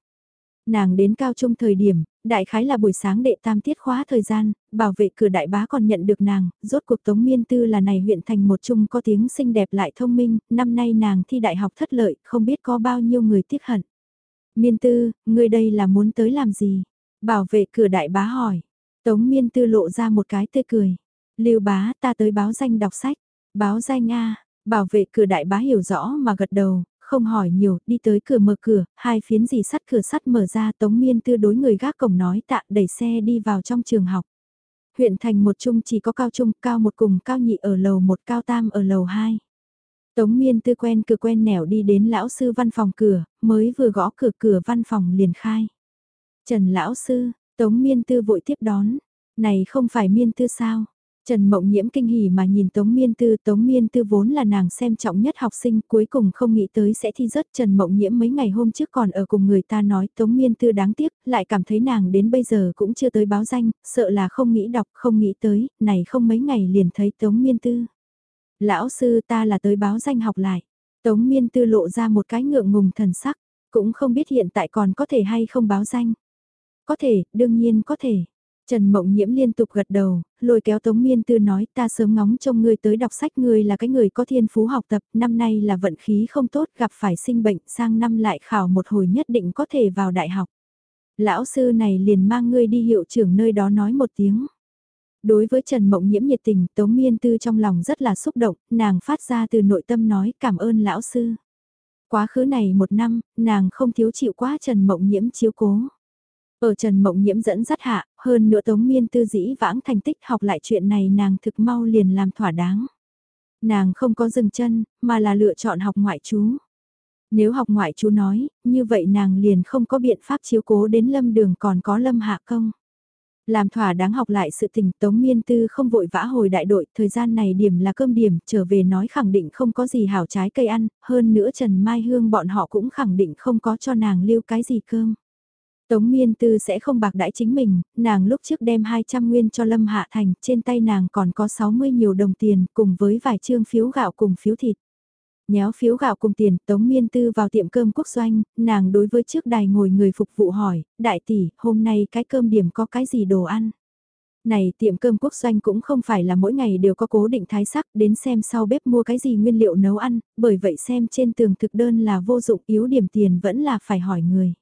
Nàng đến cao trung thời điểm, đại khái là buổi sáng đệ tam tiết khóa thời gian, bảo vệ cửa đại bá còn nhận được nàng, rốt cuộc Tống Miên Tư là này huyện thành một trung có tiếng xinh đẹp lại thông minh, năm nay nàng thi đại học thất lợi, không biết có bao nhiêu người tiếc hận. Miên Tư, người đây là muốn tới làm gì? Bảo vệ cửa đại bá hỏi. Tống Miên Tư lộ ra một cái tươi cười. Lưu bá ta tới báo danh đọc sách. Báo danh A, bảo vệ cửa đại bá hiểu rõ mà gật đầu, không hỏi nhiều, đi tới cửa mở cửa, hai phiến dì sắt cửa sắt mở ra tống miên tư đối người gác cổng nói tạ đẩy xe đi vào trong trường học. Huyện thành một trung chỉ có cao trung, cao một cùng cao nhị ở lầu một cao tam ở lầu hai. Tống miên tư quen cửa quen nẻo đi đến lão sư văn phòng cửa, mới vừa gõ cửa cửa văn phòng liền khai. Trần lão sư, tống miên tư vội tiếp đón, này không phải miên tư sao? Trần Mộng Nhiễm kinh hỉ mà nhìn Tống Miên Tư, Tống Miên Tư vốn là nàng xem trọng nhất học sinh, cuối cùng không nghĩ tới sẽ thi rớt Trần Mộng Nhiễm mấy ngày hôm trước còn ở cùng người ta nói Tống Miên Tư đáng tiếc, lại cảm thấy nàng đến bây giờ cũng chưa tới báo danh, sợ là không nghĩ đọc, không nghĩ tới, này không mấy ngày liền thấy Tống Miên Tư. Lão sư ta là tới báo danh học lại. Tống Miên Tư lộ ra một cái ngượng ngùng thần sắc, cũng không biết hiện tại còn có thể hay không báo danh. Có thể, đương nhiên có thể. Trần Mộng Nhiễm liên tục gật đầu, lôi kéo Tống Miên Tư nói ta sớm ngóng trông ngươi tới đọc sách ngươi là cái người có thiên phú học tập, năm nay là vận khí không tốt gặp phải sinh bệnh sang năm lại khảo một hồi nhất định có thể vào đại học. Lão sư này liền mang ngươi đi hiệu trưởng nơi đó nói một tiếng. Đối với Trần Mộng Nhiễm nhiệt tình, Tống Miên Tư trong lòng rất là xúc động, nàng phát ra từ nội tâm nói cảm ơn lão sư. Quá khứ này một năm, nàng không thiếu chịu quá Trần Mộng Nhiễm chiếu cố. Ở Trần Mộng Nhiễm dẫn dắt hạ, hơn nữa Tống Miên tư dĩ vãng thành tích học lại chuyện này nàng thực mau liền làm thỏa đáng. Nàng không có dừng chân, mà là lựa chọn học ngoại chú. Nếu học ngoại chú nói, như vậy nàng liền không có biện pháp chiếu cố đến lâm đường còn có lâm hạ công. Làm thỏa đáng học lại sự tình Tống Miên Tư không vội vã hồi đại đội, thời gian này điểm là cơm điểm, trở về nói khẳng định không có gì hảo trái cây ăn, hơn nữa Trần Mai Hương bọn họ cũng khẳng định không có cho nàng lưu cái gì cơm. Tống Miên Tư sẽ không bạc đãi chính mình, nàng lúc trước đem 200 nguyên cho Lâm Hạ Thành, trên tay nàng còn có 60 nhiều đồng tiền cùng với vài trương phiếu gạo cùng phiếu thịt. Nhéo phiếu gạo cùng tiền, Tống Miên Tư vào tiệm cơm quốc doanh, nàng đối với trước đài ngồi người phục vụ hỏi, đại tỷ, hôm nay cái cơm điểm có cái gì đồ ăn? Này tiệm cơm quốc doanh cũng không phải là mỗi ngày đều có cố định thái sắc đến xem sau bếp mua cái gì nguyên liệu nấu ăn, bởi vậy xem trên tường thực đơn là vô dụng yếu điểm tiền vẫn là phải hỏi người.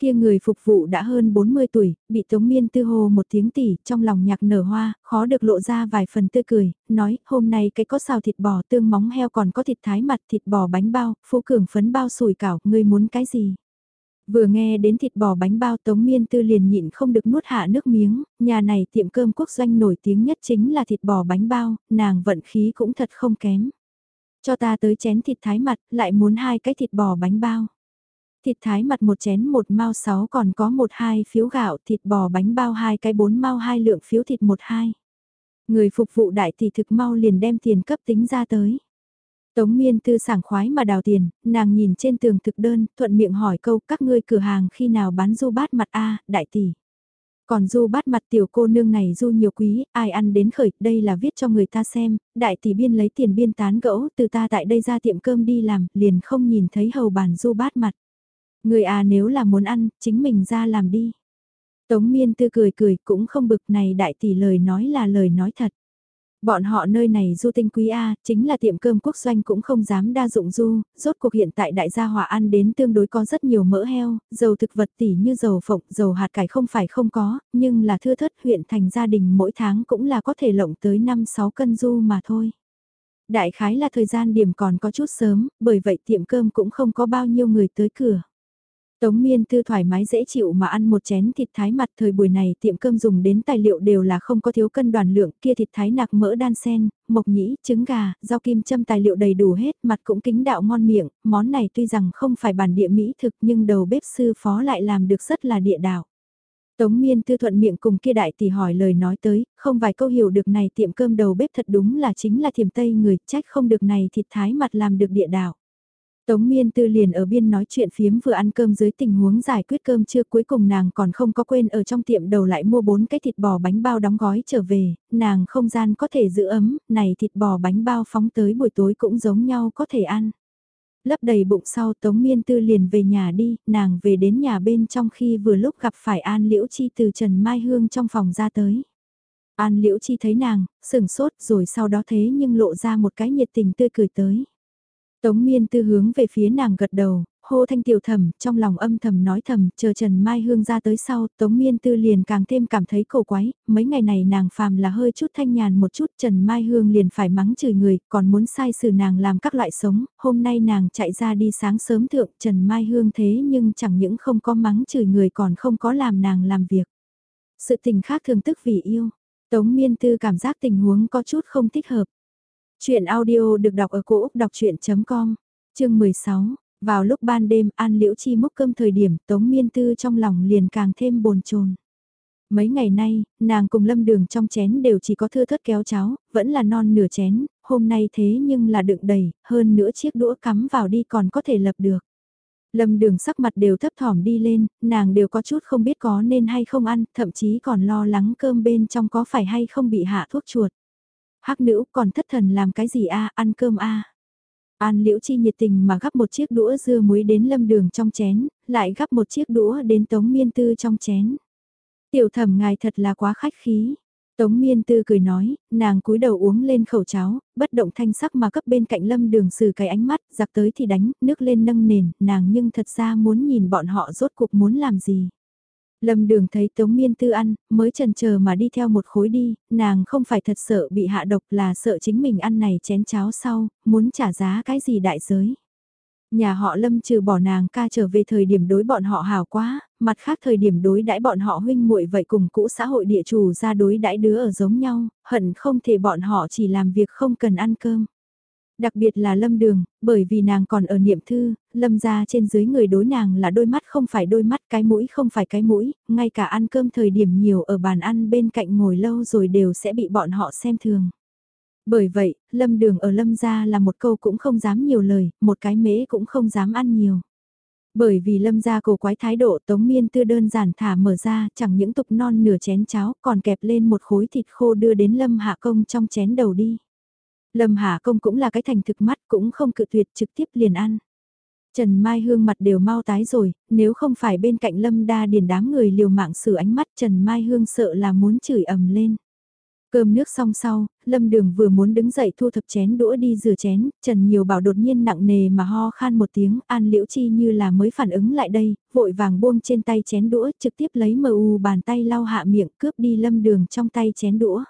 Kia người phục vụ đã hơn 40 tuổi, bị Tống Miên tư hồ một tiếng tỉ, trong lòng nhạc nở hoa, khó được lộ ra vài phần tươi cười, nói, hôm nay cái có xào thịt bò tương móng heo còn có thịt thái mặt thịt bò bánh bao, phú cường phấn bao sủi cảo, ngươi muốn cái gì? Vừa nghe đến thịt bò bánh bao Tống Miên Tư liền nhịn không được nuốt hạ nước miếng, nhà này tiệm cơm quốc doanh nổi tiếng nhất chính là thịt bò bánh bao, nàng vận khí cũng thật không kém. Cho ta tới chén thịt thái mặt, lại muốn hai cái thịt bò bánh bao. Thịt thái mặt một chén một mao sáu còn có một hai phiếu gạo thịt bò bánh bao hai cái bốn mao hai lượng phiếu thịt một hai. Người phục vụ đại tỷ thực mau liền đem tiền cấp tính ra tới. Tống miên tư sảng khoái mà đào tiền, nàng nhìn trên tường thực đơn, thuận miệng hỏi câu các ngươi cửa hàng khi nào bán du bát mặt A, đại tỷ. Còn du bát mặt tiểu cô nương này du nhiều quý, ai ăn đến khởi, đây là viết cho người ta xem, đại tỷ biên lấy tiền biên tán gẫu, từ ta tại đây ra tiệm cơm đi làm, liền không nhìn thấy hầu bàn du bát mặt. Người à nếu là muốn ăn, chính mình ra làm đi. Tống miên tư cười cười cũng không bực này đại tỷ lời nói là lời nói thật. Bọn họ nơi này du tinh quý A, chính là tiệm cơm quốc doanh cũng không dám đa dụng du, rốt cuộc hiện tại đại gia hỏa ăn đến tương đối có rất nhiều mỡ heo, dầu thực vật tỉ như dầu phộng, dầu hạt cải không phải không có, nhưng là thưa thất huyện thành gia đình mỗi tháng cũng là có thể lộng tới 5-6 cân du mà thôi. Đại khái là thời gian điểm còn có chút sớm, bởi vậy tiệm cơm cũng không có bao nhiêu người tới cửa. Tống miên tư thoải mái dễ chịu mà ăn một chén thịt thái mặt thời buổi này tiệm cơm dùng đến tài liệu đều là không có thiếu cân đoàn lượng kia thịt thái nạc mỡ đan sen, mộc nhĩ, trứng gà, rau kim châm tài liệu đầy đủ hết mặt cũng kính đạo ngon miệng, món này tuy rằng không phải bản địa mỹ thực nhưng đầu bếp sư phó lại làm được rất là địa đạo. Tống miên tư thuận miệng cùng kia đại tỷ hỏi lời nói tới, không vài câu hiểu được này tiệm cơm đầu bếp thật đúng là chính là thiềm tây người trách không được này thịt thái mặt làm được địa đạo. Tống Miên Tư liền ở biên nói chuyện phiếm vừa ăn cơm dưới tình huống giải quyết cơm chưa cuối cùng nàng còn không có quên ở trong tiệm đầu lại mua bốn cái thịt bò bánh bao đóng gói trở về, nàng không gian có thể giữ ấm, này thịt bò bánh bao phóng tới buổi tối cũng giống nhau có thể ăn. Lấp đầy bụng sau Tống Miên Tư liền về nhà đi, nàng về đến nhà bên trong khi vừa lúc gặp phải An Liễu Chi từ Trần Mai Hương trong phòng ra tới. An Liễu Chi thấy nàng, sừng sốt rồi sau đó thế nhưng lộ ra một cái nhiệt tình tươi cười tới. Tống miên tư hướng về phía nàng gật đầu, hô thanh tiểu thầm, trong lòng âm thầm nói thầm, chờ Trần Mai Hương ra tới sau, Tống miên tư liền càng thêm cảm thấy cổ quái, mấy ngày này nàng phàm là hơi chút thanh nhàn một chút, Trần Mai Hương liền phải mắng chửi người, còn muốn sai xử nàng làm các loại sống, hôm nay nàng chạy ra đi sáng sớm thượng, Trần Mai Hương thế nhưng chẳng những không có mắng chửi người còn không có làm nàng làm việc. Sự tình khác thường tức vì yêu, Tống miên tư cảm giác tình huống có chút không thích hợp. Chuyện audio được đọc ở cổ Úc đọc chuyện.com, chương 16, vào lúc ban đêm An Liễu Chi múc cơm thời điểm Tống Miên Tư trong lòng liền càng thêm bồn chồn. Mấy ngày nay, nàng cùng lâm đường trong chén đều chỉ có thưa thớt kéo cháo, vẫn là non nửa chén, hôm nay thế nhưng là đựng đầy, hơn nữa chiếc đũa cắm vào đi còn có thể lập được. Lâm đường sắc mặt đều thấp thỏm đi lên, nàng đều có chút không biết có nên hay không ăn, thậm chí còn lo lắng cơm bên trong có phải hay không bị hạ thuốc chuột. Hắc nữ còn thất thần làm cái gì a ăn cơm a An liễu chi nhiệt tình mà gắp một chiếc đũa dưa muối đến lâm đường trong chén, lại gắp một chiếc đũa đến tống miên tư trong chén. Tiểu thẩm ngài thật là quá khách khí. Tống miên tư cười nói, nàng cúi đầu uống lên khẩu cháo, bất động thanh sắc mà cấp bên cạnh lâm đường sử cái ánh mắt, giặc tới thì đánh, nước lên nâng nền, nàng nhưng thật ra muốn nhìn bọn họ rốt cuộc muốn làm gì. Lâm đường thấy Tống Miên Tư ăn, mới trần chờ mà đi theo một khối đi, nàng không phải thật sợ bị hạ độc là sợ chính mình ăn này chén cháo sau, muốn trả giá cái gì đại giới. Nhà họ Lâm trừ bỏ nàng ca trở về thời điểm đối bọn họ hào quá, mặt khác thời điểm đối đãi bọn họ huynh muội vậy cùng cũ xã hội địa chủ ra đối đãi đứa ở giống nhau, hận không thể bọn họ chỉ làm việc không cần ăn cơm. Đặc biệt là lâm đường, bởi vì nàng còn ở niệm thư, lâm ra trên dưới người đối nàng là đôi mắt không phải đôi mắt, cái mũi không phải cái mũi, ngay cả ăn cơm thời điểm nhiều ở bàn ăn bên cạnh ngồi lâu rồi đều sẽ bị bọn họ xem thường. Bởi vậy, lâm đường ở lâm gia là một câu cũng không dám nhiều lời, một cái mễ cũng không dám ăn nhiều. Bởi vì lâm gia cổ quái thái độ tống miên tư đơn giản thả mở ra chẳng những tục non nửa chén cháo còn kẹp lên một khối thịt khô đưa đến lâm hạ công trong chén đầu đi. Lâm Hà Công cũng là cái thành thực mắt cũng không cự tuyệt trực tiếp liền ăn. Trần Mai Hương mặt đều mau tái rồi, nếu không phải bên cạnh Lâm Đa điền đám người liều mạng xử ánh mắt Trần Mai Hương sợ là muốn chửi ầm lên. Cơm nước xong sau, Lâm Đường vừa muốn đứng dậy thu thập chén đũa đi rửa chén, Trần Nhiều Bảo đột nhiên nặng nề mà ho khan một tiếng, An Liễu Chi như là mới phản ứng lại đây, vội vàng buông trên tay chén đũa, trực tiếp lấy mờ u bàn tay lau hạ miệng cướp đi Lâm Đường trong tay chén đũa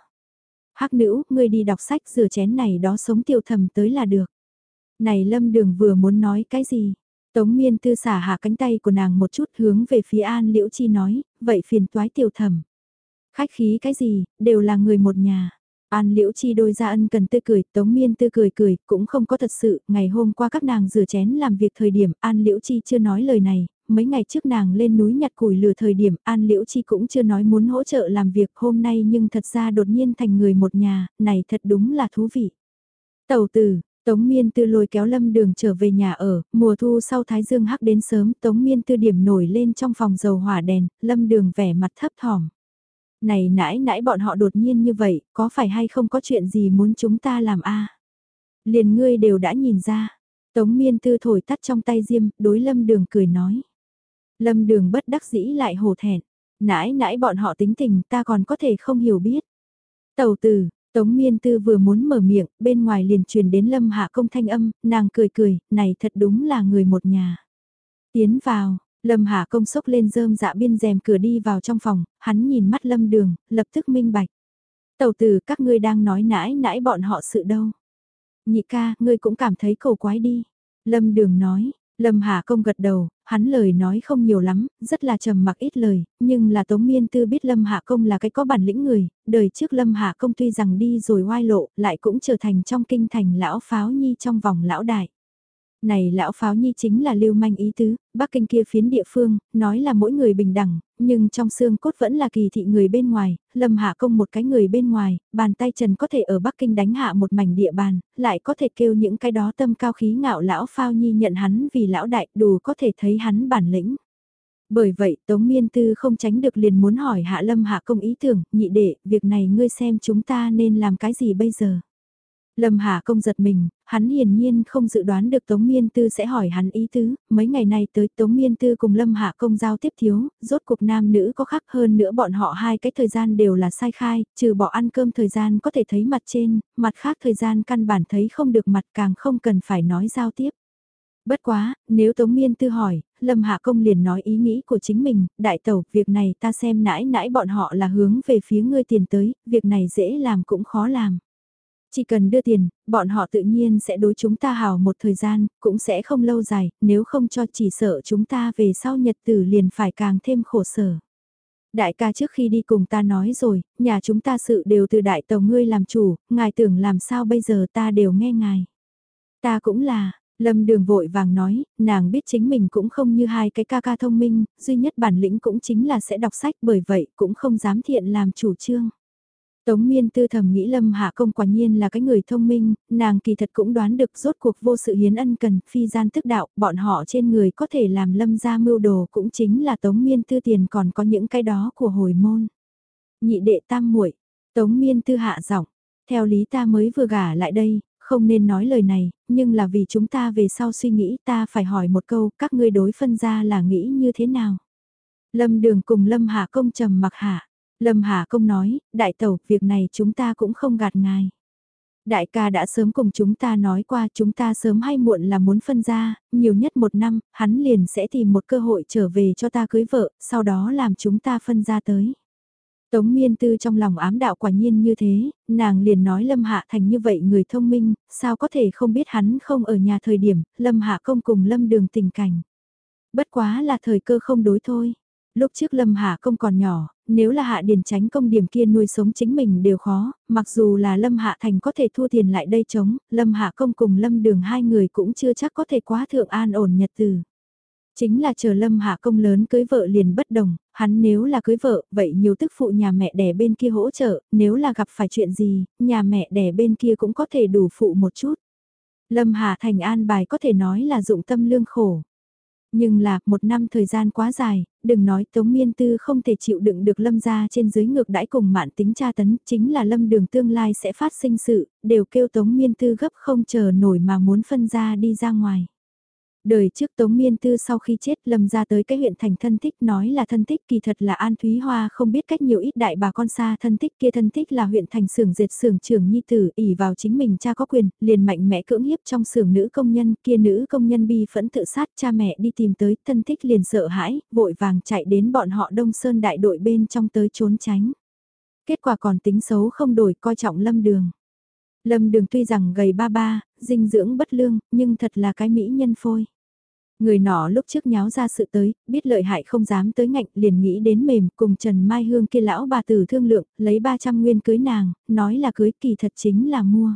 hắc nữ, ngươi đi đọc sách rửa chén này đó sống tiểu thầm tới là được. Này lâm đường vừa muốn nói cái gì? Tống miên tư xả hạ cánh tay của nàng một chút hướng về phía an liễu chi nói, vậy phiền toái tiểu thầm. Khách khí cái gì, đều là người một nhà. An Liễu Chi đôi ra ân cần tươi cười, Tống Miên tươi cười cười, cũng không có thật sự, ngày hôm qua các nàng rửa chén làm việc thời điểm, An Liễu Chi chưa nói lời này, mấy ngày trước nàng lên núi nhặt củi lửa thời điểm An Liễu Chi cũng chưa nói muốn hỗ trợ làm việc hôm nay nhưng thật ra đột nhiên thành người một nhà, này thật đúng là thú vị. Tầu tử, Tống Miên Tư lôi kéo Lâm Đường trở về nhà ở, mùa thu sau Thái Dương hắc đến sớm, Tống Miên Tư điểm nổi lên trong phòng dầu hỏa đèn, Lâm Đường vẻ mặt thấp thỏm. Này nãy nãy bọn họ đột nhiên như vậy, có phải hay không có chuyện gì muốn chúng ta làm a? Liền ngươi đều đã nhìn ra. Tống Miên Tư thổi tắt trong tay diêm, đối Lâm Đường cười nói. Lâm Đường bất đắc dĩ lại hổ thẹn. nãi nãi bọn họ tính tình ta còn có thể không hiểu biết. Tầu tử, Tống Miên Tư vừa muốn mở miệng, bên ngoài liền truyền đến Lâm Hạ Công thanh âm, nàng cười cười, này thật đúng là người một nhà. Tiến vào, Lâm Hạ Công sốc lên rơm dạ biên rèm cửa đi vào trong phòng, hắn nhìn mắt Lâm Đường, lập tức minh bạch. Tầu tử các ngươi đang nói nãi nãi bọn họ sự đâu. Nhị ca, ngươi cũng cảm thấy cầu quái đi. Lâm Đường nói, Lâm Hà Công gật đầu, hắn lời nói không nhiều lắm, rất là trầm mặc ít lời, nhưng là Tống Miên Tư biết Lâm Hạ Công là cái có bản lĩnh người, đời trước Lâm Hạ Công tuy rằng đi rồi oai lộ, lại cũng trở thành trong kinh thành lão pháo nhi trong vòng lão đại. Này lão pháo nhi chính là lưu manh ý tứ, Bắc Kinh kia phiến địa phương, nói là mỗi người bình đẳng, nhưng trong xương cốt vẫn là kỳ thị người bên ngoài, Lâm Hạ Công một cái người bên ngoài, bàn tay trần có thể ở Bắc Kinh đánh hạ một mảnh địa bàn, lại có thể kêu những cái đó tâm cao khí ngạo lão phao nhi nhận hắn vì lão đại đủ có thể thấy hắn bản lĩnh. Bởi vậy Tống Miên Tư không tránh được liền muốn hỏi Hạ Lâm Hạ Công ý tưởng, nhị đệ, việc này ngươi xem chúng ta nên làm cái gì bây giờ? Lâm Hà công giật mình, hắn hiển nhiên không dự đoán được Tống Miên Tư sẽ hỏi hắn ý tứ, mấy ngày nay tới Tống Miên Tư cùng Lâm Hạ công giao tiếp thiếu, rốt cuộc nam nữ có khác hơn nữa bọn họ hai cái thời gian đều là sai khai, trừ bỏ ăn cơm thời gian có thể thấy mặt trên, mặt khác thời gian căn bản thấy không được mặt càng không cần phải nói giao tiếp. Bất quá, nếu Tống Miên Tư hỏi, Lâm Hạ Công liền nói ý nghĩ của chính mình, đại tẩu, việc này ta xem nãi nãi bọn họ là hướng về phía ngươi tiền tới, việc này dễ làm cũng khó làm. Chỉ cần đưa tiền, bọn họ tự nhiên sẽ đối chúng ta hào một thời gian, cũng sẽ không lâu dài, nếu không cho chỉ sợ chúng ta về sau nhật tử liền phải càng thêm khổ sở. Đại ca trước khi đi cùng ta nói rồi, nhà chúng ta sự đều từ đại tàu ngươi làm chủ, ngài tưởng làm sao bây giờ ta đều nghe ngài. Ta cũng là, Lâm Đường vội vàng nói, nàng biết chính mình cũng không như hai cái ca ca thông minh, duy nhất bản lĩnh cũng chính là sẽ đọc sách bởi vậy cũng không dám thiện làm chủ trương. Tống miên tư thầm nghĩ Lâm Hạ Công quả nhiên là cái người thông minh, nàng kỳ thật cũng đoán được rốt cuộc vô sự hiến ân cần, phi gian tức đạo, bọn họ trên người có thể làm Lâm ra mưu đồ cũng chính là Tống miên tư tiền còn có những cái đó của hồi môn. Nhị đệ tam muội Tống miên tư hạ giọng theo lý ta mới vừa gả lại đây, không nên nói lời này, nhưng là vì chúng ta về sau suy nghĩ ta phải hỏi một câu, các ngươi đối phân ra là nghĩ như thế nào? Lâm đường cùng Lâm Hạ Công trầm mặc hạ. Lâm Hà Công nói, đại tẩu, việc này chúng ta cũng không gạt ngài. Đại ca đã sớm cùng chúng ta nói qua chúng ta sớm hay muộn là muốn phân ra, nhiều nhất một năm, hắn liền sẽ tìm một cơ hội trở về cho ta cưới vợ, sau đó làm chúng ta phân ra tới. Tống miên tư trong lòng ám đạo quả nhiên như thế, nàng liền nói Lâm Hạ Thành như vậy người thông minh, sao có thể không biết hắn không ở nhà thời điểm, Lâm Hạ công cùng Lâm đường tình cảnh. Bất quá là thời cơ không đối thôi. Lúc trước Lâm Hạ công còn nhỏ, nếu là Hạ Điền tránh công điểm kia nuôi sống chính mình đều khó, mặc dù là Lâm Hạ Thành có thể thua tiền lại đây chống, Lâm Hạ công cùng Lâm Đường hai người cũng chưa chắc có thể quá thượng an ổn nhật từ. Chính là chờ Lâm Hạ công lớn cưới vợ liền bất đồng, hắn nếu là cưới vợ, vậy nhiều tức phụ nhà mẹ đẻ bên kia hỗ trợ, nếu là gặp phải chuyện gì, nhà mẹ đẻ bên kia cũng có thể đủ phụ một chút. Lâm hạ Thành an bài có thể nói là dụng tâm lương khổ. Nhưng là, một năm thời gian quá dài, đừng nói Tống Miên Tư không thể chịu đựng được lâm ra trên dưới ngược đãi cùng mạn tính tra tấn, chính là lâm đường tương lai sẽ phát sinh sự, đều kêu Tống Miên Tư gấp không chờ nổi mà muốn phân ra đi ra ngoài. Đời trước Tống Miên Tư sau khi chết lâm ra tới cái huyện thành thân thích nói là thân thích kỳ thật là An Thúy Hoa không biết cách nhiều ít đại bà con xa thân thích kia thân thích là huyện thành xưởng dệt xưởng trưởng nhi tử ỉ vào chính mình cha có quyền, liền mạnh mẽ cưỡng hiếp trong xưởng nữ công nhân kia nữ công nhân bi phẫn tự sát cha mẹ đi tìm tới thân thích liền sợ hãi, vội vàng chạy đến bọn họ Đông Sơn đại đội bên trong tới trốn tránh. Kết quả còn tính xấu không đổi coi trọng lâm đường. Lâm đường tuy rằng gầy ba ba, dinh dưỡng bất lương, nhưng thật là cái mỹ nhân phôi. Người nọ lúc trước nháo ra sự tới, biết lợi hại không dám tới ngạnh liền nghĩ đến mềm cùng Trần Mai Hương kia lão bà tử thương lượng, lấy 300 nguyên cưới nàng, nói là cưới kỳ thật chính là mua.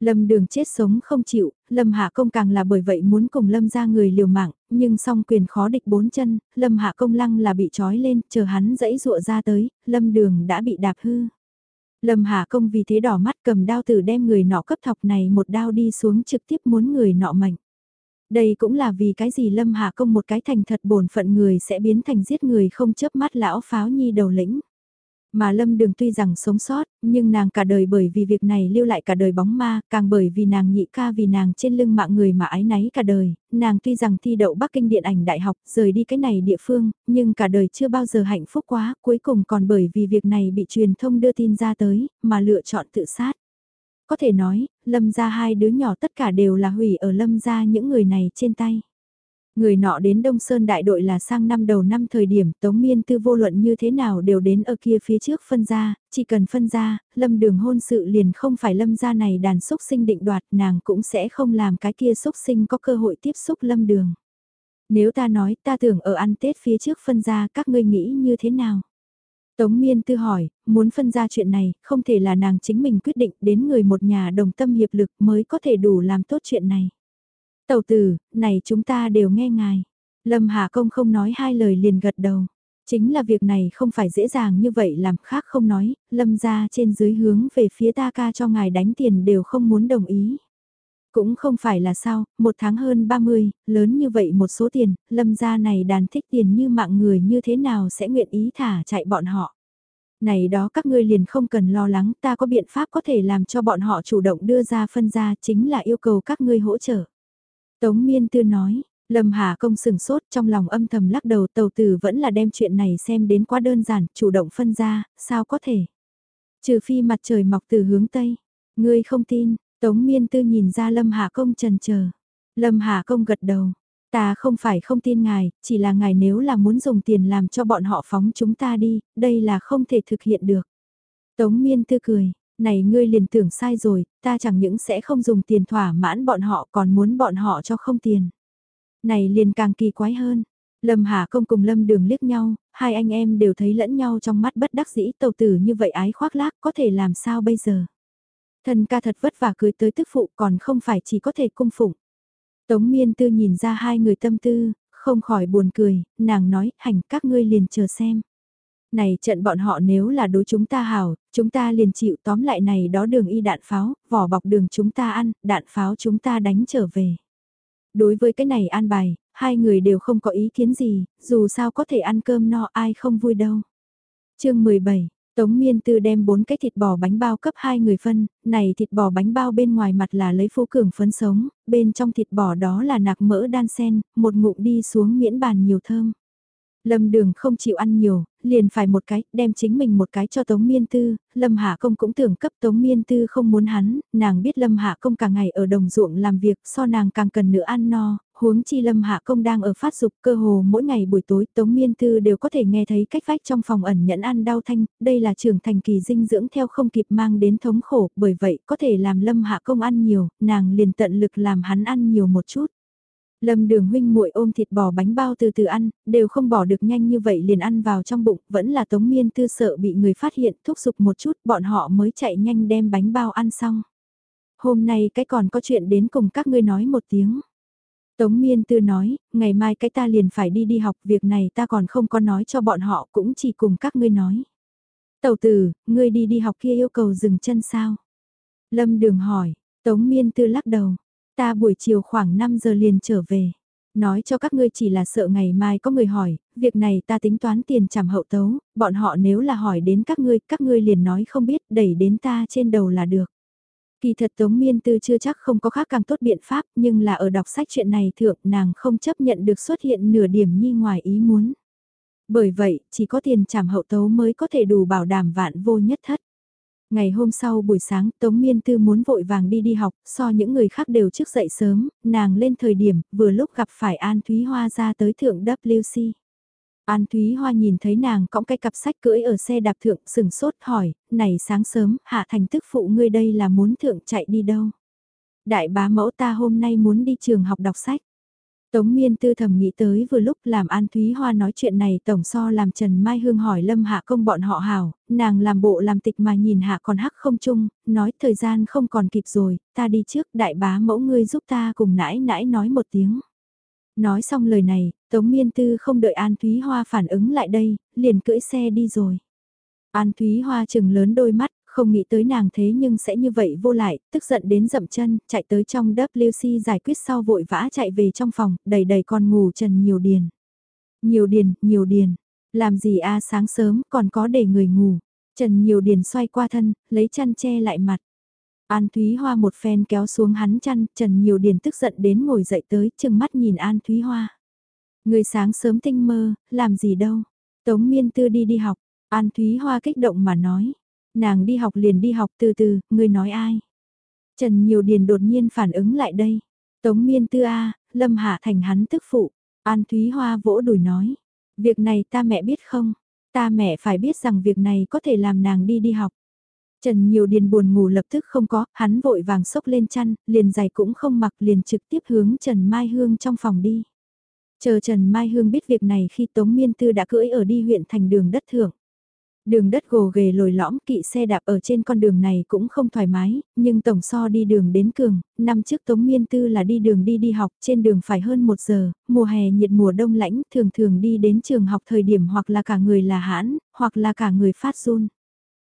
Lâm đường chết sống không chịu, Lâm Hạ Công càng là bởi vậy muốn cùng Lâm ra người liều mạng, nhưng song quyền khó địch bốn chân, Lâm Hạ Công lăng là bị trói lên, chờ hắn dẫy dụa ra tới, Lâm đường đã bị đạp hư. Lâm Hà Công vì thế đỏ mắt cầm đao tử đem người nọ cấp thọc này một đao đi xuống trực tiếp muốn người nọ mạnh. Đây cũng là vì cái gì Lâm Hà Công một cái thành thật bổn phận người sẽ biến thành giết người không chớp mắt lão pháo nhi đầu lĩnh. Mà Lâm Đường tuy rằng sống sót, nhưng nàng cả đời bởi vì việc này lưu lại cả đời bóng ma, càng bởi vì nàng nhị ca vì nàng trên lưng mạng người mà ái náy cả đời, nàng tuy rằng thi đậu Bắc Kinh Điện ảnh Đại học, rời đi cái này địa phương, nhưng cả đời chưa bao giờ hạnh phúc quá, cuối cùng còn bởi vì việc này bị truyền thông đưa tin ra tới, mà lựa chọn tự sát. Có thể nói, Lâm ra hai đứa nhỏ tất cả đều là hủy ở Lâm ra những người này trên tay. Người nọ đến Đông Sơn đại đội là sang năm đầu năm thời điểm Tống Miên Tư vô luận như thế nào đều đến ở kia phía trước phân ra, chỉ cần phân ra, lâm đường hôn sự liền không phải lâm gia này đàn xúc sinh định đoạt nàng cũng sẽ không làm cái kia xúc sinh có cơ hội tiếp xúc lâm đường. Nếu ta nói ta tưởng ở ăn Tết phía trước phân ra các ngươi nghĩ như thế nào? Tống Miên Tư hỏi, muốn phân ra chuyện này, không thể là nàng chính mình quyết định đến người một nhà đồng tâm hiệp lực mới có thể đủ làm tốt chuyện này. Tầu tử, này chúng ta đều nghe ngài. Lâm Hà Công không nói hai lời liền gật đầu. Chính là việc này không phải dễ dàng như vậy làm khác không nói, lâm ra trên dưới hướng về phía ta ca cho ngài đánh tiền đều không muốn đồng ý. Cũng không phải là sao, một tháng hơn 30, lớn như vậy một số tiền, lâm gia này đàn thích tiền như mạng người như thế nào sẽ nguyện ý thả chạy bọn họ. Này đó các ngươi liền không cần lo lắng, ta có biện pháp có thể làm cho bọn họ chủ động đưa ra phân ra chính là yêu cầu các ngươi hỗ trợ. Tống Miên Tư nói, Lâm Hà Công sừng sốt trong lòng âm thầm lắc đầu tàu tử vẫn là đem chuyện này xem đến quá đơn giản, chủ động phân ra, sao có thể. Trừ phi mặt trời mọc từ hướng Tây, ngươi không tin, Tống Miên Tư nhìn ra Lâm Hà Công trần chờ Lâm Hà Công gật đầu, ta không phải không tin ngài, chỉ là ngài nếu là muốn dùng tiền làm cho bọn họ phóng chúng ta đi, đây là không thể thực hiện được. Tống Miên Tư cười, này ngươi liền tưởng sai rồi, ta chẳng những sẽ không dùng tiền thỏa mãn bọn họ còn muốn bọn họ cho không tiền. Này liền càng kỳ quái hơn. Lâm Hà Công cùng Lâm Đường liếc nhau, hai anh em đều thấy lẫn nhau trong mắt bất đắc dĩ tàu tử như vậy ái khoác lác có thể làm sao bây giờ. Thần ca thật vất vả cưới tới tức phụ còn không phải chỉ có thể cung phụng. Tống miên tư nhìn ra hai người tâm tư, không khỏi buồn cười, nàng nói hành các ngươi liền chờ xem này trận bọn họ nếu là đối chúng ta hảo, chúng ta liền chịu tóm lại này đó đường y đạn pháo, vỏ bọc đường chúng ta ăn, đạn pháo chúng ta đánh trở về. Đối với cái này an bài, hai người đều không có ý kiến gì, dù sao có thể ăn cơm no ai không vui đâu. chương 17 Tống Miên Tư đem bốn cái thịt bò bánh bao cấp hai người phân, này thịt bò bánh bao bên ngoài mặt là lấy phú cường phấn sống, bên trong thịt bò đó là nạc mỡ đan sen, một ngụm đi xuống miễn bàn nhiều thơm. Lâm Đường không chịu ăn nhiều, liền phải một cái, đem chính mình một cái cho Tống Miên Tư, Lâm Hạ Công cũng tưởng cấp Tống Miên Tư không muốn hắn, nàng biết Lâm Hạ Công cả ngày ở đồng ruộng làm việc, so nàng càng cần nữa ăn no, huống chi Lâm Hạ Công đang ở phát dục cơ hồ mỗi ngày buổi tối Tống Miên Tư đều có thể nghe thấy cách vách trong phòng ẩn nhẫn ăn đau thanh, đây là trưởng thành kỳ dinh dưỡng theo không kịp mang đến thống khổ, bởi vậy có thể làm Lâm Hạ Công ăn nhiều, nàng liền tận lực làm hắn ăn nhiều một chút. Lâm đường huynh muội ôm thịt bò bánh bao từ từ ăn, đều không bỏ được nhanh như vậy liền ăn vào trong bụng, vẫn là tống miên tư sợ bị người phát hiện thúc giục một chút bọn họ mới chạy nhanh đem bánh bao ăn xong. Hôm nay cái còn có chuyện đến cùng các ngươi nói một tiếng. Tống miên tư nói, ngày mai cái ta liền phải đi đi học, việc này ta còn không có nói cho bọn họ cũng chỉ cùng các ngươi nói. Tầu tử, ngươi đi đi học kia yêu cầu dừng chân sao? Lâm đường hỏi, Tống miên tư lắc đầu, Ta buổi chiều khoảng 5 giờ liền trở về. Nói cho các ngươi chỉ là sợ ngày mai có người hỏi, việc này ta tính toán tiền trảm hậu tấu, bọn họ nếu là hỏi đến các ngươi, các ngươi liền nói không biết, đẩy đến ta trên đầu là được. Kỳ thật Tống Miên Tư chưa chắc không có khác càng tốt biện pháp, nhưng là ở đọc sách chuyện này thượng nàng không chấp nhận được xuất hiện nửa điểm nhi ngoài ý muốn. Bởi vậy, chỉ có tiền trảm hậu tấu mới có thể đủ bảo đảm vạn vô nhất thất. Ngày hôm sau buổi sáng Tống Miên Tư muốn vội vàng đi đi học, so những người khác đều trước dậy sớm, nàng lên thời điểm, vừa lúc gặp phải An Thúy Hoa ra tới thượng WC. An Thúy Hoa nhìn thấy nàng cõng cái cặp sách cưỡi ở xe đạp thượng sừng sốt hỏi, này sáng sớm, hạ thành tức phụ ngươi đây là muốn thượng chạy đi đâu? Đại bá mẫu ta hôm nay muốn đi trường học đọc sách. Tống Miên tư thầm nghĩ tới vừa lúc làm An Thúy Hoa nói chuyện này tổng so làm Trần Mai Hương hỏi Lâm Hạ công bọn họ hảo, nàng làm bộ làm tịch mà nhìn Hạ còn hắc không chung, nói thời gian không còn kịp rồi, ta đi trước đại bá mẫu ngươi giúp ta cùng nãi nãi nói một tiếng. Nói xong lời này, Tống Miên Tư không đợi An Thúy Hoa phản ứng lại đây, liền cưỡi xe đi rồi. An Thúy Hoa chừng lớn đôi mắt, không nghĩ tới nàng thế nhưng sẽ như vậy vô lại, tức giận đến dậm chân, chạy tới trong WC giải quyết sau vội vã chạy về trong phòng, đầy đầy con ngủ trần nhiều điền. Nhiều điền, nhiều điền, làm gì a sáng sớm còn có để người ngủ. Trần nhiều điền xoay qua thân, lấy chăn che lại mặt. An Thúy Hoa một phen kéo xuống hắn chăn, Trần Nhiều Điền tức giận đến ngồi dậy tới, chừng mắt nhìn An Thúy Hoa. Người sáng sớm tinh mơ, làm gì đâu. Tống Miên Tư đi đi học, An Thúy Hoa kích động mà nói. Nàng đi học liền đi học từ từ, người nói ai? Trần Nhiều Điền đột nhiên phản ứng lại đây. Tống Miên Tư A, Lâm Hạ Thành hắn tức phụ. An Thúy Hoa vỗ đùi nói. Việc này ta mẹ biết không? Ta mẹ phải biết rằng việc này có thể làm nàng đi đi học. Trần Nhiều Điền buồn ngủ lập tức không có, hắn vội vàng sốc lên chăn, liền giày cũng không mặc liền trực tiếp hướng Trần Mai Hương trong phòng đi. Chờ Trần Mai Hương biết việc này khi Tống Miên Tư đã cưỡi ở đi huyện thành đường đất thưởng. Đường đất gồ ghề lồi lõm kỵ xe đạp ở trên con đường này cũng không thoải mái, nhưng tổng so đi đường đến cường, năm trước Tống Miên Tư là đi đường đi đi học trên đường phải hơn một giờ, mùa hè nhiệt mùa đông lãnh thường thường đi đến trường học thời điểm hoặc là cả người là hãn, hoặc là cả người phát run.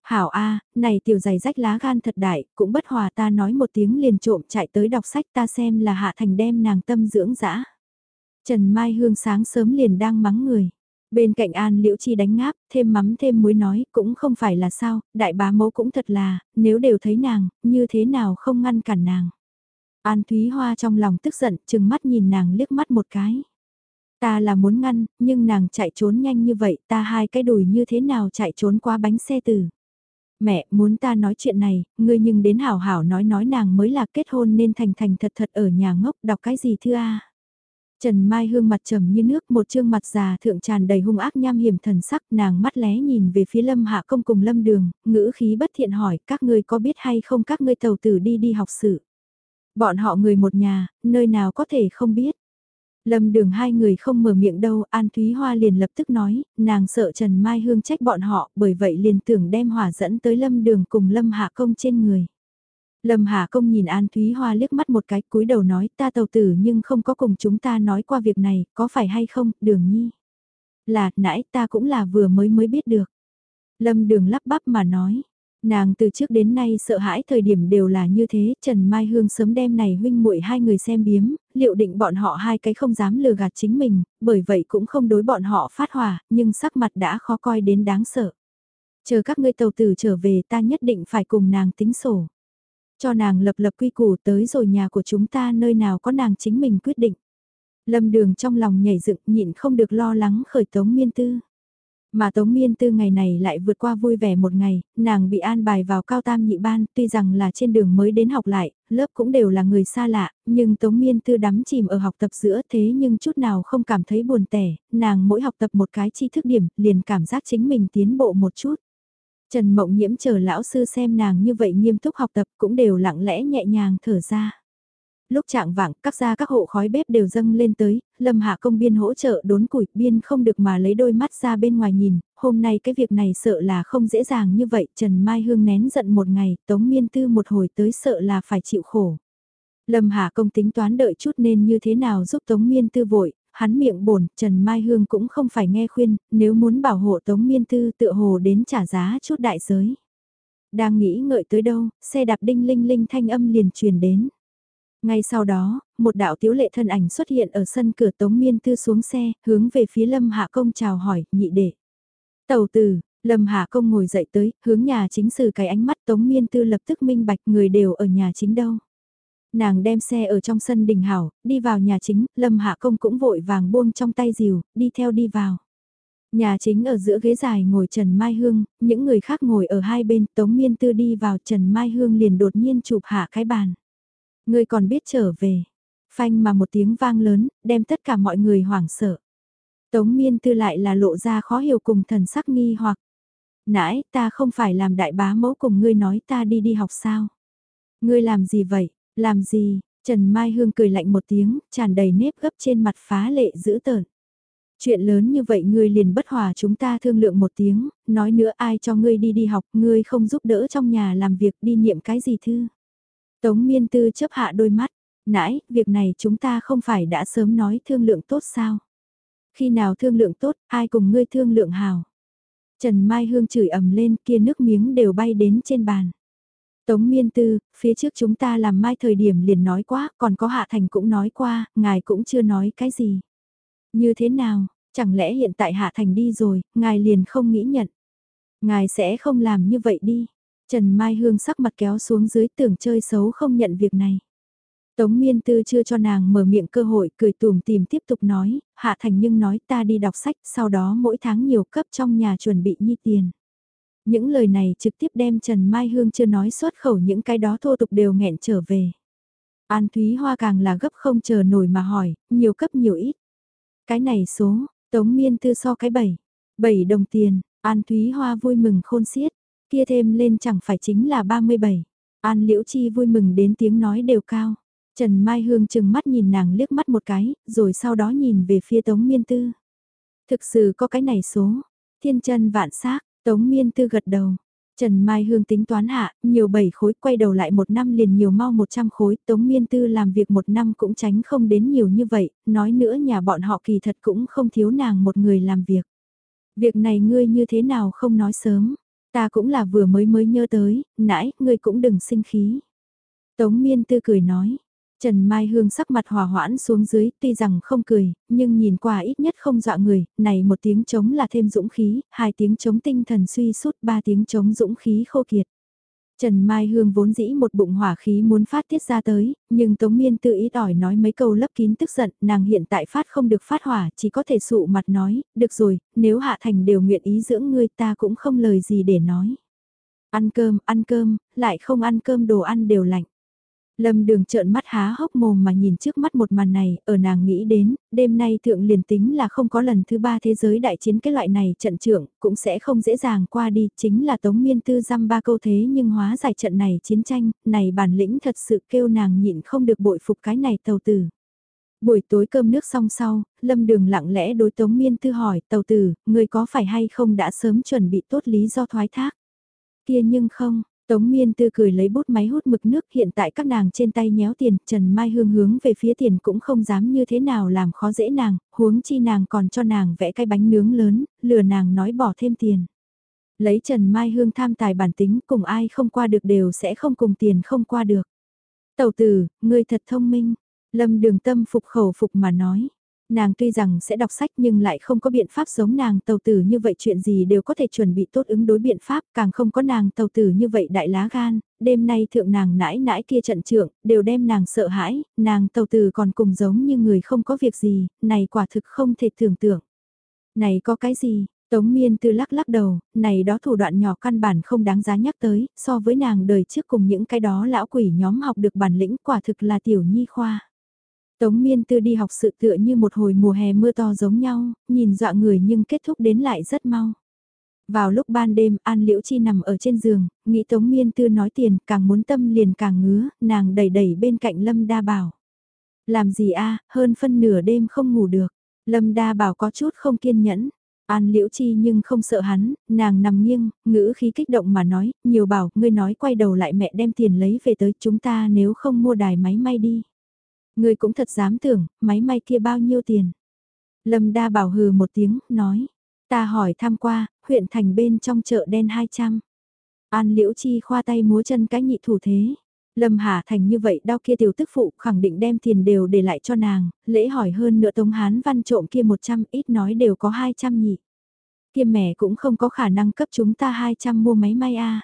Hảo A, này tiểu giày rách lá gan thật đại, cũng bất hòa ta nói một tiếng liền trộm chạy tới đọc sách ta xem là hạ thành đem nàng tâm dưỡng dã. Trần Mai Hương sáng sớm liền đang mắng người. Bên cạnh An Liễu Chi đánh ngáp, thêm mắm thêm muối nói, cũng không phải là sao, đại bá mẫu cũng thật là, nếu đều thấy nàng, như thế nào không ngăn cản nàng. An Thúy Hoa trong lòng tức giận, chừng mắt nhìn nàng liếc mắt một cái. Ta là muốn ngăn, nhưng nàng chạy trốn nhanh như vậy, ta hai cái đùi như thế nào chạy trốn qua bánh xe tử. Mẹ, muốn ta nói chuyện này, ngươi nhưng đến hảo hảo nói nói nàng mới là kết hôn nên thành thành thật thật ở nhà ngốc đọc cái gì thưa a Trần Mai Hương mặt trầm như nước, một trương mặt già thượng tràn đầy hung ác nham hiểm thần sắc, nàng mắt lé nhìn về phía Lâm Hạ Công cùng Lâm Đường, ngữ khí bất thiện hỏi, các ngươi có biết hay không các ngươi tàu tử đi đi học sự. Bọn họ người một nhà, nơi nào có thể không biết. Lâm đường hai người không mở miệng đâu, An Thúy Hoa liền lập tức nói, nàng sợ Trần Mai Hương trách bọn họ, bởi vậy liền tưởng đem hỏa dẫn tới Lâm đường cùng Lâm Hạ Công trên người. Lâm Hà Công nhìn An Thúy Hoa liếc mắt một cái cúi đầu nói ta tàu tử nhưng không có cùng chúng ta nói qua việc này, có phải hay không, đường nhi. Là, nãy ta cũng là vừa mới mới biết được. Lâm đường lắp bắp mà nói, nàng từ trước đến nay sợ hãi thời điểm đều là như thế, Trần Mai Hương sớm đêm này huynh muội hai người xem biếm, liệu định bọn họ hai cái không dám lừa gạt chính mình, bởi vậy cũng không đối bọn họ phát hỏa, nhưng sắc mặt đã khó coi đến đáng sợ. Chờ các ngươi tàu tử trở về ta nhất định phải cùng nàng tính sổ. Cho nàng lập lập quy củ tới rồi nhà của chúng ta nơi nào có nàng chính mình quyết định. Lâm đường trong lòng nhảy dựng nhịn không được lo lắng khởi tống miên tư. Mà Tống Miên Tư ngày này lại vượt qua vui vẻ một ngày, nàng bị an bài vào cao tam nhị ban, tuy rằng là trên đường mới đến học lại, lớp cũng đều là người xa lạ, nhưng Tống Miên Tư đắm chìm ở học tập giữa thế nhưng chút nào không cảm thấy buồn tẻ, nàng mỗi học tập một cái tri thức điểm, liền cảm giác chính mình tiến bộ một chút. Trần Mộng Nhiễm chờ lão sư xem nàng như vậy nghiêm túc học tập cũng đều lặng lẽ nhẹ nhàng thở ra. Lúc trạng vạng, các gia các hộ khói bếp đều dâng lên tới, Lâm Hạ công biên hỗ trợ đốn củi, biên không được mà lấy đôi mắt ra bên ngoài nhìn, hôm nay cái việc này sợ là không dễ dàng như vậy, Trần Mai Hương nén giận một ngày, Tống Miên Tư một hồi tới sợ là phải chịu khổ. Lâm Hạ công tính toán đợi chút nên như thế nào giúp Tống Miên Tư vội, hắn miệng bổn, Trần Mai Hương cũng không phải nghe khuyên, nếu muốn bảo hộ Tống Miên Tư tựa hồ đến trả giá chút đại giới. Đang nghĩ ngợi tới đâu, xe đạp đinh linh linh thanh âm liền truyền đến. Ngay sau đó, một đạo tiếu lệ thân ảnh xuất hiện ở sân cửa Tống Miên Tư xuống xe, hướng về phía Lâm Hạ Công chào hỏi, nhị đệ. Tàu tử, Lâm Hạ Công ngồi dậy tới, hướng nhà chính sử cái ánh mắt Tống Miên Tư lập tức minh bạch người đều ở nhà chính đâu nàng đem xe ở trong sân đình hảo, đi vào nhà chính, Lâm Hạ Công cũng vội vàng buông trong tay dìu, đi theo đi vào. Nhà chính ở giữa ghế dài ngồi Trần Mai Hương, những người khác ngồi ở hai bên, Tống Miên Tư đi vào Trần Mai Hương liền đột nhiên chụp hạ cái bàn. Người còn biết trở về. Phanh mà một tiếng vang lớn, đem tất cả mọi người hoảng sợ. Tống Miên Tư lại là lộ ra khó hiểu cùng thần sắc nghi hoặc. Nãy ta không phải làm đại bá mẫu cùng ngươi nói ta đi đi học sao? Ngươi làm gì vậy? Làm gì, Trần Mai Hương cười lạnh một tiếng, tràn đầy nếp gấp trên mặt phá lệ dữ tợn. Chuyện lớn như vậy ngươi liền bất hòa chúng ta thương lượng một tiếng, nói nữa ai cho ngươi đi đi học, ngươi không giúp đỡ trong nhà làm việc đi niệm cái gì thư. Tống miên tư chấp hạ đôi mắt, nãy, việc này chúng ta không phải đã sớm nói thương lượng tốt sao? Khi nào thương lượng tốt, ai cùng ngươi thương lượng hào? Trần Mai Hương chửi ầm lên kia nước miếng đều bay đến trên bàn. Tống miên tư, phía trước chúng ta làm mai thời điểm liền nói quá, còn có Hạ Thành cũng nói qua, ngài cũng chưa nói cái gì. Như thế nào, chẳng lẽ hiện tại Hạ Thành đi rồi, ngài liền không nghĩ nhận. Ngài sẽ không làm như vậy đi. Trần Mai Hương sắc mặt kéo xuống dưới tưởng chơi xấu không nhận việc này. Tống miên tư chưa cho nàng mở miệng cơ hội cười tùm tìm tiếp tục nói, Hạ Thành nhưng nói ta đi đọc sách sau đó mỗi tháng nhiều cấp trong nhà chuẩn bị nhi tiền. Những lời này trực tiếp đem Trần Mai Hương chưa nói xuất khẩu những cái đó thô tục đều nghẹn trở về. An Thúy Hoa càng là gấp không chờ nổi mà hỏi, nhiều cấp nhiều ít. Cái này số, Tống Miên Tư so cái bảy, bảy đồng tiền, An Thúy Hoa vui mừng khôn xiết, kia thêm lên chẳng phải chính là 37. An Liễu Chi vui mừng đến tiếng nói đều cao. Trần Mai Hương chừng mắt nhìn nàng liếc mắt một cái, rồi sau đó nhìn về phía Tống Miên Tư. Thực sự có cái này số, thiên chân vạn xác Tống Miên Tư gật đầu. Trần Mai Hương tính toán hạ, nhiều 7 khối quay đầu lại một năm liền nhiều mau 100 khối, Tống Miên Tư làm việc một năm cũng tránh không đến nhiều như vậy, nói nữa nhà bọn họ kỳ thật cũng không thiếu nàng một người làm việc. Việc này ngươi như thế nào không nói sớm, ta cũng là vừa mới mới nhớ tới, nãy, ngươi cũng đừng sinh khí. Tống Miên Tư cười nói, Trần Mai Hương sắc mặt hòa hoãn xuống dưới, tuy rằng không cười, nhưng nhìn qua ít nhất không dọa người, này một tiếng chống là thêm dũng khí, hai tiếng chống tinh thần suy sút, ba tiếng chống dũng khí khô kiệt. Trần Mai Hương vốn dĩ một bụng hỏa khí muốn phát tiết ra tới, nhưng Tống Miên tự ý đòi nói mấy câu lấp kín tức giận, nàng hiện tại phát không được phát hỏa, chỉ có thể sụ mặt nói, được rồi, nếu Hạ Thành đều nguyện ý dưỡng ngươi ta cũng không lời gì để nói. Ăn cơm, ăn cơm, lại không ăn cơm đồ ăn đều lạnh. Lâm đường trợn mắt há hốc mồm mà nhìn trước mắt một màn này, ở nàng nghĩ đến, đêm nay thượng liền tính là không có lần thứ ba thế giới đại chiến cái loại này trận trưởng, cũng sẽ không dễ dàng qua đi, chính là tống miên tư dăm ba câu thế nhưng hóa giải trận này chiến tranh, này bản lĩnh thật sự kêu nàng nhịn không được bội phục cái này tàu tử. Buổi tối cơm nước xong sau, lâm đường lặng lẽ đối tống miên tư hỏi, tàu tử, người có phải hay không đã sớm chuẩn bị tốt lý do thoái thác? Kia nhưng không, Tống miên tư cười lấy bút máy hút mực nước hiện tại các nàng trên tay nhéo tiền, Trần Mai Hương hướng về phía tiền cũng không dám như thế nào làm khó dễ nàng, huống chi nàng còn cho nàng vẽ cái bánh nướng lớn, lừa nàng nói bỏ thêm tiền. Lấy Trần Mai Hương tham tài bản tính cùng ai không qua được đều sẽ không cùng tiền không qua được. Tầu tử, ngươi thật thông minh, lâm đường tâm phục khẩu phục mà nói. Nàng tuy rằng sẽ đọc sách nhưng lại không có biện pháp giống nàng tàu tử như vậy chuyện gì đều có thể chuẩn bị tốt ứng đối biện pháp, càng không có nàng tàu tử như vậy đại lá gan, đêm nay thượng nàng nãi nãi kia trận trưởng, đều đem nàng sợ hãi, nàng tàu tử còn cùng giống như người không có việc gì, này quả thực không thể tưởng tượng. Này có cái gì, Tống miên tư lắc lắc đầu, này đó thủ đoạn nhỏ căn bản không đáng giá nhắc tới, so với nàng đời trước cùng những cái đó lão quỷ nhóm học được bản lĩnh quả thực là tiểu nhi khoa. Tống miên tư đi học sự tựa như một hồi mùa hè mưa to giống nhau, nhìn dọa người nhưng kết thúc đến lại rất mau. Vào lúc ban đêm, An Liễu Chi nằm ở trên giường, nghĩ Tống Miên Tư nói tiền, càng muốn tâm liền càng ngứa, nàng đẩy đẩy bên cạnh Lâm Đa Bảo. Làm gì a hơn phân nửa đêm không ngủ được. Lâm Đa Bảo có chút không kiên nhẫn. An Liễu Chi nhưng không sợ hắn, nàng nằm nghiêng, ngữ khí kích động mà nói, nhiều bảo, ngươi nói quay đầu lại mẹ đem tiền lấy về tới chúng ta nếu không mua đài máy may đi. Người cũng thật dám tưởng, máy may kia bao nhiêu tiền. Lâm đa bảo hừ một tiếng, nói. Ta hỏi tham qua, huyện thành bên trong chợ đen 200. An liễu chi khoa tay múa chân cái nhị thủ thế. Lâm Hà Thành như vậy đau kia tiểu tức phụ khẳng định đem tiền đều để lại cho nàng, lễ hỏi hơn nữa Tống Hán văn trộm kia 100 ít nói đều có 200 nhị. Kia mẹ cũng không có khả năng cấp chúng ta 200 mua máy may a.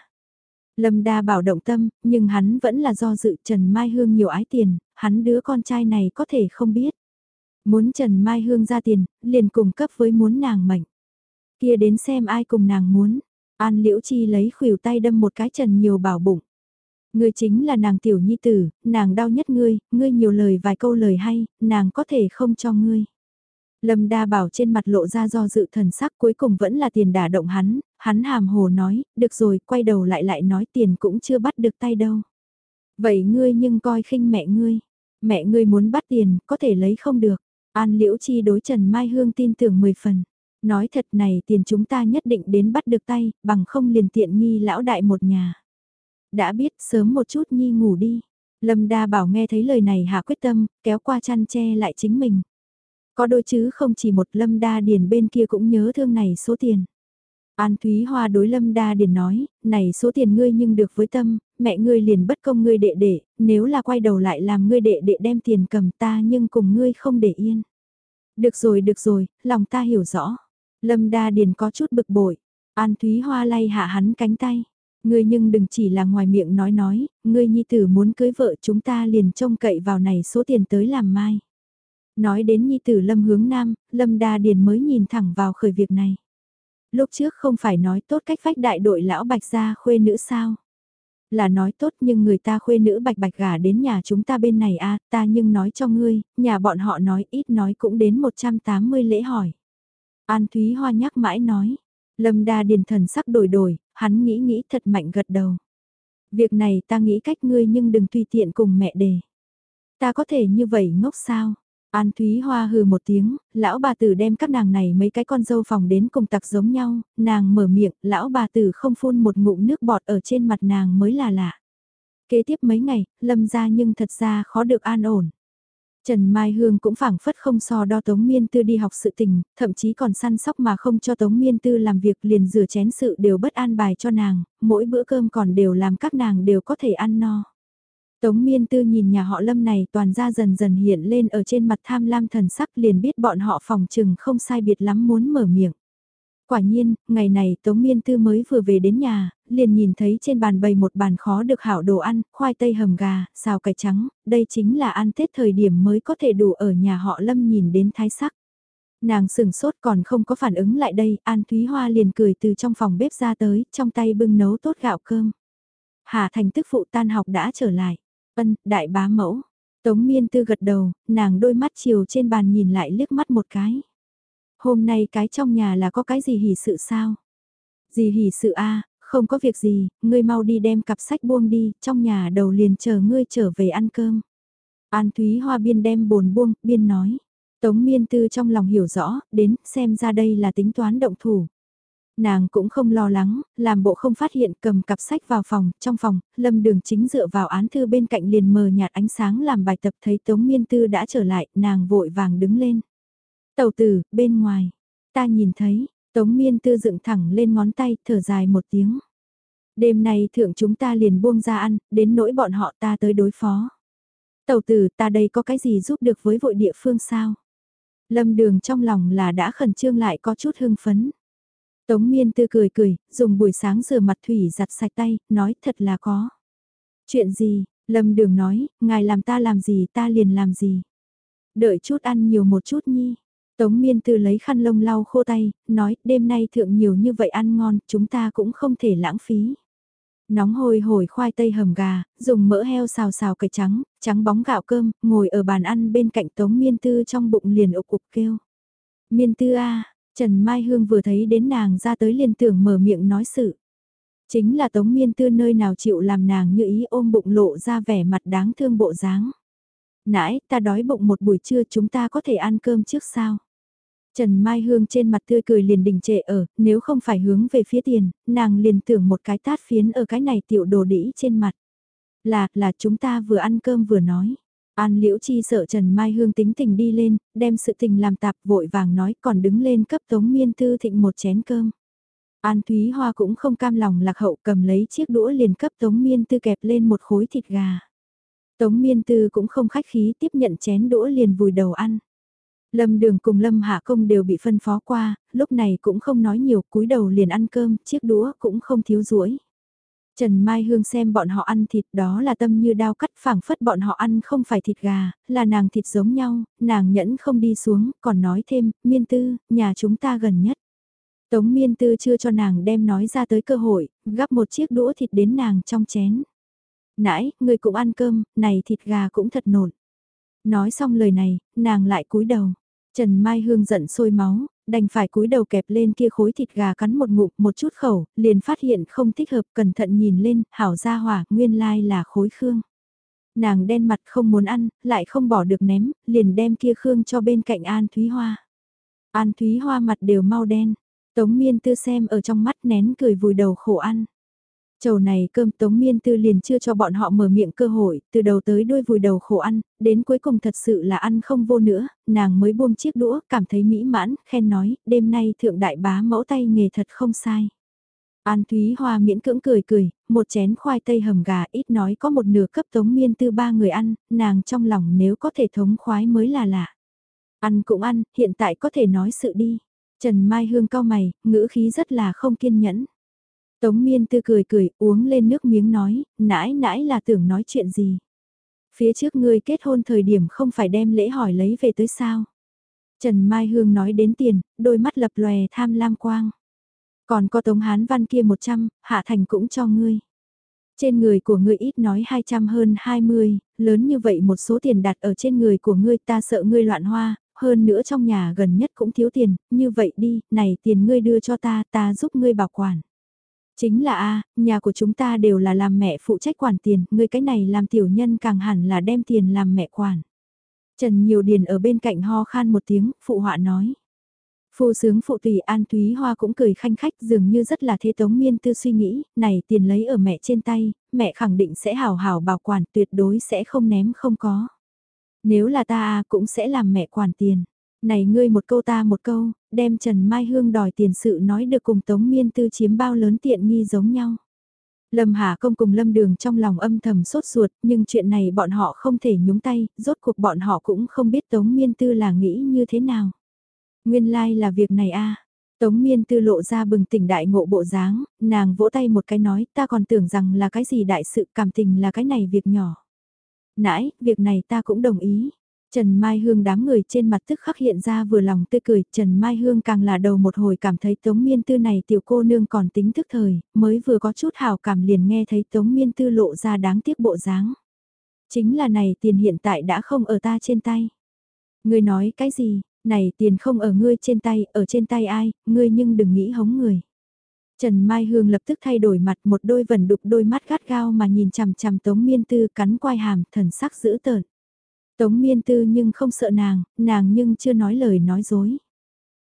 Lâm đa bảo động tâm, nhưng hắn vẫn là do dự Trần Mai Hương nhiều ái tiền, hắn đứa con trai này có thể không biết. Muốn Trần Mai Hương ra tiền, liền cùng cấp với muốn nàng mệnh. Kia đến xem ai cùng nàng muốn. An Liễu Chi lấy khuỷu tay đâm một cái Trần nhiều bảo bụng. Ngươi chính là nàng tiểu nhi tử, nàng đau nhất ngươi, ngươi nhiều lời vài câu lời hay, nàng có thể không cho ngươi. Lâm đa bảo trên mặt lộ ra do dự thần sắc cuối cùng vẫn là tiền đả động hắn, hắn hàm hồ nói, được rồi, quay đầu lại lại nói tiền cũng chưa bắt được tay đâu. Vậy ngươi nhưng coi khinh mẹ ngươi. Mẹ ngươi muốn bắt tiền, có thể lấy không được. An Liễu Chi đối Trần Mai Hương tin tưởng 10 phần. Nói thật này tiền chúng ta nhất định đến bắt được tay, bằng không liền tiện nghi lão đại một nhà. Đã biết sớm một chút nhi ngủ đi. Lâm Đa bảo nghe thấy lời này hạ quyết tâm, kéo qua chăn che lại chính mình. Có đôi chứ không chỉ một Lâm Đa Điền bên kia cũng nhớ thương này số tiền. An Thúy Hoa đối Lâm Đa Điền nói, này số tiền ngươi nhưng được với tâm, mẹ ngươi liền bất công ngươi đệ đệ, nếu là quay đầu lại làm ngươi đệ đệ đem tiền cầm ta nhưng cùng ngươi không để yên. Được rồi được rồi, lòng ta hiểu rõ. Lâm Đa Điền có chút bực bội. An Thúy Hoa lay hạ hắn cánh tay. Ngươi nhưng đừng chỉ là ngoài miệng nói nói, ngươi nhi tử muốn cưới vợ chúng ta liền trông cậy vào này số tiền tới làm mai. Nói đến nhi tử Lâm hướng nam, Lâm Đa Điền mới nhìn thẳng vào khởi việc này. Lúc trước không phải nói tốt cách phách đại đội lão bạch gia khuê nữ sao? Là nói tốt nhưng người ta khuê nữ bạch bạch gả đến nhà chúng ta bên này a à, ta nhưng nói cho ngươi, nhà bọn họ nói ít nói cũng đến 180 lễ hỏi. An Thúy Hoa nhắc mãi nói, Lâm Đa Điền thần sắc đổi đổi, hắn nghĩ nghĩ thật mạnh gật đầu. Việc này ta nghĩ cách ngươi nhưng đừng tùy tiện cùng mẹ đề. Ta có thể như vậy ngốc sao? An Thúy Hoa hừ một tiếng, lão bà tử đem các nàng này mấy cái con dâu phòng đến cùng tặc giống nhau, nàng mở miệng, lão bà tử không phun một ngụm nước bọt ở trên mặt nàng mới là lạ. Kế tiếp mấy ngày, lâm ra nhưng thật ra khó được an ổn. Trần Mai Hương cũng phảng phất không so đo Tống Miên Tư đi học sự tình, thậm chí còn săn sóc mà không cho Tống Miên Tư làm việc liền rửa chén sự đều bất an bài cho nàng, mỗi bữa cơm còn đều làm các nàng đều có thể ăn no. Tống Miên Tư nhìn nhà họ Lâm này toàn ra dần dần hiện lên ở trên mặt tham lam thần sắc liền biết bọn họ phòng trừng không sai biệt lắm muốn mở miệng. Quả nhiên, ngày này Tống Miên Tư mới vừa về đến nhà, liền nhìn thấy trên bàn bày một bàn khó được hảo đồ ăn, khoai tây hầm gà, xào cải trắng, đây chính là ăn Tết thời điểm mới có thể đủ ở nhà họ Lâm nhìn đến thái sắc. Nàng sừng sốt còn không có phản ứng lại đây, An Thúy Hoa liền cười từ trong phòng bếp ra tới, trong tay bưng nấu tốt gạo cơm. Hà Thành tức phụ tan học đã trở lại. Ân, đại bá mẫu. Tống miên tư gật đầu, nàng đôi mắt chiều trên bàn nhìn lại liếc mắt một cái. Hôm nay cái trong nhà là có cái gì hỉ sự sao? Gì hỉ sự a không có việc gì, ngươi mau đi đem cặp sách buông đi, trong nhà đầu liền chờ ngươi trở về ăn cơm. An Thúy Hoa biên đem bồn buông, biên nói. Tống miên tư trong lòng hiểu rõ, đến xem ra đây là tính toán động thủ. Nàng cũng không lo lắng, làm bộ không phát hiện cầm cặp sách vào phòng, trong phòng, lâm đường chính dựa vào án thư bên cạnh liền mờ nhạt ánh sáng làm bài tập thấy Tống Miên Tư đã trở lại, nàng vội vàng đứng lên. Tàu tử, bên ngoài, ta nhìn thấy, Tống Miên Tư dựng thẳng lên ngón tay, thở dài một tiếng. Đêm nay thượng chúng ta liền buông ra ăn, đến nỗi bọn họ ta tới đối phó. Tàu tử, ta đây có cái gì giúp được với vội địa phương sao? Lâm đường trong lòng là đã khẩn trương lại có chút hưng phấn. Tống miên tư cười cười, dùng buổi sáng rửa mặt thủy giặt sạch tay, nói thật là có. Chuyện gì, Lâm Đường nói, ngài làm ta làm gì ta liền làm gì. Đợi chút ăn nhiều một chút nhi. Tống miên tư lấy khăn lông lau khô tay, nói đêm nay thượng nhiều như vậy ăn ngon, chúng ta cũng không thể lãng phí. Nóng hôi hổi khoai tây hầm gà, dùng mỡ heo xào xào cải trắng, trắng bóng gạo cơm, ngồi ở bàn ăn bên cạnh tống miên tư trong bụng liền ục cục kêu. Miên tư a Trần Mai Hương vừa thấy đến nàng ra tới liền tưởng mở miệng nói sự. Chính là Tống Miên Tư nơi nào chịu làm nàng như ý ôm bụng lộ ra vẻ mặt đáng thương bộ dáng. Nãy, ta đói bụng một buổi trưa chúng ta có thể ăn cơm trước sao? Trần Mai Hương trên mặt tươi cười liền đình trệ ở, nếu không phải hướng về phía tiền, nàng liền tưởng một cái tát phiến ở cái này tiểu đồ đĩ trên mặt. Là, là chúng ta vừa ăn cơm vừa nói. An Liễu Chi sợ Trần Mai Hương tính tình đi lên, đem sự tình làm tạp vội vàng nói còn đứng lên cấp Tống Miên Tư thịnh một chén cơm. An Thúy Hoa cũng không cam lòng lạc hậu cầm lấy chiếc đũa liền cấp Tống Miên Tư kẹp lên một khối thịt gà. Tống Miên Tư cũng không khách khí tiếp nhận chén đũa liền vùi đầu ăn. Lâm Đường cùng Lâm Hạ Công đều bị phân phó qua, lúc này cũng không nói nhiều, cúi đầu liền ăn cơm, chiếc đũa cũng không thiếu ruỗi. Trần Mai Hương xem bọn họ ăn thịt đó là tâm như đao cắt phảng phất bọn họ ăn không phải thịt gà, là nàng thịt giống nhau, nàng nhẫn không đi xuống, còn nói thêm, miên tư, nhà chúng ta gần nhất. Tống miên tư chưa cho nàng đem nói ra tới cơ hội, gắp một chiếc đũa thịt đến nàng trong chén. Nãy, người cũng ăn cơm, này thịt gà cũng thật nổn. Nói xong lời này, nàng lại cúi đầu. Trần Mai Hương giận sôi máu, đành phải cúi đầu kẹp lên kia khối thịt gà cắn một ngụm một chút khẩu, liền phát hiện không thích hợp cẩn thận nhìn lên, hảo ra hỏa, nguyên lai là khối khương. Nàng đen mặt không muốn ăn, lại không bỏ được ném, liền đem kia khương cho bên cạnh An Thúy Hoa. An Thúy Hoa mặt đều mau đen, Tống Miên Tư xem ở trong mắt nén cười vùi đầu khổ ăn. Chầu này cơm Tống Miên Tư liền chưa cho bọn họ mở miệng cơ hội, từ đầu tới đuôi vùi đầu khổ ăn, đến cuối cùng thật sự là ăn không vô nữa, nàng mới buông chiếc đũa, cảm thấy mỹ mãn, khen nói, đêm nay thượng đại bá mẫu tay nghề thật không sai. An Thúy Hoa miễn cưỡng cười cười, một chén khoai tây hầm gà ít nói có một nửa cấp Tống Miên Tư ba người ăn, nàng trong lòng nếu có thể thống khoái mới là lạ. Ăn cũng ăn, hiện tại có thể nói sự đi. Trần Mai Hương cao mày, ngữ khí rất là không kiên nhẫn. Tống miên tư cười cười, uống lên nước miếng nói, nãi nãi là tưởng nói chuyện gì. Phía trước ngươi kết hôn thời điểm không phải đem lễ hỏi lấy về tới sao. Trần Mai Hương nói đến tiền, đôi mắt lập lòe tham lam quang. Còn có Tống Hán Văn kia 100, Hạ Thành cũng cho ngươi. Trên người của ngươi ít nói 200 hơn 20, lớn như vậy một số tiền đặt ở trên người của ngươi ta sợ ngươi loạn hoa, hơn nữa trong nhà gần nhất cũng thiếu tiền, như vậy đi, này tiền ngươi đưa cho ta, ta giúp ngươi bảo quản. Chính là a nhà của chúng ta đều là làm mẹ phụ trách quản tiền, người cái này làm tiểu nhân càng hẳn là đem tiền làm mẹ quản. Trần Nhiều Điền ở bên cạnh ho khan một tiếng, phụ họa nói. Phu sướng phụ tùy An Thúy Hoa cũng cười khanh khách dường như rất là thế tống miên tư suy nghĩ, này tiền lấy ở mẹ trên tay, mẹ khẳng định sẽ hào hào bảo quản tuyệt đối sẽ không ném không có. Nếu là ta cũng sẽ làm mẹ quản tiền. Này ngươi một câu ta một câu, đem Trần Mai Hương đòi tiền sự nói được cùng Tống Miên Tư chiếm bao lớn tiện nghi giống nhau. Lâm Hà Công cùng Lâm Đường trong lòng âm thầm sốt ruột, nhưng chuyện này bọn họ không thể nhúng tay, rốt cuộc bọn họ cũng không biết Tống Miên Tư là nghĩ như thế nào. Nguyên lai like là việc này a Tống Miên Tư lộ ra bừng tỉnh đại ngộ bộ dáng, nàng vỗ tay một cái nói ta còn tưởng rằng là cái gì đại sự cảm tình là cái này việc nhỏ. Nãy, việc này ta cũng đồng ý. Trần Mai Hương đám người trên mặt tức khắc hiện ra vừa lòng tươi cười, Trần Mai Hương càng là đầu một hồi cảm thấy Tống Miên Tư này tiểu cô nương còn tính thức thời, mới vừa có chút hào cảm liền nghe thấy Tống Miên Tư lộ ra đáng tiếc bộ dáng. Chính là này tiền hiện tại đã không ở ta trên tay. Ngươi nói cái gì, này tiền không ở ngươi trên tay, ở trên tay ai, ngươi nhưng đừng nghĩ hống người. Trần Mai Hương lập tức thay đổi mặt một đôi vần đục đôi mắt gắt gao mà nhìn chằm chằm Tống Miên Tư cắn quai hàm thần sắc dữ tợn. Tống Miên Tư nhưng không sợ nàng, nàng nhưng chưa nói lời nói dối.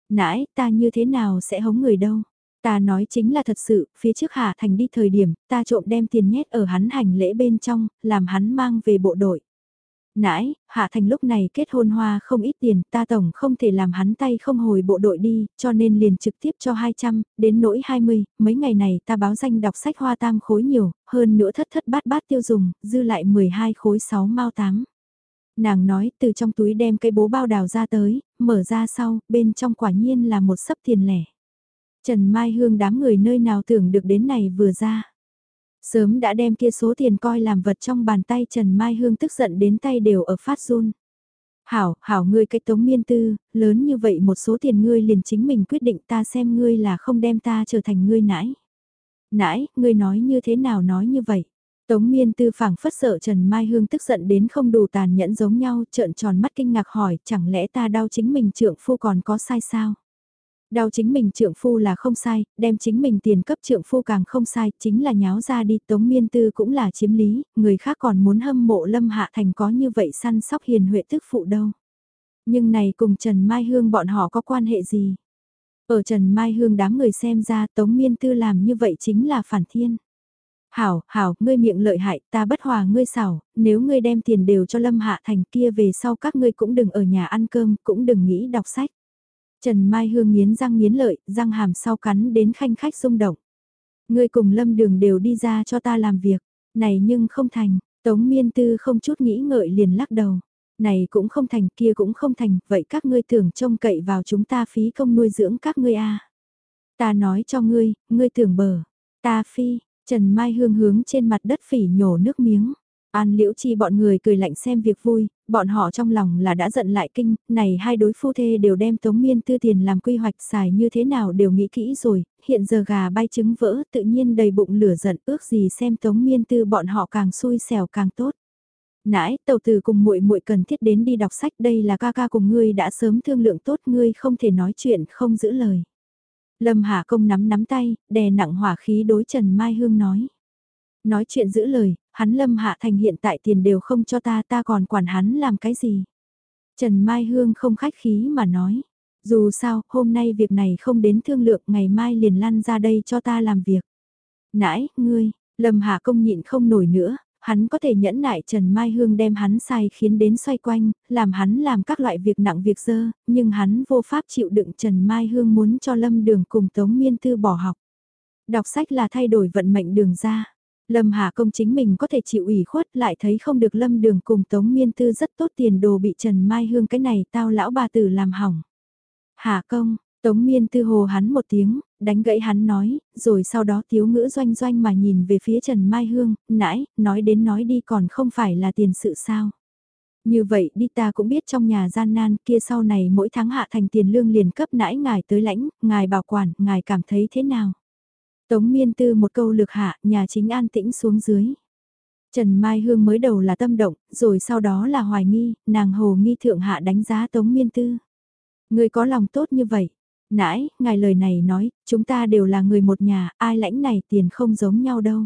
nãi ta như thế nào sẽ hống người đâu. Ta nói chính là thật sự, phía trước Hạ Thành đi thời điểm, ta trộm đem tiền nhét ở hắn hành lễ bên trong, làm hắn mang về bộ đội nãi, Hạ Thành lúc này kết hôn hoa không ít tiền, ta tổng không thể làm hắn tay không hồi bộ đội đi, cho nên liền trực tiếp cho 200, đến nỗi 20, mấy ngày này ta báo danh đọc sách hoa tam khối nhiều, hơn nữa thất thất bát bát tiêu dùng, dư lại 12 khối 6 mao 8. Nàng nói từ trong túi đem cây bố bao đào ra tới, mở ra sau, bên trong quả nhiên là một sấp tiền lẻ. Trần Mai Hương đám người nơi nào tưởng được đến này vừa ra. Sớm đã đem kia số tiền coi làm vật trong bàn tay Trần Mai Hương tức giận đến tay đều ở phát run. Hảo, hảo ngươi cái tống miên tư, lớn như vậy một số tiền ngươi liền chính mình quyết định ta xem ngươi là không đem ta trở thành ngươi nãi. Nãi, ngươi nói như thế nào nói như vậy? Tống miên tư phảng phất sợ Trần Mai Hương tức giận đến không đủ tàn nhẫn giống nhau, trợn tròn mắt kinh ngạc hỏi, chẳng lẽ ta đau chính mình trượng phu còn có sai sao? Đau chính mình trượng phu là không sai, đem chính mình tiền cấp trượng phu càng không sai, chính là nháo ra đi, Tống Miên Tư cũng là chiếm lý, người khác còn muốn hâm mộ Lâm Hạ Thành có như vậy săn sóc hiền huệ tức phụ đâu. Nhưng này cùng Trần Mai Hương bọn họ có quan hệ gì? Ở Trần Mai Hương đám người xem ra Tống Miên Tư làm như vậy chính là phản thiên. Hảo, hảo, ngươi miệng lợi hại, ta bất hòa ngươi xảo, nếu ngươi đem tiền đều cho Lâm Hạ Thành kia về sau các ngươi cũng đừng ở nhà ăn cơm, cũng đừng nghĩ đọc sách. Trần Mai Hương nghiến răng nghiến lợi, răng hàm sau cắn đến khanh khách rung động. Ngươi cùng lâm đường đều đi ra cho ta làm việc, này nhưng không thành, Tống Miên Tư không chút nghĩ ngợi liền lắc đầu. Này cũng không thành, kia cũng không thành, vậy các ngươi tưởng trông cậy vào chúng ta phí công nuôi dưỡng các ngươi a Ta nói cho ngươi, ngươi tưởng bờ, ta phi, Trần Mai Hương hướng trên mặt đất phỉ nhổ nước miếng. An Liễu Chi bọn người cười lạnh xem việc vui, bọn họ trong lòng là đã giận lại kinh, này hai đối phu thê đều đem Tống Miên Tư tiền làm quy hoạch xài như thế nào đều nghĩ kỹ rồi, hiện giờ gà bay trứng vỡ tự nhiên đầy bụng lửa giận ước gì xem Tống Miên Tư bọn họ càng xui xẻo càng tốt. Nãy, tàu từ cùng muội muội cần thiết đến đi đọc sách đây là ca ca cùng ngươi đã sớm thương lượng tốt ngươi không thể nói chuyện không giữ lời. Lâm Hà Công nắm nắm tay, đè nặng hỏa khí đối Trần Mai Hương nói. Nói chuyện giữ lời, hắn Lâm Hạ Thành hiện tại tiền đều không cho ta ta còn quản hắn làm cái gì. Trần Mai Hương không khách khí mà nói, dù sao hôm nay việc này không đến thương lượng ngày mai liền lăn ra đây cho ta làm việc. Nãi, ngươi, Lâm Hạ công nhịn không nổi nữa, hắn có thể nhẫn nại Trần Mai Hương đem hắn sai khiến đến xoay quanh, làm hắn làm các loại việc nặng việc dơ, nhưng hắn vô pháp chịu đựng Trần Mai Hương muốn cho Lâm Đường cùng Tống Miên Tư bỏ học. Đọc sách là thay đổi vận mệnh đường ra. Lâm Hà Công chính mình có thể chịu ủy khuất lại thấy không được Lâm Đường cùng Tống Miên Tư rất tốt tiền đồ bị Trần Mai Hương cái này tao lão bà tử làm hỏng. Hà Công, Tống Miên Tư hồ hắn một tiếng, đánh gãy hắn nói, rồi sau đó thiếu ngữ doanh doanh mà nhìn về phía Trần Mai Hương, nãy, nói đến nói đi còn không phải là tiền sự sao. Như vậy đi ta cũng biết trong nhà gian nan kia sau này mỗi tháng hạ thành tiền lương liền cấp nãi ngài tới lãnh, ngài bảo quản, ngài cảm thấy thế nào. Tống miên tư một câu lược hạ, nhà chính an tĩnh xuống dưới. Trần Mai Hương mới đầu là tâm động, rồi sau đó là hoài nghi, nàng hồ nghi thượng hạ đánh giá Tống miên tư. Người có lòng tốt như vậy, Nãi, ngài lời này nói, chúng ta đều là người một nhà, ai lãnh này tiền không giống nhau đâu.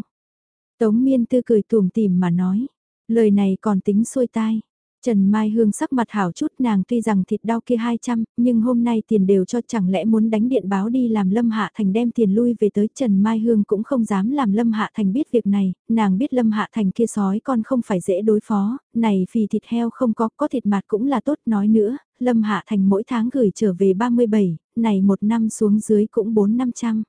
Tống miên tư cười tùm tìm mà nói, lời này còn tính xuôi tai. Trần Mai Hương sắc mặt hảo chút nàng tuy rằng thịt đau kia 200, nhưng hôm nay tiền đều cho chẳng lẽ muốn đánh điện báo đi làm Lâm Hạ Thành đem tiền lui về tới Trần Mai Hương cũng không dám làm Lâm Hạ Thành biết việc này, nàng biết Lâm Hạ Thành kia sói con không phải dễ đối phó, này vì thịt heo không có, có thịt mặt cũng là tốt nói nữa, Lâm Hạ Thành mỗi tháng gửi trở về 37, này một năm xuống dưới cũng 4 năm trăm.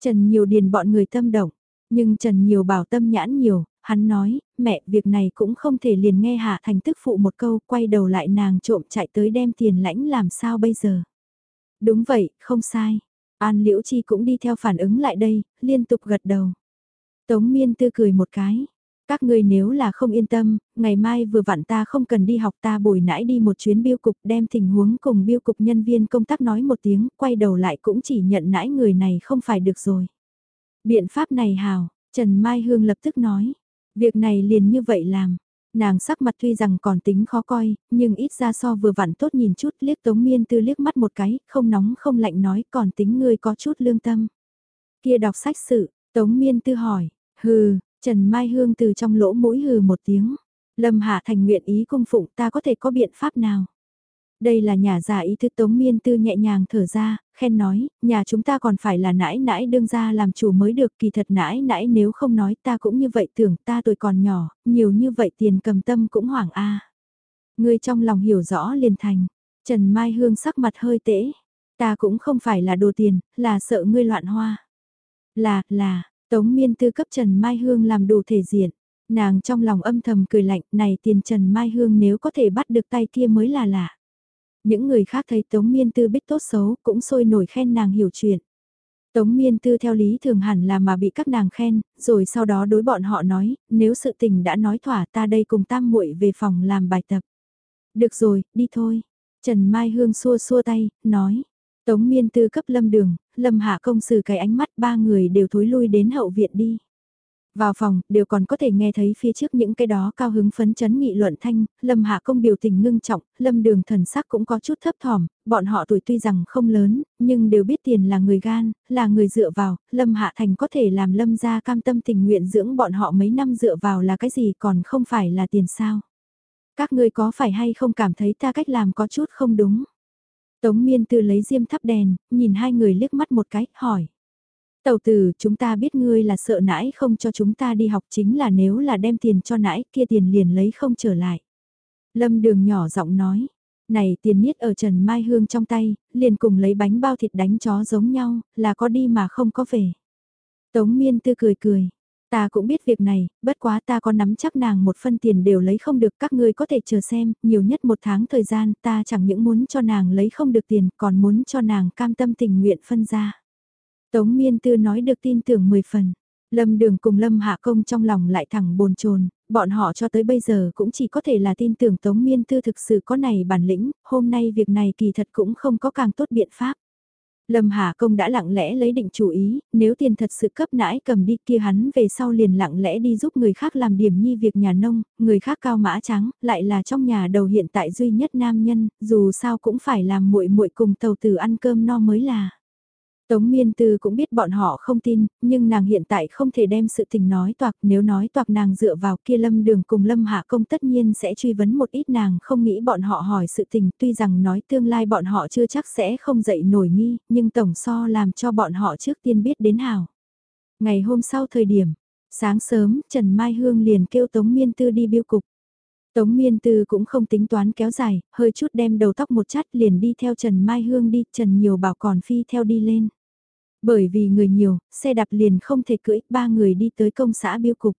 Trần nhiều điền bọn người tâm động, nhưng Trần nhiều bảo tâm nhãn nhiều, hắn nói, mẹ việc này cũng không thể liền nghe Hạ Thành tức phụ một câu, quay đầu lại nàng trộm chạy tới đem tiền lãnh làm sao bây giờ. Đúng vậy, không sai. An Liễu Chi cũng đi theo phản ứng lại đây, liên tục gật đầu. Tống Miên Tư cười một cái. Các ngươi nếu là không yên tâm, ngày mai vừa vặn ta không cần đi học ta bồi nãy đi một chuyến biêu cục đem tình huống cùng biêu cục nhân viên công tác nói một tiếng, quay đầu lại cũng chỉ nhận nãy người này không phải được rồi. Biện pháp này hào, Trần Mai Hương lập tức nói, việc này liền như vậy làm. Nàng sắc mặt tuy rằng còn tính khó coi, nhưng ít ra so vừa vặn tốt nhìn chút liếc Tống Miên Tư liếc mắt một cái, không nóng không lạnh nói còn tính ngươi có chút lương tâm. Kia đọc sách sự, Tống Miên Tư hỏi, hừ, Trần Mai Hương từ trong lỗ mũi hừ một tiếng. Lâm Hạ Thành nguyện ý cung phụng ta có thể có biện pháp nào? Đây là nhà giả ý thức tống miên tư nhẹ nhàng thở ra, khen nói, nhà chúng ta còn phải là nãi nãi đương ra làm chủ mới được kỳ thật nãi nãi nếu không nói ta cũng như vậy tưởng ta tuổi còn nhỏ, nhiều như vậy tiền cầm tâm cũng hoảng a à. Ngươi trong lòng hiểu rõ liền thành, Trần Mai Hương sắc mặt hơi tễ, ta cũng không phải là đồ tiền, là sợ ngươi loạn hoa. Là, là, Tống miên tư cấp Trần Mai Hương làm đủ thể diện. Nàng trong lòng âm thầm cười lạnh này tiền Trần Mai Hương nếu có thể bắt được tay kia mới là lạ. Những người khác thấy Tống miên tư biết tốt xấu cũng sôi nổi khen nàng hiểu chuyện. Tống miên tư theo lý thường hẳn là mà bị các nàng khen, rồi sau đó đối bọn họ nói, nếu sự tình đã nói thỏa ta đây cùng tam muội về phòng làm bài tập. Được rồi, đi thôi. Trần Mai Hương xua xua tay, nói. Tống miên tư cấp lâm đường, lâm hạ công sử cái ánh mắt ba người đều thối lui đến hậu viện đi. Vào phòng, đều còn có thể nghe thấy phía trước những cái đó cao hứng phấn chấn nghị luận thanh, Lâm Hạ Công biểu tình ngưng trọng, Lâm Đường thần sắc cũng có chút thấp thỏm, bọn họ tuổi tuy rằng không lớn, nhưng đều biết tiền là người gan, là người dựa vào, Lâm Hạ Thành có thể làm Lâm gia cam tâm tình nguyện dưỡng bọn họ mấy năm dựa vào là cái gì còn không phải là tiền sao. Các ngươi có phải hay không cảm thấy ta cách làm có chút không đúng? Tống miên tư lấy diêm thắp đèn, nhìn hai người liếc mắt một cái, hỏi. Tầu tử, chúng ta biết ngươi là sợ nãi không cho chúng ta đi học chính là nếu là đem tiền cho nãi kia tiền liền lấy không trở lại. Lâm đường nhỏ giọng nói, này tiền niết ở Trần Mai Hương trong tay, liền cùng lấy bánh bao thịt đánh chó giống nhau, là có đi mà không có về. Tống miên tư cười cười, Ta cũng biết việc này, bất quá ta có nắm chắc nàng một phân tiền đều lấy không được các ngươi có thể chờ xem, nhiều nhất một tháng thời gian ta chẳng những muốn cho nàng lấy không được tiền còn muốn cho nàng cam tâm tình nguyện phân ra. Tống miên tư nói được tin tưởng 10 phần. Lâm Đường cùng Lâm Hạ Công trong lòng lại thẳng bồn chồn, bọn họ cho tới bây giờ cũng chỉ có thể là tin tưởng Tống Miên Tư thực sự có này bản lĩnh, hôm nay việc này kỳ thật cũng không có càng tốt biện pháp. Lâm Hà Công đã lặng lẽ lấy định chủ ý, nếu tiền thật sự cấp nãi cầm đi kia hắn về sau liền lặng lẽ đi giúp người khác làm điểm nhi việc nhà nông, người khác cao mã trắng, lại là trong nhà đầu hiện tại duy nhất nam nhân, dù sao cũng phải làm muội muội cùng tàu tử ăn cơm no mới là. Tống Miên Tư cũng biết bọn họ không tin, nhưng nàng hiện tại không thể đem sự tình nói toạc, nếu nói toạc nàng dựa vào kia lâm đường cùng lâm hạ công tất nhiên sẽ truy vấn một ít nàng không nghĩ bọn họ hỏi sự tình, tuy rằng nói tương lai bọn họ chưa chắc sẽ không dậy nổi nghi, nhưng tổng so làm cho bọn họ trước tiên biết đến hào. Ngày hôm sau thời điểm, sáng sớm, Trần Mai Hương liền kêu Tống Miên Tư đi biêu cục. Tống Miên Tư cũng không tính toán kéo dài, hơi chút đem đầu tóc một chát liền đi theo Trần Mai Hương đi, Trần Nhiều bảo còn phi theo đi lên. Bởi vì người nhiều, xe đạp liền không thể cưỡi, ba người đi tới công xã biêu cục.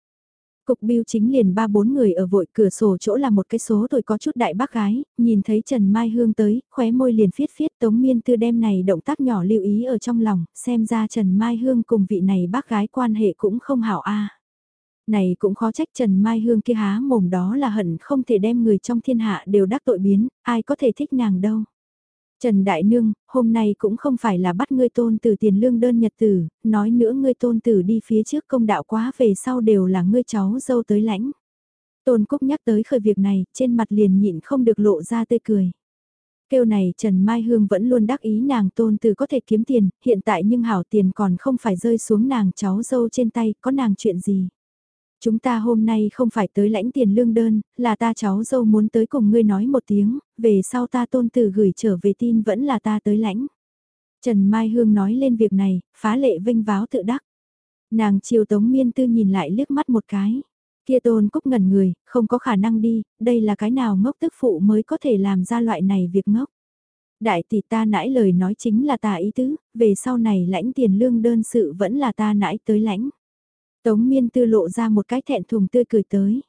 Cục biêu chính liền ba bốn người ở vội cửa sổ chỗ là một cái số tuổi có chút đại bác gái, nhìn thấy Trần Mai Hương tới, khóe môi liền phiết phiết Tống Miên Tư đem này động tác nhỏ lưu ý ở trong lòng, xem ra Trần Mai Hương cùng vị này bác gái quan hệ cũng không hảo a. Này cũng khó trách Trần Mai Hương kia há mồm đó là hận không thể đem người trong thiên hạ đều đắc tội biến, ai có thể thích nàng đâu. Trần Đại Nương, hôm nay cũng không phải là bắt ngươi tôn tử tiền lương đơn nhật tử, nói nữa ngươi tôn tử đi phía trước công đạo quá về sau đều là ngươi cháu dâu tới lãnh. Tôn Cúc nhắc tới khởi việc này, trên mặt liền nhịn không được lộ ra tươi cười. Kêu này Trần Mai Hương vẫn luôn đắc ý nàng tôn tử có thể kiếm tiền, hiện tại nhưng hảo tiền còn không phải rơi xuống nàng cháu dâu trên tay, có nàng chuyện gì. Chúng ta hôm nay không phải tới lãnh tiền lương đơn, là ta cháu dâu muốn tới cùng ngươi nói một tiếng, về sau ta tôn tử gửi trở về tin vẫn là ta tới lãnh. Trần Mai Hương nói lên việc này, phá lệ vinh váo tự đắc. Nàng chiều tống miên tư nhìn lại liếc mắt một cái. Kia tôn cúc ngẩn người, không có khả năng đi, đây là cái nào ngốc tức phụ mới có thể làm ra loại này việc ngốc. Đại tỷ ta nãy lời nói chính là ta ý tứ, về sau này lãnh tiền lương đơn sự vẫn là ta nãy tới lãnh. Tống miên tư lộ ra một cái thẹn thùng tươi cười tới.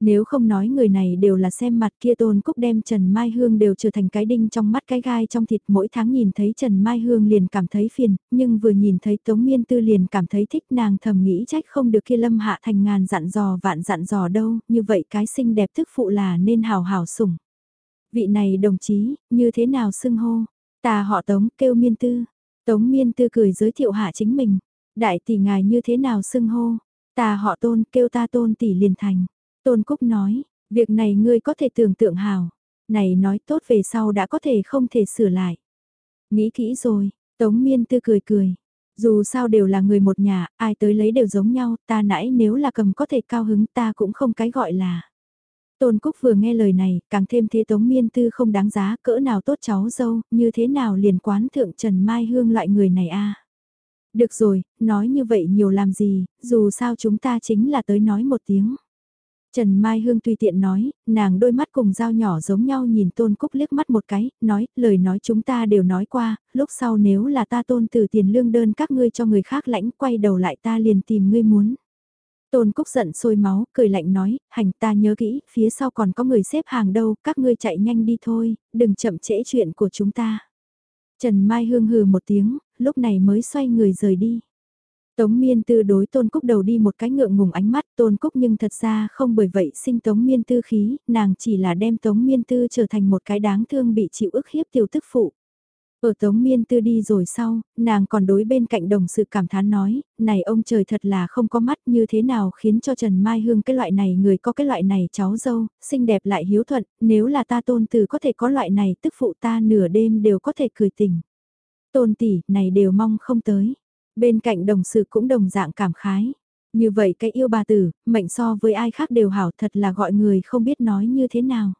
Nếu không nói người này đều là xem mặt kia tôn cúc đem Trần Mai Hương đều trở thành cái đinh trong mắt cái gai trong thịt mỗi tháng nhìn thấy Trần Mai Hương liền cảm thấy phiền, nhưng vừa nhìn thấy Tống Miên Tư liền cảm thấy thích nàng thầm nghĩ trách không được kia lâm hạ thành ngàn dặn dò vạn dặn dò đâu, như vậy cái xinh đẹp thức phụ là nên hào hào sủng. Vị này đồng chí, như thế nào xưng hô? Ta họ Tống kêu Miên Tư. Tống Miên Tư cười giới thiệu hạ chính mình. Đại tỷ ngài như thế nào xưng hô? Ta họ tôn kêu ta tôn tỷ liền thành. Tôn Cúc nói, việc này ngươi có thể tưởng tượng hào. Này nói tốt về sau đã có thể không thể sửa lại. Nghĩ kỹ rồi, Tống Miên Tư cười cười. Dù sao đều là người một nhà, ai tới lấy đều giống nhau, ta nãy nếu là cầm có thể cao hứng ta cũng không cái gọi là. Tôn Cúc vừa nghe lời này, càng thêm thế Tống Miên Tư không đáng giá, cỡ nào tốt cháu dâu, như thế nào liền quán thượng Trần Mai Hương loại người này a được rồi, nói như vậy nhiều làm gì, dù sao chúng ta chính là tới nói một tiếng. Trần Mai Hương tùy tiện nói, nàng đôi mắt cùng dao nhỏ giống nhau nhìn Tôn Cúc liếc mắt một cái, nói, lời nói chúng ta đều nói qua, lúc sau nếu là ta tôn từ tiền lương đơn các ngươi cho người khác lãnh quay đầu lại ta liền tìm ngươi muốn. Tôn Cúc giận sôi máu, cười lạnh nói, hành ta nhớ kỹ, phía sau còn có người xếp hàng đâu, các ngươi chạy nhanh đi thôi, đừng chậm trễ chuyện của chúng ta. Trần Mai Hương hừ một tiếng, lúc này mới xoay người rời đi. Tống Miên Tư đối Tôn Cúc đầu đi một cái ngượng ngùng ánh mắt Tôn Cúc nhưng thật ra không bởi vậy sinh Tống Miên Tư khí, nàng chỉ là đem Tống Miên Tư trở thành một cái đáng thương bị chịu ức hiếp tiểu tức phụ. Ở Tống Miên Tư đi rồi sau, nàng còn đối bên cạnh đồng sự cảm thán nói, này ông trời thật là không có mắt như thế nào khiến cho Trần Mai Hương cái loại này người có cái loại này cháu dâu, xinh đẹp lại hiếu thuận, nếu là ta tôn từ có thể có loại này tức phụ ta nửa đêm đều có thể cười tỉnh. Tôn tỷ, này đều mong không tới. Bên cạnh đồng sự cũng đồng dạng cảm khái. Như vậy cái yêu bà tử, mệnh so với ai khác đều hảo thật là gọi người không biết nói như thế nào.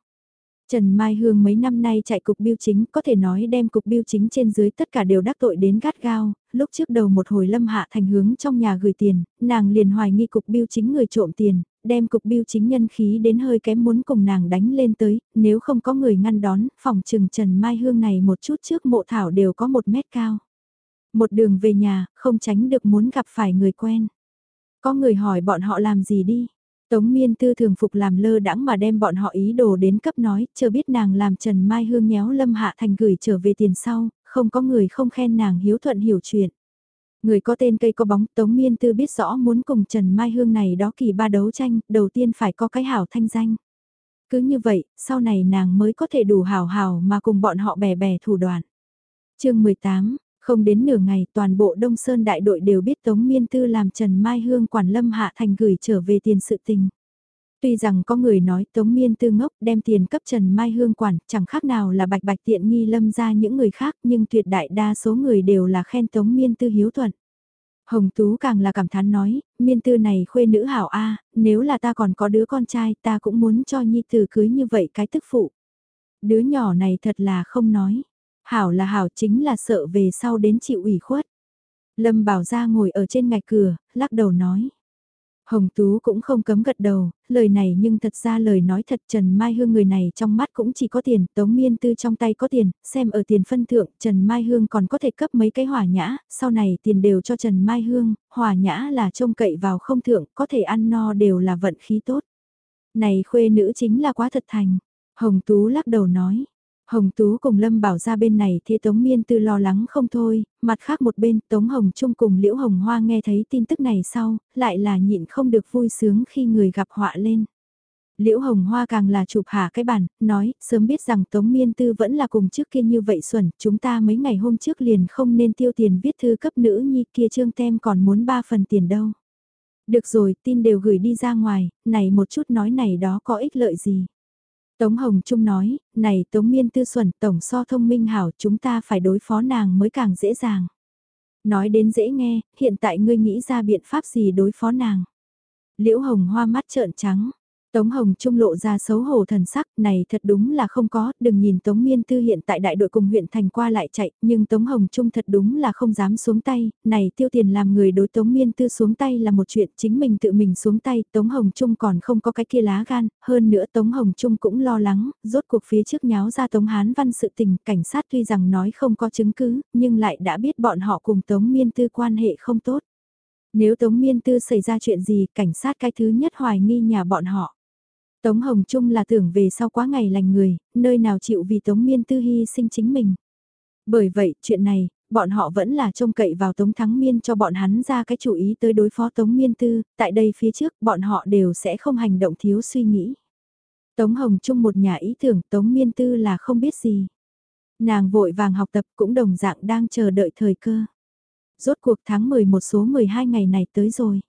Trần Mai Hương mấy năm nay chạy cục biêu chính có thể nói đem cục biêu chính trên dưới tất cả đều đắc tội đến gắt gao, lúc trước đầu một hồi lâm hạ thành hướng trong nhà gửi tiền, nàng liền hoài nghi cục biêu chính người trộm tiền, đem cục biêu chính nhân khí đến hơi kém muốn cùng nàng đánh lên tới, nếu không có người ngăn đón, phòng trừng Trần Mai Hương này một chút trước mộ thảo đều có một mét cao. Một đường về nhà, không tránh được muốn gặp phải người quen. Có người hỏi bọn họ làm gì đi, Tống miên tư thường phục làm lơ đãng mà đem bọn họ ý đồ đến cấp nói, chờ biết nàng làm Trần Mai Hương nhéo Lâm Hạ Thành gửi trở về tiền sau, không có người không khen nàng hiếu thuận hiểu chuyện. Người có tên cây có bóng Tống miên tư biết rõ muốn cùng Trần Mai Hương này đó kỳ ba đấu tranh, đầu tiên phải có cái hảo thanh danh. Cứ như vậy, sau này nàng mới có thể đủ hảo hảo mà cùng bọn họ bè bè thủ đoạn. chương 18, không đến nửa ngày toàn bộ Đông Sơn đại đội đều biết Tống Miên Tư làm Trần Mai Hương quản lâm hạ thành gửi trở về tiền sự tình. Tuy rằng có người nói Tống Miên Tư ngốc đem tiền cấp Trần Mai Hương quản, chẳng khác nào là bạch bạch tiện nghi lâm ra những người khác nhưng tuyệt đại đa số người đều là khen Tống Miên Tư hiếu thuận. Hồng Tú càng là cảm thán nói, Miên Tư này khuê nữ hảo A, nếu là ta còn có đứa con trai ta cũng muốn cho Nhi Tử cưới như vậy cái tức phụ. Đứa nhỏ này thật là không nói. Hảo là hảo chính là sợ về sau đến chịu ủy khuất. Lâm Bảo Gia ngồi ở trên ngạch cửa, lắc đầu nói. Hồng Tú cũng không cấm gật đầu, lời này nhưng thật ra lời nói thật Trần Mai Hương người này trong mắt cũng chỉ có tiền, Tống Miên Tư trong tay có tiền, xem ở tiền phân thượng, Trần Mai Hương còn có thể cấp mấy cái hỏa nhã, sau này tiền đều cho Trần Mai Hương, hỏa nhã là trông cậy vào không thượng, có thể ăn no đều là vận khí tốt. Này khuê nữ chính là quá thật thành, Hồng Tú lắc đầu nói, Hồng Tú cùng Lâm Bảo ra bên này thì Tống Miên Tư lo lắng không thôi, mặt khác một bên Tống Hồng Trung cùng Liễu Hồng Hoa nghe thấy tin tức này sau, lại là nhịn không được vui sướng khi người gặp họa lên. Liễu Hồng Hoa càng là chụp hạ cái bản, nói, sớm biết rằng Tống Miên Tư vẫn là cùng trước kia như vậy xuẩn, chúng ta mấy ngày hôm trước liền không nên tiêu tiền viết thư cấp nữ nhi kia trương tem còn muốn ba phần tiền đâu. Được rồi, tin đều gửi đi ra ngoài, này một chút nói này đó có ích lợi gì. Tống Hồng Trung nói, này Tống Miên Tư Xuẩn tổng so thông minh hảo chúng ta phải đối phó nàng mới càng dễ dàng. Nói đến dễ nghe, hiện tại ngươi nghĩ ra biện pháp gì đối phó nàng. Liễu Hồng hoa mắt trợn trắng, Tống Hồng Trung lộ ra xấu hổ thần sắc, này thật đúng là không có, đừng nhìn Tống Miên Tư hiện tại đại đội cùng huyện thành qua lại chạy, nhưng Tống Hồng Trung thật đúng là không dám xuống tay, này tiêu tiền làm người đối Tống Miên Tư xuống tay là một chuyện, chính mình tự mình xuống tay, Tống Hồng Trung còn không có cái kia lá gan, hơn nữa Tống Hồng Trung cũng lo lắng, rốt cuộc phía trước nháo ra Tống Hán Văn sự tình, cảnh sát tuy rằng nói không có chứng cứ, nhưng lại đã biết bọn họ cùng Tống Miên Tư quan hệ không tốt. Nếu Tống Miên Tư xảy ra chuyện gì, cảnh sát cái thứ nhất hoài nghi nhà bọn họ. Tống Hồng Trung là tưởng về sau quá ngày lành người, nơi nào chịu vì Tống Miên Tư hy sinh chính mình. Bởi vậy, chuyện này, bọn họ vẫn là trông cậy vào Tống Thắng Miên cho bọn hắn ra cái chủ ý tới đối phó Tống Miên Tư, tại đây phía trước bọn họ đều sẽ không hành động thiếu suy nghĩ. Tống Hồng Trung một nhà ý tưởng Tống Miên Tư là không biết gì. Nàng vội vàng học tập cũng đồng dạng đang chờ đợi thời cơ. Rốt cuộc tháng 11 số 12 ngày này tới rồi.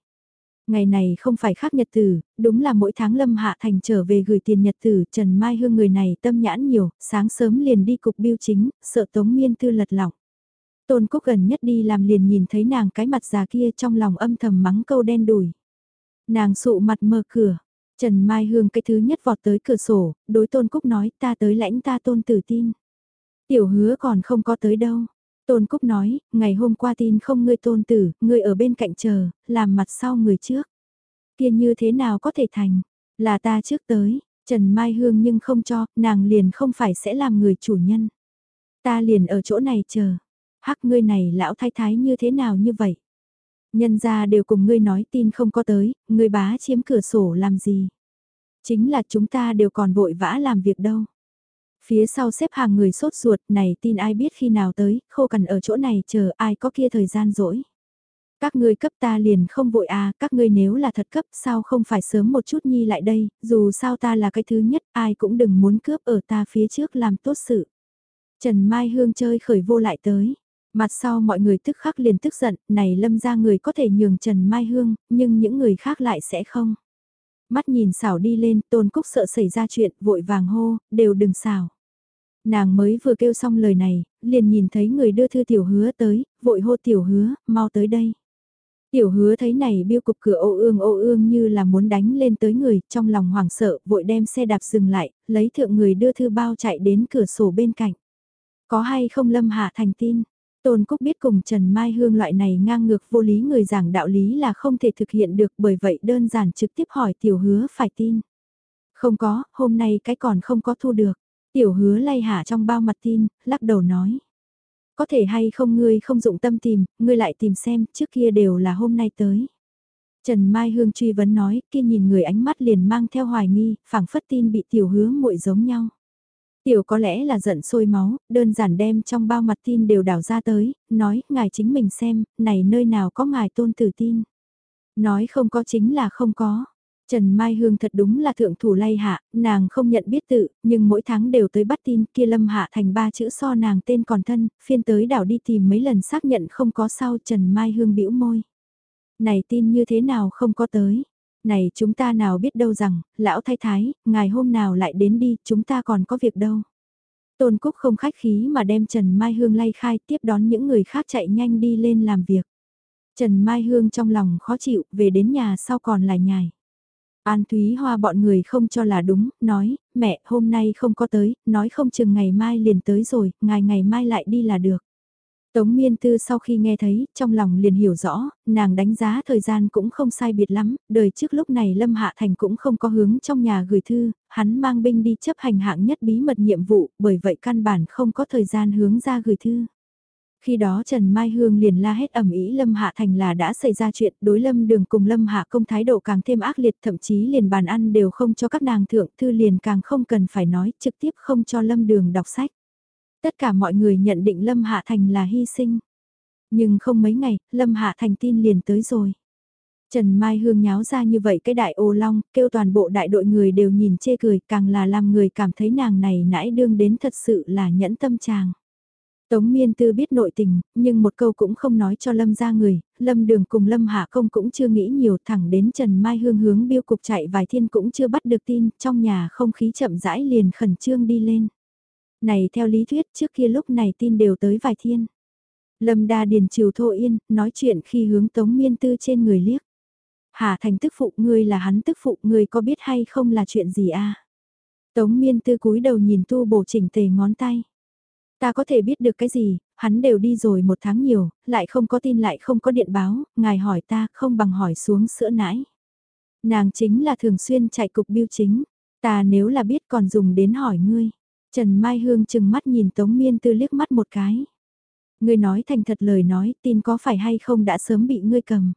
Ngày này không phải khác nhật tử, đúng là mỗi tháng Lâm Hạ Thành trở về gửi tiền nhật tử, Trần Mai Hương người này tâm nhãn nhiều, sáng sớm liền đi cục biêu chính, sợ Tống Miên Tư lật lỏng. Tôn Cúc gần nhất đi làm liền nhìn thấy nàng cái mặt già kia trong lòng âm thầm mắng câu đen đùi. Nàng sụ mặt mở cửa, Trần Mai Hương cái thứ nhất vọt tới cửa sổ, đối Tôn Cúc nói ta tới lãnh ta Tôn tử tin. Tiểu hứa còn không có tới đâu. Tôn Cúc nói, ngày hôm qua tin không ngươi tôn tử, ngươi ở bên cạnh chờ, làm mặt sau người trước. Kia như thế nào có thể thành, là ta trước tới, Trần Mai Hương nhưng không cho, nàng liền không phải sẽ làm người chủ nhân. Ta liền ở chỗ này chờ, hắc ngươi này lão thái thái như thế nào như vậy? Nhân ra đều cùng ngươi nói tin không có tới, ngươi bá chiếm cửa sổ làm gì? Chính là chúng ta đều còn vội vã làm việc đâu. Phía sau xếp hàng người sốt ruột này tin ai biết khi nào tới, khô cần ở chỗ này chờ ai có kia thời gian rỗi. Các ngươi cấp ta liền không vội à, các ngươi nếu là thật cấp sao không phải sớm một chút nhi lại đây, dù sao ta là cái thứ nhất, ai cũng đừng muốn cướp ở ta phía trước làm tốt sự. Trần Mai Hương chơi khởi vô lại tới. Mặt sau mọi người tức khắc liền tức giận, này lâm ra người có thể nhường Trần Mai Hương, nhưng những người khác lại sẽ không. Mắt nhìn xảo đi lên, tôn cúc sợ xảy ra chuyện, vội vàng hô, đều đừng xảo. Nàng mới vừa kêu xong lời này, liền nhìn thấy người đưa thư tiểu hứa tới, vội hô tiểu hứa, mau tới đây. Tiểu hứa thấy này biêu cục cửa ô ương ô ương như là muốn đánh lên tới người, trong lòng hoảng sợ, vội đem xe đạp dừng lại, lấy thượng người đưa thư bao chạy đến cửa sổ bên cạnh. Có hay không lâm hạ thành tin, Tôn Cúc biết cùng Trần Mai Hương loại này ngang ngược vô lý người giảng đạo lý là không thể thực hiện được bởi vậy đơn giản trực tiếp hỏi tiểu hứa phải tin. Không có, hôm nay cái còn không có thu được. Tiểu hứa lay hạ trong bao mặt tin, lắc đầu nói. Có thể hay không ngươi không dụng tâm tìm, ngươi lại tìm xem, trước kia đều là hôm nay tới. Trần Mai Hương truy vấn nói, kia nhìn người ánh mắt liền mang theo hoài nghi, phảng phất tin bị tiểu hứa muội giống nhau. Tiểu có lẽ là giận sôi máu, đơn giản đem trong bao mặt tin đều đảo ra tới, nói, ngài chính mình xem, này nơi nào có ngài tôn tử tin. Nói không có chính là không có. Trần Mai Hương thật đúng là thượng thủ lay hạ, nàng không nhận biết tự, nhưng mỗi tháng đều tới bắt tin kia lâm hạ thành ba chữ so nàng tên còn thân, phiên tới đảo đi tìm mấy lần xác nhận không có sau Trần Mai Hương bĩu môi. Này tin như thế nào không có tới, Này chúng ta nào biết đâu rằng, lão thái thái, ngài hôm nào lại đến đi, chúng ta còn có việc đâu. Tôn Cúc không khách khí mà đem Trần Mai Hương lay khai tiếp đón những người khác chạy nhanh đi lên làm việc. Trần Mai Hương trong lòng khó chịu, về đến nhà sau còn lại nhài. An Thúy Hoa bọn người không cho là đúng, nói, mẹ hôm nay không có tới, nói không chừng ngày mai liền tới rồi, ngày ngày mai lại đi là được. Tống Miên Tư sau khi nghe thấy, trong lòng liền hiểu rõ, nàng đánh giá thời gian cũng không sai biệt lắm, đời trước lúc này Lâm Hạ Thành cũng không có hướng trong nhà gửi thư, hắn mang binh đi chấp hành hạng nhất bí mật nhiệm vụ, bởi vậy căn bản không có thời gian hướng ra gửi thư. Khi đó Trần Mai Hương liền la hét ẩm ý Lâm Hạ Thành là đã xảy ra chuyện đối Lâm Đường cùng Lâm Hạ công thái độ càng thêm ác liệt thậm chí liền bàn ăn đều không cho các nàng thượng thư liền càng không cần phải nói trực tiếp không cho Lâm Đường đọc sách. Tất cả mọi người nhận định Lâm Hạ Thành là hy sinh. Nhưng không mấy ngày, Lâm Hạ Thành tin liền tới rồi. Trần Mai Hương nháo ra như vậy cái đại ô long, kêu toàn bộ đại đội người đều nhìn chê cười, càng là làm người cảm thấy nàng này nãy đương đến thật sự là nhẫn tâm chàng. Tống Miên Tư biết nội tình, nhưng một câu cũng không nói cho Lâm ra người, Lâm Đường cùng Lâm Hạ Công cũng chưa nghĩ nhiều thẳng đến Trần Mai Hương hướng biêu cục chạy vài thiên cũng chưa bắt được tin, trong nhà không khí chậm rãi liền khẩn trương đi lên. Này theo lý thuyết trước kia lúc này tin đều tới vài thiên. Lâm Đa Điền Triều Thô Yên, nói chuyện khi hướng Tống Miên Tư trên người liếc. Hà Thành tức phụ, ngươi là hắn tức phụ, ngươi có biết hay không là chuyện gì a? Tống Miên Tư cúi đầu nhìn tu bổ chỉnh tề ngón tay. Ta có thể biết được cái gì, hắn đều đi rồi một tháng nhiều, lại không có tin lại không có điện báo, ngài hỏi ta không bằng hỏi xuống sữa nãi. Nàng chính là thường xuyên chạy cục biêu chính, ta nếu là biết còn dùng đến hỏi ngươi. Trần Mai Hương chừng mắt nhìn Tống Miên Tư liếc mắt một cái. Ngươi nói thành thật lời nói, tin có phải hay không đã sớm bị ngươi cầm.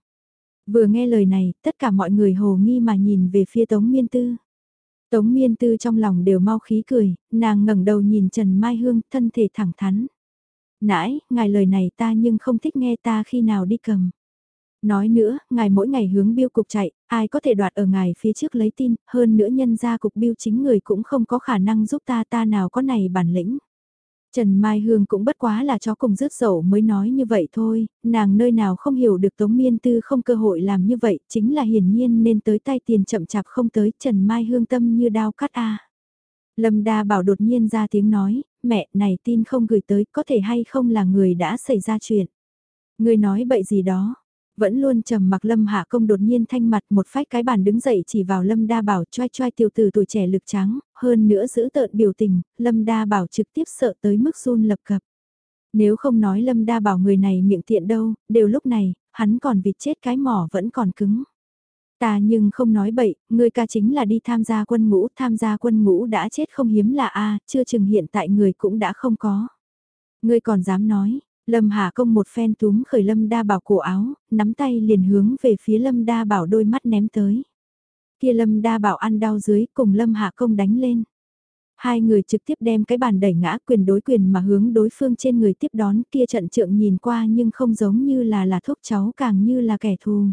Vừa nghe lời này, tất cả mọi người hồ nghi mà nhìn về phía Tống Miên Tư. Tống Miên Tư trong lòng đều mau khí cười, nàng ngẩng đầu nhìn Trần Mai Hương, thân thể thẳng thắn. Nãy, ngài lời này ta nhưng không thích nghe ta khi nào đi cầm. Nói nữa, ngài mỗi ngày hướng biêu cục chạy, ai có thể đoạt ở ngài phía trước lấy tin, hơn nữa nhân ra cục biêu chính người cũng không có khả năng giúp ta ta nào có này bản lĩnh. Trần Mai Hương cũng bất quá là chó cùng rước dậu mới nói như vậy thôi, nàng nơi nào không hiểu được Tống Miên Tư không cơ hội làm như vậy, chính là hiển nhiên nên tới tay tiền chậm chạp không tới, Trần Mai Hương tâm như đao cắt a. Lâm Đa bảo đột nhiên ra tiếng nói, mẹ này tin không gửi tới có thể hay không là người đã xảy ra chuyện. Người nói bậy gì đó, vẫn luôn trầm mặc Lâm Hạ Công đột nhiên thanh mặt một phách cái bàn đứng dậy chỉ vào Lâm Đa Bảo choai choai tiểu tử tuổi trẻ lực trắng, hơn nữa giữ tợn biểu tình, Lâm Đa Bảo trực tiếp sợ tới mức run lập cập. Nếu không nói Lâm Đa Bảo người này miệng tiện đâu, đều lúc này, hắn còn vịt chết cái mỏ vẫn còn cứng. Ta nhưng không nói bậy, người ca chính là đi tham gia quân ngũ, tham gia quân ngũ đã chết không hiếm là a chưa chừng hiện tại người cũng đã không có. Ngươi còn dám nói, Lâm Hà Công một phen túm khởi Lâm Đa Bảo cổ áo, nắm tay liền hướng về phía Lâm Đa Bảo đôi mắt ném tới. Kia Lâm Đa Bảo ăn đau dưới cùng Lâm Hà Công đánh lên. Hai người trực tiếp đem cái bàn đẩy ngã quyền đối quyền mà hướng đối phương trên người tiếp đón kia trận trượng nhìn qua nhưng không giống như là là thuốc cháu càng như là kẻ thù.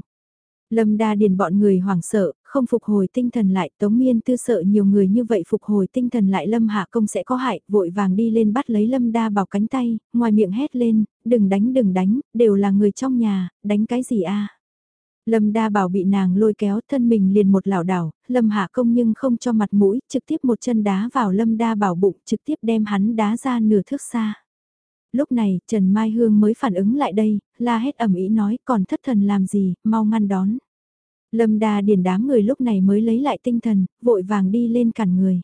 Lâm đa điền bọn người hoảng sợ, không phục hồi tinh thần lại, Tống Miên tư sợ nhiều người như vậy phục hồi tinh thần lại Lâm Hạ Công sẽ có hại, vội vàng đi lên bắt lấy Lâm đa bảo cánh tay, ngoài miệng hét lên, đừng đánh đừng đánh, đều là người trong nhà, đánh cái gì a Lâm đa bảo bị nàng lôi kéo thân mình liền một lảo đảo, Lâm Hạ Công nhưng không cho mặt mũi, trực tiếp một chân đá vào Lâm đa bảo bụng, trực tiếp đem hắn đá ra nửa thước xa. Lúc này, Trần Mai Hương mới phản ứng lại đây, la hét ẩm ý nói còn thất thần làm gì, mau ngăn đón. Lâm đa điền đám người lúc này mới lấy lại tinh thần, vội vàng đi lên cản người.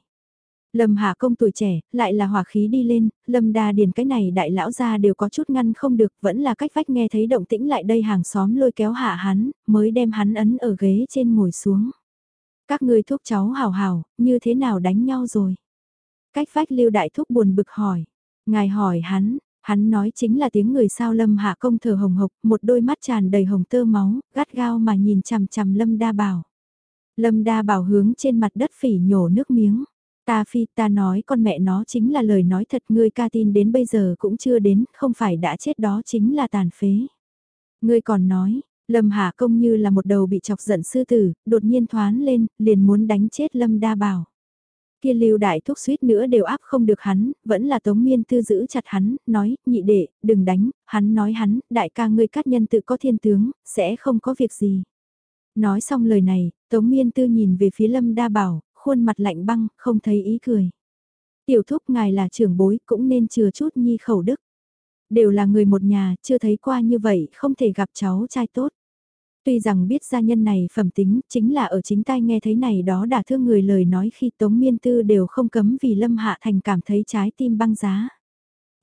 Lâm Hạ công tuổi trẻ, lại là hỏa khí đi lên, Lâm Đa Điền cái này đại lão ra đều có chút ngăn không được, vẫn là cách vách nghe thấy động tĩnh lại đây hàng xóm lôi kéo hạ hắn, mới đem hắn ấn ở ghế trên ngồi xuống. Các ngươi thuốc cháu hào hào, như thế nào đánh nhau rồi? Cách vách lưu đại thúc buồn bực hỏi. Ngài hỏi hắn, Hắn nói chính là tiếng người sao Lâm Hạ Công thở hồng hộc, một đôi mắt tràn đầy hồng tơ máu, gắt gao mà nhìn chằm chằm Lâm Đa Bảo. Lâm Đa Bảo hướng trên mặt đất phỉ nhổ nước miếng. Ta phi ta nói con mẹ nó chính là lời nói thật ngươi ca tin đến bây giờ cũng chưa đến, không phải đã chết đó chính là tàn phế. Ngươi còn nói, Lâm Hạ Công như là một đầu bị chọc giận sư tử, đột nhiên thoán lên, liền muốn đánh chết Lâm Đa Bảo kia lưu đại thúc suýt nữa đều áp không được hắn, vẫn là tống miên tư giữ chặt hắn, nói, nhị đệ, đừng đánh, hắn nói hắn, đại ca ngươi cát nhân tự có thiên tướng, sẽ không có việc gì. Nói xong lời này, Tống Miên Tư nhìn về phía Lâm Đa Bảo, khuôn mặt lạnh băng, không thấy ý cười. Tiểu thúc ngài là trưởng bối cũng nên chừa chút nhi khẩu đức. Đều là người một nhà, chưa thấy qua như vậy, không thể gặp cháu trai tốt. Tuy rằng biết gia nhân này phẩm tính, chính là ở chính tai nghe thấy này đó đã thương người lời nói khi Tống Miên Tư đều không cấm vì Lâm Hạ Thành cảm thấy trái tim băng giá.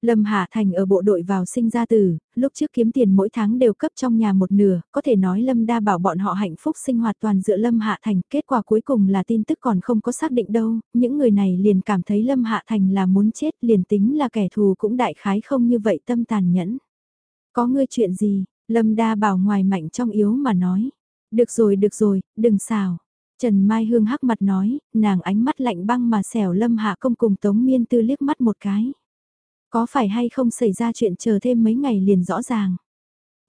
Lâm Hạ Thành ở bộ đội vào sinh ra tử, lúc trước kiếm tiền mỗi tháng đều cấp trong nhà một nửa, có thể nói Lâm đa bảo bọn họ hạnh phúc sinh hoạt toàn dựa Lâm Hạ Thành, kết quả cuối cùng là tin tức còn không có xác định đâu, những người này liền cảm thấy Lâm Hạ Thành là muốn chết liền tính là kẻ thù cũng đại khái không như vậy tâm tàn nhẫn. Có ngươi chuyện gì, Lâm đa bảo ngoài mạnh trong yếu mà nói, được rồi được rồi, đừng xào. Trần Mai Hương hắc mặt nói, nàng ánh mắt lạnh băng mà xẻo Lâm Hạ công cùng Tống Miên Tư liếc mắt một cái. Có phải hay không xảy ra chuyện chờ thêm mấy ngày liền rõ ràng.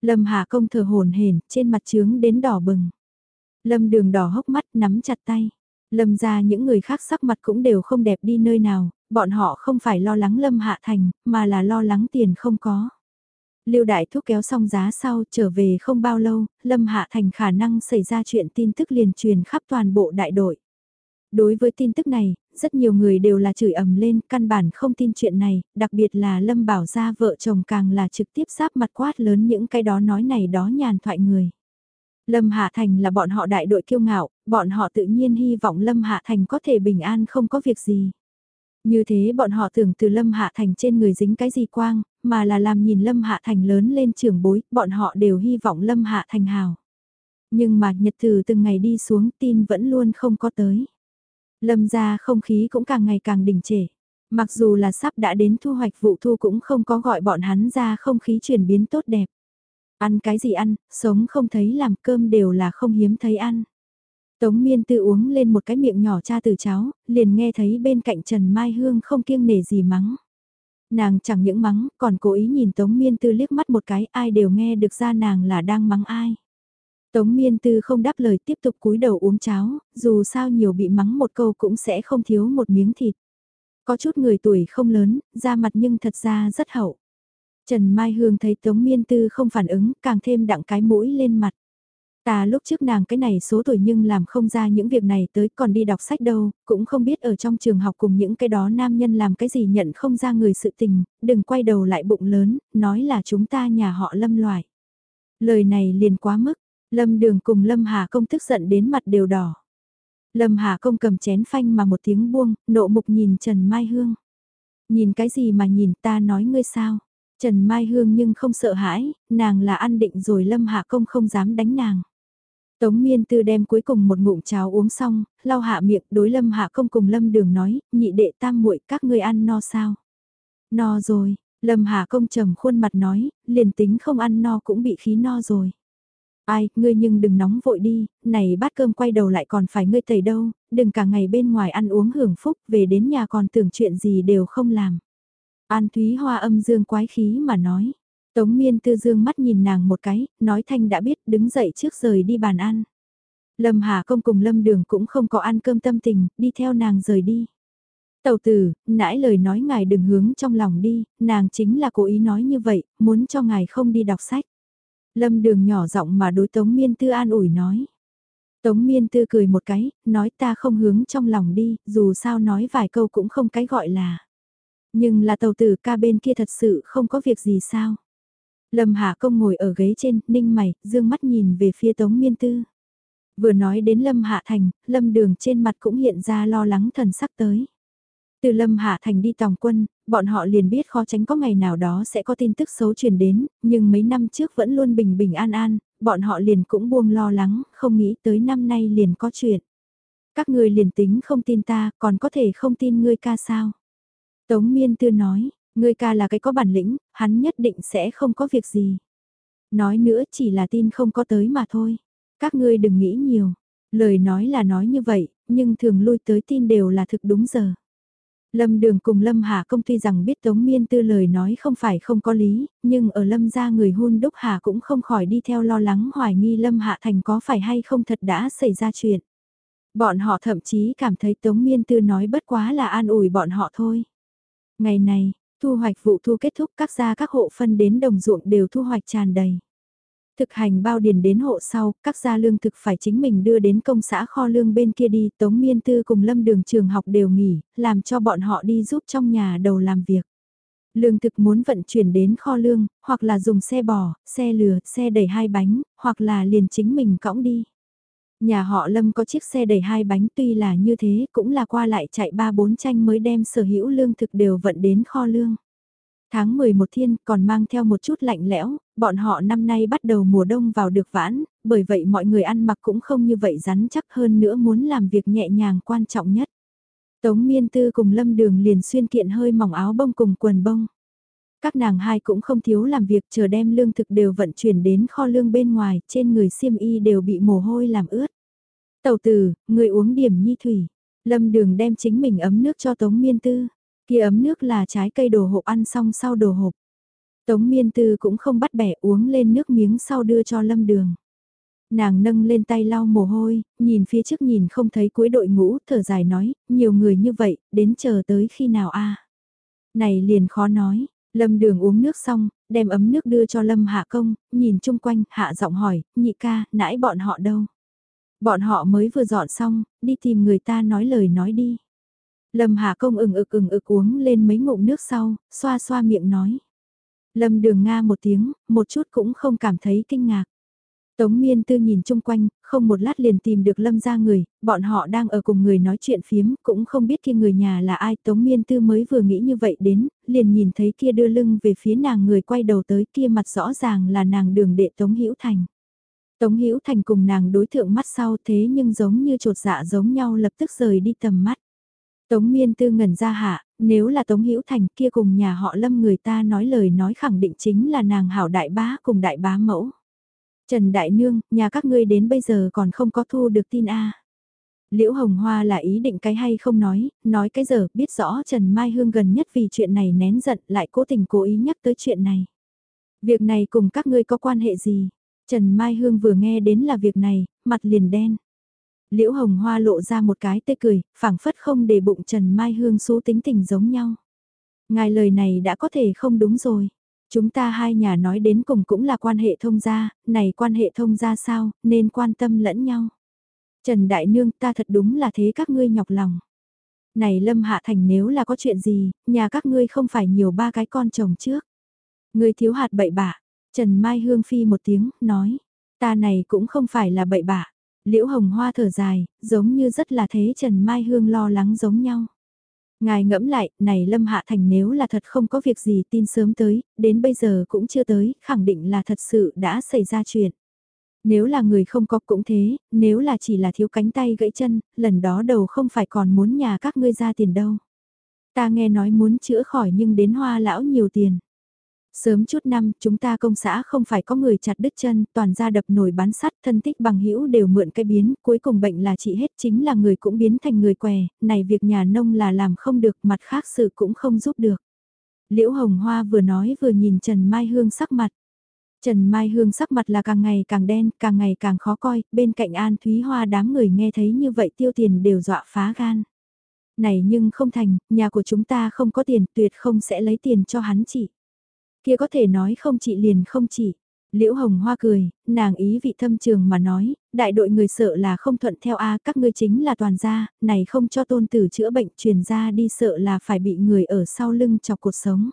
Lâm Hạ Công thở hồn hển, trên mặt trướng đến đỏ bừng. Lâm Đường đỏ hốc mắt nắm chặt tay. Lâm ra những người khác sắc mặt cũng đều không đẹp đi nơi nào, bọn họ không phải lo lắng Lâm Hạ Thành, mà là lo lắng tiền không có. Lưu Đại Thúc kéo xong giá sau trở về không bao lâu, Lâm Hạ Thành khả năng xảy ra chuyện tin tức liền truyền khắp toàn bộ đại đội. Đối với tin tức này, rất nhiều người đều là chửi ầm lên, căn bản không tin chuyện này, đặc biệt là Lâm Bảo Gia vợ chồng càng là trực tiếp giáp mặt quát lớn những cái đó nói này đó nhàn thoại người. Lâm Hạ Thành là bọn họ đại đội kiêu ngạo, bọn họ tự nhiên hy vọng Lâm Hạ Thành có thể bình an không có việc gì. Như thế bọn họ tưởng từ Lâm Hạ Thành trên người dính cái gì quang, mà là làm nhìn Lâm Hạ Thành lớn lên trường bối, bọn họ đều hy vọng Lâm Hạ Thành hào. Nhưng mà nhật từ từng ngày đi xuống tin vẫn luôn không có tới. Lâm ra không khí cũng càng ngày càng đỉnh trệ. Mặc dù là sắp đã đến thu hoạch vụ thu cũng không có gọi bọn hắn ra không khí chuyển biến tốt đẹp. Ăn cái gì ăn, sống không thấy làm cơm đều là không hiếm thấy ăn. Tống miên tự uống lên một cái miệng nhỏ cha từ cháo, liền nghe thấy bên cạnh Trần Mai Hương không kiêng nể gì mắng. Nàng chẳng những mắng, còn cố ý nhìn Tống miên tư liếc mắt một cái ai đều nghe được ra nàng là đang mắng ai. Tống miên tư không đáp lời tiếp tục cúi đầu uống cháo, dù sao nhiều bị mắng một câu cũng sẽ không thiếu một miếng thịt. Có chút người tuổi không lớn, da mặt nhưng thật ra rất hậu. Trần Mai Hương thấy Tống miên tư không phản ứng, càng thêm đặng cái mũi lên mặt. Ta lúc trước nàng cái này số tuổi nhưng làm không ra những việc này tới còn đi đọc sách đâu, cũng không biết ở trong trường học cùng những cái đó nam nhân làm cái gì nhận không ra người sự tình, đừng quay đầu lại bụng lớn, nói là chúng ta nhà họ lâm loại. Lời này liền quá mức, Lâm Đường cùng Lâm Hà Công tức giận đến mặt đều đỏ. Lâm Hà Công cầm chén phanh mà một tiếng buông, nộ mục nhìn Trần Mai Hương. Nhìn cái gì mà nhìn ta nói ngươi sao? Trần Mai Hương nhưng không sợ hãi, nàng là ăn định rồi Lâm Hạ Công không dám đánh nàng. Tống Miên Tư đem cuối cùng một ngụm cháo uống xong, lau hạ miệng đối Lâm Hạ Công cùng Lâm Đường nói, nhị đệ tam muội các ngươi ăn no sao? No rồi, Lâm Hạ Công trầm khuôn mặt nói, liền tính không ăn no cũng bị khí no rồi. Ai, ngươi nhưng đừng nóng vội đi, này bát cơm quay đầu lại còn phải ngươi tẩy đâu, đừng cả ngày bên ngoài ăn uống hưởng phúc, về đến nhà còn tưởng chuyện gì đều không làm. An Thúy Hoa âm dương quái khí mà nói. Tống miên tư dương mắt nhìn nàng một cái, nói thanh đã biết đứng dậy trước rời đi bàn ăn. Lâm Hà Công cùng Lâm Đường cũng không có ăn cơm tâm tình, đi theo nàng rời đi. Tầu tử, nãy lời nói ngài đừng hướng trong lòng đi, nàng chính là cố ý nói như vậy, muốn cho ngài không đi đọc sách. Lâm đường nhỏ giọng mà đối Tống Miên Tư an ủi nói. Tống Miên Tư cười một cái, nói ta không hướng trong lòng đi, dù sao nói vài câu cũng không cái gọi là. Nhưng là tàu tử ca bên kia thật sự không có việc gì sao. Lâm Hạ Công ngồi ở ghế trên, ninh mày, dương mắt nhìn về phía Tống Miên Tư. Vừa nói đến Lâm Hạ Thành, Lâm Đường trên mặt cũng hiện ra lo lắng thần sắc tới. Từ Lâm Hạ Thành đi tòng quân, bọn họ liền biết khó tránh có ngày nào đó sẽ có tin tức xấu truyền đến, nhưng mấy năm trước vẫn luôn bình bình an an, bọn họ liền cũng buông lo lắng, không nghĩ tới năm nay liền có chuyện. Các người liền tính không tin ta, còn có thể không tin ngươi ca sao? Tống Miên Tư nói, ngươi ca là cái có bản lĩnh, hắn nhất định sẽ không có việc gì. Nói nữa chỉ là tin không có tới mà thôi. Các ngươi đừng nghĩ nhiều. Lời nói là nói như vậy, nhưng thường lui tới tin đều là thực đúng giờ. Lâm Đường cùng Lâm Hà Công tuy rằng biết Tống Miên Tư lời nói không phải không có lý, nhưng ở Lâm gia người hôn đúc Hà cũng không khỏi đi theo lo lắng hoài nghi Lâm Hạ Thành có phải hay không thật đã xảy ra chuyện. Bọn họ thậm chí cảm thấy Tống Miên Tư nói bất quá là an ủi bọn họ thôi. Ngày này, thu hoạch vụ thu kết thúc các gia các hộ phân đến đồng ruộng đều thu hoạch tràn đầy. Thực hành bao điền đến hộ sau, các gia lương thực phải chính mình đưa đến công xã kho lương bên kia đi, Tống Miên Tư cùng Lâm Đường trường học đều nghỉ, làm cho bọn họ đi giúp trong nhà đầu làm việc. Lương thực muốn vận chuyển đến kho lương, hoặc là dùng xe bò, xe lừa, xe đẩy hai bánh, hoặc là liền chính mình cõng đi. Nhà họ Lâm có chiếc xe đầy hai bánh tuy là như thế cũng là qua lại chạy ba bốn tranh mới đem sở hữu lương thực đều vận đến kho lương. Tháng 11 thiên còn mang theo một chút lạnh lẽo, bọn họ năm nay bắt đầu mùa đông vào được vãn, bởi vậy mọi người ăn mặc cũng không như vậy rắn chắc hơn nữa muốn làm việc nhẹ nhàng quan trọng nhất. Tống miên tư cùng lâm đường liền xuyên kiện hơi mỏng áo bông cùng quần bông. Các nàng hai cũng không thiếu làm việc chờ đem lương thực đều vận chuyển đến kho lương bên ngoài, trên người xiêm y đều bị mồ hôi làm ướt. Tàu tử, người uống điểm nhi thủy. Lâm đường đem chính mình ấm nước cho Tống Miên Tư. Kia ấm nước là trái cây đồ hộp ăn xong sau đồ hộp. Tống Miên Tư cũng không bắt bẻ uống lên nước miếng sau đưa cho Lâm đường. Nàng nâng lên tay lau mồ hôi, nhìn phía trước nhìn không thấy cuối đội ngũ, thở dài nói, nhiều người như vậy, đến chờ tới khi nào a Này liền khó nói, Lâm đường uống nước xong, đem ấm nước đưa cho Lâm hạ công, nhìn chung quanh, hạ giọng hỏi, nhị ca, nãy bọn họ đâu? Bọn họ mới vừa dọn xong, đi tìm người ta nói lời nói đi. Lâm hạ công ừng ực ừng ực uống lên mấy ngụm nước sau, xoa xoa miệng nói. Lâm đường Nga một tiếng, một chút cũng không cảm thấy kinh ngạc. Tống miên tư nhìn chung quanh, không một lát liền tìm được lâm ra người, bọn họ đang ở cùng người nói chuyện phiếm, cũng không biết kia người nhà là ai. Tống miên tư mới vừa nghĩ như vậy đến, liền nhìn thấy kia đưa lưng về phía nàng người quay đầu tới kia mặt rõ ràng là nàng đường đệ Tống Hữu Thành. Tống Hữu Thành cùng nàng đối thượng mắt sau thế nhưng giống như trột dạ giống nhau lập tức rời đi tầm mắt. Tống Miên Tư ngẩn ra hạ, nếu là Tống Hữu Thành kia cùng nhà họ Lâm người ta nói lời nói khẳng định chính là nàng hảo đại bá cùng đại bá mẫu. Trần Đại Nương, nhà các ngươi đến bây giờ còn không có thu được tin A. Liễu Hồng Hoa là ý định cái hay không nói, nói cái giờ biết rõ Trần Mai Hương gần nhất vì chuyện này nén giận lại cố tình cố ý nhắc tới chuyện này. Việc này cùng các ngươi có quan hệ gì? Trần Mai Hương vừa nghe đến là việc này, mặt liền đen. Liễu Hồng Hoa lộ ra một cái tê cười, phảng phất không để bụng Trần Mai Hương xú tính tình giống nhau. Ngài lời này đã có thể không đúng rồi. Chúng ta hai nhà nói đến cùng cũng là quan hệ thông gia, này quan hệ thông gia sao, nên quan tâm lẫn nhau. Trần Đại Nương ta thật đúng là thế các ngươi nhọc lòng. Này Lâm Hạ Thành nếu là có chuyện gì, nhà các ngươi không phải nhiều ba cái con chồng trước. Ngươi thiếu hạt bậy bạ, Trần Mai Hương phi một tiếng, nói, ta này cũng không phải là bậy bạ. Liễu Hồng Hoa thở dài, giống như rất là thế Trần Mai Hương lo lắng giống nhau. Ngài ngẫm lại, này Lâm Hạ Thành nếu là thật không có việc gì tin sớm tới, đến bây giờ cũng chưa tới, khẳng định là thật sự đã xảy ra chuyện. Nếu là người không có cũng thế, nếu là chỉ là thiếu cánh tay gãy chân, lần đó đầu không phải còn muốn nhà các ngươi ra tiền đâu. Ta nghe nói muốn chữa khỏi nhưng đến hoa lão nhiều tiền. Sớm chút năm, chúng ta công xã không phải có người chặt đứt chân, toàn ra đập nổi bán sắt, thân tích bằng hữu đều mượn cái biến, cuối cùng bệnh là trị hết chính là người cũng biến thành người què, này việc nhà nông là làm không được, mặt khác sự cũng không giúp được. Liễu Hồng Hoa vừa nói vừa nhìn Trần Mai Hương sắc mặt. Trần Mai Hương sắc mặt là càng ngày càng đen, càng ngày càng khó coi, bên cạnh An Thúy Hoa đám người nghe thấy như vậy tiêu tiền đều dọa phá gan. Này nhưng không thành, nhà của chúng ta không có tiền, tuyệt không sẽ lấy tiền cho hắn chị. Kia có thể nói không chị liền không chỉ. Liễu Hồng Hoa cười, nàng ý vị thâm trường mà nói, đại đội người sợ là không thuận theo A các ngươi chính là toàn gia, này không cho tôn tử chữa bệnh truyền ra đi sợ là phải bị người ở sau lưng chọc cuộc sống.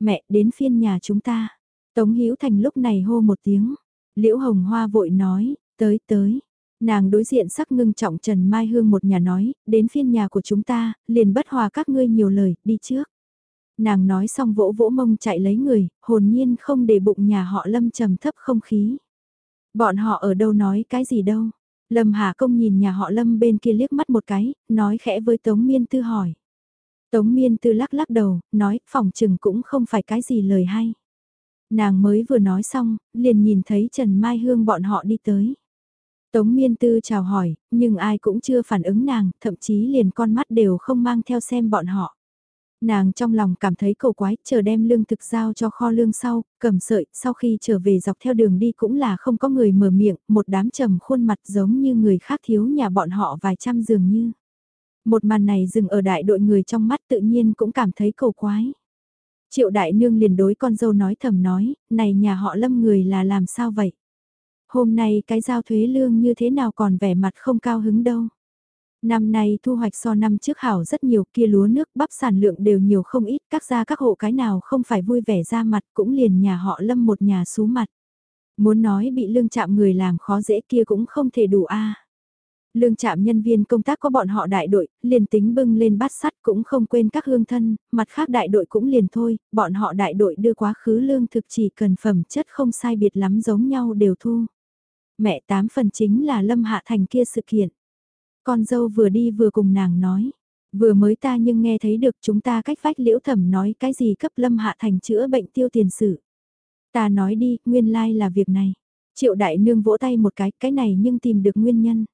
Mẹ đến phiên nhà chúng ta. Tống Hữu Thành lúc này hô một tiếng. Liễu Hồng Hoa vội nói, tới tới. Nàng đối diện sắc ngưng trọng Trần Mai Hương một nhà nói, đến phiên nhà của chúng ta, liền bất hòa các ngươi nhiều lời, đi trước. Nàng nói xong vỗ vỗ mông chạy lấy người, hồn nhiên không để bụng nhà họ Lâm trầm thấp không khí. Bọn họ ở đâu nói cái gì đâu. Lâm Hà Công nhìn nhà họ Lâm bên kia liếc mắt một cái, nói khẽ với Tống Miên Tư hỏi. Tống Miên Tư lắc lắc đầu, nói phòng trừng cũng không phải cái gì lời hay. Nàng mới vừa nói xong, liền nhìn thấy Trần Mai Hương bọn họ đi tới. Tống Miên Tư chào hỏi, nhưng ai cũng chưa phản ứng nàng, thậm chí liền con mắt đều không mang theo xem bọn họ. Nàng trong lòng cảm thấy cầu quái, chờ đem lương thực giao cho kho lương sau, cầm sợi, sau khi trở về dọc theo đường đi cũng là không có người mở miệng, một đám trầm khuôn mặt giống như người khác thiếu nhà bọn họ vài trăm dường như. Một màn này dừng ở đại đội người trong mắt tự nhiên cũng cảm thấy cầu quái. Triệu đại nương liền đối con dâu nói thầm nói, này nhà họ lâm người là làm sao vậy? Hôm nay cái giao thuế lương như thế nào còn vẻ mặt không cao hứng đâu. Năm nay thu hoạch so năm trước hảo rất nhiều kia lúa nước bắp sản lượng đều nhiều không ít các gia các hộ cái nào không phải vui vẻ ra mặt cũng liền nhà họ lâm một nhà xú mặt. Muốn nói bị lương chạm người làm khó dễ kia cũng không thể đủ a Lương chạm nhân viên công tác có bọn họ đại đội, liền tính bưng lên bát sắt cũng không quên các hương thân, mặt khác đại đội cũng liền thôi, bọn họ đại đội đưa quá khứ lương thực chỉ cần phẩm chất không sai biệt lắm giống nhau đều thu. Mẹ tám phần chính là Lâm Hạ Thành kia sự kiện. Con dâu vừa đi vừa cùng nàng nói. Vừa mới ta nhưng nghe thấy được chúng ta cách vách liễu thẩm nói cái gì cấp Lâm Hạ Thành chữa bệnh tiêu tiền sử. Ta nói đi, nguyên lai like là việc này. Triệu đại nương vỗ tay một cái, cái này nhưng tìm được nguyên nhân.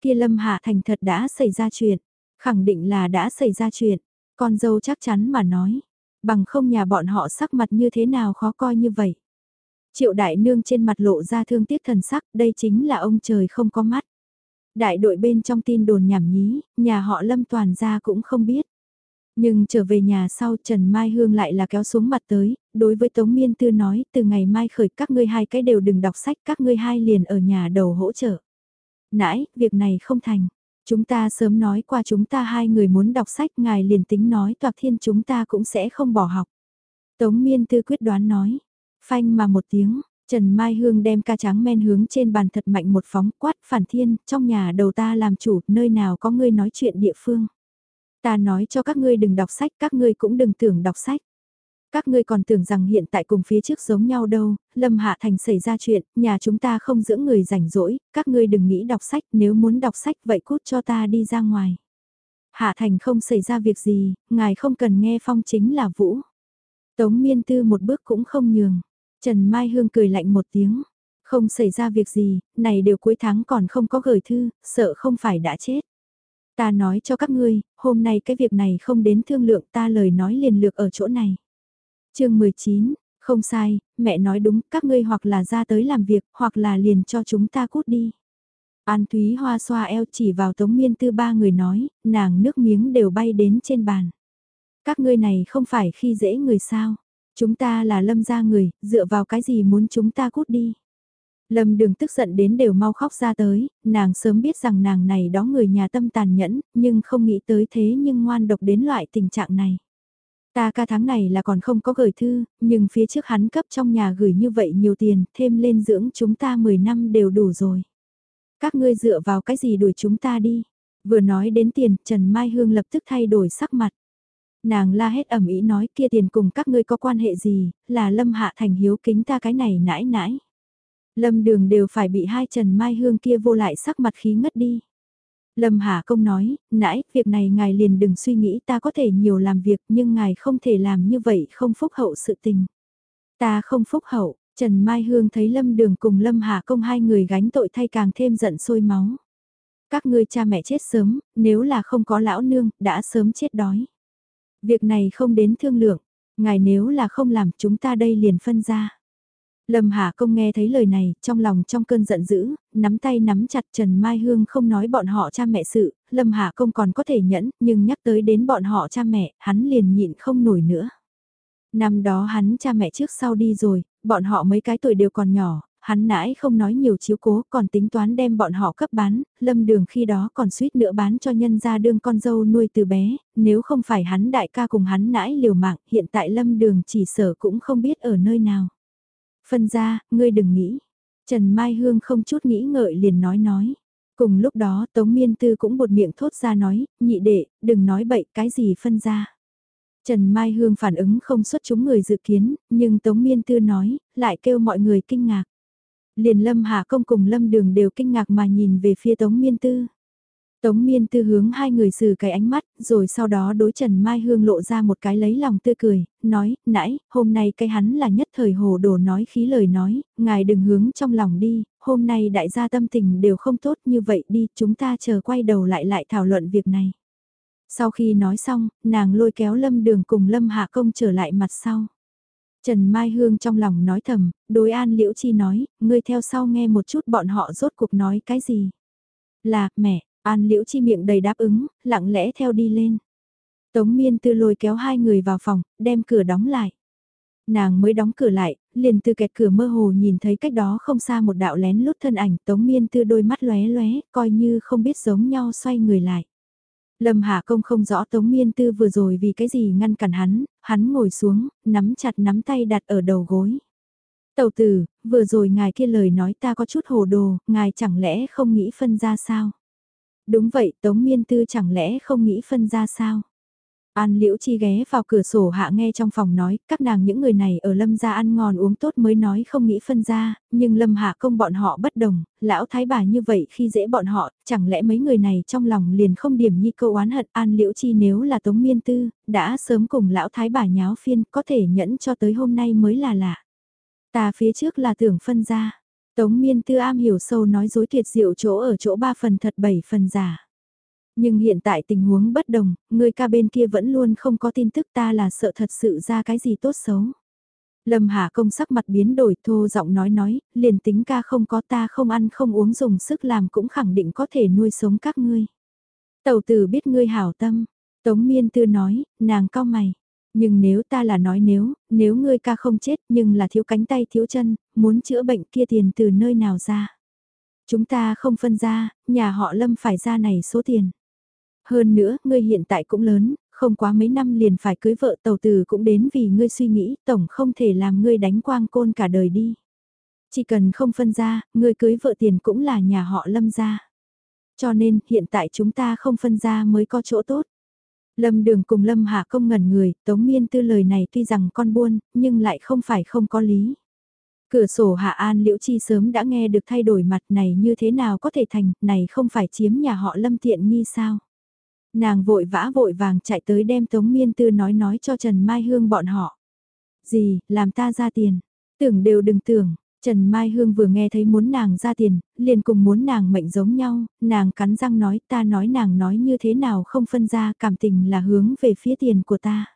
Kia Lâm Hạ Thành thật đã xảy ra chuyện. Khẳng định là đã xảy ra chuyện. Con dâu chắc chắn mà nói. Bằng không nhà bọn họ sắc mặt như thế nào khó coi như vậy. Triệu đại nương trên mặt lộ ra thương tiếc thần sắc, đây chính là ông trời không có mắt. Đại đội bên trong tin đồn nhảm nhí, nhà họ lâm toàn ra cũng không biết. Nhưng trở về nhà sau Trần Mai Hương lại là kéo xuống mặt tới, đối với Tống Miên Tư nói từ ngày mai khởi các ngươi hai cái đều đừng đọc sách các ngươi hai liền ở nhà đầu hỗ trợ. Nãy, việc này không thành. Chúng ta sớm nói qua chúng ta hai người muốn đọc sách ngài liền tính nói toạc thiên chúng ta cũng sẽ không bỏ học. Tống Miên Tư quyết đoán nói. Phanh mà một tiếng, Trần Mai Hương đem ca trắng men hướng trên bàn thật mạnh một phóng quát phản thiên, trong nhà đầu ta làm chủ, nơi nào có ngươi nói chuyện địa phương. Ta nói cho các ngươi đừng đọc sách, các ngươi cũng đừng tưởng đọc sách. Các ngươi còn tưởng rằng hiện tại cùng phía trước giống nhau đâu, Lâm Hạ Thành xảy ra chuyện, nhà chúng ta không dưỡng người rảnh rỗi, các ngươi đừng nghĩ đọc sách, nếu muốn đọc sách vậy cút cho ta đi ra ngoài. Hạ Thành không xảy ra việc gì, ngài không cần nghe phong chính là Vũ. Tống miên tư một bước cũng không nhường. Trần Mai Hương cười lạnh một tiếng. Không xảy ra việc gì, này đều cuối tháng còn không có gửi thư, sợ không phải đã chết. Ta nói cho các ngươi, hôm nay cái việc này không đến thương lượng ta lời nói liền lược ở chỗ này. chương 19, không sai, mẹ nói đúng, các ngươi hoặc là ra tới làm việc, hoặc là liền cho chúng ta cút đi. An Thúy Hoa xoa eo chỉ vào tống miên tư ba người nói, nàng nước miếng đều bay đến trên bàn. Các ngươi này không phải khi dễ người sao, Chúng ta là lâm gia người, dựa vào cái gì muốn chúng ta cút đi. Lâm đường tức giận đến đều mau khóc ra tới, nàng sớm biết rằng nàng này đó người nhà tâm tàn nhẫn, nhưng không nghĩ tới thế nhưng ngoan độc đến loại tình trạng này. Ta ca tháng này là còn không có gửi thư, nhưng phía trước hắn cấp trong nhà gửi như vậy nhiều tiền, thêm lên dưỡng chúng ta 10 năm đều đủ rồi. Các ngươi dựa vào cái gì đuổi chúng ta đi. Vừa nói đến tiền, Trần Mai Hương lập tức thay đổi sắc mặt. Nàng la hết ẩm ý nói kia tiền cùng các ngươi có quan hệ gì, là Lâm Hạ Thành hiếu kính ta cái này nãi nãi. Lâm đường đều phải bị hai Trần Mai Hương kia vô lại sắc mặt khí ngất đi. Lâm Hạ Công nói, nãy, việc này ngài liền đừng suy nghĩ ta có thể nhiều làm việc nhưng ngài không thể làm như vậy không phúc hậu sự tình. Ta không phúc hậu, Trần Mai Hương thấy Lâm Đường cùng Lâm hà Công hai người gánh tội thay càng thêm giận sôi máu. Các ngươi cha mẹ chết sớm, nếu là không có lão nương, đã sớm chết đói. Việc này không đến thương lượng, ngài nếu là không làm chúng ta đây liền phân ra. Lâm Hà Công nghe thấy lời này, trong lòng trong cơn giận dữ, nắm tay nắm chặt Trần Mai Hương không nói bọn họ cha mẹ sự, Lâm Hà Công còn có thể nhẫn, nhưng nhắc tới đến bọn họ cha mẹ, hắn liền nhịn không nổi nữa. Năm đó hắn cha mẹ trước sau đi rồi, bọn họ mấy cái tuổi đều còn nhỏ, hắn nãi không nói nhiều chiếu cố còn tính toán đem bọn họ cấp bán, lâm đường khi đó còn suýt nữa bán cho nhân ra đương con dâu nuôi từ bé, nếu không phải hắn đại ca cùng hắn nãi liều mạng, hiện tại lâm đường chỉ sở cũng không biết ở nơi nào. Phân ra, ngươi đừng nghĩ. Trần Mai Hương không chút nghĩ ngợi liền nói nói. Cùng lúc đó Tống Miên Tư cũng một miệng thốt ra nói, nhị đệ, đừng nói bậy cái gì phân ra. Trần Mai Hương phản ứng không xuất chúng người dự kiến, nhưng Tống Miên Tư nói, lại kêu mọi người kinh ngạc. Liền Lâm Hà Công cùng Lâm Đường đều kinh ngạc mà nhìn về phía Tống Miên Tư. Tống Miên Tư hướng hai người xử cái ánh mắt, rồi sau đó đối Trần Mai Hương lộ ra một cái lấy lòng tươi cười, nói, nãy, hôm nay cái hắn là nhất thời hồ đồ nói khí lời nói, ngài đừng hướng trong lòng đi, hôm nay đại gia tâm tình đều không tốt như vậy đi, chúng ta chờ quay đầu lại lại thảo luận việc này. Sau khi nói xong, nàng lôi kéo Lâm Đường cùng Lâm Hạ Công trở lại mặt sau. Trần Mai Hương trong lòng nói thầm, đối An Liễu Chi nói, ngươi theo sau nghe một chút bọn họ rốt cuộc nói cái gì. Là, mẹ, An Liễu Chi miệng đầy đáp ứng, lặng lẽ theo đi lên. Tống Miên Tư lôi kéo hai người vào phòng, đem cửa đóng lại. Nàng mới đóng cửa lại, liền từ kẹt cửa mơ hồ nhìn thấy cách đó không xa một đạo lén lút thân ảnh tống miên tư đôi mắt lóe lóe, coi như không biết giống nhau xoay người lại. Lâm hà Công không rõ Tống Miên Tư vừa rồi vì cái gì ngăn cản hắn, hắn ngồi xuống, nắm chặt nắm tay đặt ở đầu gối. Tầu tử, vừa rồi ngài kia lời nói ta có chút hồ đồ, ngài chẳng lẽ không nghĩ phân ra sao? Đúng vậy, Tống Miên Tư chẳng lẽ không nghĩ phân ra sao? An Liễu Chi ghé vào cửa sổ hạ nghe trong phòng nói, các nàng những người này ở Lâm gia ăn ngon uống tốt mới nói không nghĩ phân ra, nhưng Lâm Hạ công bọn họ bất đồng, lão thái bà như vậy khi dễ bọn họ, chẳng lẽ mấy người này trong lòng liền không điểm nhi câu oán hận An Liễu Chi nếu là Tống Miên Tư, đã sớm cùng lão thái bà nháo phiên, có thể nhẫn cho tới hôm nay mới là lạ. Ta phía trước là tưởng phân ra. Tống Miên Tư am hiểu sâu nói dối tuyệt diệu chỗ ở chỗ ba phần thật bảy phần giả. Nhưng hiện tại tình huống bất đồng, người ca bên kia vẫn luôn không có tin tức ta là sợ thật sự ra cái gì tốt xấu. Lâm Hà công sắc mặt biến đổi thô giọng nói nói, liền tính ca không có ta không ăn không uống dùng sức làm cũng khẳng định có thể nuôi sống các ngươi. Tầu tử biết ngươi hảo tâm, Tống Miên Tư nói, nàng cao mày. Nhưng nếu ta là nói nếu, nếu ngươi ca không chết nhưng là thiếu cánh tay thiếu chân, muốn chữa bệnh kia tiền từ nơi nào ra. Chúng ta không phân ra, nhà họ Lâm phải ra này số tiền. Hơn nữa, ngươi hiện tại cũng lớn, không quá mấy năm liền phải cưới vợ tàu tử cũng đến vì ngươi suy nghĩ, tổng không thể làm ngươi đánh quang côn cả đời đi. Chỉ cần không phân ra, ngươi cưới vợ tiền cũng là nhà họ lâm gia. Cho nên, hiện tại chúng ta không phân ra mới có chỗ tốt. Lâm đường cùng Lâm Hạ công ngẩn người, Tống Miên tư lời này tuy rằng con buôn, nhưng lại không phải không có lý. Cửa sổ Hạ An Liễu Chi sớm đã nghe được thay đổi mặt này như thế nào có thể thành, này không phải chiếm nhà họ Lâm tiện nghi sao. Nàng vội vã vội vàng chạy tới đem Tống Miên Tư nói nói cho Trần Mai Hương bọn họ. Gì, làm ta ra tiền. Tưởng đều đừng tưởng, Trần Mai Hương vừa nghe thấy muốn nàng ra tiền, liền cùng muốn nàng mệnh giống nhau, nàng cắn răng nói ta nói nàng nói như thế nào không phân ra cảm tình là hướng về phía tiền của ta.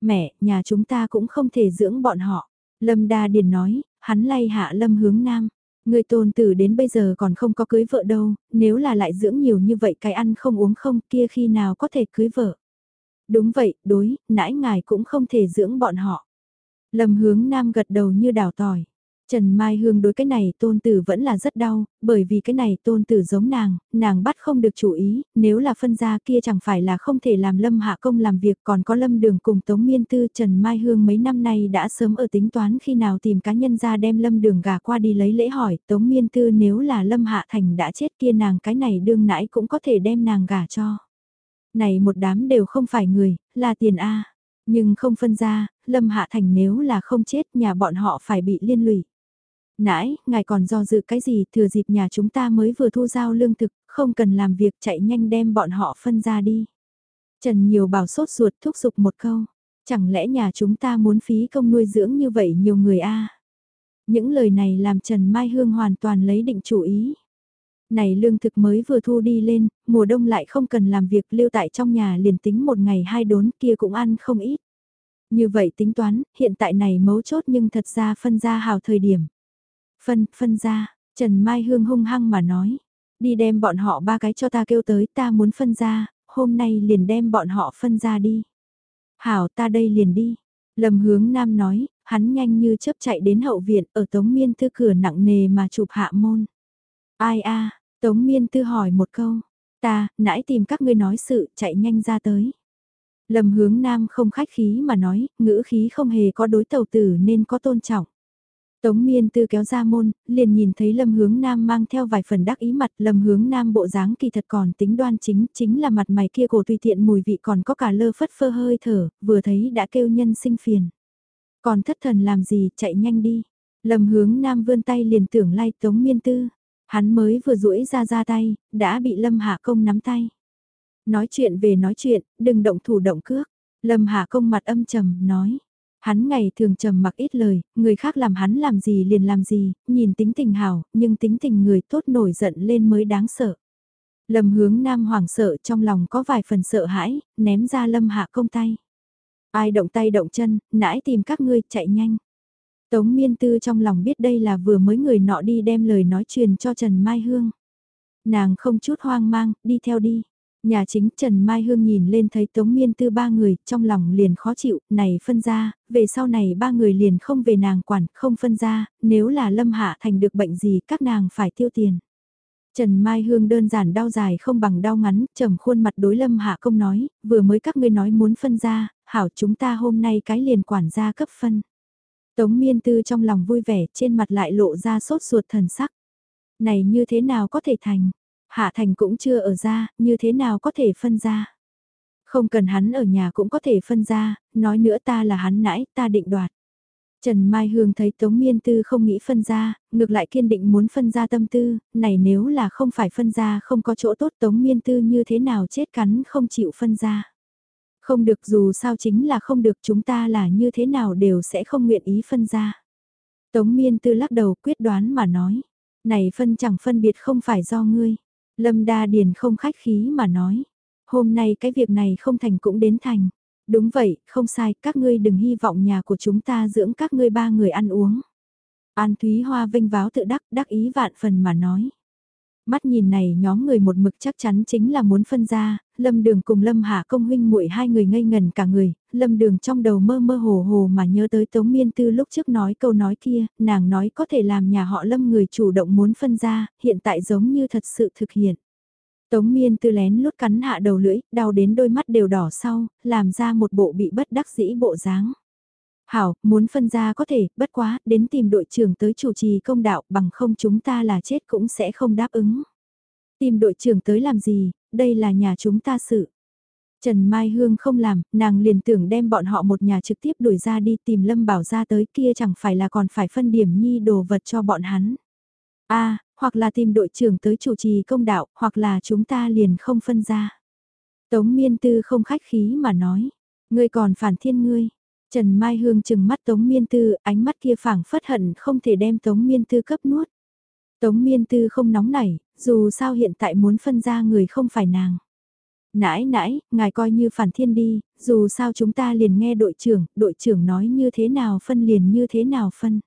Mẹ, nhà chúng ta cũng không thể dưỡng bọn họ. Lâm Đa Điền nói, hắn lay hạ Lâm hướng nam. Người tôn tử đến bây giờ còn không có cưới vợ đâu, nếu là lại dưỡng nhiều như vậy cái ăn không uống không kia khi nào có thể cưới vợ. Đúng vậy, đối, nãi ngài cũng không thể dưỡng bọn họ. Lâm hướng nam gật đầu như đào tỏi. Trần Mai Hương đối cái này tôn tử vẫn là rất đau, bởi vì cái này tôn tử giống nàng, nàng bắt không được chủ ý, nếu là phân gia kia chẳng phải là không thể làm Lâm Hạ Công làm việc còn có Lâm Đường cùng Tống Miên Tư Trần Mai Hương mấy năm nay đã sớm ở tính toán khi nào tìm cá nhân ra đem Lâm Đường gà qua đi lấy lễ hỏi, Tống Miên Tư nếu là Lâm Hạ Thành đã chết kia nàng cái này đương nãi cũng có thể đem nàng gà cho. Này một đám đều không phải người, là tiền A. Nhưng không phân ra, Lâm Hạ Thành nếu là không chết nhà bọn họ phải bị liên lụy. Nãi, ngài còn do dự cái gì thừa dịp nhà chúng ta mới vừa thu giao lương thực, không cần làm việc chạy nhanh đem bọn họ phân ra đi. Trần nhiều bảo sốt ruột thúc giục một câu, chẳng lẽ nhà chúng ta muốn phí công nuôi dưỡng như vậy nhiều người a Những lời này làm Trần Mai Hương hoàn toàn lấy định chủ ý. Này lương thực mới vừa thu đi lên, mùa đông lại không cần làm việc lưu tại trong nhà liền tính một ngày hai đốn kia cũng ăn không ít. Như vậy tính toán, hiện tại này mấu chốt nhưng thật ra phân ra hào thời điểm. Phân, phân ra, Trần Mai Hương hung hăng mà nói. Đi đem bọn họ ba cái cho ta kêu tới ta muốn phân ra, hôm nay liền đem bọn họ phân ra đi. Hảo ta đây liền đi. lầm hướng nam nói, hắn nhanh như chớp chạy đến hậu viện ở Tống Miên Tư cửa nặng nề mà chụp hạ môn. Ai a Tống Miên Tư hỏi một câu. Ta, nãy tìm các ngươi nói sự, chạy nhanh ra tới. lầm hướng nam không khách khí mà nói, ngữ khí không hề có đối tàu tử nên có tôn trọng. Tống miên tư kéo ra môn, liền nhìn thấy lâm hướng nam mang theo vài phần đắc ý mặt lâm hướng nam bộ dáng kỳ thật còn tính đoan chính, chính là mặt mày kia cổ tùy tiện mùi vị còn có cả lơ phất phơ hơi thở, vừa thấy đã kêu nhân sinh phiền. Còn thất thần làm gì, chạy nhanh đi. Lâm hướng nam vươn tay liền tưởng lai tống miên tư. Hắn mới vừa duỗi ra ra tay, đã bị lâm hạ công nắm tay. Nói chuyện về nói chuyện, đừng động thủ động cước. Lâm hạ công mặt âm trầm, nói Hắn ngày thường trầm mặc ít lời, người khác làm hắn làm gì liền làm gì, nhìn tính tình hảo, nhưng tính tình người tốt nổi giận lên mới đáng sợ. Lâm hướng nam hoảng sợ trong lòng có vài phần sợ hãi, ném ra lâm hạ công tay. Ai động tay động chân, nãy tìm các ngươi chạy nhanh. Tống miên tư trong lòng biết đây là vừa mới người nọ đi đem lời nói truyền cho Trần Mai Hương. Nàng không chút hoang mang, đi theo đi. Nhà chính Trần Mai Hương nhìn lên thấy Tống Miên Tư ba người, trong lòng liền khó chịu, này phân ra, về sau này ba người liền không về nàng quản, không phân ra, nếu là Lâm Hạ Thành được bệnh gì các nàng phải tiêu tiền. Trần Mai Hương đơn giản đau dài không bằng đau ngắn, trầm khuôn mặt đối Lâm Hạ Công nói, vừa mới các ngươi nói muốn phân ra, hảo chúng ta hôm nay cái liền quản gia cấp phân. Tống Miên Tư trong lòng vui vẻ, trên mặt lại lộ ra sốt ruột thần sắc. Này như thế nào có thể thành? Hạ Thành cũng chưa ở ra, như thế nào có thể phân ra? Không cần hắn ở nhà cũng có thể phân ra, nói nữa ta là hắn nãy, ta định đoạt. Trần Mai Hương thấy Tống Miên Tư không nghĩ phân ra, ngược lại kiên định muốn phân ra tâm tư, này nếu là không phải phân ra không có chỗ tốt Tống Miên Tư như thế nào chết cắn không chịu phân ra. Không được dù sao chính là không được chúng ta là như thế nào đều sẽ không nguyện ý phân ra. Tống Miên Tư lắc đầu quyết đoán mà nói, này phân chẳng phân biệt không phải do ngươi. Lâm Đa Điền không khách khí mà nói, hôm nay cái việc này không thành cũng đến thành. Đúng vậy, không sai, các ngươi đừng hy vọng nhà của chúng ta dưỡng các ngươi ba người ăn uống. An Thúy Hoa vinh váo tự đắc, đắc ý vạn phần mà nói. Mắt nhìn này nhóm người một mực chắc chắn chính là muốn phân ra, Lâm Đường cùng Lâm Hạ công huynh muội hai người ngây ngần cả người, Lâm Đường trong đầu mơ mơ hồ hồ mà nhớ tới Tống Miên Tư lúc trước nói câu nói kia, nàng nói có thể làm nhà họ Lâm người chủ động muốn phân ra, hiện tại giống như thật sự thực hiện. Tống miên tư lén lút cắn hạ đầu lưỡi, đau đến đôi mắt đều đỏ sau, làm ra một bộ bị bất đắc dĩ bộ dáng. Hảo, muốn phân ra có thể, bất quá, đến tìm đội trưởng tới chủ trì công đạo bằng không chúng ta là chết cũng sẽ không đáp ứng. Tìm đội trưởng tới làm gì, đây là nhà chúng ta sự. Trần Mai Hương không làm, nàng liền tưởng đem bọn họ một nhà trực tiếp đuổi ra đi tìm Lâm Bảo ra tới kia chẳng phải là còn phải phân điểm nhi đồ vật cho bọn hắn. a hoặc là tìm đội trưởng tới chủ trì công đạo, hoặc là chúng ta liền không phân ra. Tống miên tư không khách khí mà nói, ngươi còn phản thiên ngươi. Trần Mai Hương chừng mắt Tống Miên Tư, ánh mắt kia phảng phất hận không thể đem Tống Miên Tư cấp nuốt. Tống Miên Tư không nóng nảy, dù sao hiện tại muốn phân ra người không phải nàng. Nãi nãi, ngài coi như phản thiên đi, dù sao chúng ta liền nghe đội trưởng, đội trưởng nói như thế nào phân liền như thế nào phân.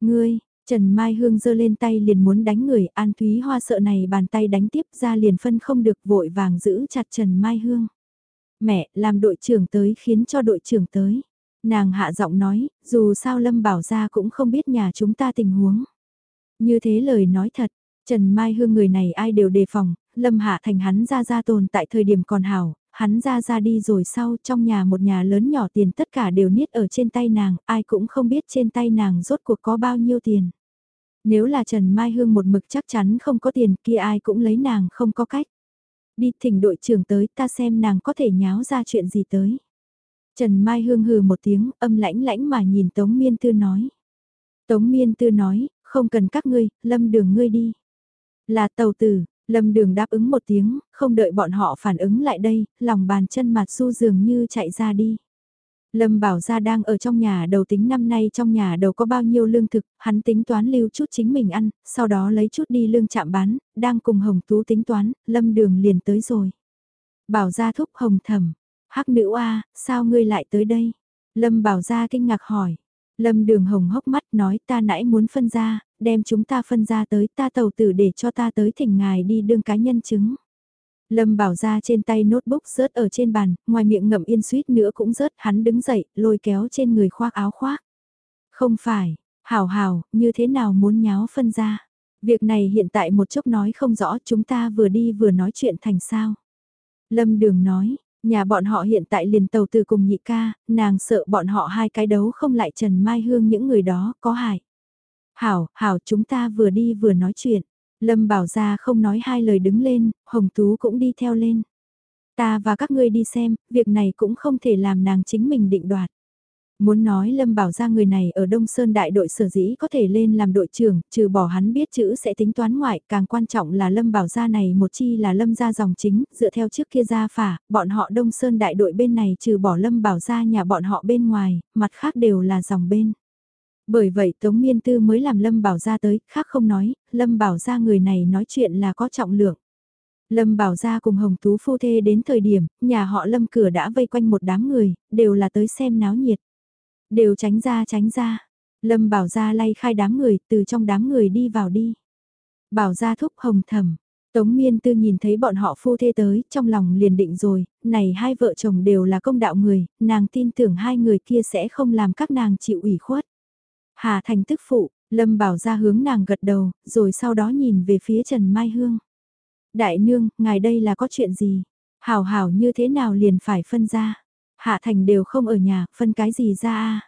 Ngươi, Trần Mai Hương giơ lên tay liền muốn đánh người, An Thúy Hoa sợ này bàn tay đánh tiếp ra liền phân không được vội vàng giữ chặt Trần Mai Hương. Mẹ, làm đội trưởng tới khiến cho đội trưởng tới. Nàng hạ giọng nói, dù sao Lâm Bảo ra cũng không biết nhà chúng ta tình huống. Như thế lời nói thật, Trần Mai Hương người này ai đều đề phòng, Lâm Hạ Thành hắn ra ra tồn tại thời điểm còn hảo, hắn ra ra đi rồi sau trong nhà một nhà lớn nhỏ tiền tất cả đều niết ở trên tay nàng, ai cũng không biết trên tay nàng rốt cuộc có bao nhiêu tiền. Nếu là Trần Mai Hương một mực chắc chắn không có tiền kia ai cũng lấy nàng không có cách. Đi thỉnh đội trưởng tới ta xem nàng có thể nháo ra chuyện gì tới. Trần Mai Hương hừ một tiếng âm lãnh lãnh mà nhìn Tống Miên Tư nói. Tống Miên Tư nói, không cần các ngươi, lâm đường ngươi đi. Là tàu tử, Lâm đường đáp ứng một tiếng, không đợi bọn họ phản ứng lại đây, lòng bàn chân mặt su dường như chạy ra đi. Lâm bảo gia đang ở trong nhà đầu tính năm nay trong nhà đầu có bao nhiêu lương thực, hắn tính toán lưu chút chính mình ăn, sau đó lấy chút đi lương chạm bán, đang cùng Hồng Tú tính toán, Lâm đường liền tới rồi. Bảo gia thúc Hồng thầm, hắc nữ a sao ngươi lại tới đây? Lâm bảo gia kinh ngạc hỏi. Lâm đường hồng hốc mắt nói ta nãy muốn phân ra, đem chúng ta phân ra tới ta tàu tử để cho ta tới thỉnh ngài đi đương cá nhân chứng. Lâm bảo ra trên tay notebook rớt ở trên bàn, ngoài miệng ngậm yên suýt nữa cũng rớt, hắn đứng dậy, lôi kéo trên người khoác áo khoác. Không phải, hào hào, như thế nào muốn nháo phân ra. Việc này hiện tại một chốc nói không rõ chúng ta vừa đi vừa nói chuyện thành sao. Lâm đường nói, nhà bọn họ hiện tại liền tàu từ cùng nhị ca, nàng sợ bọn họ hai cái đấu không lại Trần Mai Hương những người đó có hại. Hảo, hảo chúng ta vừa đi vừa nói chuyện. Lâm bảo ra không nói hai lời đứng lên, Hồng Tú cũng đi theo lên. Ta và các ngươi đi xem, việc này cũng không thể làm nàng chính mình định đoạt. Muốn nói Lâm bảo ra người này ở Đông Sơn đại đội sở dĩ có thể lên làm đội trưởng, trừ bỏ hắn biết chữ sẽ tính toán ngoại, càng quan trọng là Lâm bảo ra này một chi là Lâm ra dòng chính, dựa theo trước kia ra phả, bọn họ Đông Sơn đại đội bên này trừ bỏ Lâm bảo ra nhà bọn họ bên ngoài, mặt khác đều là dòng bên. Bởi vậy Tống Miên Tư mới làm Lâm Bảo Gia tới, khác không nói, Lâm Bảo Gia người này nói chuyện là có trọng lượng. Lâm Bảo Gia cùng Hồng Tú phu thê đến thời điểm, nhà họ Lâm cửa đã vây quanh một đám người, đều là tới xem náo nhiệt. Đều tránh ra tránh ra. Lâm Bảo Gia lay khai đám người, từ trong đám người đi vào đi. Bảo Gia thúc hồng thầm. Tống Miên Tư nhìn thấy bọn họ phu thê tới, trong lòng liền định rồi, này hai vợ chồng đều là công đạo người, nàng tin tưởng hai người kia sẽ không làm các nàng chịu ủy khuất. Hà Thành tức phụ, Lâm Bảo ra hướng nàng gật đầu, rồi sau đó nhìn về phía Trần Mai Hương. Đại nương, ngài đây là có chuyện gì? Hảo hảo như thế nào liền phải phân ra? Hạ Thành đều không ở nhà, phân cái gì ra a?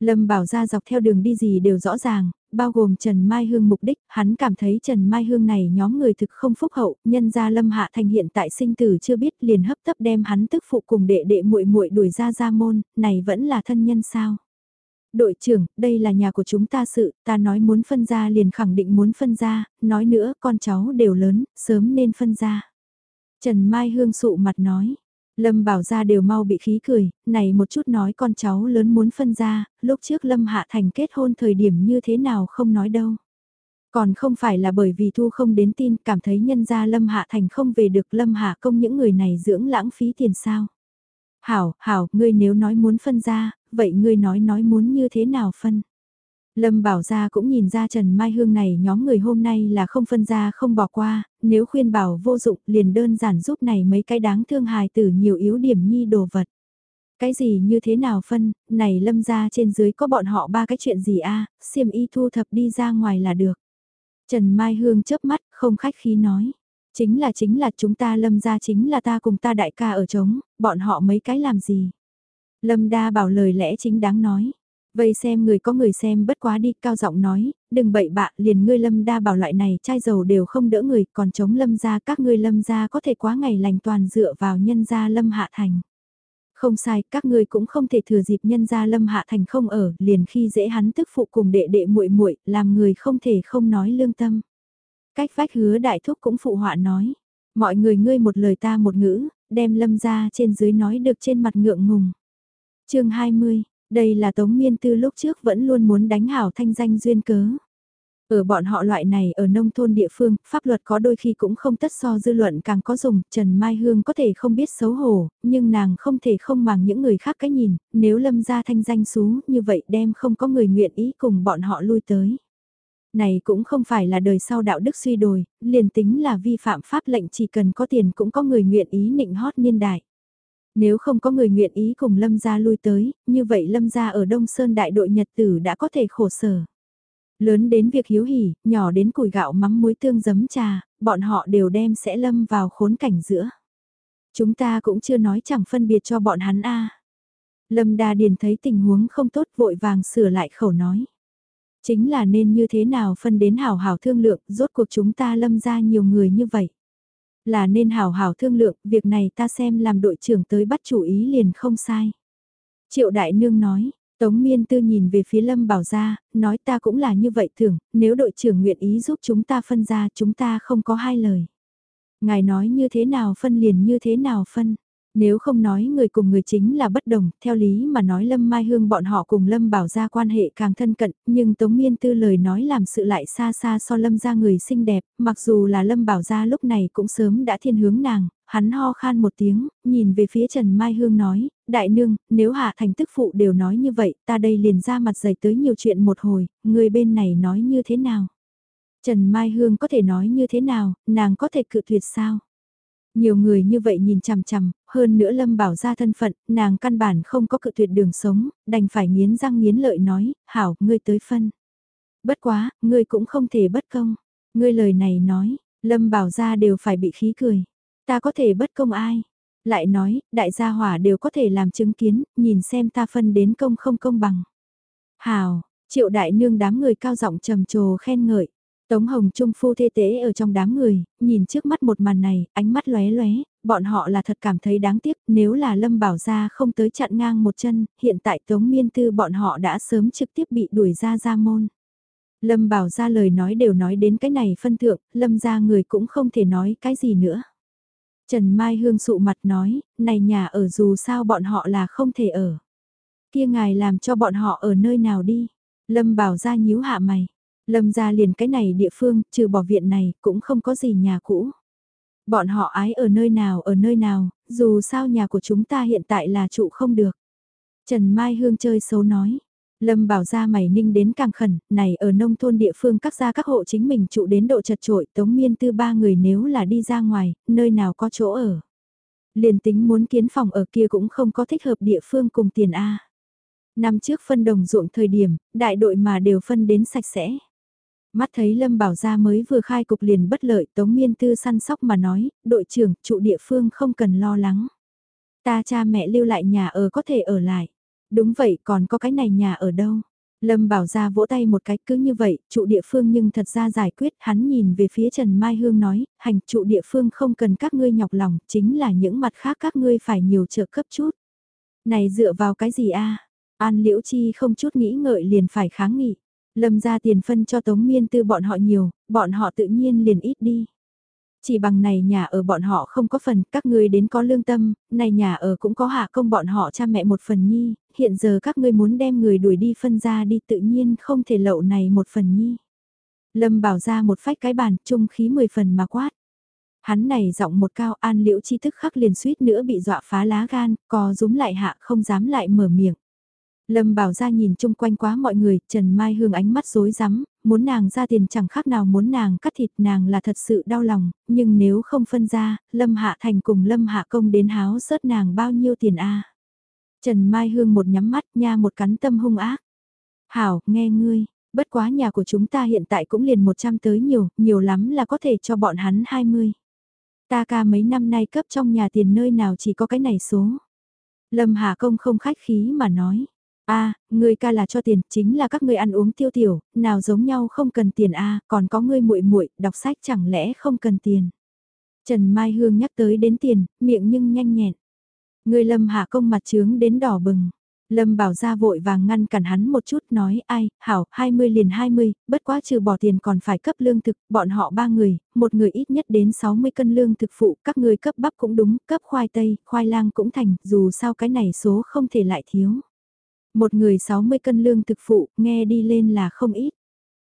Lâm Bảo ra dọc theo đường đi gì đều rõ ràng, bao gồm Trần Mai Hương mục đích, hắn cảm thấy Trần Mai Hương này nhóm người thực không phúc hậu, nhân ra Lâm Hạ Thành hiện tại sinh tử chưa biết liền hấp tấp đem hắn tức phụ cùng đệ đệ muội muội đuổi ra ra môn, này vẫn là thân nhân sao? Đội trưởng, đây là nhà của chúng ta sự, ta nói muốn phân ra liền khẳng định muốn phân ra, nói nữa con cháu đều lớn, sớm nên phân ra. Trần Mai Hương sụ mặt nói, Lâm bảo ra đều mau bị khí cười, này một chút nói con cháu lớn muốn phân ra, lúc trước Lâm Hạ Thành kết hôn thời điểm như thế nào không nói đâu. Còn không phải là bởi vì Thu không đến tin cảm thấy nhân gia Lâm Hạ Thành không về được Lâm Hạ công những người này dưỡng lãng phí tiền sao. Hảo, hảo, ngươi nếu nói muốn phân ra, vậy ngươi nói nói muốn như thế nào phân. Lâm Bảo Gia cũng nhìn ra Trần Mai Hương này nhóm người hôm nay là không phân ra không bỏ qua, nếu khuyên bảo vô dụng liền đơn giản giúp này mấy cái đáng thương hài tử nhiều yếu điểm nhi đồ vật. Cái gì như thế nào phân, này Lâm gia trên dưới có bọn họ ba cái chuyện gì a à, xiêm y thu thập đi ra ngoài là được. Trần Mai Hương chớp mắt, không khách khí nói. Chính là chính là chúng ta Lâm gia chính là ta cùng ta đại ca ở trống, bọn họ mấy cái làm gì. Lâm đa bảo lời lẽ chính đáng nói. Vây xem người có người xem bất quá đi, cao giọng nói, đừng bậy bạ, liền ngươi lâm đa bảo loại này chai dầu đều không đỡ người, còn chống lâm gia các ngươi lâm gia có thể quá ngày lành toàn dựa vào nhân gia lâm hạ thành. Không sai, các ngươi cũng không thể thừa dịp nhân gia lâm hạ thành không ở, liền khi dễ hắn tức phụ cùng đệ đệ muội muội làm người không thể không nói lương tâm. Cách vách hứa đại thúc cũng phụ họa nói, mọi người ngươi một lời ta một ngữ, đem lâm gia trên dưới nói được trên mặt ngượng ngùng. chương 20 đây là Tống Miên Tư lúc trước vẫn luôn muốn đánh hảo thanh danh duyên cớ. Ở bọn họ loại này ở nông thôn địa phương, pháp luật có đôi khi cũng không tất so dư luận càng có dùng, Trần Mai Hương có thể không biết xấu hổ, nhưng nàng không thể không màng những người khác cái nhìn, nếu lâm ra thanh danh xú như vậy đem không có người nguyện ý cùng bọn họ lui tới. Này cũng không phải là đời sau đạo đức suy đồi, liền tính là vi phạm pháp lệnh chỉ cần có tiền cũng có người nguyện ý nịnh hót niên đại. Nếu không có người nguyện ý cùng Lâm gia lui tới, như vậy Lâm gia ở Đông Sơn đại đội Nhật tử đã có thể khổ sở. Lớn đến việc hiếu hỉ, nhỏ đến củi gạo mắm muối tương giấm trà, bọn họ đều đem sẽ lâm vào khốn cảnh giữa. Chúng ta cũng chưa nói chẳng phân biệt cho bọn hắn a. Lâm Đa Điền thấy tình huống không tốt vội vàng sửa lại khẩu nói. Chính là nên như thế nào phân đến hảo hảo thương lượng, rốt cuộc chúng ta lâm ra nhiều người như vậy là nên hào hào thương lượng, việc này ta xem làm đội trưởng tới bắt chủ ý liền không sai. Triệu Đại Nương nói, Tống Miên Tư nhìn về phía Lâm Bảo Gia, nói ta cũng là như vậy thường, nếu đội trưởng nguyện ý giúp chúng ta phân ra chúng ta không có hai lời. Ngài nói như thế nào phân liền như thế nào phân. Nếu không nói người cùng người chính là bất đồng, theo lý mà nói Lâm Mai Hương bọn họ cùng Lâm Bảo ra quan hệ càng thân cận, nhưng Tống Miên Tư lời nói làm sự lại xa xa so Lâm ra người xinh đẹp, mặc dù là Lâm Bảo ra lúc này cũng sớm đã thiên hướng nàng, hắn ho khan một tiếng, nhìn về phía Trần Mai Hương nói, đại nương, nếu hạ thành tức phụ đều nói như vậy, ta đây liền ra mặt dày tới nhiều chuyện một hồi, người bên này nói như thế nào? Trần Mai Hương có thể nói như thế nào, nàng có thể cự tuyệt sao? Nhiều người như vậy nhìn chằm chằm, hơn nữa Lâm bảo ra thân phận, nàng căn bản không có cự tuyệt đường sống, đành phải nghiến răng nghiến lợi nói, hảo, ngươi tới phân. Bất quá, ngươi cũng không thể bất công. Ngươi lời này nói, Lâm bảo ra đều phải bị khí cười. Ta có thể bất công ai? Lại nói, đại gia hỏa đều có thể làm chứng kiến, nhìn xem ta phân đến công không công bằng. Hảo, triệu đại nương đám người cao giọng trầm trồ khen ngợi. Tống Hồng Trung phu thê tế ở trong đám người, nhìn trước mắt một màn này, ánh mắt lóe lóe, bọn họ là thật cảm thấy đáng tiếc, nếu là Lâm Bảo Gia không tới chặn ngang một chân, hiện tại Tống Miên Tư bọn họ đã sớm trực tiếp bị đuổi ra ra môn. Lâm Bảo Gia lời nói đều nói đến cái này phân thượng, Lâm gia người cũng không thể nói cái gì nữa. Trần Mai Hương sụ mặt nói, này nhà ở dù sao bọn họ là không thể ở. Kia ngài làm cho bọn họ ở nơi nào đi. Lâm Bảo Gia nhíu hạ mày. Lâm ra liền cái này địa phương, trừ bỏ viện này, cũng không có gì nhà cũ. Bọn họ ái ở nơi nào ở nơi nào, dù sao nhà của chúng ta hiện tại là trụ không được. Trần Mai Hương chơi xấu nói. Lâm bảo ra mày ninh đến càng khẩn, này ở nông thôn địa phương các gia các hộ chính mình trụ đến độ chật trội tống miên tư ba người nếu là đi ra ngoài, nơi nào có chỗ ở. Liền tính muốn kiến phòng ở kia cũng không có thích hợp địa phương cùng tiền A. Năm trước phân đồng ruộng thời điểm, đại đội mà đều phân đến sạch sẽ. Mắt thấy Lâm Bảo Gia mới vừa khai cục liền bất lợi Tống Miên Tư săn sóc mà nói, đội trưởng, trụ địa phương không cần lo lắng. Ta cha mẹ lưu lại nhà ở có thể ở lại. Đúng vậy còn có cái này nhà ở đâu. Lâm Bảo Gia vỗ tay một cái cứ như vậy, trụ địa phương nhưng thật ra giải quyết, hắn nhìn về phía Trần Mai Hương nói, hành trụ địa phương không cần các ngươi nhọc lòng, chính là những mặt khác các ngươi phải nhiều trợ cấp chút. Này dựa vào cái gì a An Liễu Chi không chút nghĩ ngợi liền phải kháng nghị. Lâm ra tiền phân cho Tống Miên Tư bọn họ nhiều, bọn họ tự nhiên liền ít đi. Chỉ bằng này nhà ở bọn họ không có phần, các ngươi đến có lương tâm, này nhà ở cũng có hạ công bọn họ cha mẹ một phần nhi, hiện giờ các ngươi muốn đem người đuổi đi phân ra đi tự nhiên không thể lậu này một phần nhi. Lâm bảo ra một phách cái bàn, trung khí mười phần mà quát. Hắn này giọng một cao an liễu chi thức khắc liền suýt nữa bị dọa phá lá gan, co rúm lại hạ không dám lại mở miệng. Lâm bảo ra nhìn chung quanh quá mọi người, Trần Mai Hương ánh mắt rối rắm, muốn nàng ra tiền chẳng khác nào muốn nàng cắt thịt nàng là thật sự đau lòng, nhưng nếu không phân ra, Lâm Hạ Thành cùng Lâm Hạ Công đến háo sớt nàng bao nhiêu tiền a Trần Mai Hương một nhắm mắt nha một cắn tâm hung ác. Hảo, nghe ngươi, bất quá nhà của chúng ta hiện tại cũng liền 100 tới nhiều, nhiều lắm là có thể cho bọn hắn 20. Ta ca mấy năm nay cấp trong nhà tiền nơi nào chỉ có cái này số. Lâm Hà Công không khách khí mà nói a à, ca là cho tiền, chính là các người ăn uống tiêu tiểu, nào giống nhau không cần tiền a, còn có ngươi muội muội, đọc sách chẳng lẽ không cần tiền. Trần Mai Hương nhắc tới đến tiền, miệng nhưng nhanh nhẹn. Người Lâm Hạ công mặt trướng đến đỏ bừng. Lâm bảo ra vội vàng ngăn cản hắn một chút nói ai, hảo, 20 liền 20, bất quá trừ bỏ tiền còn phải cấp lương thực, bọn họ ba người, một người ít nhất đến 60 cân lương thực phụ, các người cấp bắp cũng đúng, cấp khoai tây, khoai lang cũng thành, dù sao cái này số không thể lại thiếu. Một người 60 cân lương thực phụ, nghe đi lên là không ít.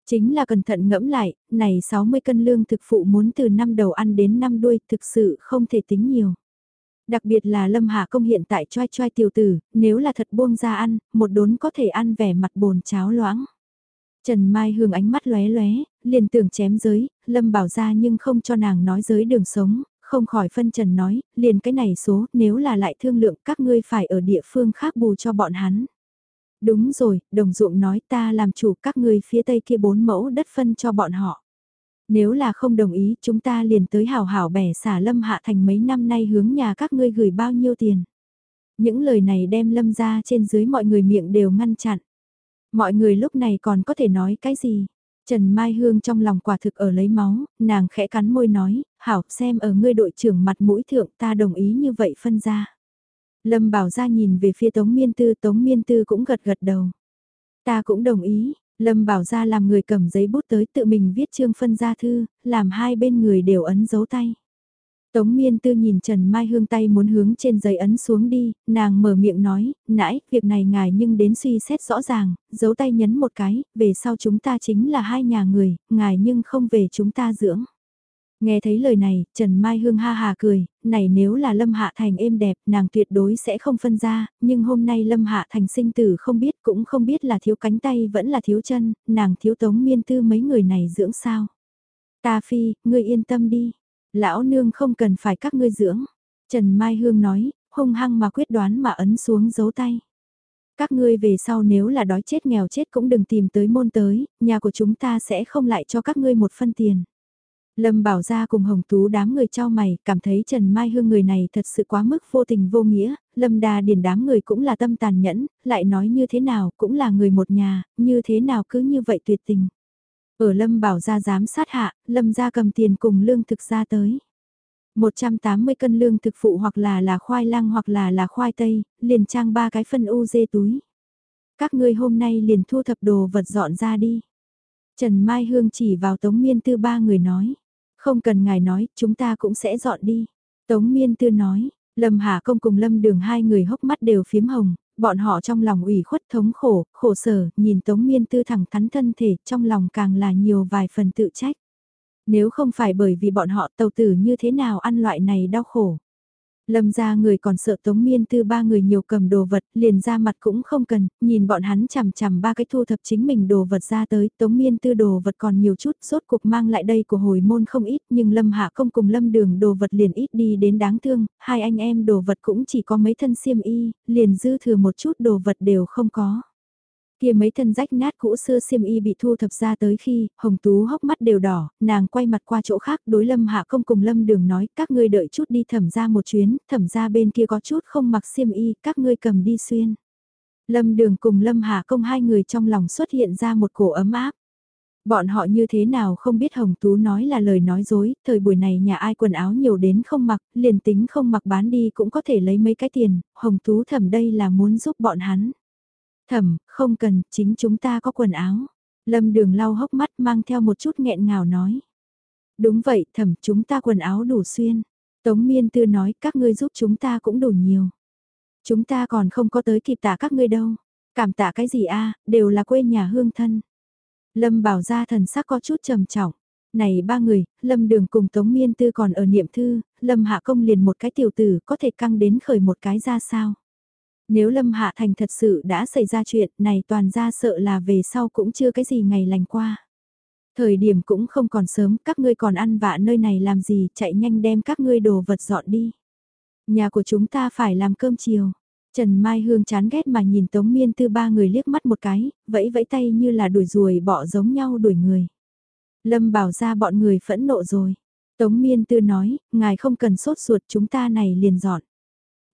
Chính là cẩn thận ngẫm lại, này 60 cân lương thực phụ muốn từ năm đầu ăn đến năm đuôi, thực sự không thể tính nhiều. Đặc biệt là Lâm Hạ Công hiện tại choai choai tiểu tử, nếu là thật buông ra ăn, một đốn có thể ăn vẻ mặt bồn cháo loãng. Trần Mai Hương ánh mắt lóe lóe, liền tưởng chém giới, Lâm bảo ra nhưng không cho nàng nói giới đường sống, không khỏi phân trần nói, liền cái này số, nếu là lại thương lượng các ngươi phải ở địa phương khác bù cho bọn hắn. Đúng rồi, đồng ruộng nói ta làm chủ các ngươi phía tây kia bốn mẫu đất phân cho bọn họ. Nếu là không đồng ý chúng ta liền tới hào hảo bẻ xả lâm hạ thành mấy năm nay hướng nhà các ngươi gửi bao nhiêu tiền. Những lời này đem lâm ra trên dưới mọi người miệng đều ngăn chặn. Mọi người lúc này còn có thể nói cái gì? Trần Mai Hương trong lòng quả thực ở lấy máu, nàng khẽ cắn môi nói, hảo xem ở ngươi đội trưởng mặt mũi thượng ta đồng ý như vậy phân ra. Lâm Bảo Gia nhìn về phía Tống Miên Tư, Tống Miên Tư cũng gật gật đầu. Ta cũng đồng ý, Lâm Bảo Gia làm người cầm giấy bút tới tự mình viết chương phân gia thư, làm hai bên người đều ấn dấu tay. Tống Miên Tư nhìn Trần Mai Hương tay muốn hướng trên giấy ấn xuống đi, nàng mở miệng nói, nãy, việc này ngài nhưng đến suy xét rõ ràng, dấu tay nhấn một cái, về sau chúng ta chính là hai nhà người, ngài nhưng không về chúng ta dưỡng. Nghe thấy lời này, Trần Mai Hương ha hà cười, này nếu là Lâm Hạ Thành êm đẹp, nàng tuyệt đối sẽ không phân ra, nhưng hôm nay Lâm Hạ Thành sinh tử không biết cũng không biết là thiếu cánh tay vẫn là thiếu chân, nàng thiếu tống miên tư mấy người này dưỡng sao. Ta phi, ngươi yên tâm đi, lão nương không cần phải các ngươi dưỡng. Trần Mai Hương nói, hung hăng mà quyết đoán mà ấn xuống dấu tay. Các ngươi về sau nếu là đói chết nghèo chết cũng đừng tìm tới môn tới, nhà của chúng ta sẽ không lại cho các ngươi một phân tiền. Lâm Bảo Gia cùng Hồng Tú đám người trao mày, cảm thấy Trần Mai Hương người này thật sự quá mức vô tình vô nghĩa, Lâm Đà Điền đám người cũng là tâm tàn nhẫn, lại nói như thế nào cũng là người một nhà, như thế nào cứ như vậy tuyệt tình. Ở Lâm Bảo Gia giám sát hạ, Lâm Gia cầm tiền cùng lương thực ra tới. 180 cân lương thực phụ hoặc là là khoai lang hoặc là là khoai tây, liền trang ba cái phân u dê túi. Các ngươi hôm nay liền thu thập đồ vật dọn ra đi. Trần Mai Hương chỉ vào Tống Miên Tư ba người nói. Không cần ngài nói, chúng ta cũng sẽ dọn đi. Tống Miên Tư nói, Lâm Hà Công cùng Lâm Đường hai người hốc mắt đều phiếm hồng, bọn họ trong lòng ủy khuất thống khổ, khổ sở, nhìn Tống Miên Tư thẳng thắn thân thể, trong lòng càng là nhiều vài phần tự trách. Nếu không phải bởi vì bọn họ tàu tử như thế nào ăn loại này đau khổ. Lâm ra người còn sợ Tống Miên Tư ba người nhiều cầm đồ vật, liền ra mặt cũng không cần, nhìn bọn hắn chằm chằm ba cái thu thập chính mình đồ vật ra tới, Tống Miên Tư đồ vật còn nhiều chút, sốt cục mang lại đây của hồi môn không ít, nhưng Lâm Hạ không cùng Lâm Đường đồ vật liền ít đi đến đáng thương, hai anh em đồ vật cũng chỉ có mấy thân xiêm y, liền dư thừa một chút đồ vật đều không có. Kia mấy thân rách nát cũ xưa xiêm y bị thu thập ra tới khi, hồng tú hốc mắt đều đỏ, nàng quay mặt qua chỗ khác đối lâm hạ công cùng lâm đường nói các ngươi đợi chút đi thẩm ra một chuyến, thẩm ra bên kia có chút không mặc xiêm y, các ngươi cầm đi xuyên. Lâm đường cùng lâm hạ công hai người trong lòng xuất hiện ra một cổ ấm áp. Bọn họ như thế nào không biết Hồng Tú nói là lời nói dối, thời buổi này nhà ai quần áo nhiều đến không mặc, liền tính không mặc bán đi cũng có thể lấy mấy cái tiền, Hồng Tú thẩm đây là muốn giúp bọn hắn. Thẩm, không cần, chính chúng ta có quần áo. Lâm đường lau hốc mắt mang theo một chút nghẹn ngào nói. Đúng vậy, thẩm, chúng ta quần áo đủ xuyên. Tống miên tư nói các ngươi giúp chúng ta cũng đủ nhiều. Chúng ta còn không có tới kịp tạ các ngươi đâu. Cảm tạ cái gì a đều là quê nhà hương thân. Lâm bảo ra thần sắc có chút trầm trọng. Này ba người, Lâm Đường cùng Tống Miên Tư còn ở niệm thư, Lâm Hạ Công liền một cái tiểu tử có thể căng đến khởi một cái ra sao. Nếu Lâm Hạ Thành thật sự đã xảy ra chuyện này toàn ra sợ là về sau cũng chưa cái gì ngày lành qua. Thời điểm cũng không còn sớm, các ngươi còn ăn vạ nơi này làm gì, chạy nhanh đem các ngươi đồ vật dọn đi. Nhà của chúng ta phải làm cơm chiều. Trần Mai Hương chán ghét mà nhìn Tống Miên Tư ba người liếc mắt một cái, vẫy vẫy tay như là đuổi ruồi bỏ giống nhau đuổi người. Lâm bảo ra bọn người phẫn nộ rồi. Tống Miên Tư nói, ngài không cần sốt ruột chúng ta này liền dọn.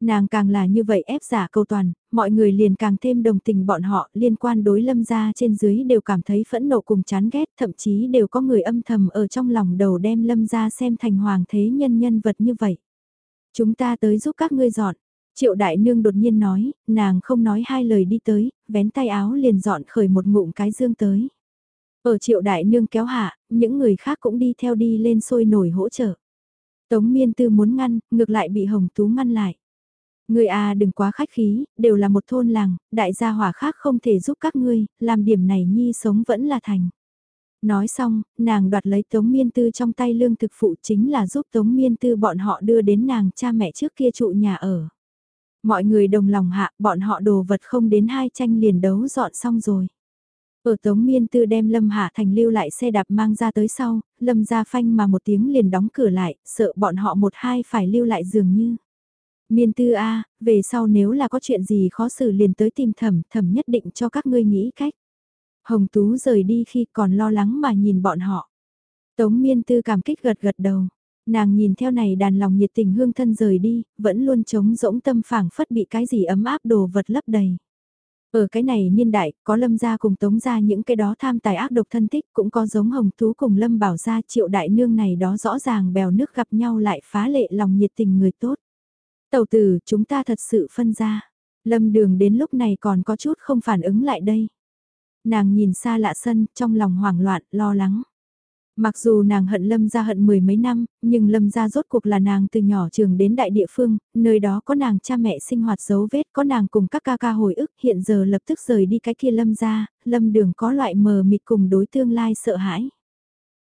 Nàng càng là như vậy ép giả câu toàn, mọi người liền càng thêm đồng tình bọn họ liên quan đối lâm gia trên dưới đều cảm thấy phẫn nộ cùng chán ghét, thậm chí đều có người âm thầm ở trong lòng đầu đem lâm gia xem thành hoàng thế nhân nhân vật như vậy. Chúng ta tới giúp các ngươi dọn. Triệu đại nương đột nhiên nói, nàng không nói hai lời đi tới, vén tay áo liền dọn khởi một ngụm cái dương tới. Ở triệu đại nương kéo hạ, những người khác cũng đi theo đi lên sôi nổi hỗ trợ. Tống miên tư muốn ngăn, ngược lại bị hồng tú ngăn lại người à đừng quá khách khí, đều là một thôn làng, đại gia hỏa khác không thể giúp các ngươi, làm điểm này nhi sống vẫn là thành. Nói xong, nàng đoạt lấy Tống Miên Tư trong tay lương thực phụ chính là giúp Tống Miên Tư bọn họ đưa đến nàng cha mẹ trước kia trụ nhà ở. Mọi người đồng lòng hạ, bọn họ đồ vật không đến hai tranh liền đấu dọn xong rồi. Ở Tống Miên Tư đem Lâm Hạ Thành lưu lại xe đạp mang ra tới sau, Lâm ra phanh mà một tiếng liền đóng cửa lại, sợ bọn họ một hai phải lưu lại dường như. Miên tư A, về sau nếu là có chuyện gì khó xử liền tới tìm thẩm, thẩm nhất định cho các ngươi nghĩ cách. Hồng Tú rời đi khi còn lo lắng mà nhìn bọn họ. Tống miên tư cảm kích gật gật đầu. Nàng nhìn theo này đàn lòng nhiệt tình hương thân rời đi, vẫn luôn trống rỗng tâm phảng phất bị cái gì ấm áp đồ vật lấp đầy. Ở cái này niên đại, có lâm gia cùng tống gia những cái đó tham tài ác độc thân thích, cũng có giống hồng tú cùng lâm bảo gia triệu đại nương này đó rõ ràng bèo nước gặp nhau lại phá lệ lòng nhiệt tình người tốt. Tàu tử, chúng ta thật sự phân ra. Lâm đường đến lúc này còn có chút không phản ứng lại đây. Nàng nhìn xa lạ sân, trong lòng hoảng loạn, lo lắng. Mặc dù nàng hận Lâm gia hận mười mấy năm, nhưng Lâm gia rốt cuộc là nàng từ nhỏ trường đến đại địa phương, nơi đó có nàng cha mẹ sinh hoạt dấu vết, có nàng cùng các ca ca hồi ức, hiện giờ lập tức rời đi cái kia Lâm gia, Lâm đường có loại mờ mịt cùng đối tương lai sợ hãi.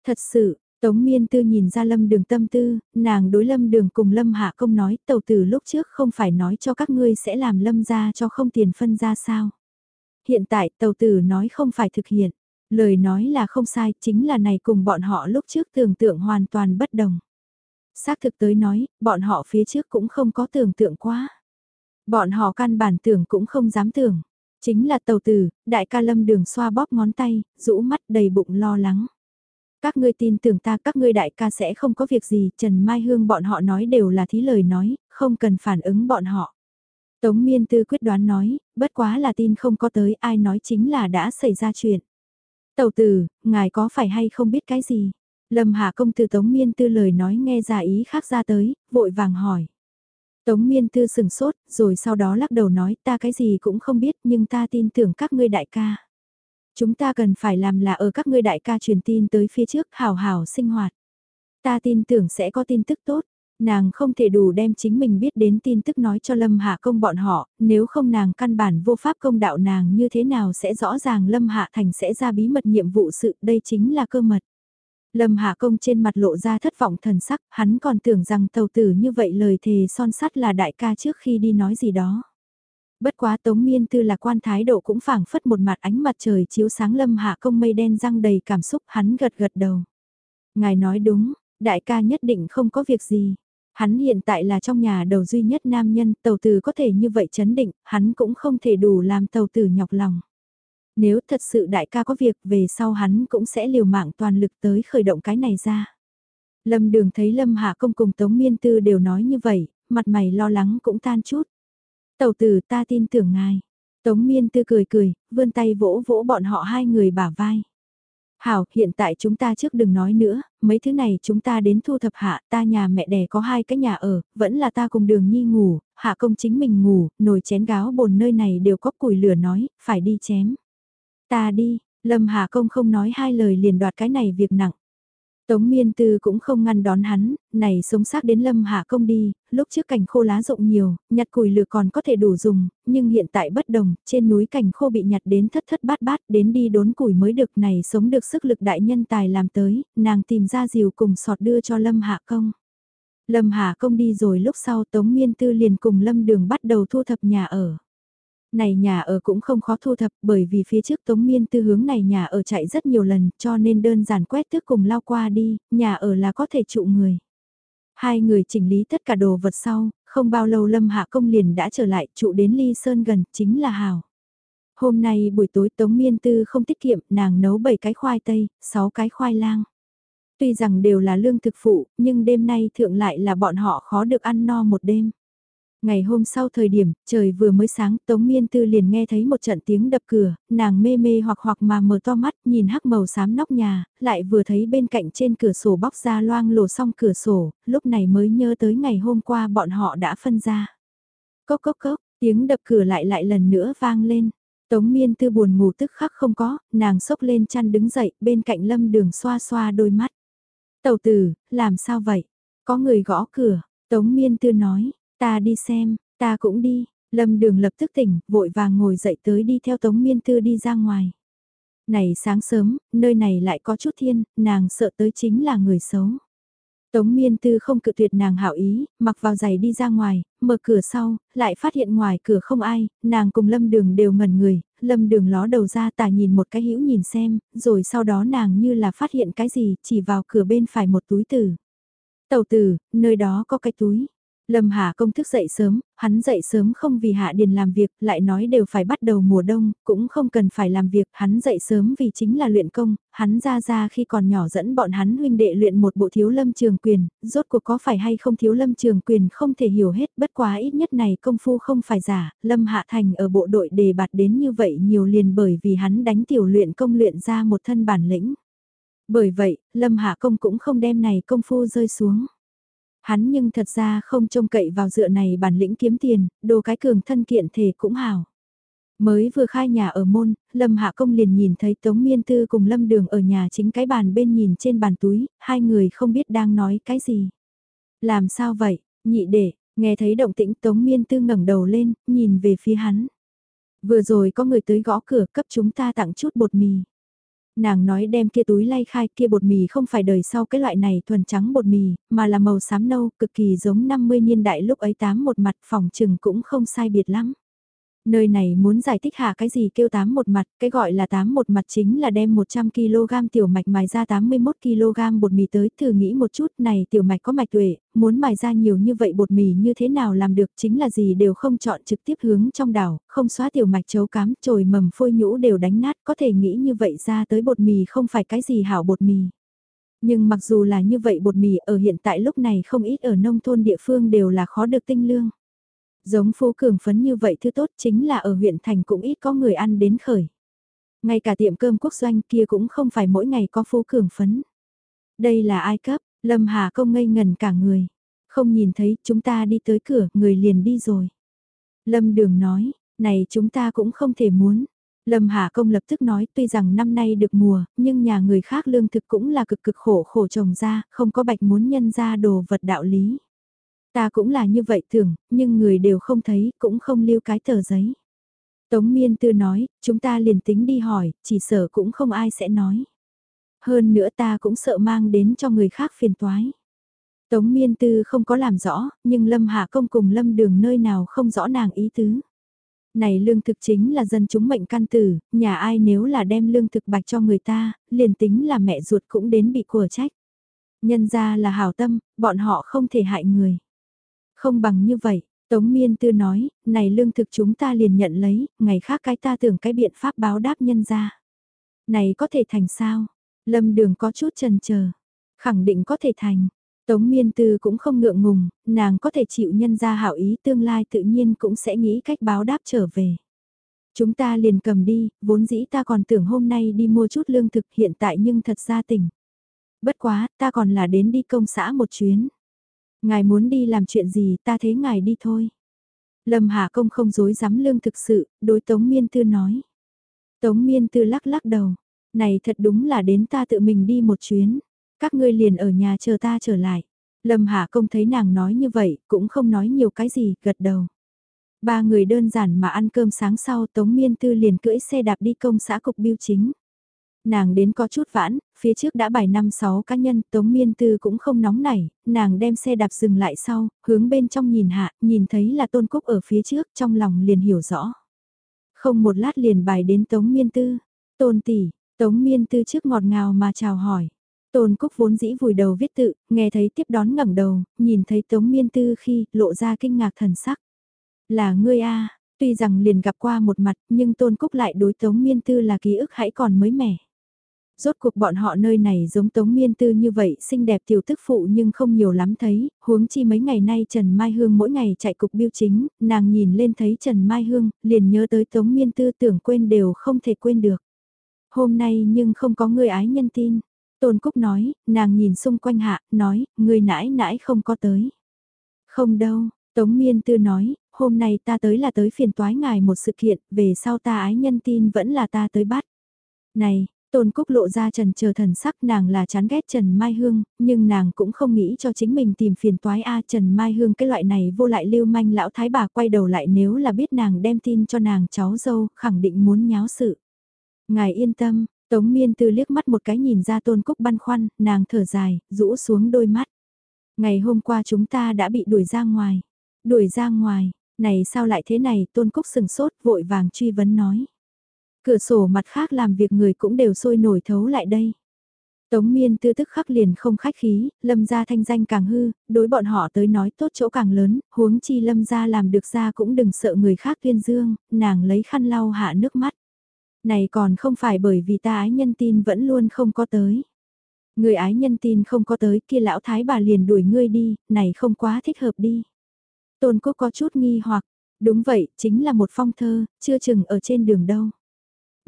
Thật sự, Tống miên tư nhìn ra lâm đường tâm tư, nàng đối lâm đường cùng lâm hạ công nói tàu tử lúc trước không phải nói cho các ngươi sẽ làm lâm ra cho không tiền phân ra sao. Hiện tại tàu tử nói không phải thực hiện, lời nói là không sai chính là này cùng bọn họ lúc trước tưởng tượng hoàn toàn bất đồng. Xác thực tới nói, bọn họ phía trước cũng không có tưởng tượng quá. Bọn họ căn bản tưởng cũng không dám tưởng. Chính là tàu tử, đại ca lâm đường xoa bóp ngón tay, rũ mắt đầy bụng lo lắng. Các ngươi tin tưởng ta các ngươi đại ca sẽ không có việc gì, Trần Mai Hương bọn họ nói đều là thí lời nói, không cần phản ứng bọn họ. Tống Miên Tư quyết đoán nói, bất quá là tin không có tới ai nói chính là đã xảy ra chuyện. Tầu tử, ngài có phải hay không biết cái gì? Lâm Hà công từ Tống Miên Tư lời nói nghe ra ý khác ra tới, vội vàng hỏi. Tống Miên Tư sừng sốt, rồi sau đó lắc đầu nói ta cái gì cũng không biết nhưng ta tin tưởng các ngươi đại ca. Chúng ta cần phải làm là ở các ngươi đại ca truyền tin tới phía trước hào hào sinh hoạt. Ta tin tưởng sẽ có tin tức tốt. Nàng không thể đủ đem chính mình biết đến tin tức nói cho Lâm Hạ Công bọn họ, nếu không nàng căn bản vô pháp công đạo nàng như thế nào sẽ rõ ràng Lâm Hạ Thành sẽ ra bí mật nhiệm vụ sự, đây chính là cơ mật. Lâm Hạ Công trên mặt lộ ra thất vọng thần sắc, hắn còn tưởng rằng tàu tử như vậy lời thề son sắt là đại ca trước khi đi nói gì đó. Bất quá Tống Miên Tư là quan thái độ cũng phảng phất một mặt ánh mặt trời chiếu sáng Lâm Hạ Công mây đen răng đầy cảm xúc hắn gật gật đầu. Ngài nói đúng, đại ca nhất định không có việc gì. Hắn hiện tại là trong nhà đầu duy nhất nam nhân, tàu tử có thể như vậy chấn định, hắn cũng không thể đủ làm tàu tử nhọc lòng. Nếu thật sự đại ca có việc về sau hắn cũng sẽ liều mạng toàn lực tới khởi động cái này ra. Lâm đường thấy Lâm Hạ Công cùng Tống Miên Tư đều nói như vậy, mặt mày lo lắng cũng tan chút. Tàu tử ta tin tưởng ngài. Tống Miên Tư cười cười, vươn tay vỗ vỗ bọn họ hai người bả vai. Hảo, hiện tại chúng ta trước đừng nói nữa, mấy thứ này chúng ta đến thu thập hạ, ta nhà mẹ đẻ có hai cái nhà ở, vẫn là ta cùng đường nhi ngủ, hạ công chính mình ngủ, nồi chén gáo bồn nơi này đều có củi lửa nói, phải đi chém. Ta đi, Lâm hạ Công không nói hai lời liền đoạt cái này việc nặng. Tống Miên Tư cũng không ngăn đón hắn, này sống xác đến Lâm Hạ Công đi, lúc trước cảnh khô lá rộng nhiều, nhặt củi lửa còn có thể đủ dùng, nhưng hiện tại bất đồng, trên núi cảnh khô bị nhặt đến thất thất bát bát, đến đi đốn củi mới được này sống được sức lực đại nhân tài làm tới, nàng tìm ra diều cùng sọt đưa cho Lâm Hạ Công. Lâm Hà Công đi rồi lúc sau Tống Miên Tư liền cùng Lâm Đường bắt đầu thu thập nhà ở. Này nhà ở cũng không khó thu thập bởi vì phía trước Tống Miên tư hướng này nhà ở chạy rất nhiều lần cho nên đơn giản quét thức cùng lao qua đi, nhà ở là có thể trụ người. Hai người chỉnh lý tất cả đồ vật sau, không bao lâu Lâm Hạ Công liền đã trở lại trụ đến Ly Sơn gần, chính là Hào. Hôm nay buổi tối Tống Miên Tư không tiết kiệm, nàng nấu 7 cái khoai tây, 6 cái khoai lang. Tuy rằng đều là lương thực phụ, nhưng đêm nay thượng lại là bọn họ khó được ăn no một đêm. Ngày hôm sau thời điểm, trời vừa mới sáng, Tống Miên Tư liền nghe thấy một trận tiếng đập cửa, nàng mê mê hoặc hoặc mà mở to mắt, nhìn hắc màu xám nóc nhà, lại vừa thấy bên cạnh trên cửa sổ bóc ra loang lổ xong cửa sổ, lúc này mới nhớ tới ngày hôm qua bọn họ đã phân ra. Cốc cốc cốc, tiếng đập cửa lại lại lần nữa vang lên. Tống Miên Tư buồn ngủ tức khắc không có, nàng sốc lên chăn đứng dậy, bên cạnh lâm đường xoa xoa đôi mắt. Tàu tử, làm sao vậy? Có người gõ cửa, Tống Miên Tư nói, Ta đi xem, ta cũng đi, lâm đường lập tức tỉnh, vội vàng ngồi dậy tới đi theo Tống Miên Tư đi ra ngoài. Này sáng sớm, nơi này lại có chút thiên, nàng sợ tới chính là người xấu. Tống miên tư không cự tuyệt nàng hảo ý, mặc vào giày đi ra ngoài, mở cửa sau, lại phát hiện ngoài cửa không ai, nàng cùng lâm đường đều ngẩn người, lâm đường ló đầu ra tà nhìn một cái hữu nhìn xem, rồi sau đó nàng như là phát hiện cái gì, chỉ vào cửa bên phải một túi tử. Tàu tử, nơi đó có cái túi. Lâm Hà công thức dậy sớm, hắn dậy sớm không vì Hạ Điền làm việc, lại nói đều phải bắt đầu mùa đông, cũng không cần phải làm việc, hắn dậy sớm vì chính là luyện công, hắn ra ra khi còn nhỏ dẫn bọn hắn huynh đệ luyện một bộ thiếu lâm trường quyền, rốt cuộc có phải hay không thiếu lâm trường quyền không thể hiểu hết, bất quá ít nhất này công phu không phải giả, Lâm Hạ Thành ở bộ đội đề bạt đến như vậy nhiều liền bởi vì hắn đánh tiểu luyện công luyện ra một thân bản lĩnh. Bởi vậy, Lâm Hạ Công cũng không đem này công phu rơi xuống. Hắn nhưng thật ra không trông cậy vào dựa này bản lĩnh kiếm tiền, đồ cái cường thân kiện thể cũng hảo Mới vừa khai nhà ở môn, Lâm Hạ Công liền nhìn thấy Tống Miên Tư cùng Lâm Đường ở nhà chính cái bàn bên nhìn trên bàn túi, hai người không biết đang nói cái gì. Làm sao vậy, nhị để, nghe thấy động tĩnh Tống Miên Tư ngẩng đầu lên, nhìn về phía hắn. Vừa rồi có người tới gõ cửa cấp chúng ta tặng chút bột mì nàng nói đem kia túi lay khai kia bột mì không phải đời sau cái loại này thuần trắng bột mì, mà là màu xám nâu, cực kỳ giống 50 niên đại lúc ấy tám một mặt phòng trừng cũng không sai biệt lắm. Nơi này muốn giải thích hạ cái gì kêu tám một mặt, cái gọi là tám một mặt chính là đem 100kg tiểu mạch mài ra 81kg bột mì tới, thử nghĩ một chút này tiểu mạch có mạch tuệ, muốn mài ra nhiều như vậy bột mì như thế nào làm được chính là gì đều không chọn trực tiếp hướng trong đảo, không xóa tiểu mạch chấu cám, trồi mầm phôi nhũ đều đánh nát, có thể nghĩ như vậy ra tới bột mì không phải cái gì hảo bột mì. Nhưng mặc dù là như vậy bột mì ở hiện tại lúc này không ít ở nông thôn địa phương đều là khó được tinh lương. Giống phú cường phấn như vậy thứ tốt chính là ở huyện thành cũng ít có người ăn đến khởi. Ngay cả tiệm cơm quốc doanh kia cũng không phải mỗi ngày có phú cường phấn. Đây là ai cấp, Lâm Hà công ngây ngần cả người. Không nhìn thấy chúng ta đi tới cửa, người liền đi rồi. Lâm Đường nói, này chúng ta cũng không thể muốn. Lâm Hà Công lập tức nói tuy rằng năm nay được mùa, nhưng nhà người khác lương thực cũng là cực cực khổ khổ trồng ra, không có bạch muốn nhân ra đồ vật đạo lý. Ta cũng là như vậy thường, nhưng người đều không thấy, cũng không lưu cái tờ giấy. Tống Miên Tư nói, chúng ta liền tính đi hỏi, chỉ sợ cũng không ai sẽ nói. Hơn nữa ta cũng sợ mang đến cho người khác phiền toái. Tống miên tư không có làm rõ, nhưng Lâm Hạ Công cùng Lâm Đường nơi nào không rõ nàng ý tứ. Này lương thực chính là dân chúng mệnh căn tử, nhà ai nếu là đem lương thực bạch cho người ta, liền tính là mẹ ruột cũng đến bị của trách. Nhân ra là hảo tâm, bọn họ không thể hại người. Không bằng như vậy, Tống Miên Tư nói, này lương thực chúng ta liền nhận lấy, ngày khác cái ta tưởng cái biện pháp báo đáp nhân ra. Này có thể thành sao? Lâm Đường có chút chần chờ khẳng định có thể thành. Tống Miên Tư cũng không ngượng ngùng, nàng có thể chịu nhân ra hảo ý tương lai tự nhiên cũng sẽ nghĩ cách báo đáp trở về. Chúng ta liền cầm đi, vốn dĩ ta còn tưởng hôm nay đi mua chút lương thực hiện tại nhưng thật ra tỉnh. Bất quá, ta còn là đến đi công xã một chuyến. Ngài muốn đi làm chuyện gì ta thấy ngài đi thôi. Lâm Hà Công không dối dám lương thực sự, đối Tống Miên Tư nói. Tống Miên Tư lắc lắc đầu, này thật đúng là đến ta tự mình đi một chuyến. Các ngươi liền ở nhà chờ ta trở lại. Lâm Hạ Công thấy nàng nói như vậy, cũng không nói nhiều cái gì, gật đầu. Ba người đơn giản mà ăn cơm sáng sau Tống Miên Tư liền cưỡi xe đạp đi công xã cục biêu chính. Nàng đến có chút vãn, phía trước đã bài năm sáu cá nhân, Tống Miên Tư cũng không nóng nảy, nàng đem xe đạp dừng lại sau, hướng bên trong nhìn hạ, nhìn thấy là Tôn Cúc ở phía trước, trong lòng liền hiểu rõ. Không một lát liền bài đến Tống Miên Tư, Tôn tỷ, Tống Miên Tư trước ngọt ngào mà chào hỏi. Tôn Cúc vốn dĩ vùi đầu viết tự, nghe thấy tiếp đón ngẩng đầu, nhìn thấy Tống Miên Tư khi lộ ra kinh ngạc thần sắc. Là ngươi a tuy rằng liền gặp qua một mặt nhưng Tôn Cúc lại đối Tống Miên Tư là ký ức hãy còn mới mẻ. Rốt cuộc bọn họ nơi này giống Tống Miên Tư như vậy xinh đẹp tiểu tức phụ nhưng không nhiều lắm thấy, huống chi mấy ngày nay Trần Mai Hương mỗi ngày chạy cục biêu chính, nàng nhìn lên thấy Trần Mai Hương, liền nhớ tới Tống Miên Tư tưởng quên đều không thể quên được. Hôm nay nhưng không có người ái nhân tin. Tôn Cúc nói, nàng nhìn xung quanh hạ, nói, người nãi nãi không có tới. Không đâu, Tống Miên Tư nói, hôm nay ta tới là tới phiền toái ngài một sự kiện, về sau ta ái nhân tin vẫn là ta tới bắt. Này, Tôn Cúc lộ ra trần chờ thần sắc nàng là chán ghét Trần Mai Hương, nhưng nàng cũng không nghĩ cho chính mình tìm phiền toái A Trần Mai Hương cái loại này vô lại lưu manh lão thái bà quay đầu lại nếu là biết nàng đem tin cho nàng cháu dâu, khẳng định muốn nháo sự. Ngài yên tâm, Tống miên tư liếc mắt một cái nhìn ra tôn cúc băn khoăn, nàng thở dài, rũ xuống đôi mắt. Ngày hôm qua chúng ta đã bị đuổi ra ngoài. Đuổi ra ngoài, này sao lại thế này, tôn cúc sừng sốt, vội vàng truy vấn nói. Cửa sổ mặt khác làm việc người cũng đều sôi nổi thấu lại đây. Tống miên tư tức khắc liền không khách khí, lâm gia thanh danh càng hư, đối bọn họ tới nói tốt chỗ càng lớn, huống chi lâm gia làm được ra cũng đừng sợ người khác tuyên dương, nàng lấy khăn lau hạ nước mắt. Này còn không phải bởi vì ta ái nhân tin vẫn luôn không có tới. Người ái nhân tin không có tới kia lão thái bà liền đuổi ngươi đi, này không quá thích hợp đi. Tôn Quốc có chút nghi hoặc, đúng vậy, chính là một phong thơ, chưa chừng ở trên đường đâu.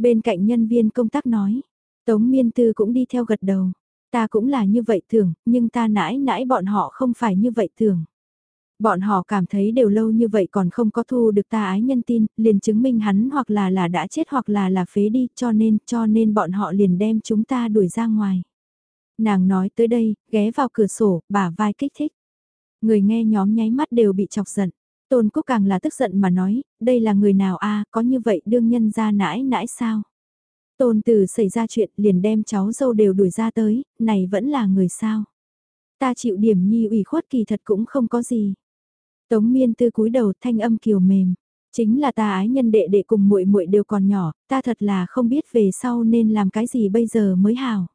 Bên cạnh nhân viên công tác nói, Tống Miên Tư cũng đi theo gật đầu. Ta cũng là như vậy thường, nhưng ta nãi nãi bọn họ không phải như vậy thường. Bọn họ cảm thấy đều lâu như vậy còn không có thu được ta ái nhân tin, liền chứng minh hắn hoặc là là đã chết hoặc là là phế đi, cho nên, cho nên bọn họ liền đem chúng ta đuổi ra ngoài. Nàng nói tới đây, ghé vào cửa sổ, bả vai kích thích. Người nghe nhóm nháy mắt đều bị chọc giận. Tôn Cúc càng là tức giận mà nói, đây là người nào a có như vậy đương nhân ra nãi nãi sao? Tôn Tử xảy ra chuyện liền đem cháu dâu đều đuổi ra tới, này vẫn là người sao? Ta chịu điểm nhi ủy khuất kỳ thật cũng không có gì. Tống miên tư cúi đầu thanh âm kiều mềm. Chính là ta ái nhân đệ đệ cùng muội muội đều còn nhỏ, ta thật là không biết về sau nên làm cái gì bây giờ mới hào.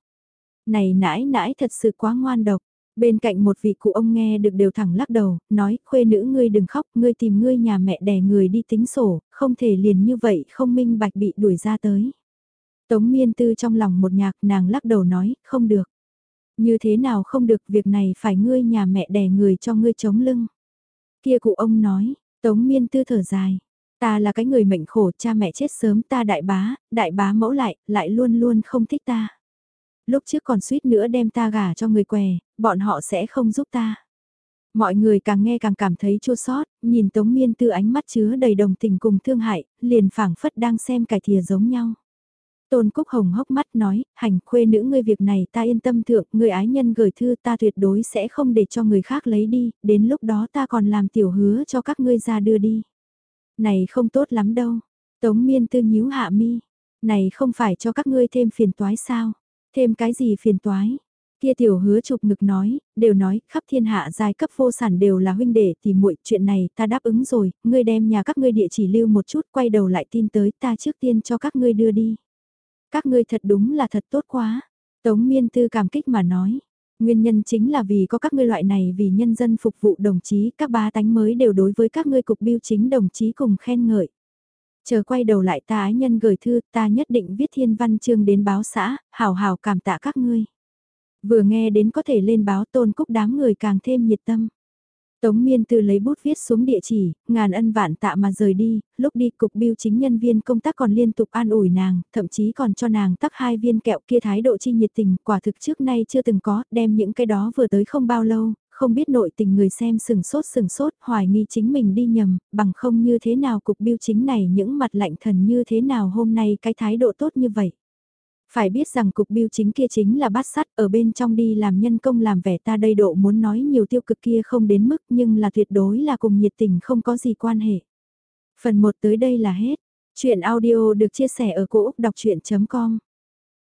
Này nãi nãi thật sự quá ngoan độc. Bên cạnh một vị cụ ông nghe được đều thẳng lắc đầu, nói, khuê nữ ngươi đừng khóc, ngươi tìm ngươi nhà mẹ đẻ người đi tính sổ, không thể liền như vậy không minh bạch bị đuổi ra tới. Tống miên tư trong lòng một nhạc nàng lắc đầu nói, không được. Như thế nào không được việc này phải ngươi nhà mẹ đẻ người cho ngươi chống lưng. Kia cụ ông nói, tống miên tư thở dài. Ta là cái người mệnh khổ, cha mẹ chết sớm ta đại bá, đại bá mẫu lại, lại luôn luôn không thích ta. Lúc trước còn suýt nữa đem ta gả cho người què, bọn họ sẽ không giúp ta. Mọi người càng nghe càng cảm thấy chua xót, nhìn Tống Miên Tư ánh mắt chứa đầy đồng tình cùng thương hại, liền phảng phất đang xem cải thìa giống nhau. Tôn Cúc Hồng hốc mắt nói, hành khuê nữ ngươi việc này ta yên tâm thượng, người ái nhân gửi thư ta tuyệt đối sẽ không để cho người khác lấy đi, đến lúc đó ta còn làm tiểu hứa cho các ngươi ra đưa đi. Này không tốt lắm đâu. Tống miên tư nhíu hạ mi. Này không phải cho các ngươi thêm phiền toái sao. Thêm cái gì phiền toái? Kia tiểu hứa chụp ngực nói, đều nói, khắp thiên hạ giai cấp vô sản đều là huynh đệ thì muội chuyện này ta đáp ứng rồi, ngươi đem nhà các ngươi địa chỉ lưu một chút quay đầu lại tin tới ta trước tiên cho các ngươi đưa đi. Các ngươi thật đúng là thật tốt quá. Tống miên tư cảm kích mà nói. Nguyên nhân chính là vì có các ngươi loại này vì nhân dân phục vụ đồng chí các ba tánh mới đều đối với các ngươi cục biêu chính đồng chí cùng khen ngợi. Chờ quay đầu lại ta ái nhân gửi thư ta nhất định viết thiên văn chương đến báo xã, hào hào cảm tạ các ngươi. Vừa nghe đến có thể lên báo tôn cúc đám người càng thêm nhiệt tâm. Tống Miên Tư lấy bút viết xuống địa chỉ, ngàn ân vạn tạ mà rời đi, lúc đi cục biêu chính nhân viên công tác còn liên tục an ủi nàng, thậm chí còn cho nàng tắc hai viên kẹo kia thái độ chi nhiệt tình, quả thực trước nay chưa từng có, đem những cái đó vừa tới không bao lâu, không biết nội tình người xem sừng sốt sừng sốt, hoài nghi chính mình đi nhầm, bằng không như thế nào cục biêu chính này những mặt lạnh thần như thế nào hôm nay cái thái độ tốt như vậy. Phải biết rằng cục biêu chính kia chính là bát sắt, ở bên trong đi làm nhân công làm vẻ ta đây độ muốn nói nhiều tiêu cực kia không đến mức, nhưng là tuyệt đối là cùng nhiệt tình không có gì quan hệ. Phần 1 tới đây là hết. Chuyện audio được chia sẻ ở cỗ đọc chuyện.com